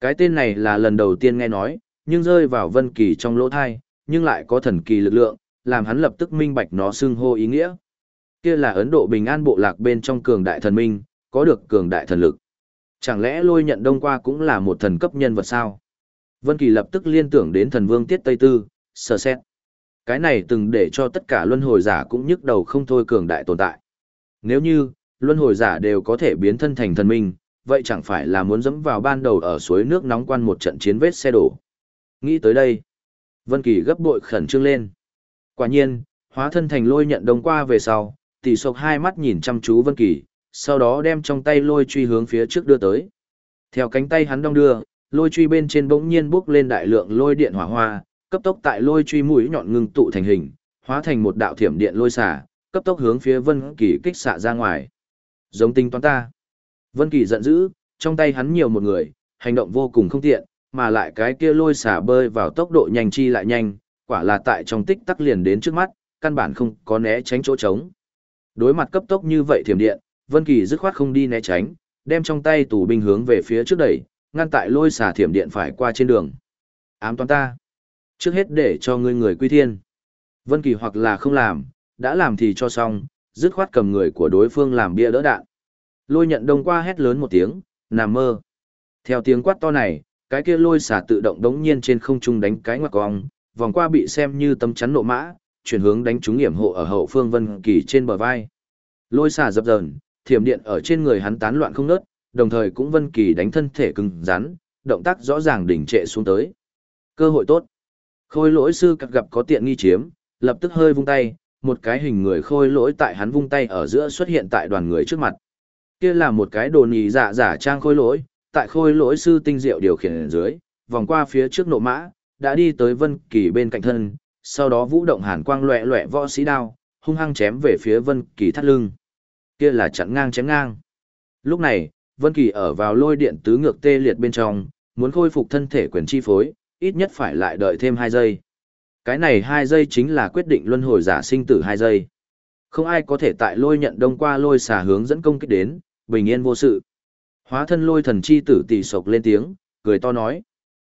Cái tên này là lần đầu tiên nghe nói, nhưng rơi vào Vân Kỳ trong lỗ tai, nhưng lại có thần kỳ lực lượng, làm hắn lập tức minh bạch nó xưng hô ý nghĩa. Kia là Ấn Độ Bình An bộ lạc bên trong cường đại thần minh, có được cường đại thần lực. Chẳng lẽ lôi nhận đông qua cũng là một thần cấp nhân vật sao? Vân Kỳ lập tức liên tưởng đến thần vương Tiết Tây Tư, sờ xét. Cái này từng để cho tất cả luân hồi giả cũng nhức đầu không thôi cường đại tồn tại. Nếu như, luân hồi giả đều có thể biến thân thành thần minh, vậy chẳng phải là muốn dẫm vào ban đầu ở suối nước nóng quan một trận chiến vết xe đổ. Nghĩ tới đây, Vân Kỳ gấp bội khẩn trương lên. Quả nhiên, hóa thân thành lôi nhận đông qua về sau, tỷ sộc hai mắt nhìn chăm chú Vân Kỳ, sau đó đem trong tay lôi truy hướng phía trước đưa tới. Theo cánh tay hắn đong đưa, lôi truy bên trên bỗng nhiên bốc lên đại lượng lôi điện hỏa hoa, cấp tốc tại lôi truy mũi nhọn ngưng tụ thành hình, hóa thành một đạo thiểm điện lôi xả, cấp tốc hướng phía Vân Kỳ kích xạ ra ngoài. Giống tinh toán ta. Vân Kỳ giận dữ, trong tay hắn nhiều một người, hành động vô cùng không tiện, mà lại cái kia lôi xả bơi vào tốc độ nhanh chi lại nhanh, quả là tại trong tích tắc liền đến trước mắt, căn bản không có né tránh chỗ trống. Đối mặt cấp tốc như vậy thiểm điện, Vân Kỳ dứt khoát không đi né tránh, đem trong tay tù binh hướng về phía trước đẩy, ngăn tại lôi xả thiểm điện phải qua trên đường. Ám toán ta. Trước hết để cho ngươi người quy thiên. Vân Kỳ hoặc là không làm, đã làm thì cho xong, dứt khoát cầm người của đối phương làm bia đỡ đạn. Lôi nhận đông qua hét lớn một tiếng, nằm mơ. Theo tiếng quát to này, cái kia lôi xả tự động đống nhiên trên không trung đánh cái ngoặc cong, vòng qua bị xem như tấm chắn nộ mã, chuyển hướng đánh trúng hiểm hộ ở hậu phương Vân Kỳ trên bờ vai. Lôi xả dập dờn, thiểm điện ở trên người hắn tán loạn không nớt, đồng thời cũng Vân Kỳ đánh thân thể cứng rắn, động tác rõ ràng đỉnh trệ xuống tới. Cơ hội tốt. Khôi lỗi sư cắt gặp có tiện nghi chiếm, lập tức hơi vung tay, một cái hình người khôi lỗi tại hắn vung tay ở giữa xuất hiện tại đoàn người trước mặt. Kia là một cái đồ nhì giả dạ giả trang khôi lỗi, tại khôi lỗi sư tinh diệu điều khiển ở dưới, vòng qua phía trước nộ mã, đã đi tới Vân Kỳ bên cạnh thân, sau đó vũ động hàn quang loẹt loẹt võ sĩ đao, hung hăng chém về phía Vân Kỳ thắt lưng. Kia là chặn ngang chém ngang. Lúc này, Vân Kỳ ở vào lôi điện tứ ngược tê liệt bên trong, muốn khôi phục thân thể quyền chi phối, ít nhất phải lại đợi thêm 2 giây. Cái này 2 giây chính là quyết định luân hồi giả sinh tử 2 giây. Không ai có thể tại lôi nhận đông qua lôi xà hướng dẫn công kích đến, bình yên vô sự. Hóa thân lôi thần chi tử tỷ sộc lên tiếng, cười to nói.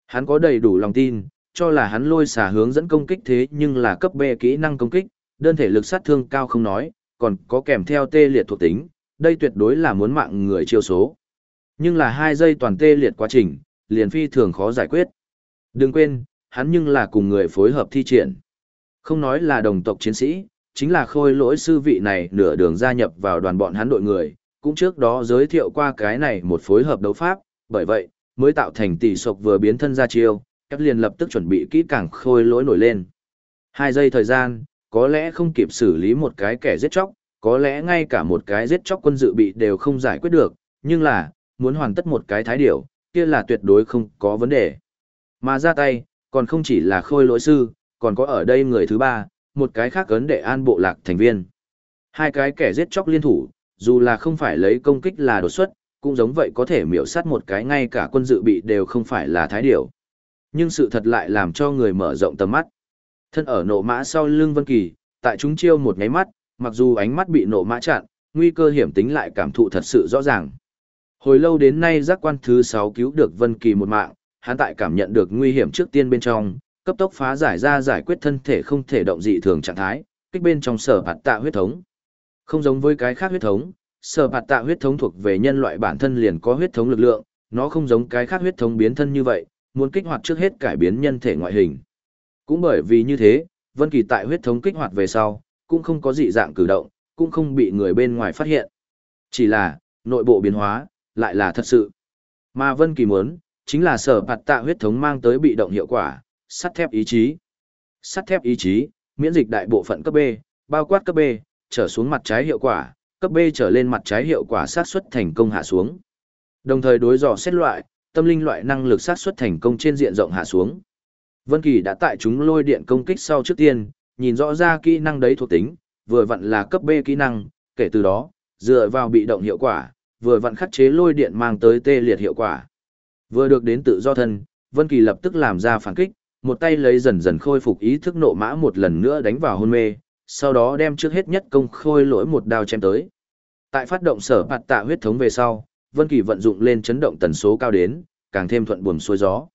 Hắn có đầy đủ lòng tin, cho là hắn lôi xà hướng dẫn công kích thế nhưng là cấp B kỹ năng công kích, đơn thể lực sát thương cao không nói, còn có kèm theo tê liệt thuộc tính, đây tuyệt đối là muốn mạng người chiêu số. Nhưng là 2 giây toàn tê liệt quá trình, liền phi thường khó giải quyết. Đừng quên, hắn nhưng là cùng người phối hợp thi triển. Không nói là đồng tộc chiến sĩ, chính là khôi lỗi sư vị này nửa đường gia nhập vào đoàn bọn hắn đội người, cũng trước đó giới thiệu qua cái này một phối hợp đấu pháp, bởi vậy, mới tạo thành tỷ sộc vừa biến thân ra chiêu, các liền lập tức chuẩn bị kỹ càng khôi lỗi nổi lên. Hai giây thời gian, có lẽ không kịp xử lý một cái kẻ giết chóc, có lẽ ngay cả một cái giết chóc quân dự bị đều không giải quyết được, nhưng là, muốn hoàn tất một cái thái điểu, kia là tuyệt đối không có vấn đề. Mà ra tay, còn không chỉ là khôi lỗi sư, còn có ở đây người thứ ba, một cái khác ấn đệ an bộ lạc thành viên. Hai cái kẻ giết chóc liên thủ, dù là không phải lấy công kích là đột xuất, cũng giống vậy có thể miểu sát một cái ngay cả quân dự bị đều không phải là thái điểu. Nhưng sự thật lại làm cho người mở rộng tầm mắt. Thân ở nộ mã sau lưng Vân Kỳ, tại chúng chiêu một nháy mắt, mặc dù ánh mắt bị nộ mã chặn, nguy cơ hiểm tính lại cảm thụ thật sự rõ ràng. Hồi lâu đến nay giác quan thứ 6 cứu được Vân Kỳ một mạng, hắn tại cảm nhận được nguy hiểm trước tiên bên trong, cấp tốc phá giải ra giải quyết thân thể không thể động dị thường trạng thái, kích bên trong sở bạt tạ huyết thống. Không giống với cái khác huyết thống, sở bạt tạ huyết thống thuộc về nhân loại bản thân liền có huyết thống lực lượng, nó không giống cái khác huyết thống biến thân như vậy, muốn kích hoạt trước hết cải biến nhân thể ngoại hình. Cũng bởi vì như thế, Vân Kỳ tại huyết thống kích hoạt về sau, cũng không có dị dạng cử động, cũng không bị người bên ngoài phát hiện. Chỉ là, nội bộ biến hóa, lại là thật sự. Mà Vân Kỳ muốn, chính là sở phạt tạ huyết thống mang tới bị động hiệu quả, sắt thép ý chí. Sắt thép ý chí, miễn dịch đại bộ phận cấp B, bao quát cấp B, trở xuống mặt trái hiệu quả, cấp B trở lên mặt trái hiệu quả sát suất thành công hạ xuống. Đồng thời đối dò xét loại, tâm linh loại năng lực sát suất thành công trên diện rộng hạ xuống. Vân Kỳ đã tại chúng lôi điện công kích sau trước tiên, nhìn rõ ra kỹ năng đấy thuộc tính, vừa vặn là cấp B kỹ năng, kể từ đó, dựa vào bị động hiệu quả, vừa vặn khắc chế lôi điện mang tới tê liệt hiệu quả. Vừa được đến tự do thân, Vân Kỳ lập tức làm ra phản kích, một tay lấy dần dần khôi phục ý thức nộ mã một lần nữa đánh vào hôn mê, sau đó đem trước hết nhất công khôi lỗi một đao chém tới. Tại phát động sở bạt tạ huyết thống về sau, Vân Kỳ vận dụng lên chấn động tần số cao đến, càng thêm thuận buồm xuôi gió.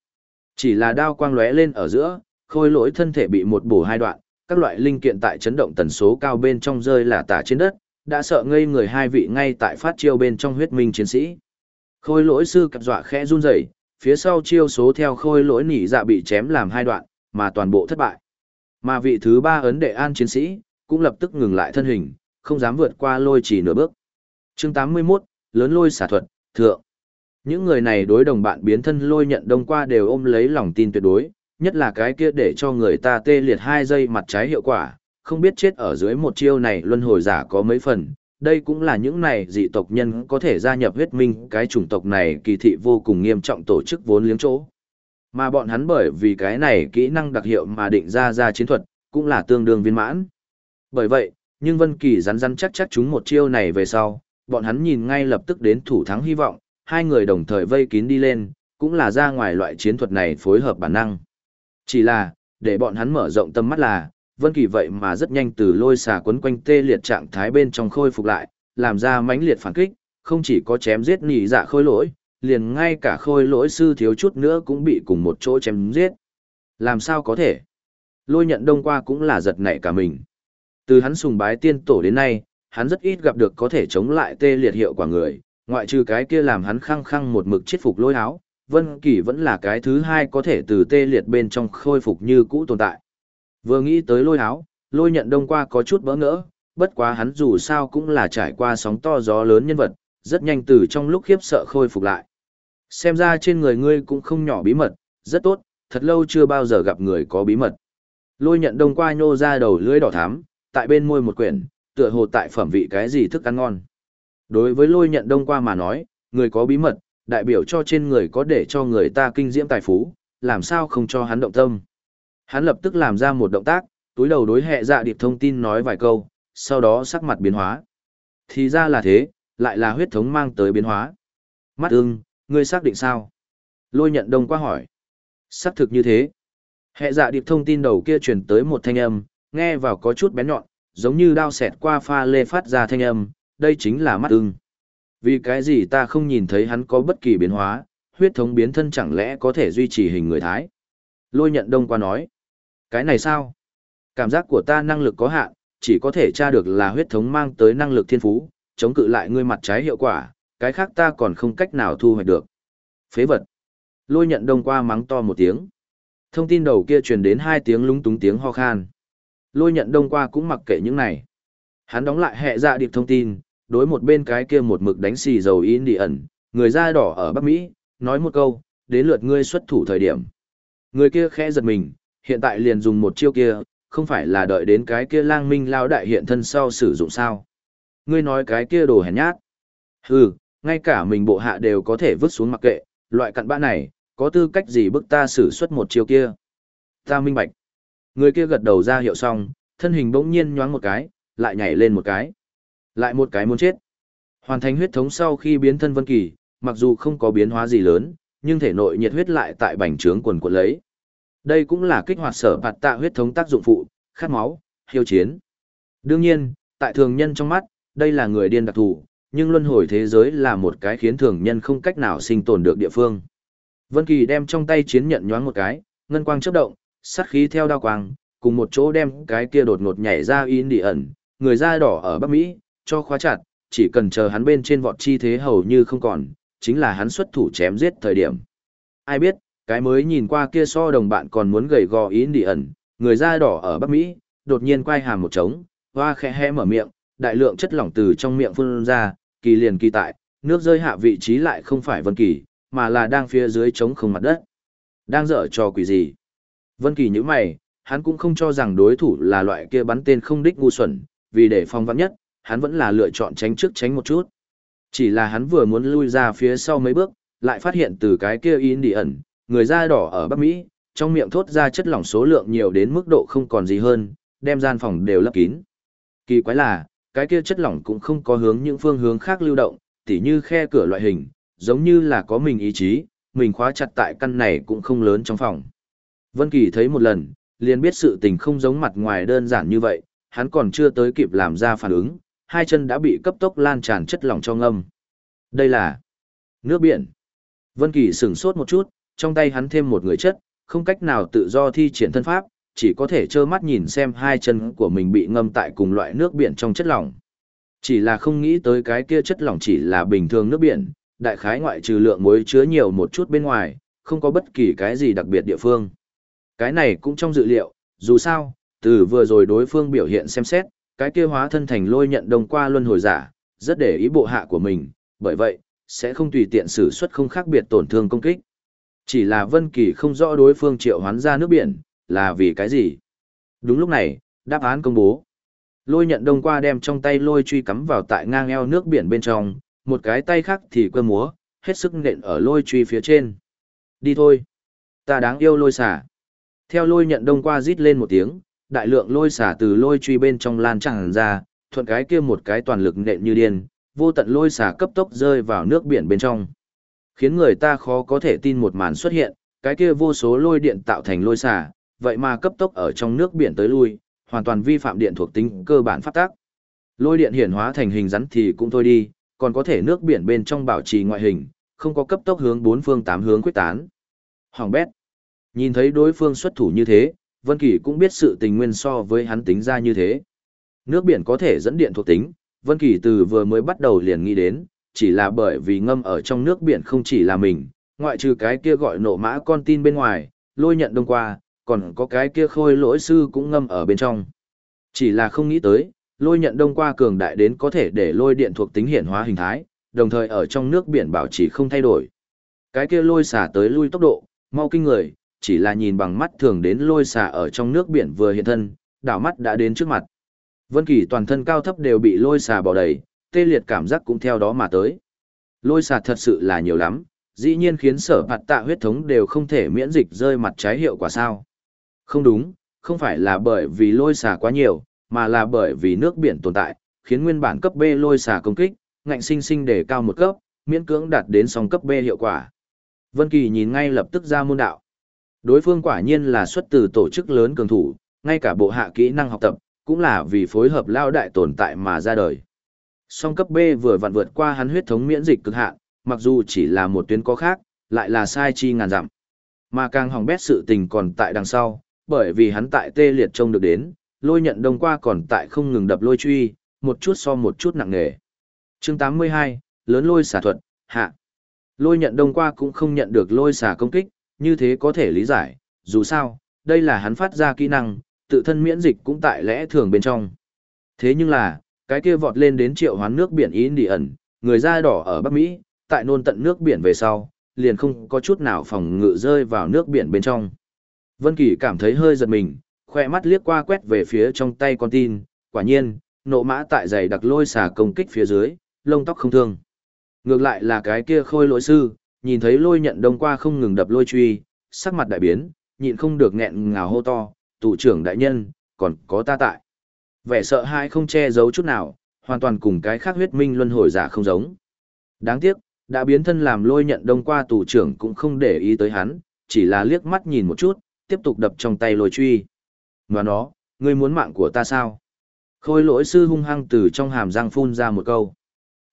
Chỉ là đao quang lóe lên ở giữa, khôi lỗi thân thể bị một bổ hai đoạn, các loại linh kiện tại chấn động tần số cao bên trong rơi là tả trên đất, đã sợ ngây người hai vị ngay tại phát chiêu bên trong huyết minh chiến sĩ. Khôi lỗi sư cặp dọa khẽ run rẩy, phía sau chiêu số theo khôi lỗi nỉ dạ bị chém làm hai đoạn, mà toàn bộ thất bại. Mà vị thứ ba ấn đệ an chiến sĩ, cũng lập tức ngừng lại thân hình, không dám vượt qua lôi chỉ nửa bước. chương 81, lớn lôi xả thuật, thượng. Những người này đối đồng bạn biến thân lôi nhận đông qua đều ôm lấy lòng tin tuyệt đối, nhất là cái kia để cho người ta tê liệt hai giây mặt trái hiệu quả, không biết chết ở dưới một chiêu này luân hồi giả có mấy phần, đây cũng là những này dị tộc nhân có thể gia nhập huyết minh cái chủng tộc này kỳ thị vô cùng nghiêm trọng tổ chức vốn liếng chỗ. Mà bọn hắn bởi vì cái này kỹ năng đặc hiệu mà định ra ra chiến thuật, cũng là tương đương viên mãn. Bởi vậy, nhưng Vân Kỳ rắn rắn chắc chắc chúng một chiêu này về sau, bọn hắn nhìn ngay lập tức đến thủ thắng hy vọng, hai người đồng thời vây kín đi lên, cũng là ra ngoài loại chiến thuật này phối hợp bản năng. Chỉ là, để bọn hắn mở rộng tâm mắt là, Vân Kỳ vậy mà rất nhanh từ lôi xà quấn quanh tê liệt trạng thái bên trong khôi phục lại, làm ra mãnh liệt phản kích, không chỉ có chém giết nhị dạ khôi lỗi, liền ngay cả khôi lỗi sư thiếu chút nữa cũng bị cùng một chỗ chém giết. Làm sao có thể? Lôi nhận đông qua cũng là giật nảy cả mình. Từ hắn sùng bái tiên tổ đến nay, hắn rất ít gặp được có thể chống lại tê liệt hiệu quả người, ngoại trừ cái kia làm hắn khăng khăng một mực chết phục lôi áo, Vân Kỳ vẫn là cái thứ hai có thể từ tê liệt bên trong khôi phục như cũ tồn tại. Vừa nghĩ tới lôi áo, lôi nhận đông qua có chút bỡ ngỡ, bất quá hắn dù sao cũng là trải qua sóng to gió lớn nhân vật, rất nhanh từ trong lúc khiếp sợ khôi phục lại. Xem ra trên người ngươi cũng không nhỏ bí mật, rất tốt, thật lâu chưa bao giờ gặp người có bí mật. Lôi nhận đông qua nhô ra đầu lưỡi đỏ thắm, tại bên môi một quyển, tựa hồ tại phẩm vị cái gì thức ăn ngon. Đối với lôi nhận đông qua mà nói, người có bí mật, đại biểu cho trên người có để cho người ta kinh diễm tài phú, làm sao không cho hắn động tâm. Hắn lập tức làm ra một động tác, túi đầu đối hệ dạ điệp thông tin nói vài câu, sau đó sắc mặt biến hóa. Thì ra là thế, lại là huyết thống mang tới biến hóa. Mắt ưng, ngươi xác định sao? Lôi nhận đông qua hỏi. Xác thực như thế. Hệ dạ điệp thông tin đầu kia truyền tới một thanh âm, nghe vào có chút bén nhọn, giống như đao xẹt qua pha lê phát ra thanh âm, đây chính là mắt ưng. Vì cái gì ta không nhìn thấy hắn có bất kỳ biến hóa, huyết thống biến thân chẳng lẽ có thể duy trì hình người Thái? Lôi nhận đông qua nói. Cái này sao? Cảm giác của ta năng lực có hạn, chỉ có thể tra được là huyết thống mang tới năng lực thiên phú, chống cự lại ngươi mặt trái hiệu quả, cái khác ta còn không cách nào thu hoạch được. Phế vật. Lôi nhận đông qua mắng to một tiếng. Thông tin đầu kia truyền đến hai tiếng lúng túng tiếng ho khan. Lôi nhận đông qua cũng mặc kệ những này. Hắn đóng lại hệ dạ điệp thông tin, đối một bên cái kia một mực đánh xì dầu in đi ẩn, người da đỏ ở Bắc Mỹ, nói một câu, đến lượt ngươi xuất thủ thời điểm. Người kia khẽ giật mình, hiện tại liền dùng một chiêu kia, không phải là đợi đến cái kia lang minh lao đại hiện thân sau sử dụng sao. Ngươi nói cái kia đồ hèn nhát. Hừ, ngay cả mình bộ hạ đều có thể vứt xuống mặc kệ, loại cặn bã này, có tư cách gì bức ta xử xuất một chiêu kia. Ta minh bạch. Người kia gật đầu ra hiệu xong, thân hình bỗng nhiên nhoáng một cái, lại nhảy lên một cái. Lại một cái muốn chết. Hoàn thành huyết thống sau khi biến thân Vân Kỳ, mặc dù không có biến hóa gì lớn, nhưng thể nội nhiệt huyết lại tại bành trướng quần quật lấy. Đây cũng là kích hoạt sở bạt tạ huyết thống tác dụng phụ, khát máu, hiếu chiến. Đương nhiên, tại thường nhân trong mắt, đây là người điên đặc thù, nhưng luân hồi thế giới là một cái khiến thường nhân không cách nào sinh tồn được địa phương. Vân Kỳ đem trong tay chiến nhận nhoáng một cái, ngân quang chớp động, sát khí theo đao quang, cùng một chỗ đem cái kia đột ngột nhảy ra in đi ẩn, người da đỏ ở Bắc Mỹ, cho khóa chặt, chỉ cần chờ hắn bên trên vọt chi thế hầu như không còn, chính là hắn xuất thủ chém giết thời điểm. Ai biết, cái mới nhìn qua kia so đồng bạn còn muốn gầy gò ý đi ẩn, người da đỏ ở Bắc Mỹ, đột nhiên quay hàm một trống, hoa khẽ hé mở miệng, đại lượng chất lỏng từ trong miệng phun ra, kỳ liền kỳ tại, nước rơi hạ vị trí lại không phải Vân Kỳ, mà là đang phía dưới trống không mặt đất. Đang dở trò quỷ gì? Vân Kỳ nhíu mày, hắn cũng không cho rằng đối thủ là loại kia bắn tên không đích ngu xuẩn, vì để phòng vạn nhất, hắn vẫn là lựa chọn tránh trước tránh một chút. Chỉ là hắn vừa muốn lui ra phía sau mấy bước, lại phát hiện từ cái kia in đi ẩn, người da đỏ ở Bắc Mỹ, trong miệng thốt ra chất lỏng số lượng nhiều đến mức độ không còn gì hơn, đem gian phòng đều lấp kín. Kỳ quái là, cái kia chất lỏng cũng không có hướng những phương hướng khác lưu động, tỉ như khe cửa loại hình, giống như là có mình ý chí, mình khóa chặt tại căn này cũng không lớn trong phòng. Vân Kỳ thấy một lần, liền biết sự tình không giống mặt ngoài đơn giản như vậy, hắn còn chưa tới kịp làm ra phản ứng, hai chân đã bị cấp tốc lan tràn chất lỏng trong ngâm. Đây là nước biển. Vân Kỳ sửng sốt một chút, trong tay hắn thêm một người chất, không cách nào tự do thi triển thân pháp, chỉ có thể trơ mắt nhìn xem hai chân của mình bị ngâm tại cùng loại nước biển trong chất lỏng. Chỉ là không nghĩ tới cái kia chất lỏng chỉ là bình thường nước biển, đại khái ngoại trừ lượng muối chứa nhiều một chút bên ngoài, không có bất kỳ cái gì đặc biệt địa phương. Cái này cũng trong dự liệu, dù sao, từ vừa rồi đối phương biểu hiện xem xét, cái kia hóa thân thành lôi nhận đồng qua luân hồi giả, rất để ý bộ hạ của mình, bởi vậy, sẽ không tùy tiện sử xuất không khác biệt tổn thương công kích. Chỉ là Vân Kỳ không rõ đối phương triệu hoán ra nước biển, là vì cái gì. Đúng lúc này, đáp án công bố. Lôi nhận đông qua đem trong tay lôi truy cắm vào tại ngang eo nước biển bên trong, một cái tay khác thì quơ múa, hết sức nện ở lôi truy phía trên. Đi thôi. Ta đáng yêu lôi xả. Theo lôi nhận đông qua rít lên một tiếng, đại lượng lôi xả từ lôi truy bên trong lan tràn ra, thuận cái kia một cái toàn lực nện như điên, vô tận lôi xả cấp tốc rơi vào nước biển bên trong. Khiến người ta khó có thể tin một màn xuất hiện, cái kia vô số lôi điện tạo thành lôi xả, vậy mà cấp tốc ở trong nước biển tới lui, hoàn toàn vi phạm điện thuộc tính cơ bản pháp tắc. Lôi điện hiển hóa thành hình rắn thì cũng thôi đi, còn có thể nước biển bên trong bảo trì ngoại hình, không có cấp tốc hướng bốn phương tám hướng quyết tán. Hoàng bét. Nhìn thấy đối phương xuất thủ như thế, Vân Kỳ cũng biết sự tình nguyên so với hắn tính ra như thế. Nước biển có thể dẫn điện thuộc tính, Vân Kỳ từ vừa mới bắt đầu liền nghĩ đến, chỉ là bởi vì ngâm ở trong nước biển không chỉ là mình, ngoại trừ cái kia gọi nộ mã con tin bên ngoài, lôi nhận đông qua, còn có cái kia khôi lỗi sư cũng ngâm ở bên trong. Chỉ là không nghĩ tới, lôi nhận đông qua cường đại đến có thể để lôi điện thuộc tính hiển hóa hình thái, đồng thời ở trong nước biển bảo trì không thay đổi. Cái kia lôi xả tới lui tốc độ, mau kinh người, chỉ là nhìn bằng mắt thường đến lôi xà ở trong nước biển vừa hiện thân, đảo mắt đã đến trước mặt. Vân Kỳ toàn thân cao thấp đều bị lôi xà bao đầy, tê liệt cảm giác cũng theo đó mà tới. Lôi xà thật sự là nhiều lắm, dĩ nhiên khiến sở phạt tạ huyết thống đều không thể miễn dịch rơi mặt trái hiệu quả sao. Không đúng, không phải là bởi vì lôi xà quá nhiều, mà là bởi vì nước biển tồn tại, khiến nguyên bản cấp B lôi xà công kích, ngạnh sinh sinh để cao một cấp, miễn cưỡng đạt đến song cấp B hiệu quả. Vân Kỳ nhìn ngay lập tức ra môn đạo. Đối phương quả nhiên là xuất từ tổ chức lớn cường thủ, ngay cả bộ hạ kỹ năng học tập, cũng là vì phối hợp lao đại tồn tại mà ra đời. Song cấp B vừa vặn vượt qua hắn huyết thống miễn dịch cực hạn, mặc dù chỉ là một tuyến có khác, lại là sai chi ngàn dặm. Mà càng hỏng bét sự tình còn tại đằng sau, bởi vì hắn tại tê liệt trông được đến, lôi nhận đông qua còn tại không ngừng đập lôi truy, một chút so một chút nặng nề. Chương 82, lớn lôi xả thuật, hạ. Lôi nhận đông qua cũng không nhận được lôi xả công kích, như thế có thể lý giải, dù sao, đây là hắn phát ra kỹ năng, tự thân miễn dịch cũng tại lẽ thường bên trong. Thế nhưng là, cái kia vọt lên đến triệu hoán nước biển ý đi ẩn, người da đỏ ở Bắc Mỹ, tại nôn tận nước biển về sau, liền không có chút nào phòng ngự rơi vào nước biển bên trong. Vân Kỳ cảm thấy hơi giật mình, khoe mắt liếc qua quét về phía trong tay con tin, quả nhiên, nộ mã tại giày đặc lôi xà công kích phía dưới, lông tóc không thương. Ngược lại là cái kia khôi lỗi sư, nhìn thấy lôi nhận đông qua không ngừng đập lôi truy, sắc mặt đại biến, nhịn không được nghẹn ngào hô to, tụ trưởng đại nhân, còn có ta tại. Vẻ sợ hãi không che giấu chút nào, hoàn toàn cùng cái khác huyết minh luân hồi giả không giống. Đáng tiếc, đã biến thân làm lôi nhận đông qua tù trưởng cũng không để ý tới hắn, chỉ là liếc mắt nhìn một chút, tiếp tục đập trong tay lôi truy. ngoài nó, ngươi muốn mạng của ta sao? Khôi lỗi sư hung hăng từ trong hàm răng phun ra một câu.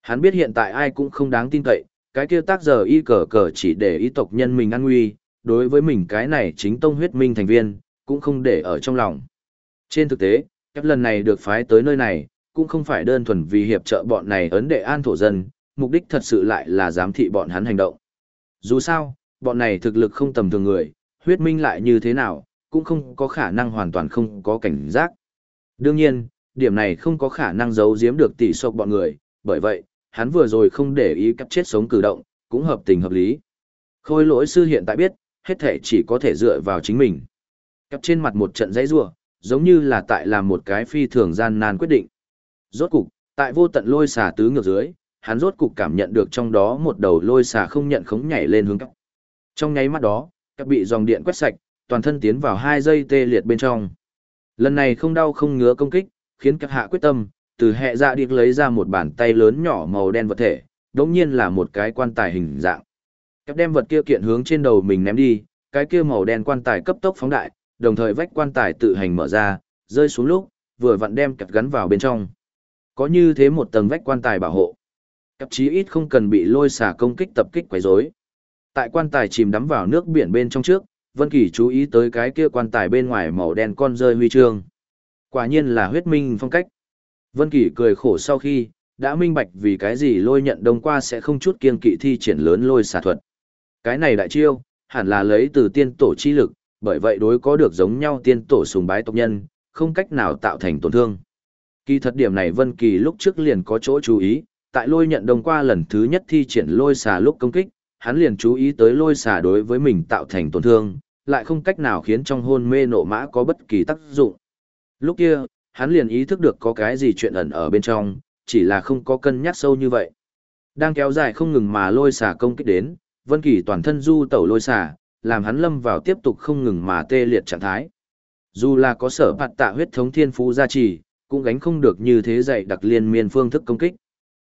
Hắn biết hiện tại ai cũng không đáng tin cậy, cái kia tác giờ y cờ cờ chỉ để ý tộc nhân mình an nguy, đối với mình cái này chính tông huyết minh thành viên, cũng không để ở trong lòng. Trên thực tế, các lần này được phái tới nơi này, cũng không phải đơn thuần vì hiệp trợ bọn này ấn đệ an thổ dân, mục đích thật sự lại là giám thị bọn hắn hành động. Dù sao, bọn này thực lực không tầm thường người, huyết minh lại như thế nào, cũng không có khả năng hoàn toàn không có cảnh giác. Đương nhiên, điểm này không có khả năng giấu giếm được tỷ sộc bọn người, bởi vậy, hắn vừa rồi không để ý cắp chết sống cử động, cũng hợp tình hợp lý. Khôi lỗi sư hiện tại biết, hết thể chỉ có thể dựa vào chính mình. Cắp trên mặt một trận dãy rua, giống như là tại làm một cái phi thường gian nan quyết định. Rốt cục, tại vô tận lôi xà tứ ngược dưới, hắn rốt cục cảm nhận được trong đó một đầu lôi xà không nhận khống nhảy lên hướng cắp. Trong nháy mắt đó, cắp bị dòng điện quét sạch, toàn thân tiến vào hai giây tê liệt bên trong. Lần này không đau không ngứa công kích, khiến các hạ quyết tâm, từ hệ dạ điệp lấy ra một bàn tay lớn nhỏ màu đen vật thể, đống nhiên là một cái quan tài hình dạng. Các đem vật kia kiện hướng trên đầu mình ném đi, cái kia màu đen quan tài cấp tốc phóng đại, đồng thời vách quan tài tự hành mở ra, rơi xuống lúc, vừa vặn đem cặp gắn vào bên trong. Có như thế một tầng vách quan tài bảo hộ. Cặp chí ít không cần bị lôi xả công kích tập kích quấy rối. Tại quan tài chìm đắm vào nước biển bên trong trước, Vân Kỳ chú ý tới cái kia quan tài bên ngoài màu đen con rơi huy chương. Quả nhiên là huyết minh phong cách. Vân Kỳ cười khổ sau khi, đã minh bạch vì cái gì lôi nhận đông qua sẽ không chút kiên kỵ thi triển lớn lôi xà thuật. Cái này đại chiêu, hẳn là lấy từ tiên tổ chi lực, bởi vậy đối có được giống nhau tiên tổ sùng bái tộc nhân, không cách nào tạo thành tổn thương. Kỳ thật điểm này Vân Kỳ lúc trước liền có chỗ chú ý, tại lôi nhận đông qua lần thứ nhất thi triển lôi xà lúc công kích, hắn liền chú ý tới lôi xà đối với mình tạo thành tổn thương, lại không cách nào khiến trong hôn mê nộ mã có bất kỳ tác dụng. Lúc kia, hắn liền ý thức được có cái gì chuyện ẩn ở bên trong, chỉ là không có cân nhắc sâu như vậy. Đang kéo dài không ngừng mà lôi xà công kích đến, Vân Kỳ toàn thân du tẩu lôi xà, làm hắn lâm vào tiếp tục không ngừng mà tê liệt trạng thái. Dù là có sở phạt tạ huyết thống thiên phú gia trì, cũng gánh không được như thế dạy đặc liên miên phương thức công kích.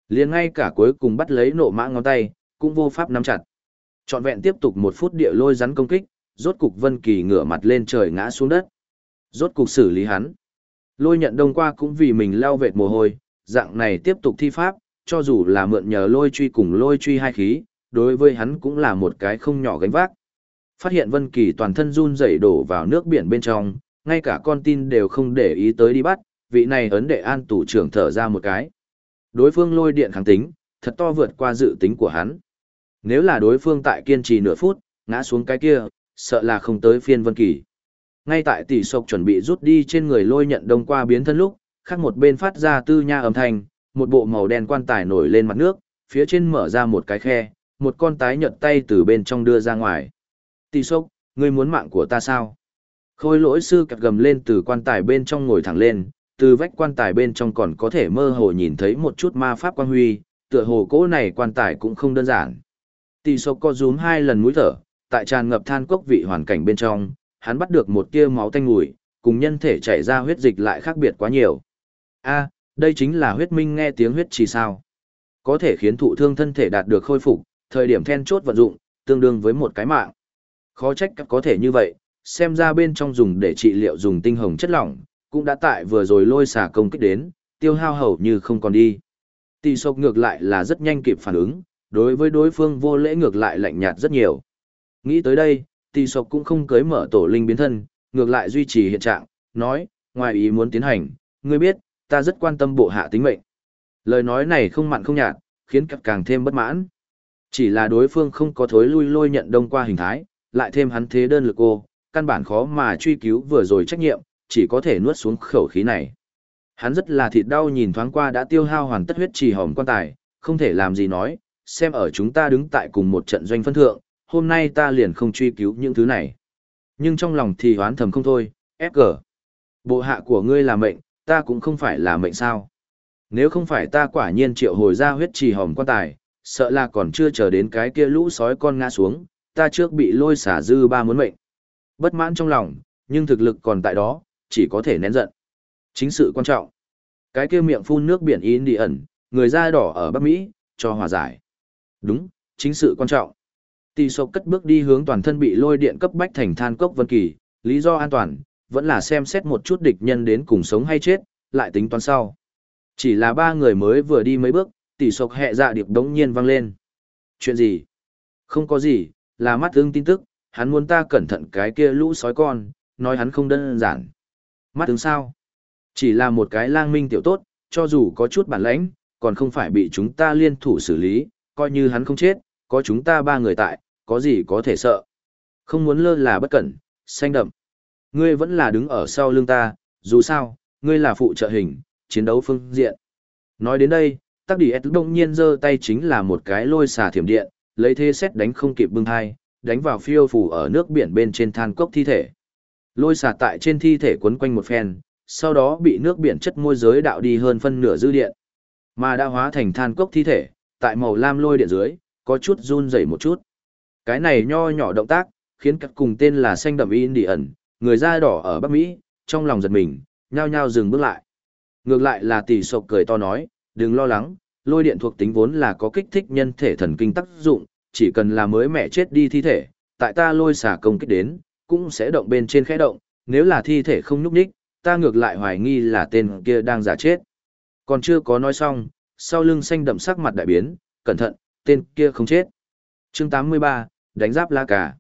Liền ngay cả cuối cùng bắt lấy nộ mã ngón tay, cũng vô pháp nắm chặt. Trọn vẹn tiếp tục một phút địa lôi rắn công kích, rốt cục Vân Kỳ ngửa mặt lên trời ngã xuống đất. Rốt cục xử lý hắn. Lôi nhận đông qua cũng vì mình lao vệt mồ hôi, dạng này tiếp tục thi pháp, cho dù là mượn nhờ lôi truy cùng lôi truy hai khí, đối với hắn cũng là một cái không nhỏ gánh vác. Phát hiện Vân Kỳ toàn thân run rẩy đổ vào nước biển bên trong, ngay cả con tin đều không để ý tới đi bắt, vị này ấn đệ an tủ trưởng thở ra một cái. Đối phương lôi điện kháng tính, thật to vượt qua dự tính của hắn. Nếu là đối phương tại kiên trì nửa phút, ngã xuống cái kia, sợ là không tới phiên Vân Kỳ. Ngay tại tỷ sộc chuẩn bị rút đi trên người lôi nhận đông qua biến thân lúc, khác một bên phát ra tư nha âm thanh, một bộ màu đen quan tài nổi lên mặt nước, phía trên mở ra một cái khe, một con tái nhợt tay từ bên trong đưa ra ngoài. Tỷ sộc, ngươi muốn mạng của ta sao? Khôi lỗi sư cặt gầm lên từ quan tài bên trong ngồi thẳng lên, từ vách quan tài bên trong còn có thể mơ hồ nhìn thấy một chút ma pháp quang huy, tựa hồ cỗ này quan tài cũng không đơn giản. Tỷ sộc co rúm hai lần mũi thở, tại tràn ngập than cốc vị hoàn cảnh bên trong, hắn bắt được một tia máu tanh ngùi cùng nhân thể chảy ra huyết dịch lại khác biệt quá nhiều. A, đây chính là huyết minh nghe tiếng huyết chỉ sao? Có thể khiến thụ thương thân thể đạt được khôi phục, thời điểm then chốt vận dụng, tương đương với một cái mạng. Khó trách có thể như vậy, xem ra bên trong dùng để trị liệu dùng tinh hồng chất lỏng, cũng đã tại vừa rồi lôi xả công kích đến, tiêu hao hầu như không còn đi. Tỷ sộc ngược lại là rất nhanh kịp phản ứng, đối với đối phương vô lễ ngược lại lạnh nhạt rất nhiều. Nghĩ tới đây, tỷ sộc cũng không cưới mở tổ linh biến thân, ngược lại duy trì hiện trạng, nói, ngoài ý muốn tiến hành, ngươi biết, ta rất quan tâm bộ hạ tính mệnh. Lời nói này không mặn không nhạt, khiến cặp càng thêm bất mãn. Chỉ là đối phương không có thối lui lôi nhận đông qua hình thái, lại thêm hắn thế đơn lực cô, căn bản khó mà truy cứu vừa rồi trách nhiệm, chỉ có thể nuốt xuống khẩu khí này. Hắn rất là thịt đau nhìn thoáng qua đã tiêu hao hoàn tất huyết trì hòm quan tài, không thể làm gì nói, xem ở chúng ta đứng tại cùng một trận doanh phân thượng, hôm nay ta liền không truy cứu những thứ này. Nhưng trong lòng thì hoán thầm không thôi, FG. Bộ hạ của ngươi là mệnh, ta cũng không phải là mệnh sao. Nếu không phải ta quả nhiên triệu hồi ra huyết trì hồng quan tài, sợ là còn chưa chờ đến cái kia lũ sói con ngã xuống, ta trước bị lôi xả dư ba muốn mệnh. Bất mãn trong lòng, nhưng thực lực còn tại đó, chỉ có thể nén giận. Chính sự quan trọng. Cái kia miệng phun nước biển in đi ẩn, người da đỏ ở Bắc Mỹ, cho hòa giải. Đúng, chính sự quan trọng. Tỷ sộc cất bước đi hướng toàn thân bị lôi điện cấp bách thành than cốc vân kỳ, lý do an toàn, vẫn là xem xét một chút địch nhân đến cùng sống hay chết, lại tính toán sau. Chỉ là ba người mới vừa đi mấy bước, tỷ sộc hẹ dạ điệp đống nhiên vang lên. Chuyện gì? Không có gì, là mắt ưng tin tức, hắn muốn ta cẩn thận cái kia lũ sói con, nói hắn không đơn giản. Mắt ưng sao? Chỉ là một cái lang minh tiểu tốt, cho dù có chút bản lãnh, còn không phải bị chúng ta liên thủ xử lý, coi như hắn không chết, có chúng ta ba người tại, có gì có thể sợ. Không muốn lơ là bất cẩn, xanh đậm. Ngươi vẫn là đứng ở sau lưng ta, dù sao, ngươi là phụ trợ hình, chiến đấu phương diện. Nói đến đây, tắc đi ép đông nhiên giơ tay chính là một cái lôi xà thiểm điện, lấy thế xét đánh không kịp bưng hai, đánh vào phiêu phủ ở nước biển bên trên than cốc thi thể. Lôi xà tại trên thi thể quấn quanh một phen, sau đó bị nước biển chất môi giới đạo đi hơn phân nửa dư điện. Mà đã hóa thành than cốc thi thể, tại màu lam lôi điện dưới, có chút run rẩy một chút. Cái này nho nhỏ động tác, khiến các cùng tên là xanh đậm in đi ẩn, người da đỏ ở Bắc Mỹ, trong lòng giật mình, nhao nhao dừng bước lại. Ngược lại là tỷ sộc cười to nói, đừng lo lắng, lôi điện thuộc tính vốn là có kích thích nhân thể thần kinh tác dụng, chỉ cần là mới mẹ chết đi thi thể, tại ta lôi xả công kích đến, cũng sẽ động bên trên khẽ động, nếu là thi thể không nhúc nhích, ta ngược lại hoài nghi là tên kia đang giả chết. Còn chưa có nói xong, sau lưng xanh đậm sắc mặt đại biến, cẩn thận, tên kia không chết. Chương 83, đánh giáp la cả.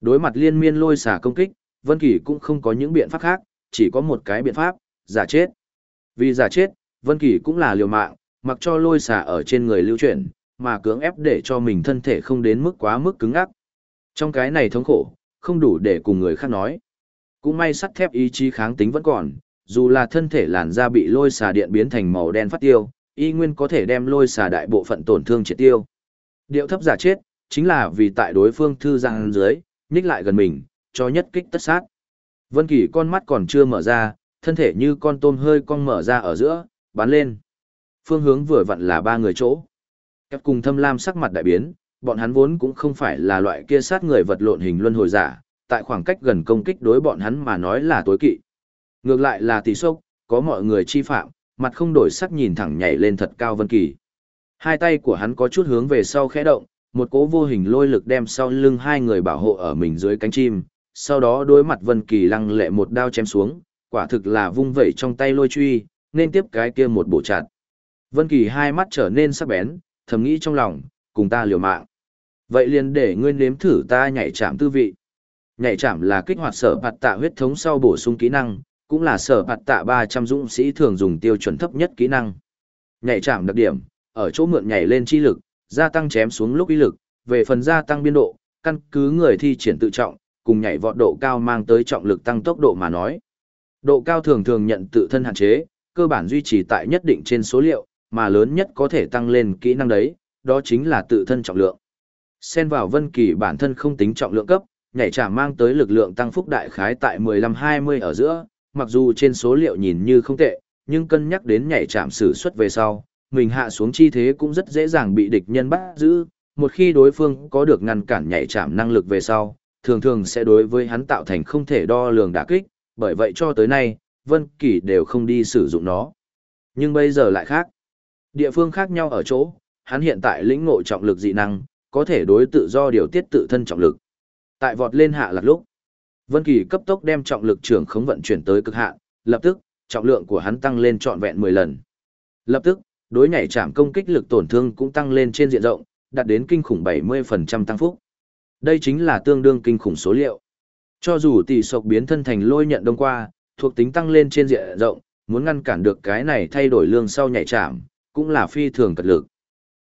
Đối mặt liên miên lôi xả công kích, Vân Kỳ cũng không có những biện pháp khác, chỉ có một cái biện pháp, giả chết. Vì giả chết, Vân Kỳ cũng là liều mạng, mặc cho lôi xả ở trên người lưu chuyển, mà cưỡng ép để cho mình thân thể không đến mức quá mức cứng ắc. Trong cái này thống khổ, không đủ để cùng người khác nói. Cũng may sắt thép ý chí kháng tính vẫn còn, dù là thân thể làn da bị lôi xà điện biến thành màu đen phát tiêu, y nguyên có thể đem lôi xà đại bộ phận tổn thương triệt tiêu. Điệu thấp giả chết, chính là vì tại đối phương thư giang dưới, nhích lại gần mình, cho nhất kích tất sát. Vân Kỳ con mắt còn chưa mở ra, thân thể như con tôm hơi cong mở ra ở giữa, bắn lên. Phương hướng vừa vặn là ba người chỗ. Các cùng thâm lam sắc mặt đại biến, bọn hắn vốn cũng không phải là loại kia sát người vật lộn hình luân hồi giả, tại khoảng cách gần công kích đối bọn hắn mà nói là tối kỵ. Ngược lại là tỷ sốc, có mọi người chi phạm, mặt không đổi sắc nhìn thẳng nhảy lên thật cao Vân Kỳ. Hai tay của hắn có chút hướng về sau khẽ động, một cỗ vô hình lôi lực đem sau lưng hai người bảo hộ ở mình dưới cánh chim, sau đó đối mặt Vân Kỳ lăng lệ một đao chém xuống, quả thực là vung vẩy trong tay lôi truy, nên tiếp cái kia một bộ chặt. Vân Kỳ hai mắt trở nên sắc bén, thầm nghĩ trong lòng, cùng ta liều mạng. Vậy liền để ngươi nếm thử ta nhảy chạm tư vị. Nhảy chạm là kích hoạt sở phạt tạ huyết thống sau bổ sung kỹ năng, cũng là sở phạt tạ 300 dũng sĩ thường dùng tiêu chuẩn thấp nhất kỹ năng. Nhảy chạm đặc điểm, ở chỗ mượn nhảy lên chi lực, gia tăng chém xuống lúc uy lực, về phần gia tăng biên độ, căn cứ người thi triển tự trọng, cùng nhảy vọt độ cao mang tới trọng lực tăng tốc độ mà nói. Độ cao thường thường nhận tự thân hạn chế, cơ bản duy trì tại nhất định trên số liệu, mà lớn nhất có thể tăng lên kỹ năng đấy, đó chính là tự thân trọng lượng. Xen vào vân kỳ bản thân không tính trọng lượng cấp, nhảy trả mang tới lực lượng tăng phúc đại khái tại 15-20 ở giữa, mặc dù trên số liệu nhìn như không tệ, nhưng cân nhắc đến nhảy chạm sử xuất về sau, mình hạ xuống chi thế cũng rất dễ dàng bị địch nhân bắt giữ, một khi đối phương có được ngăn cản nhảy chạm năng lực về sau, thường thường sẽ đối với hắn tạo thành không thể đo lường đả kích, bởi vậy cho tới nay, Vân Kỳ đều không đi sử dụng nó. Nhưng bây giờ lại khác. Địa phương khác nhau ở chỗ, hắn hiện tại lĩnh ngộ trọng lực dị năng, có thể đối tự do điều tiết tự thân trọng lực. Tại vọt lên hạ lạc lúc, Vân Kỳ cấp tốc đem trọng lực trường khống vận chuyển tới cực hạn, lập tức, trọng lượng của hắn tăng lên trọn vẹn 10 lần. Lập tức, đối nhảy chạm công kích lực tổn thương cũng tăng lên trên diện rộng, đạt đến kinh khủng 70% tăng phúc. Đây chính là tương đương kinh khủng số liệu. Cho dù tỷ sộc biến thân thành lôi nhận đông qua, thuộc tính tăng lên trên diện rộng, muốn ngăn cản được cái này thay đổi lương sau nhảy chạm, cũng là phi thường cật lực.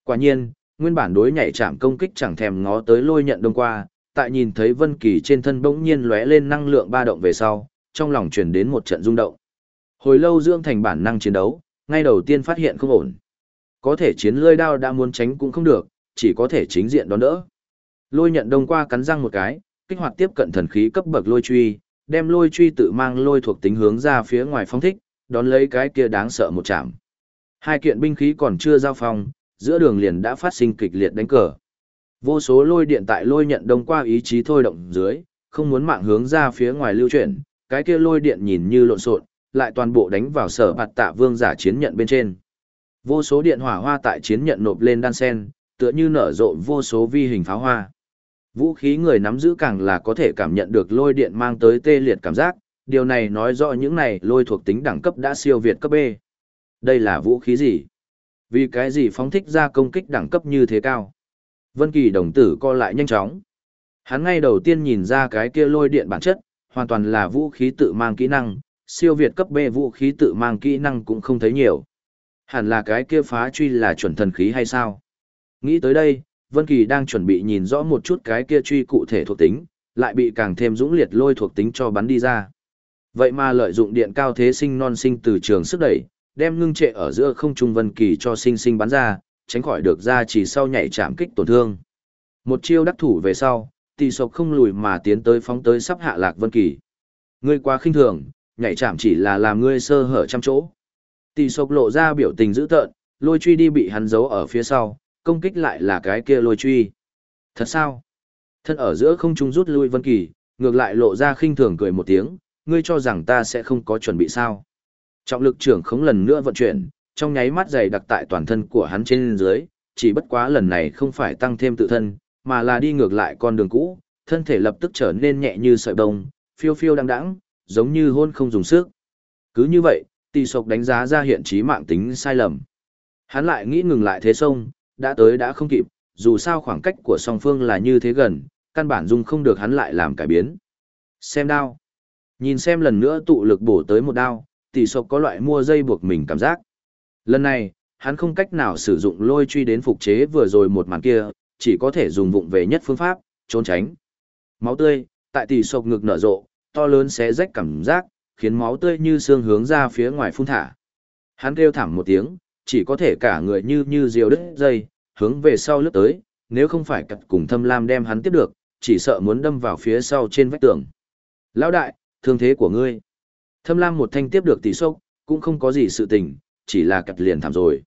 Quả nhiên, nguyên bản đối nhảy chạm công kích chẳng thèm ngó tới lôi nhận đông qua, tại nhìn thấy Vân Kỳ trên thân bỗng nhiên lóe lên năng lượng ba động về sau, trong lòng truyền đến một trận rung động. Hồi lâu dưỡng thành bản năng chiến đấu, ngay đầu tiên phát hiện không ổn. Có thể chiến lôi đao đã muốn tránh cũng không được, chỉ có thể chính diện đón đỡ. Lôi nhận đông qua cắn răng một cái, kích hoạt tiếp cận thần khí cấp bậc lôi truy, đem lôi truy tự mang lôi thuộc tính hướng ra phía ngoài phóng thích, đón lấy cái kia đáng sợ một chạm. Hai kiện binh khí còn chưa giao phong, giữa đường liền đã phát sinh kịch liệt đánh cờ. Vô số lôi điện tại lôi nhận đông qua ý chí thôi động dưới, không muốn mạng hướng ra phía ngoài lưu chuyển, cái kia lôi điện nhìn như lộn xộn, lại toàn bộ đánh vào sở bạt tạ vương giả chiến nhận bên trên. Vô số điện hỏa hoa tại chiến nhận nộp lên đan sen, tựa như nở rộ vô số vi hình pháo hoa. Vũ khí người nắm giữ càng là có thể cảm nhận được lôi điện mang tới tê liệt cảm giác, điều này nói rõ những này lôi thuộc tính đẳng cấp đã siêu việt cấp B. Đây là vũ khí gì? Vì cái gì phóng thích ra công kích đẳng cấp như thế cao? Vân Kỳ đồng tử co lại nhanh chóng. Hắn ngay đầu tiên nhìn ra cái kia lôi điện bản chất, hoàn toàn là vũ khí tự mang kỹ năng, siêu việt cấp B vũ khí tự mang kỹ năng cũng không thấy nhiều. Hẳn là cái kia phá truy là chuẩn thần khí hay sao? Nghĩ tới đây, Vân Kỳ đang chuẩn bị nhìn rõ một chút cái kia truy cụ thể thuộc tính, lại bị càng thêm dũng liệt lôi thuộc tính cho bắn đi ra. Vậy mà lợi dụng điện cao thế sinh non sinh từ trường sức đẩy, đem ngưng trệ ở giữa không trung Vân Kỳ cho sinh sinh bắn ra, tránh khỏi được ra chỉ sau nhảy chạm kích tổn thương. Một chiêu đắc thủ về sau, tỷ sộc không lùi mà tiến tới phóng tới sắp hạ lạc Vân Kỳ. Ngươi quá khinh thường, nhảy chạm chỉ là làm ngươi sơ hở trăm chỗ. Tỷ sộc lộ ra biểu tình dữ tợn, lôi truy đi bị hắn giấu ở phía sau, công kích lại là cái kia lôi truy. Thật sao? Thân ở giữa không trung rút lui Vân Kỳ, ngược lại lộ ra khinh thường cười một tiếng, ngươi cho rằng ta sẽ không có chuẩn bị sao? Trọng lực trưởng không lần nữa vận chuyển, trong nháy mắt dày đặc tại toàn thân của hắn trên dưới, chỉ bất quá lần này không phải tăng thêm tự thân, mà là đi ngược lại con đường cũ, thân thể lập tức trở nên nhẹ như sợi bông, phiêu phiêu đăng đãng, giống như hôn không dùng sức. Cứ như vậy, tỷ sộc đánh giá ra hiện trí mạng tính sai lầm. Hắn lại nghĩ ngừng lại thế sông, đã tới đã không kịp, dù sao khoảng cách của song phương là như thế gần, căn bản dung không được hắn lại làm cải biến. Xem đao. Nhìn xem lần nữa tụ lực bổ tới một đao, tỷ sộc có loại mua dây buộc mình cảm giác. Lần này, hắn không cách nào sử dụng lôi truy đến phục chế vừa rồi một màn kia, chỉ có thể dùng vụng về nhất phương pháp, trốn tránh. Máu tươi, tại tỷ sộc ngực nở rộ, to lớn xé rách cảm giác, khiến máu tươi như xương hướng ra phía ngoài phun thả. Hắn kêu thảm một tiếng, chỉ có thể cả người như như diều đứt dây, hướng về sau lướt tới, nếu không phải cật cùng thâm lam đem hắn tiếp được, chỉ sợ muốn đâm vào phía sau trên vách tường. Lão đại, thương thế của ngươi. Thâm lam một thanh tiếp được tỷ sốc, cũng không có gì sự tình, chỉ là cật liền thảm rồi.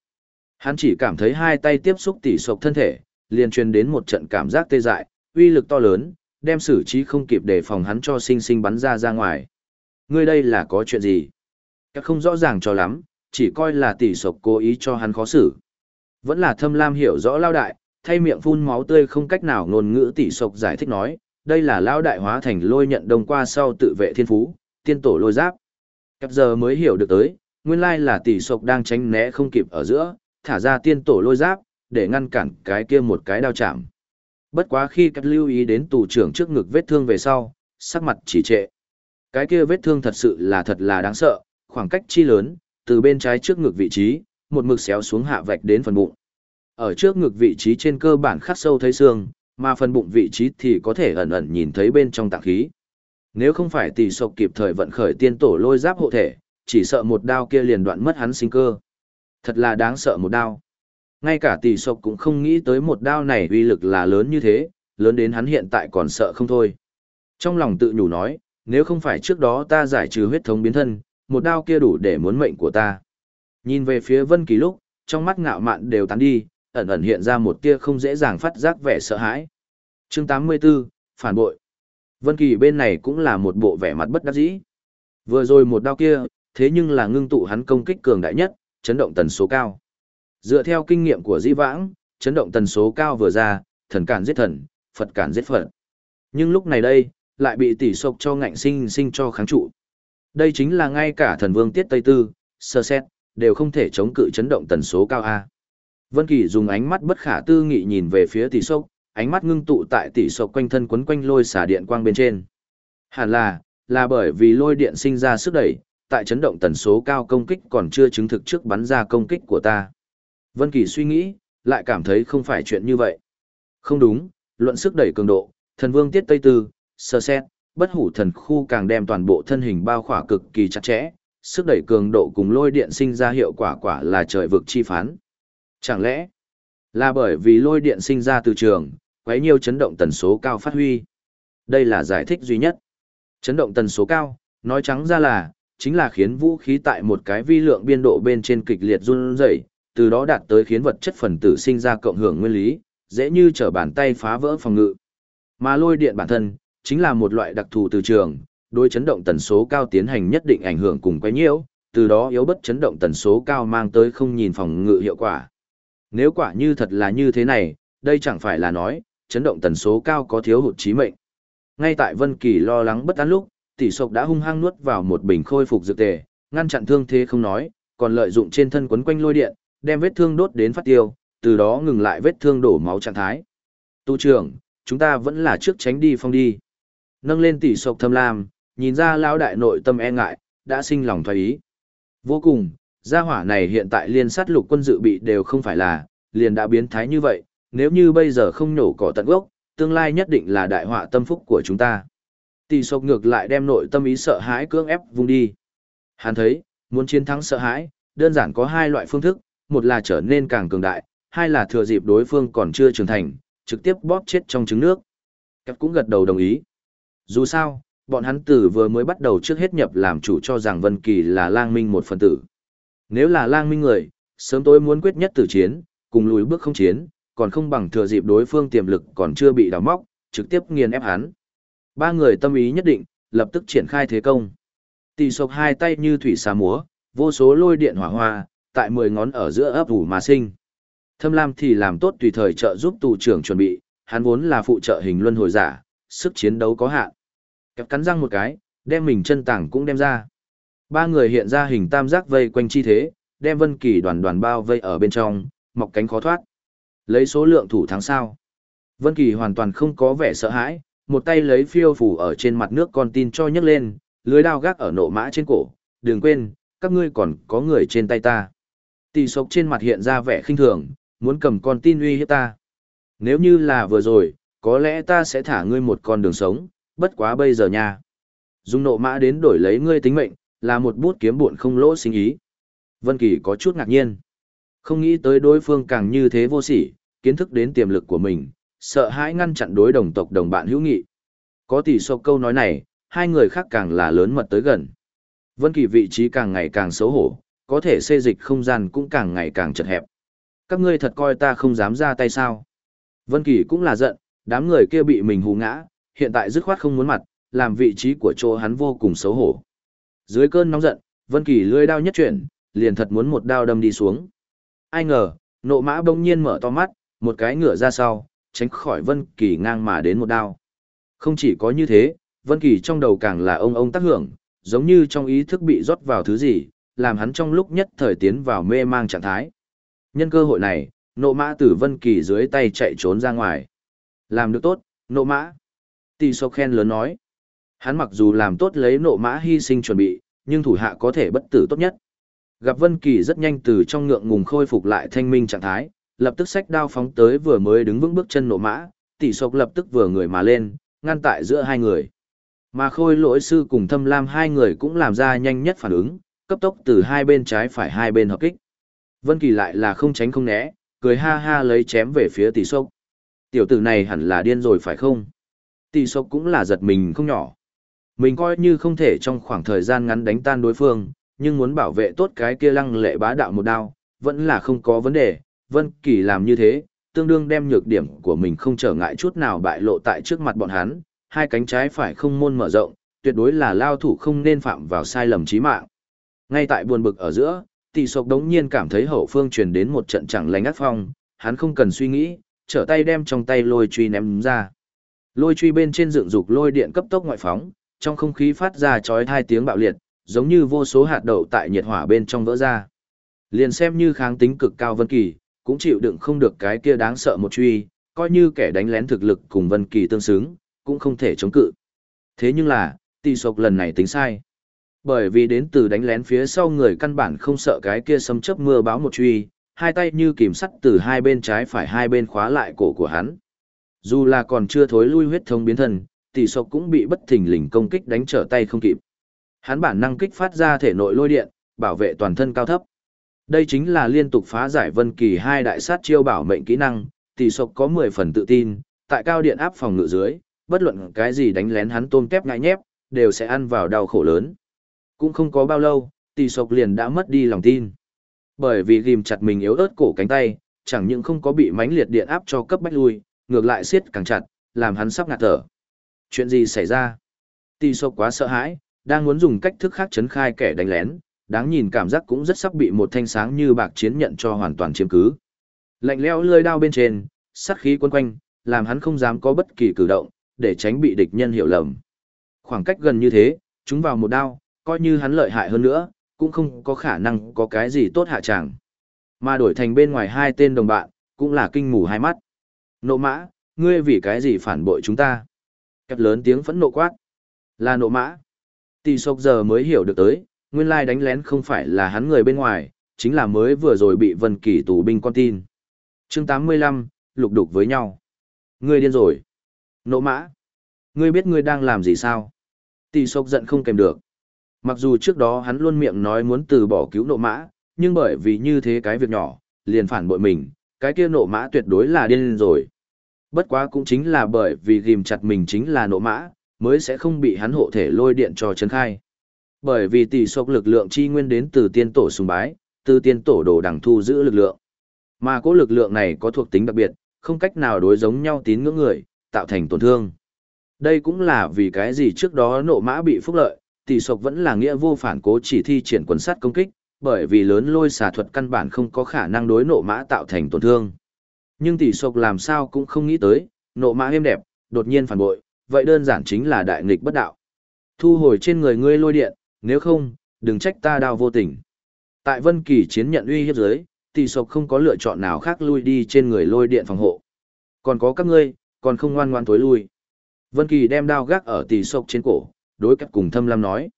Hắn chỉ cảm thấy hai tay tiếp xúc tỷ sốc thân thể, liền truyền đến một trận cảm giác tê dại, uy lực to lớn, đem xử trí không kịp để phòng hắn cho sinh sinh bắn ra ra ngoài. Ngươi đây là có chuyện gì? Các không rõ ràng cho lắm, chỉ coi là tỷ sộc cố ý cho hắn khó xử. Vẫn là thâm lam hiểu rõ lao đại, thay miệng phun máu tươi không cách nào ngôn ngữ tỷ sộc giải thích nói, đây là lao đại hóa thành lôi nhận đồng qua sau tự vệ thiên phú, tiên tổ lôi giáp. Các giờ mới hiểu được tới, nguyên lai là tỷ sộc đang tránh né không kịp ở giữa, thả ra tiên tổ lôi giáp, để ngăn cản cái kia một cái đao chạm. Bất quá khi các lưu ý đến tù trưởng trước ngực vết thương về sau, sắc mặt chỉ trệ. Cái kia vết thương thật sự là thật là đáng sợ, khoảng cách chi lớn, từ bên trái trước ngực vị trí, một mực xéo xuống hạ vạch đến phần bụng. Ở trước ngực vị trí trên cơ bản khắc sâu thấy xương, mà phần bụng vị trí thì có thể ẩn ẩn nhìn thấy bên trong tạng khí. Nếu không phải tỷ sộc kịp thời vận khởi tiên tổ lôi giáp hộ thể, chỉ sợ một đao kia liền đoạn mất hắn sinh cơ. Thật là đáng sợ một đao. Ngay cả tỷ sộc cũng không nghĩ tới một đao này uy lực là lớn như thế, lớn đến hắn hiện tại còn sợ không thôi. Trong lòng tự nhủ nói, nếu không phải trước đó ta giải trừ huyết thống biến thân, một đao kia đủ để muốn mệnh của ta. Nhìn về phía Vân Kỳ lúc, trong mắt ngạo mạn đều tán đi, ẩn ẩn hiện ra một tia không dễ dàng phát giác vẻ sợ hãi. Chương 84, phản bội. Vân Kỳ bên này cũng là một bộ vẻ mặt bất đắc dĩ. Vừa rồi một đao kia, thế nhưng là ngưng tụ hắn công kích cường đại nhất, chấn động tần số cao. Dựa theo kinh nghiệm của Di Vãng, chấn động tần số cao vừa ra, thần cản giết thần, Phật cản giết Phật. Nhưng lúc này đây, lại bị tỷ sộc cho ngạnh sinh sinh cho kháng trụ. Đây chính là ngay cả thần vương tiết Tây Tư, sơ xét, đều không thể chống cự chấn động tần số cao A. Vân Kỳ dùng ánh mắt bất khả tư nghị nhìn về phía tỷ sộc, ánh mắt ngưng tụ tại tỷ sộc quanh thân quấn quanh lôi xả điện quang bên trên. Hẳn là, là bởi vì lôi điện sinh ra sức đẩy, tại chấn động tần số cao công kích còn chưa chứng thực trước bắn ra công kích của ta. Vân Kỳ suy nghĩ, lại cảm thấy không phải chuyện như vậy. Không đúng, luận sức đẩy cường độ, thần vương tiết Tây Tư, sơ xét, bất hủ thần khu càng đem toàn bộ thân hình bao khỏa cực kỳ chặt chẽ, sức đẩy cường độ cùng lôi điện sinh ra hiệu quả quả là trời vực chi phán. Chẳng lẽ là bởi vì lôi điện sinh ra từ trường, quấy nhiều chấn động tần số cao phát huy? Đây là giải thích duy nhất. Chấn động tần số cao, nói trắng ra là, chính là khiến vũ khí tại một cái vi lượng biên độ bên trên kịch liệt run rẩy, từ đó đạt tới khiến vật chất phần tử sinh ra cộng hưởng nguyên lý, dễ như trở bàn tay phá vỡ phòng ngự. Mà lôi điện bản thân, chính là một loại đặc thù từ trường, đối chấn động tần số cao tiến hành nhất định ảnh hưởng cùng quấy nhiễu, từ đó yếu bất chấn động tần số cao mang tới không nhìn phòng ngự hiệu quả. Nếu quả như thật là như thế này, đây chẳng phải là nói, chấn động tần số cao có thiếu hụt chí mệnh. Ngay tại Vân Kỳ lo lắng bất an lúc, tỷ sộc đã hung hăng nuốt vào một bình khôi phục dược tề, ngăn chặn thương thế không nói, còn lợi dụng trên thân quấn quanh lôi điện, đem vết thương đốt đến phát tiêu, từ đó ngừng lại vết thương đổ máu trạng thái. Tu trưởng, chúng ta vẫn là trước tránh đi phong đi. Nâng lên tỷ sộc thâm lam, nhìn ra lão đại nội tâm e ngại, đã sinh lòng thoái ý. Vô cùng, gia hỏa này hiện tại liên sát lục quân dự bị đều không phải là, liền đã biến thái như vậy, nếu như bây giờ không nổ cỏ tận gốc, tương lai nhất định là đại họa tâm phúc của chúng ta. Tỷ sộc ngược lại đem nội tâm ý sợ hãi cưỡng ép vùng đi. Hắn thấy, muốn chiến thắng sợ hãi, đơn giản có hai loại phương thức, một là trở nên càng cường đại, hai là thừa dịp đối phương còn chưa trưởng thành, trực tiếp bóp chết trong trứng nước. Các cũng gật đầu đồng ý. Dù sao, bọn hắn tử vừa mới bắt đầu trước hết nhập làm chủ cho rằng Vân Kỳ là lang minh một phần tử. Nếu là lang minh người, sớm tối muốn quyết nhất tử chiến, cùng lùi bước không chiến, còn không bằng thừa dịp đối phương tiềm lực còn chưa bị đào móc, trực tiếp nghiền ép hắn. Ba người tâm ý nhất định, lập tức triển khai thế công. Tỷ sộc hai tay như thủy xà múa, vô số lôi điện hỏa hoa, tại mười ngón ở giữa ấp ủ mà sinh. Thâm Lam thì làm tốt tùy thời trợ giúp tù trưởng chuẩn bị, hắn vốn là phụ trợ hình luân hồi giả, sức chiến đấu có hạn. Kẹp cắn răng một cái, đem mình chân tảng cũng đem ra. Ba người hiện ra hình tam giác vây quanh chi thế, đem Vân Kỳ đoàn đoàn bao vây ở bên trong, mọc cánh khó thoát. Lấy số lượng thủ thắng sao? Vân Kỳ hoàn toàn không có vẻ sợ hãi, một tay lấy phiêu phủ ở trên mặt nước con tin cho nhấc lên, lưới đao gác ở nộ mã trên cổ, đừng quên, các ngươi còn có người trên tay ta. Tỷ sộc trên mặt hiện ra vẻ khinh thường, muốn cầm con tin uy hiếp ta. Nếu như là vừa rồi, có lẽ ta sẽ thả ngươi một con đường sống, bất quá bây giờ nha. Dùng nộ mã đến đổi lấy ngươi tính mệnh, là một bút kiếm buồn không lỗ sinh ý. Vân Kỳ có chút ngạc nhiên. Không nghĩ tới đối phương càng như thế vô sỉ, kiến thức đến tiềm lực của mình, sợ hãi ngăn chặn đối đồng tộc đồng bạn hữu nghị. Có tỷ sộc câu nói này, hai người khác càng là lớn mật tới gần. Vân Kỳ vị trí càng ngày càng xấu hổ, có thể xê dịch không gian cũng càng ngày càng chật hẹp. Các ngươi thật coi ta không dám ra tay sao? Vân Kỳ cũng là giận, đám người kia bị mình hù ngã, hiện tại dứt khoát không muốn mặt, làm vị trí của chỗ hắn vô cùng xấu hổ. Dưới cơn nóng giận, Vân Kỳ lưỡi đao nhất chuyển, liền thật muốn một đao đâm đi xuống. Ai ngờ, nộ mã bỗng nhiên mở to mắt, một cái ngựa ra sau, tránh khỏi Vân Kỳ ngang mà đến một đao. Không chỉ có như thế, Vân Kỳ trong đầu càng là ông ông tác hưởng, giống như trong ý thức bị rót vào thứ gì, làm hắn trong lúc nhất thời tiến vào mê mang trạng thái. Nhân cơ hội này, nộ mã tử Vân Kỳ dưới tay chạy trốn ra ngoài. Làm được tốt, nộ mã. Tỷ sộc khen lớn nói. Hắn mặc dù làm tốt lấy nộ mã hy sinh chuẩn bị, nhưng thủ hạ có thể bất tử tốt nhất. Gặp Vân Kỳ rất nhanh từ trong ngượng ngùng khôi phục lại thanh minh trạng thái, lập tức sách đao phóng tới vừa mới đứng vững bước chân nộ mã, tỷ sộc lập tức vừa người mà lên, ngăn tại giữa hai người. Mà khôi lỗi sư cùng thâm lam hai người cũng làm ra nhanh nhất phản ứng, cấp tốc từ hai bên trái phải hai bên hợp kích. Vân Kỳ lại là không tránh không né, cười ha ha lấy chém về phía tỷ sốc. Tiểu tử này hẳn là điên rồi phải không? Tỷ sốc cũng là giật mình không nhỏ. Mình coi như không thể trong khoảng thời gian ngắn đánh tan đối phương, nhưng muốn bảo vệ tốt cái kia lăng lệ bá đạo một đao, vẫn là không có vấn đề. Vân Kỳ làm như thế, tương đương đem nhược điểm của mình không trở ngại chút nào bại lộ tại trước mặt bọn hắn, hai cánh trái phải không môn mở rộng, tuyệt đối là lao thủ không nên phạm vào sai lầm chí mạng. Ngay tại buồn bực ở giữa, tỷ sộc đống nhiên cảm thấy hậu phương truyền đến một trận chẳng lành ác phong, hắn không cần suy nghĩ, trở tay đem trong tay lôi truy ném ra. Lôi truy bên trên dựng dục lôi điện cấp tốc ngoại phóng, trong không khí phát ra chói tai tiếng bạo liệt, giống như vô số hạt đậu tại nhiệt hỏa bên trong vỡ ra. Liền xem như kháng tính cực cao Vân Kỳ, cũng chịu đựng không được cái kia đáng sợ một truy, coi như kẻ đánh lén thực lực cùng Vân Kỳ tương xứng, cũng không thể chống cự. Thế nhưng là, tỷ sộc lần này tính sai. Bởi vì đến từ đánh lén phía sau người căn bản không sợ cái kia sấm chớp mưa báo một truy, hai tay như kìm sắt từ hai bên trái phải hai bên khóa lại cổ của hắn. Dù là còn chưa thối lui huyết thống biến thân, tỷ sộc cũng bị bất thình lình công kích đánh trở tay không kịp. Hắn bản năng kích phát ra thể nội lôi điện, bảo vệ toàn thân cao thấp. Đây chính là liên tục phá giải vân kỳ hai đại sát chiêu bảo mệnh kỹ năng, tỷ sộc có 10 phần tự tin, tại cao điện áp phòng ngự dưới, bất luận cái gì đánh lén hắn tôm tép ngại nhép, đều sẽ ăn vào đau khổ lớn. Cũng không có bao lâu, tỷ sộc liền đã mất đi lòng tin. Bởi vì ghim chặt mình yếu ớt cổ cánh tay, chẳng những không có bị mánh liệt điện áp cho cấp bách lui, ngược lại siết càng chặt, làm hắn sắp ngạt thở. Chuyện gì xảy ra? Tỷ sộc quá sợ hãi, đang muốn dùng cách thức khác chấn khai kẻ đánh lén, đáng nhìn cảm giác cũng rất sắp bị một thanh sáng như bạc chiến nhận cho hoàn toàn chiếm cứ. Lạnh lẽo lơi đao bên trên, sát khí quấn quanh, làm hắn không dám có bất kỳ cử động, để tránh bị địch nhân hiểu lầm. Khoảng cách gần như thế, chúng vào một đao, coi như hắn lợi hại hơn nữa, cũng không có khả năng có cái gì tốt hạ chẳng. Mà đổi thành bên ngoài hai tên đồng bạn, cũng là kinh mù hai mắt. Nộ mã, ngươi vì cái gì phản bội chúng ta? Kẹp lớn tiếng phẫn nộ quát. Là nộ mã. Tỷ sốc giờ mới hiểu được tới, nguyên lai đánh lén không phải là hắn người bên ngoài, chính là mới vừa rồi bị Vân Kỳ tù binh con tin. Chương 85, lục đục với nhau. Ngươi điên rồi. Nộ mã. Ngươi biết ngươi đang làm gì sao? Tỷ sốc giận không kèm được. Mặc dù trước đó hắn luôn miệng nói muốn từ bỏ cứu nộ mã, nhưng bởi vì như thế cái việc nhỏ, liền phản bội mình, cái kia nộ mã tuyệt đối là điên rồi. Bất quá cũng chính là bởi vì ghim chặt mình chính là nộ mã, mới sẽ không bị hắn hộ thể lôi điện cho chấn khai. Bởi vì tỷ sốc lực lượng chi nguyên đến từ tiên tổ sùng bái, từ tiên tổ đồ đẳng thu giữ lực lượng. Mà cố lực lượng này có thuộc tính đặc biệt, không cách nào đối giống nhau tín ngưỡng người, tạo thành tổn thương. Đây cũng là vì cái gì trước đó nộ mã bị phúc lợi, tỷ sộc vẫn là nghĩa vô phản cố chỉ thi triển quần sát công kích, bởi vì lớn lôi xà thuật căn bản không có khả năng đối nộ mã tạo thành tổn thương. Nhưng tỷ sộc làm sao cũng không nghĩ tới, nộ mã êm đẹp, đột nhiên phản bội, vậy đơn giản chính là đại nghịch bất đạo. Thu hồi trên người ngươi lôi điện, nếu không, đừng trách ta đau vô tình. Tại Vân Kỳ chiến nhận uy hiếp dưới, tỷ sộc không có lựa chọn nào khác lui đi trên người lôi điện phòng hộ. Còn có các ngươi, còn không ngoan ngoan tối lui. Vân Kỳ đem đao gác ở tỷ sộc trên cổ, đối cách cùng Thâm Lam nói.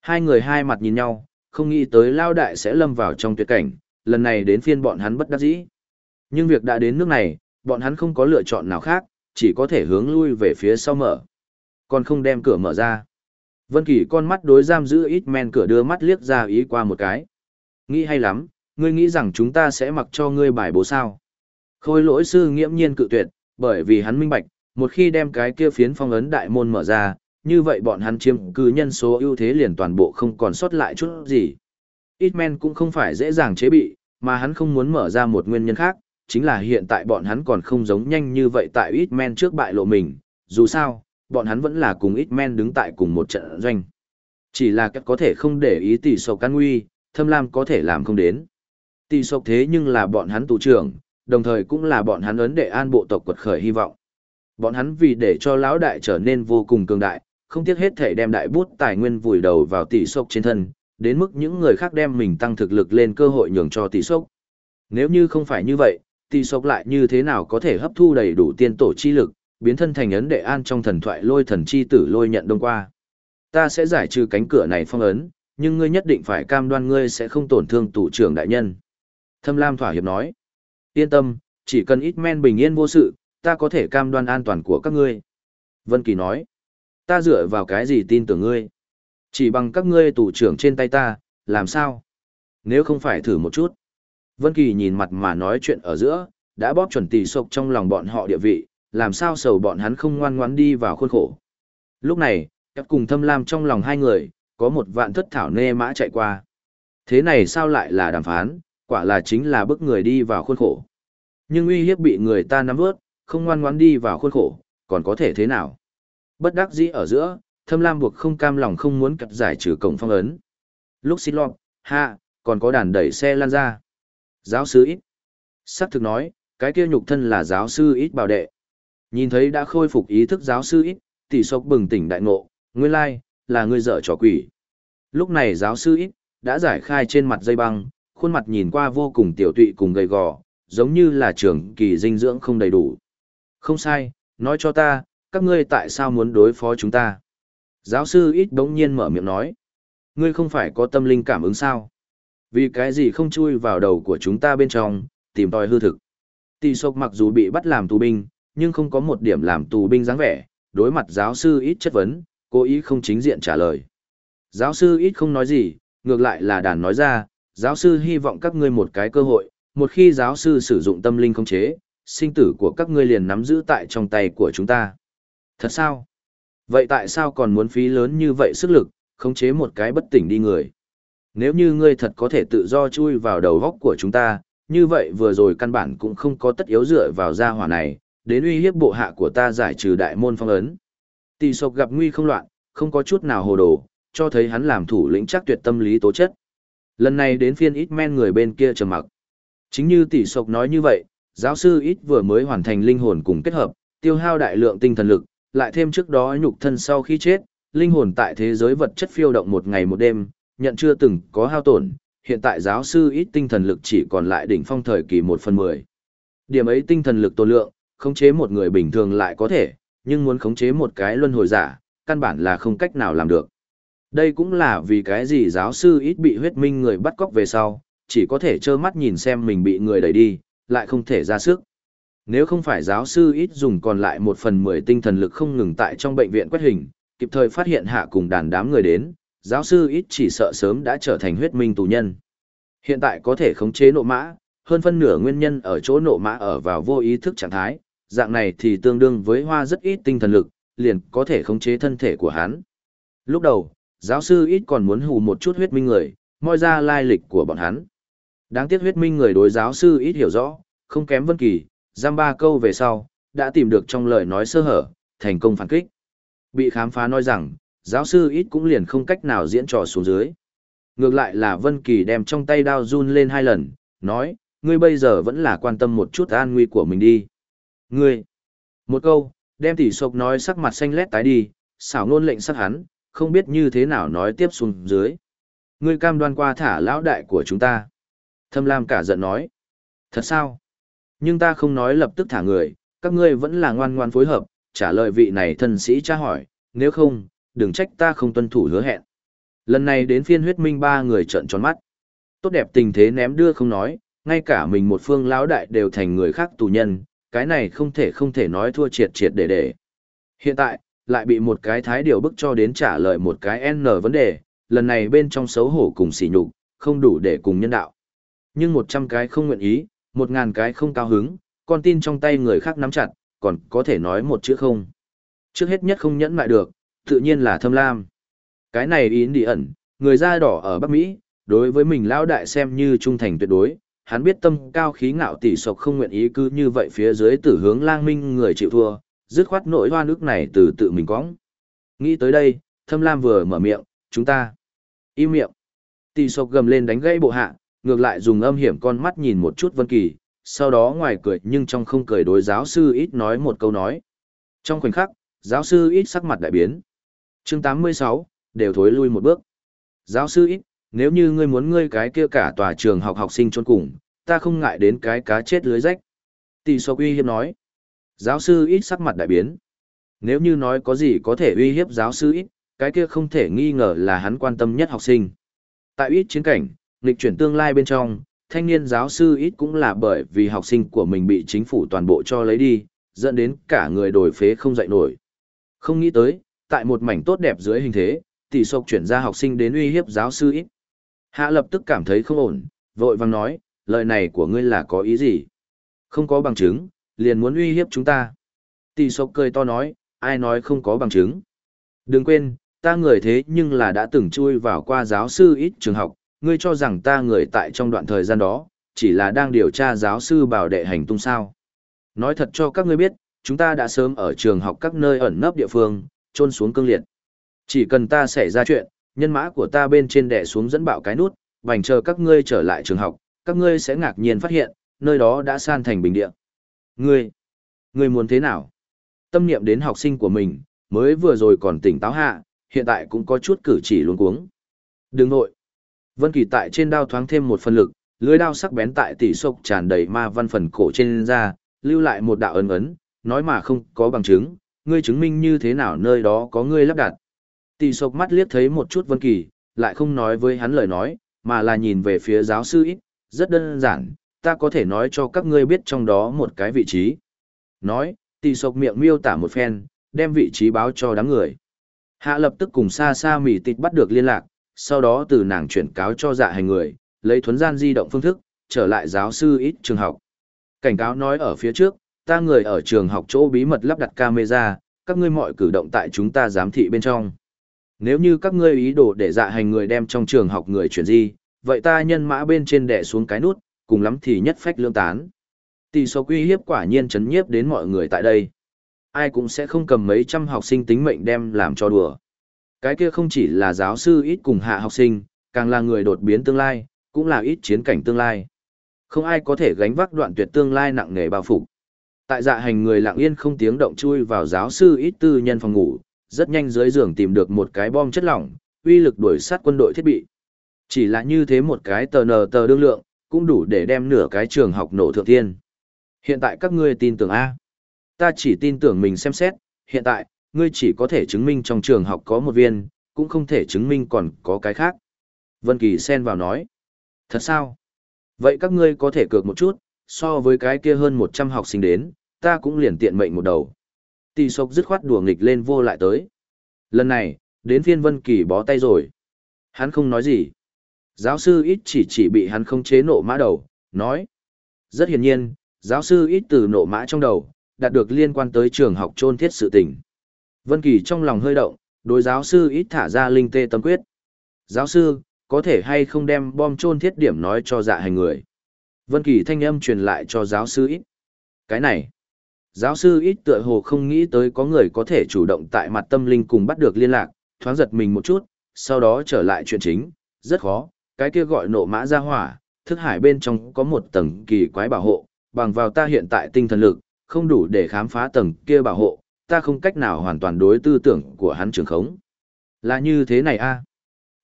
Hai người hai mặt nhìn nhau, không nghĩ tới lao đại sẽ lâm vào trong tuyệt cảnh, lần này đến phiên bọn hắn bất đắc dĩ. Nhưng việc đã đến nước này, bọn hắn không có lựa chọn nào khác, chỉ có thể hướng lui về phía sau mở. Còn không đem cửa mở ra. Vân Kỳ con mắt đối giam giữ ít men cửa đưa mắt liếc ra ý qua một cái. Nghĩ hay lắm, ngươi nghĩ rằng chúng ta sẽ mặc cho ngươi bài bố sao? Khôi lỗi sư nghiễm nhiên cự tuyệt, bởi vì hắn minh bạch, một khi đem cái kia phiến phong ấn đại môn mở ra, như vậy bọn hắn chiếm cứ nhân số ưu thế liền toàn bộ không còn sót lại chút gì. Itman cũng không phải dễ dàng chế bị, mà hắn không muốn mở ra một nguyên nhân khác, chính là hiện tại bọn hắn còn không giống nhanh như vậy tại Itman trước bại lộ mình, dù sao, bọn hắn vẫn là cùng Itman đứng tại cùng một trận doanh. Chỉ là các có thể không để ý tỷ sầu can nguy, thâm lam có thể làm không đến. Tỷ sầu thế nhưng là bọn hắn tù trưởng, đồng thời cũng là bọn hắn ấn đệ an bộ tộc quật khởi hy vọng. Bọn hắn vì để cho lão đại trở nên vô cùng cường đại, không tiếc hết thể đem đại bút tài nguyên vùi đầu vào tỷ sốc trên thân, đến mức những người khác đem mình tăng thực lực lên cơ hội nhường cho tỷ sốc. Nếu như không phải như vậy, tỷ sốc lại như thế nào có thể hấp thu đầy đủ tiên tổ chi lực, biến thân thành ấn đệ an trong thần thoại lôi thần chi tử lôi nhận đông qua. Ta sẽ giải trừ cánh cửa này phong ấn, nhưng ngươi nhất định phải cam đoan ngươi sẽ không tổn thương tủ trưởng đại nhân. Thâm Lam thỏa hiệp nói. Yên tâm, chỉ cần ít men bình yên vô sự, ta có thể cam đoan an toàn của các ngươi. Vân Kỳ nói. Ta dựa vào cái gì tin tưởng ngươi? Chỉ bằng các ngươi tù trưởng trên tay ta, làm sao? Nếu không phải thử một chút. Vân Kỳ nhìn mặt mà nói chuyện ở giữa, đã bóp chuẩn tỷ sộc trong lòng bọn họ địa vị, làm sao sầu bọn hắn không ngoan ngoãn đi vào khuôn khổ. Lúc này, các cùng thâm lam trong lòng hai người, có một vạn thất thảo nê mã chạy qua. Thế này sao lại là đàm phán, quả là chính là bức người đi vào khuôn khổ. Nhưng uy hiếp bị người ta nắm vớt, không ngoan ngoãn đi vào khuôn khổ, còn có thể thế nào? Bất đắc dĩ ở giữa, thâm lam buộc không cam lòng không muốn cật giải trừ cổng phong ấn. Lúc xin lọt, ha, còn có đàn đẩy xe lan ra. Giáo sư ít. Sắc thực nói, cái kia nhục thân là giáo sư ít bảo đệ. Nhìn thấy đã khôi phục ý thức giáo sư ít, tỷ sộc bừng tỉnh đại ngộ, nguyên lai, là người dở trò quỷ. Lúc này giáo sư ít, đã giải khai trên mặt dây băng, khuôn mặt nhìn qua vô cùng tiểu tụy cùng gầy gò, giống như là trưởng kỳ dinh dưỡng không đầy đủ. Không sai, nói cho ta, các ngươi tại sao muốn đối phó chúng ta? Giáo sư ít đống nhiên mở miệng nói. Ngươi không phải có tâm linh cảm ứng sao? Vì cái gì không chui vào đầu của chúng ta bên trong, tìm tòi hư thực. Tỷ sộc mặc dù bị bắt làm tù binh, nhưng không có một điểm làm tù binh dáng vẻ, đối mặt giáo sư ít chất vấn, cố ý không chính diện trả lời. Giáo sư ít không nói gì, ngược lại là đàn nói ra, giáo sư hy vọng các ngươi một cái cơ hội, một khi giáo sư sử dụng tâm linh không chế, sinh tử của các ngươi liền nắm giữ tại trong tay của chúng ta. Thật sao? Vậy tại sao còn muốn phí lớn như vậy sức lực, khống chế một cái bất tỉnh đi người? Nếu như ngươi thật có thể tự do chui vào đầu góc của chúng ta, như vậy vừa rồi căn bản cũng không có tất yếu dựa vào gia hỏa này, đến uy hiếp bộ hạ của ta giải trừ đại môn phong ấn. Tỷ sộc gặp nguy không loạn, không có chút nào hồ đồ, cho thấy hắn làm thủ lĩnh chắc tuyệt tâm lý tố chất. Lần này đến phiên ít men người bên kia trầm mặc. Chính như tỷ sộc nói như vậy, giáo sư ít vừa mới hoàn thành linh hồn cùng kết hợp, tiêu hao đại lượng tinh thần lực, lại thêm trước đó nhục thân sau khi chết, linh hồn tại thế giới vật chất phiêu động một ngày một đêm, nhận chưa từng có hao tổn, hiện tại giáo sư ít tinh thần lực chỉ còn lại đỉnh phong thời kỳ 1 phần 10. Điểm ấy tinh thần lực tổ lượng, khống chế một người bình thường lại có thể, nhưng muốn khống chế một cái luân hồi giả, căn bản là không cách nào làm được. Đây cũng là vì cái gì giáo sư ít bị huyết minh người bắt cóc về sau, chỉ có thể trơ mắt nhìn xem mình bị người đẩy đi, lại không thể ra sức. Nếu không phải giáo sư ít dùng còn lại một phần mười tinh thần lực không ngừng tại trong bệnh viện quét hình, kịp thời phát hiện hạ cùng đàn đám người đến, giáo sư ít chỉ sợ sớm đã trở thành huyết minh tù nhân. Hiện tại có thể khống chế nộ mã, hơn phân nửa nguyên nhân ở chỗ nộ mã ở vào vô ý thức trạng thái, dạng này thì tương đương với hoa rất ít tinh thần lực, liền có thể khống chế thân thể của hắn. Lúc đầu, giáo sư ít còn muốn hù một chút huyết minh người, moi ra lai lịch của bọn hắn. Đáng tiếc huyết minh người đối giáo sư ít hiểu rõ, không kém Vân Kỳ, giam ba câu về sau, đã tìm được trong lời nói sơ hở, thành công phản kích. Bị khám phá nói rằng, giáo sư ít cũng liền không cách nào diễn trò xuống dưới. Ngược lại là Vân Kỳ đem trong tay đao run lên hai lần, nói, ngươi bây giờ vẫn là quan tâm một chút an nguy của mình đi. Ngươi! Một câu, đem tỷ sộc nói sắc mặt xanh lét tái đi, xảo nôn lệnh sắc hắn, không biết như thế nào nói tiếp xuống dưới. Ngươi cam đoan qua thả lão đại của chúng ta. Thâm Lam cả giận nói. Thật sao? Nhưng ta không nói lập tức thả người, các ngươi vẫn là ngoan ngoan phối hợp, trả lời vị này thân sĩ tra hỏi, nếu không, đừng trách ta không tuân thủ hứa hẹn. Lần này đến phiên huyết minh ba người trợn tròn mắt. Tốt đẹp tình thế ném đưa không nói, ngay cả mình một phương lão đại đều thành người khác tù nhân, cái này không thể không thể nói thua triệt triệt để để. Hiện tại, lại bị một cái thái điều bức cho đến trả lời một cái N vấn đề, lần này bên trong xấu hổ cùng sỉ nhục, không đủ để cùng nhân đạo. Nhưng một trăm cái không nguyện ý, một ngàn cái không cao hứng, con tin trong tay người khác nắm chặt, còn có thể nói một chữ không. Trước hết nhất không nhẫn lại được, tự nhiên là thâm lam. Cái này ý đi ẩn, người da đỏ ở Bắc Mỹ, đối với mình lão đại xem như trung thành tuyệt đối, hắn biết tâm cao khí ngạo tỷ sộc không nguyện ý cứ như vậy phía dưới tử hướng lang minh người chịu thua, dứt khoát nỗi hoa nước này từ tự mình cóng. Nghĩ tới đây, thâm lam vừa mở miệng, chúng ta. Im miệng. Tỷ sộc gầm lên đánh gãy bộ hạ, ngược lại dùng âm hiểm con mắt nhìn một chút Vân Kỳ, sau đó ngoài cười nhưng trong không cười đối giáo sư ít nói một câu nói. Trong khoảnh khắc, giáo sư ít sắc mặt đại biến. Chương 86, đều thối lui một bước. Giáo sư ít, nếu như ngươi muốn ngươi cái kia cả tòa trường học học sinh chôn cùng, ta không ngại đến cái cá chết lưới rách. Tỷ Sọc uy hiếp nói. Giáo sư ít sắc mặt đại biến. Nếu như nói có gì có thể uy hiếp giáo sư ít, cái kia không thể nghi ngờ là hắn quan tâm nhất học sinh. Tại ít chiến cảnh, nghịch chuyển tương lai bên trong, thanh niên giáo sư ít cũng là bởi vì học sinh của mình bị chính phủ toàn bộ cho lấy đi, dẫn đến cả người đổi phế không dạy nổi. Không nghĩ tới, tại một mảnh tốt đẹp dưới hình thế, tỷ sộc chuyển ra học sinh đến uy hiếp giáo sư ít. Hạ lập tức cảm thấy không ổn, vội vàng nói, lời này của ngươi là có ý gì? Không có bằng chứng, liền muốn uy hiếp chúng ta. Tỷ sộc cười to nói, ai nói không có bằng chứng? Đừng quên, ta người thế nhưng là đã từng chui vào qua giáo sư ít trường học, ngươi cho rằng ta người tại trong đoạn thời gian đó, chỉ là đang điều tra giáo sư bảo đệ hành tung sao. Nói thật cho các ngươi biết, chúng ta đã sớm ở trường học các nơi ẩn nấp địa phương, trôn xuống cương liệt. Chỉ cần ta xảy ra chuyện, nhân mã của ta bên trên đè xuống dẫn bạo cái nút, bành chờ các ngươi trở lại trường học, các ngươi sẽ ngạc nhiên phát hiện, nơi đó đã san thành bình địa. Ngươi, ngươi muốn thế nào? Tâm niệm đến học sinh của mình, mới vừa rồi còn tỉnh táo hạ, hiện tại cũng có chút cử chỉ luống cuống. Đừng nội. Vân Kỳ tại trên đao thoáng thêm một phần lực, lưỡi đao sắc bén tại tỷ sộc tràn đầy ma văn phần cổ trên da, lưu lại một đạo ấn ấn, nói mà không có bằng chứng, ngươi chứng minh như thế nào nơi đó có ngươi lắp đặt. Tỷ sộc mắt liếc thấy một chút Vân Kỳ, lại không nói với hắn lời nói, mà là nhìn về phía giáo sư ít, rất đơn giản, ta có thể nói cho các ngươi biết trong đó một cái vị trí. Nói, tỷ sộc miệng miêu tả một phen, đem vị trí báo cho đám người. Hạ lập tức cùng xa xa mỉ tịch bắt được liên lạc, sau đó từ nàng chuyển cáo cho dạ hành người, lấy thuấn gian di động phương thức, trở lại giáo sư ít trường học. Cảnh cáo nói ở phía trước, ta người ở trường học chỗ bí mật lắp đặt camera, các ngươi mọi cử động tại chúng ta giám thị bên trong. Nếu như các ngươi ý đồ để dạ hành người đem trong trường học người chuyển di, vậy ta nhân mã bên trên đè xuống cái nút, cùng lắm thì nhất phách lương tán. Tỷ số quy hiếp quả nhiên chấn nhiếp đến mọi người tại đây. Ai cũng sẽ không cầm mấy trăm học sinh tính mệnh đem làm cho đùa. Cái kia không chỉ là giáo sư ít cùng hạ học sinh, càng là người đột biến tương lai, cũng là ít chiến cảnh tương lai. Không ai có thể gánh vác đoạn tuyệt tương lai nặng nề bao phục. Tại dạ hành người lặng yên không tiếng động chui vào giáo sư ít tư nhân phòng ngủ, rất nhanh dưới giường tìm được một cái bom chất lỏng, uy lực đuổi sát quân đội thiết bị. Chỉ là như thế một cái tờ nờ tờ đương lượng, cũng đủ để đem nửa cái trường học nổ thượng thiên. Hiện tại các ngươi tin tưởng A. Ta chỉ tin tưởng mình xem xét, hiện tại, ngươi chỉ có thể chứng minh trong trường học có một viên, cũng không thể chứng minh còn có cái khác. Vân Kỳ xen vào nói. Thật sao? Vậy các ngươi có thể cược một chút, so với cái kia hơn 100 học sinh đến, ta cũng liền tiện mệnh một đầu. Tỷ sộc dứt khoát đùa nghịch lên vô lại tới. Lần này, đến phiên Vân Kỳ bó tay rồi. Hắn không nói gì. Giáo sư ít chỉ chỉ bị hắn không chế nộ mã đầu, nói. Rất hiển nhiên, giáo sư ít từ nộ mã trong đầu, đạt được liên quan tới trường học trôn thiết sự tình. Vân Kỳ trong lòng hơi động, đối giáo sư ít thả ra linh tê tâm quyết. Giáo sư, có thể hay không đem bom chôn thiết điểm nói cho dạ hành người. Vân Kỳ thanh âm truyền lại cho giáo sư ít. Cái này, giáo sư ít tựa hồ không nghĩ tới có người có thể chủ động tại mặt tâm linh cùng bắt được liên lạc, thoáng giật mình một chút, sau đó trở lại chuyện chính, rất khó, cái kia gọi nộ mã ra hỏa, thức hải bên trong có một tầng kỳ quái bảo hộ, bằng vào ta hiện tại tinh thần lực, không đủ để khám phá tầng kia bảo hộ, ta không cách nào hoàn toàn đối tư tưởng của hắn trường khống. Là như thế này a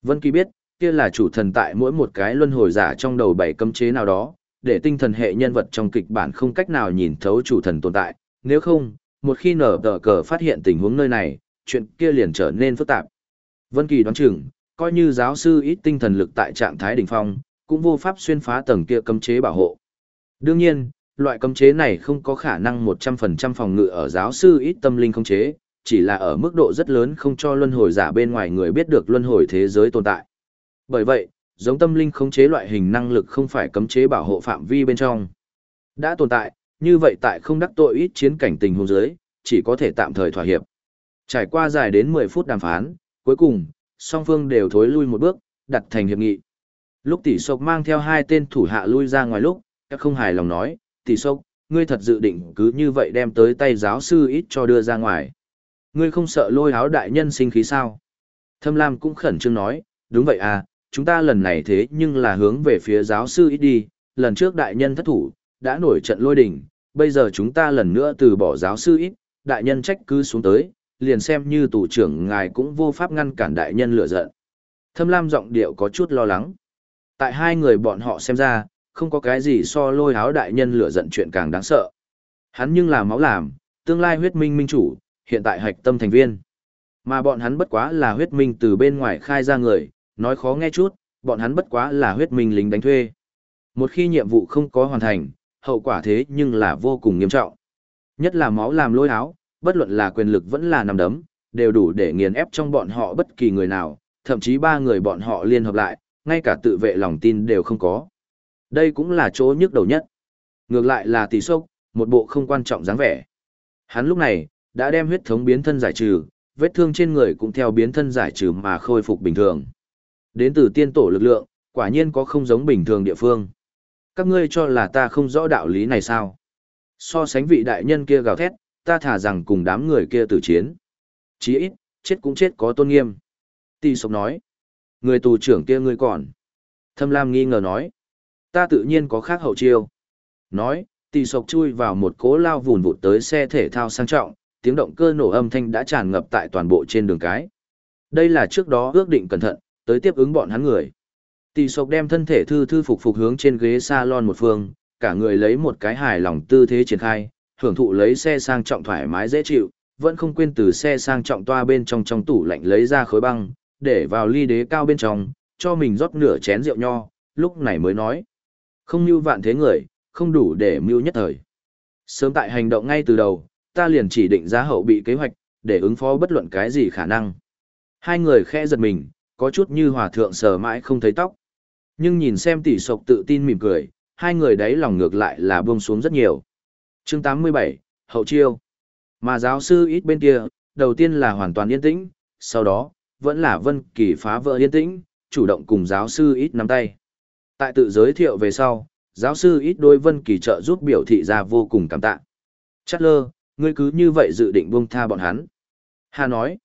Vân Kỳ biết, kia là chủ thần tại mỗi một cái luân hồi giả trong đầu bảy cấm chế nào đó, để tinh thần hệ nhân vật trong kịch bản không cách nào nhìn thấu chủ thần tồn tại, nếu không, một khi nở tờ cờ phát hiện tình huống nơi này, chuyện kia liền trở nên phức tạp. Vân Kỳ đoán chừng, coi như giáo sư ít tinh thần lực tại trạng thái đỉnh phong, cũng vô pháp xuyên phá tầng kia cấm chế bảo hộ. Đương nhiên, loại cấm chế này không có khả năng 100% phòng ngự ở giáo sư ít tâm linh không chế, chỉ là ở mức độ rất lớn không cho luân hồi giả bên ngoài người biết được luân hồi thế giới tồn tại. Bởi vậy, giống tâm linh khống chế loại hình năng lực không phải cấm chế bảo hộ phạm vi bên trong. Đã tồn tại, như vậy tại không đắc tội ít chiến cảnh tình huống dưới, chỉ có thể tạm thời thỏa hiệp. Trải qua dài đến 10 phút đàm phán, cuối cùng, song phương đều thối lui một bước, đặt thành hiệp nghị. Lúc tỷ sộc mang theo hai tên thủ hạ lui ra ngoài lúc, các không hài lòng nói, tỷ sốc, ngươi thật dự định cứ như vậy đem tới tay giáo sư ít cho đưa ra ngoài. Ngươi không sợ lôi áo đại nhân sinh khí sao? Thâm Lam cũng khẩn trương nói, đúng vậy à, chúng ta lần này thế nhưng là hướng về phía giáo sư ít đi, lần trước đại nhân thất thủ, đã nổi trận lôi đỉnh, bây giờ chúng ta lần nữa từ bỏ giáo sư ít, đại nhân trách cứ xuống tới, liền xem như tù trưởng ngài cũng vô pháp ngăn cản đại nhân lửa giận. Thâm Lam giọng điệu có chút lo lắng. Tại hai người bọn họ xem ra, không có cái gì so lôi háo đại nhân lửa giận chuyện càng đáng sợ. Hắn nhưng là máu làm, tương lai huyết minh minh chủ, hiện tại hạch tâm thành viên. Mà bọn hắn bất quá là huyết minh từ bên ngoài khai ra người, nói khó nghe chút, bọn hắn bất quá là huyết minh lính đánh thuê. Một khi nhiệm vụ không có hoàn thành, hậu quả thế nhưng là vô cùng nghiêm trọng. Nhất là máu làm lôi háo bất luận là quyền lực vẫn là nằm đấm, đều đủ để nghiền ép trong bọn họ bất kỳ người nào, thậm chí ba người bọn họ liên hợp lại, ngay cả tự vệ lòng tin đều không có. Đây cũng là chỗ nhức đầu nhất. Ngược lại là tỷ sốc, một bộ không quan trọng dáng vẻ. Hắn lúc này, đã đem huyết thống biến thân giải trừ, vết thương trên người cũng theo biến thân giải trừ mà khôi phục bình thường. Đến từ tiên tổ lực lượng, quả nhiên có không giống bình thường địa phương. Các ngươi cho là ta không rõ đạo lý này sao? So sánh vị đại nhân kia gào thét, ta thả rằng cùng đám người kia tử chiến. Chí ít, chết cũng chết có tôn nghiêm. Tỷ sộc nói. Người tù trưởng kia ngươi còn. Thâm Lam nghi ngờ nói. Ta tự nhiên có khác hậu chiêu. Nói, Tì sộc chui vào một cố lao vùn vụt tới xe thể thao sang trọng, tiếng động cơ nổ âm thanh đã tràn ngập tại toàn bộ trên đường cái. Đây là trước đó ước định cẩn thận, tới tiếp ứng bọn hắn người. Tì sộc đem thân thể thư thư phục phục hướng trên ghế salon một phương, cả người lấy một cái hài lòng tư thế triển khai, hưởng thụ lấy xe sang trọng thoải mái dễ chịu, vẫn không quên từ xe sang trọng toa bên trong trong tủ lạnh lấy ra khối băng, để vào ly đế cao bên trong, cho mình rót nửa chén rượu nho, lúc này mới nói. Không mưu vạn thế người, không đủ để mưu nhất thời. Sớm tại hành động ngay từ đầu, ta liền chỉ định giá hậu bị kế hoạch, để ứng phó bất luận cái gì khả năng. Hai người khẽ giật mình, có chút như hòa thượng sờ mãi không thấy tóc. Nhưng nhìn xem tỷ sộc tự tin mỉm cười, hai người đấy lòng ngược lại là buông xuống rất nhiều. chương 87, Hậu Chiêu. Mà giáo sư ít bên kia, đầu tiên là hoàn toàn yên tĩnh, sau đó, vẫn là Vân Kỳ phá vỡ yên tĩnh, chủ động cùng giáo sư ít nắm tay. Tại tự giới thiệu về sau, giáo sư ít đôi Vân Kỳ trợ giúp biểu thị ra vô cùng cảm tạ. Chắc lơ, ngươi cứ như vậy dự định buông tha bọn hắn. Hà nói,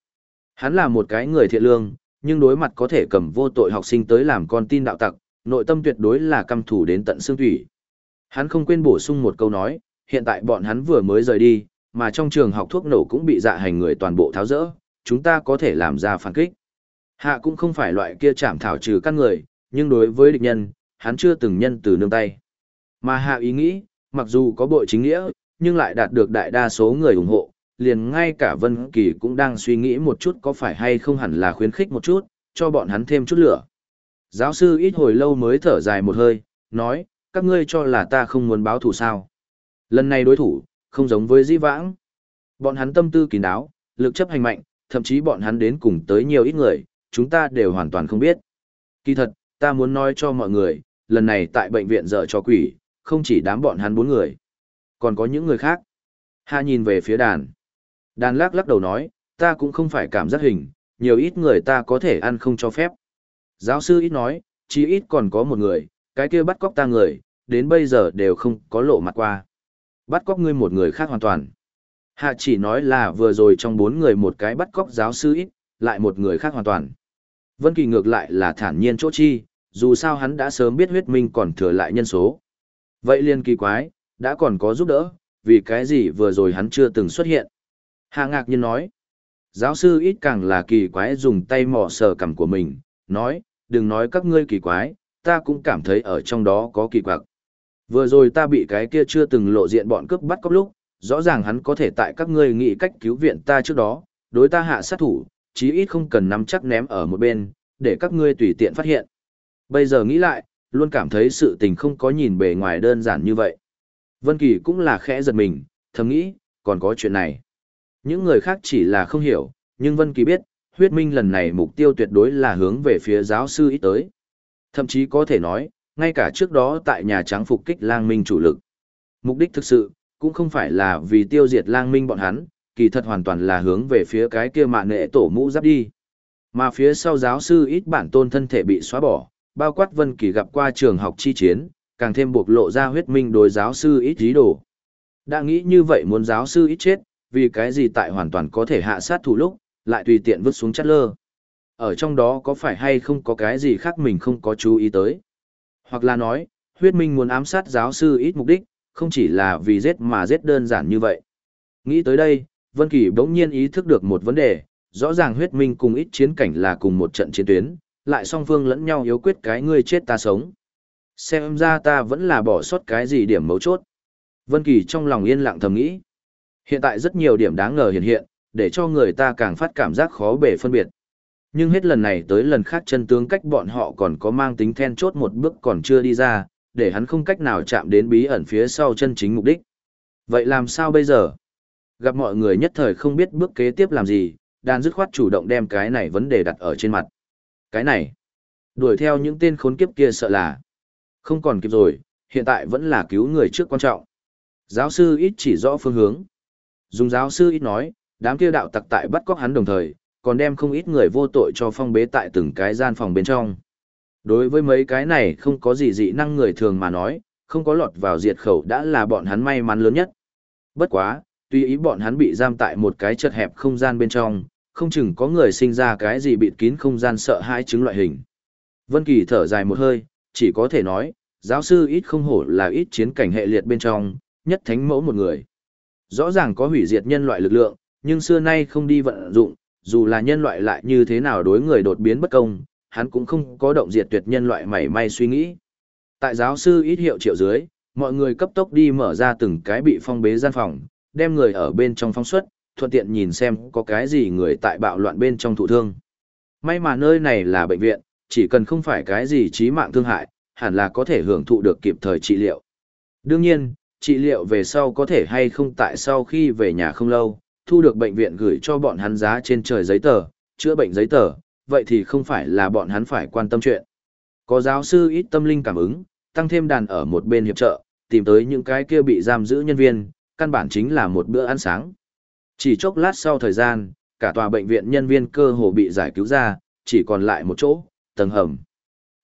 hắn là một cái người thiện lương, nhưng đối mặt có thể cầm vô tội học sinh tới làm con tin đạo tặc, nội tâm tuyệt đối là căm thù đến tận xương thủy. Hắn không quên bổ sung một câu nói, hiện tại bọn hắn vừa mới rời đi, mà trong trường học thuốc nổ cũng bị dạ hành người toàn bộ tháo rỡ, chúng ta có thể làm ra phản kích. Hạ cũng không phải loại kia chạm thảo trừ căn người, nhưng đối với địch nhân, hắn chưa từng nhân từ nương tay. Mà hạ ý nghĩ, mặc dù có bội chính nghĩa, nhưng lại đạt được đại đa số người ủng hộ, liền ngay cả Vân Kỳ cũng đang suy nghĩ một chút có phải hay không hẳn là khuyến khích một chút, cho bọn hắn thêm chút lửa. Giáo sư ít hồi lâu mới thở dài một hơi, nói, các ngươi cho là ta không muốn báo thù sao. Lần này đối thủ, không giống với di vãng. Bọn hắn tâm tư kín đáo, lực chấp hành mạnh, thậm chí bọn hắn đến cùng tới nhiều ít người, chúng ta đều hoàn toàn không biết. Kỳ thật, ta muốn nói cho mọi người, lần này tại bệnh viện dở cho quỷ, không chỉ đám bọn hắn bốn người, còn có những người khác. hạ nhìn về phía đàn. Đàn lắc lắc đầu nói, ta cũng không phải cảm giác hình, nhiều ít người ta có thể ăn không cho phép. Giáo sư ít nói, chỉ ít còn có một người, cái kia bắt cóc ta người, đến bây giờ đều không có lộ mặt qua. Bắt cóc ngươi một người khác hoàn toàn. Hạ chỉ nói là vừa rồi trong bốn người một cái bắt cóc giáo sư ít, lại một người khác hoàn toàn. Vân Kỳ ngược lại là thản nhiên chỗ chi, dù sao hắn đã sớm biết huyết minh còn thừa lại nhân số. Vậy liên kỳ quái, đã còn có giúp đỡ, vì cái gì vừa rồi hắn chưa từng xuất hiện. Hạ ngạc nhiên nói, giáo sư ít càng là kỳ quái dùng tay mò sờ cằm của mình, nói, đừng nói các ngươi kỳ quái, ta cũng cảm thấy ở trong đó có kỳ quặc. Vừa rồi ta bị cái kia chưa từng lộ diện bọn cướp bắt cóc lúc, rõ ràng hắn có thể tại các ngươi nghĩ cách cứu viện ta trước đó, đối ta hạ sát thủ, chí ít không cần nắm chắc ném ở một bên, để các ngươi tùy tiện phát hiện. Bây giờ nghĩ lại, luôn cảm thấy sự tình không có nhìn bề ngoài đơn giản như vậy. Vân Kỳ cũng là khẽ giật mình, thầm nghĩ, còn có chuyện này. Những người khác chỉ là không hiểu, nhưng Vân Kỳ biết, huyết minh lần này mục tiêu tuyệt đối là hướng về phía giáo sư ít tới. Thậm chí có thể nói, ngay cả trước đó tại Nhà Trắng phục kích lang minh chủ lực. Mục đích thực sự, cũng không phải là vì tiêu diệt lang minh bọn hắn, kỳ thật hoàn toàn là hướng về phía cái kia mạ nệ tổ mũ giáp đi. Mà phía sau giáo sư ít bản tôn thân thể bị xóa bỏ, bao quát Vân Kỳ gặp qua trường học chi chiến, càng thêm buộc lộ ra huyết minh đối giáo sư ít ý đồ. Đã nghĩ như vậy muốn giáo sư ít chết, vì cái gì tại hoàn toàn có thể hạ sát thủ lúc, lại tùy tiện vứt xuống chất lơ. Ở trong đó có phải hay không có cái gì khác mình không có chú ý tới. Hoặc là nói, huyết minh muốn ám sát giáo sư ít mục đích, không chỉ là vì giết mà giết đơn giản như vậy. Nghĩ tới đây, Vân Kỳ bỗng nhiên ý thức được một vấn đề, rõ ràng huyết minh cùng ít chiến cảnh là cùng một trận chiến tuyến, lại song phương lẫn nhau yếu quyết cái ngươi chết ta sống. Xem ra ta vẫn là bỏ sót cái gì điểm mấu chốt. Vân Kỳ trong lòng yên lặng thầm nghĩ. Hiện tại rất nhiều điểm đáng ngờ hiện hiện, để cho người ta càng phát cảm giác khó bề phân biệt. Nhưng hết lần này tới lần khác chân tướng cách bọn họ còn có mang tính then chốt một bước còn chưa đi ra, để hắn không cách nào chạm đến bí ẩn phía sau chân chính mục đích. Vậy làm sao bây giờ? Gặp mọi người nhất thời không biết bước kế tiếp làm gì, đàn dứt khoát chủ động đem cái này vấn đề đặt ở trên mặt. Cái này, đuổi theo những tên khốn kiếp kia sợ là không còn kịp rồi, hiện tại vẫn là cứu người trước quan trọng. Giáo sư ít chỉ rõ phương hướng. Dùng giáo sư ít nói, đám kia đạo tặc tại bắt cóc hắn đồng thời, còn đem không ít người vô tội cho phong bế tại từng cái gian phòng bên trong. Đối với mấy cái này không có gì dị năng người thường mà nói, không có lọt vào diệt khẩu đã là bọn hắn may mắn lớn nhất. Bất quá, tuy ý bọn hắn bị giam tại một cái chật hẹp không gian bên trong, không chừng có người sinh ra cái gì bịt kín không gian sợ hãi chứng loại hình. Vân Kỳ thở dài một hơi, chỉ có thể nói, giáo sư ít không hổ là ít chiến cảnh hệ liệt bên trong, nhất thánh mẫu một người. Rõ ràng có hủy diệt nhân loại lực lượng, nhưng xưa nay không đi vận dụng, dù là nhân loại lại như thế nào đối người đột biến bất công, hắn cũng không có động diệt tuyệt nhân loại mảy may suy nghĩ. Tại giáo sư ít hiệu triệu dưới, mọi người cấp tốc đi mở ra từng cái bị phong bế gian phòng, đem người ở bên trong phong suất, thuận tiện nhìn xem có cái gì người tại bạo loạn bên trong thụ thương. May mà nơi này là bệnh viện, chỉ cần không phải cái gì chí mạng thương hại, hẳn là có thể hưởng thụ được kịp thời trị liệu. Đương nhiên, trị liệu về sau có thể hay không tại sau khi về nhà không lâu, thu được bệnh viện gửi cho bọn hắn giá trên trời giấy tờ, chữa bệnh giấy tờ, vậy thì không phải là bọn hắn phải quan tâm chuyện. Có giáo sư ít tâm linh cảm ứng, tăng thêm đàn ở một bên hiệp trợ, tìm tới những cái kia bị giam giữ nhân viên, căn bản chính là một bữa ăn sáng. Chỉ chốc lát sau thời gian, cả tòa bệnh viện nhân viên cơ hồ bị giải cứu ra, chỉ còn lại một chỗ, tầng hầm.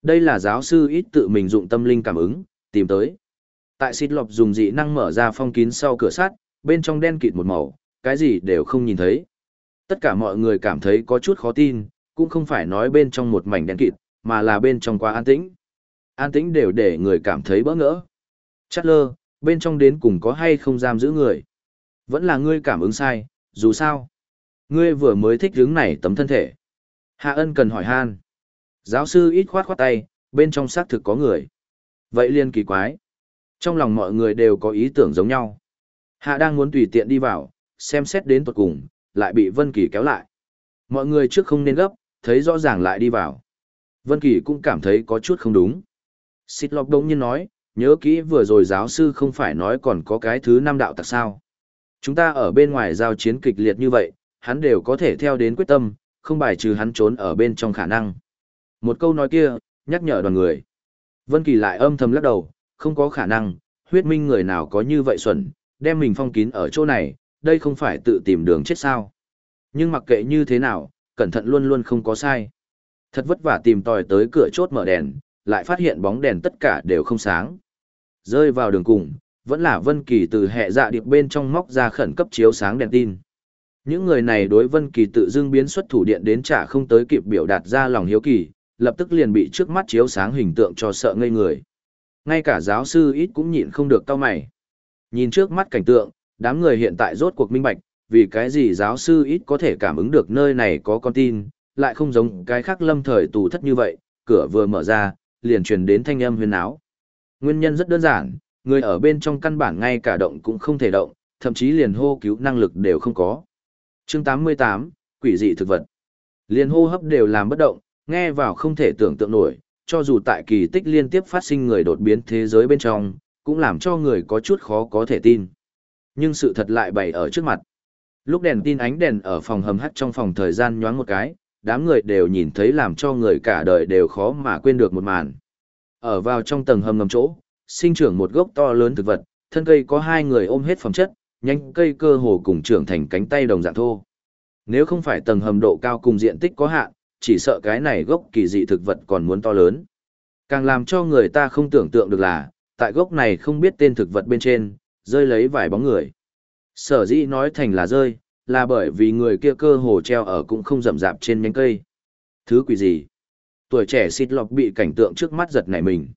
Đây là giáo sư ít tự mình dụng tâm linh cảm ứng, tìm tới. Tại xịt lọc dùng dị năng mở ra phong kín sau cửa sắt, bên trong đen kịt một màu, cái gì đều không nhìn thấy. Tất cả mọi người cảm thấy có chút khó tin, cũng không phải nói bên trong một mảnh đen kịt, mà là bên trong quá an tĩnh. An tĩnh đều để người cảm thấy bỡ ngỡ. Chắc lơ, bên trong đến cùng có hay không giam giữ người. Vẫn là ngươi cảm ứng sai, dù sao. Ngươi vừa mới thích hướng này tấm thân thể. Hạ ân cần hỏi han. Giáo sư ít khoát khoát tay, bên trong xác thực có người. Vậy liên kỳ quái. Trong lòng mọi người đều có ý tưởng giống nhau. Hạ đang muốn tùy tiện đi vào, xem xét đến tuột cùng, lại bị Vân Kỳ kéo lại. Mọi người trước không nên gấp, thấy rõ ràng lại đi vào. Vân Kỳ cũng cảm thấy có chút không đúng. Xịt lọc đống nhiên nói, nhớ kỹ vừa rồi giáo sư không phải nói còn có cái thứ năm đạo tặc sao. Chúng ta ở bên ngoài giao chiến kịch liệt như vậy, hắn đều có thể theo đến quyết tâm, không bài trừ hắn trốn ở bên trong khả năng. Một câu nói kia, nhắc nhở đoàn người. Vân Kỳ lại âm thầm lắc đầu, không có khả năng, huyết minh người nào có như vậy xuẩn, đem mình phong kín ở chỗ này, đây không phải tự tìm đường chết sao. Nhưng mặc kệ như thế nào, cẩn thận luôn luôn không có sai. Thật vất vả tìm tòi tới cửa chốt mở đèn, lại phát hiện bóng đèn tất cả đều không sáng. Rơi vào đường cùng, vẫn là Vân Kỳ từ hệ dạ điệp bên trong móc ra khẩn cấp chiếu sáng đèn tin. Những người này đối Vân Kỳ tự dưng biến xuất thủ điện đến trả không tới kịp biểu đạt ra lòng hiếu kỳ, lập tức liền bị trước mắt chiếu sáng hình tượng cho sợ ngây người. Ngay cả giáo sư ít cũng nhịn không được cau mày. Nhìn trước mắt cảnh tượng, đám người hiện tại rốt cuộc minh bạch, vì cái gì giáo sư ít có thể cảm ứng được nơi này có con tin, lại không giống cái khác lâm thời tù thất như vậy, cửa vừa mở ra, liền truyền đến thanh âm huyền áo. Nguyên nhân rất đơn giản, người ở bên trong căn bản ngay cả động cũng không thể động, thậm chí liền hô cứu năng lực đều không có. Chương 88, quỷ dị thực vật. Liền hô hấp đều làm bất động, nghe vào không thể tưởng tượng nổi, cho dù tại kỳ tích liên tiếp phát sinh người đột biến thế giới bên trong, cũng làm cho người có chút khó có thể tin. Nhưng sự thật lại bày ở trước mặt. Lúc đèn tin ánh đèn ở phòng hầm hắt trong phòng thời gian nhoáng một cái, đám người đều nhìn thấy làm cho người cả đời đều khó mà quên được một màn. Ở vào trong tầng hầm ngầm chỗ, sinh trưởng một gốc to lớn thực vật, thân cây có hai người ôm hết phẩm chất, nhanh cây cơ hồ cùng trưởng thành cánh tay đồng dạng thô. Nếu không phải tầng hầm độ cao cùng diện tích có hạn, chỉ sợ cái này gốc kỳ dị thực vật còn muốn to lớn. Càng làm cho người ta không tưởng tượng được là, tại gốc này không biết tên thực vật bên trên, rơi lấy vài bóng người. Sở dĩ nói thành là rơi, là bởi vì người kia cơ hồ treo ở cũng không rậm rạp trên nhánh cây. Thứ quỷ gì? Tuổi trẻ xịt lọc bị cảnh tượng trước mắt giật nảy mình.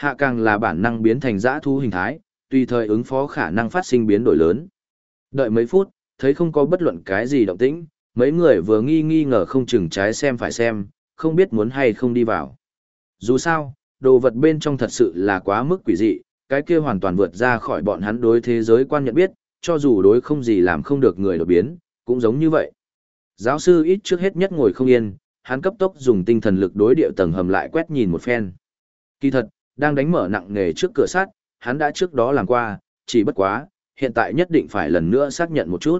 Hạ càng là bản năng biến thành dã thu hình thái, tùy thời ứng phó khả năng phát sinh biến đổi lớn. Đợi mấy phút, thấy không có bất luận cái gì động tĩnh, mấy người vừa nghi nghi ngờ không chừng trái xem phải xem, không biết muốn hay không đi vào. Dù sao, đồ vật bên trong thật sự là quá mức quỷ dị, cái kia hoàn toàn vượt ra khỏi bọn hắn đối thế giới quan nhận biết, cho dù đối không gì làm không được người đột biến, cũng giống như vậy. Giáo sư ít trước hết nhất ngồi không yên, hắn cấp tốc dùng tinh thần lực đối điệu tầng hầm lại quét nhìn một phen. Kỳ thật, đang đánh mở nặng nghề trước cửa sắt, hắn đã trước đó làm qua, chỉ bất quá, hiện tại nhất định phải lần nữa xác nhận một chút.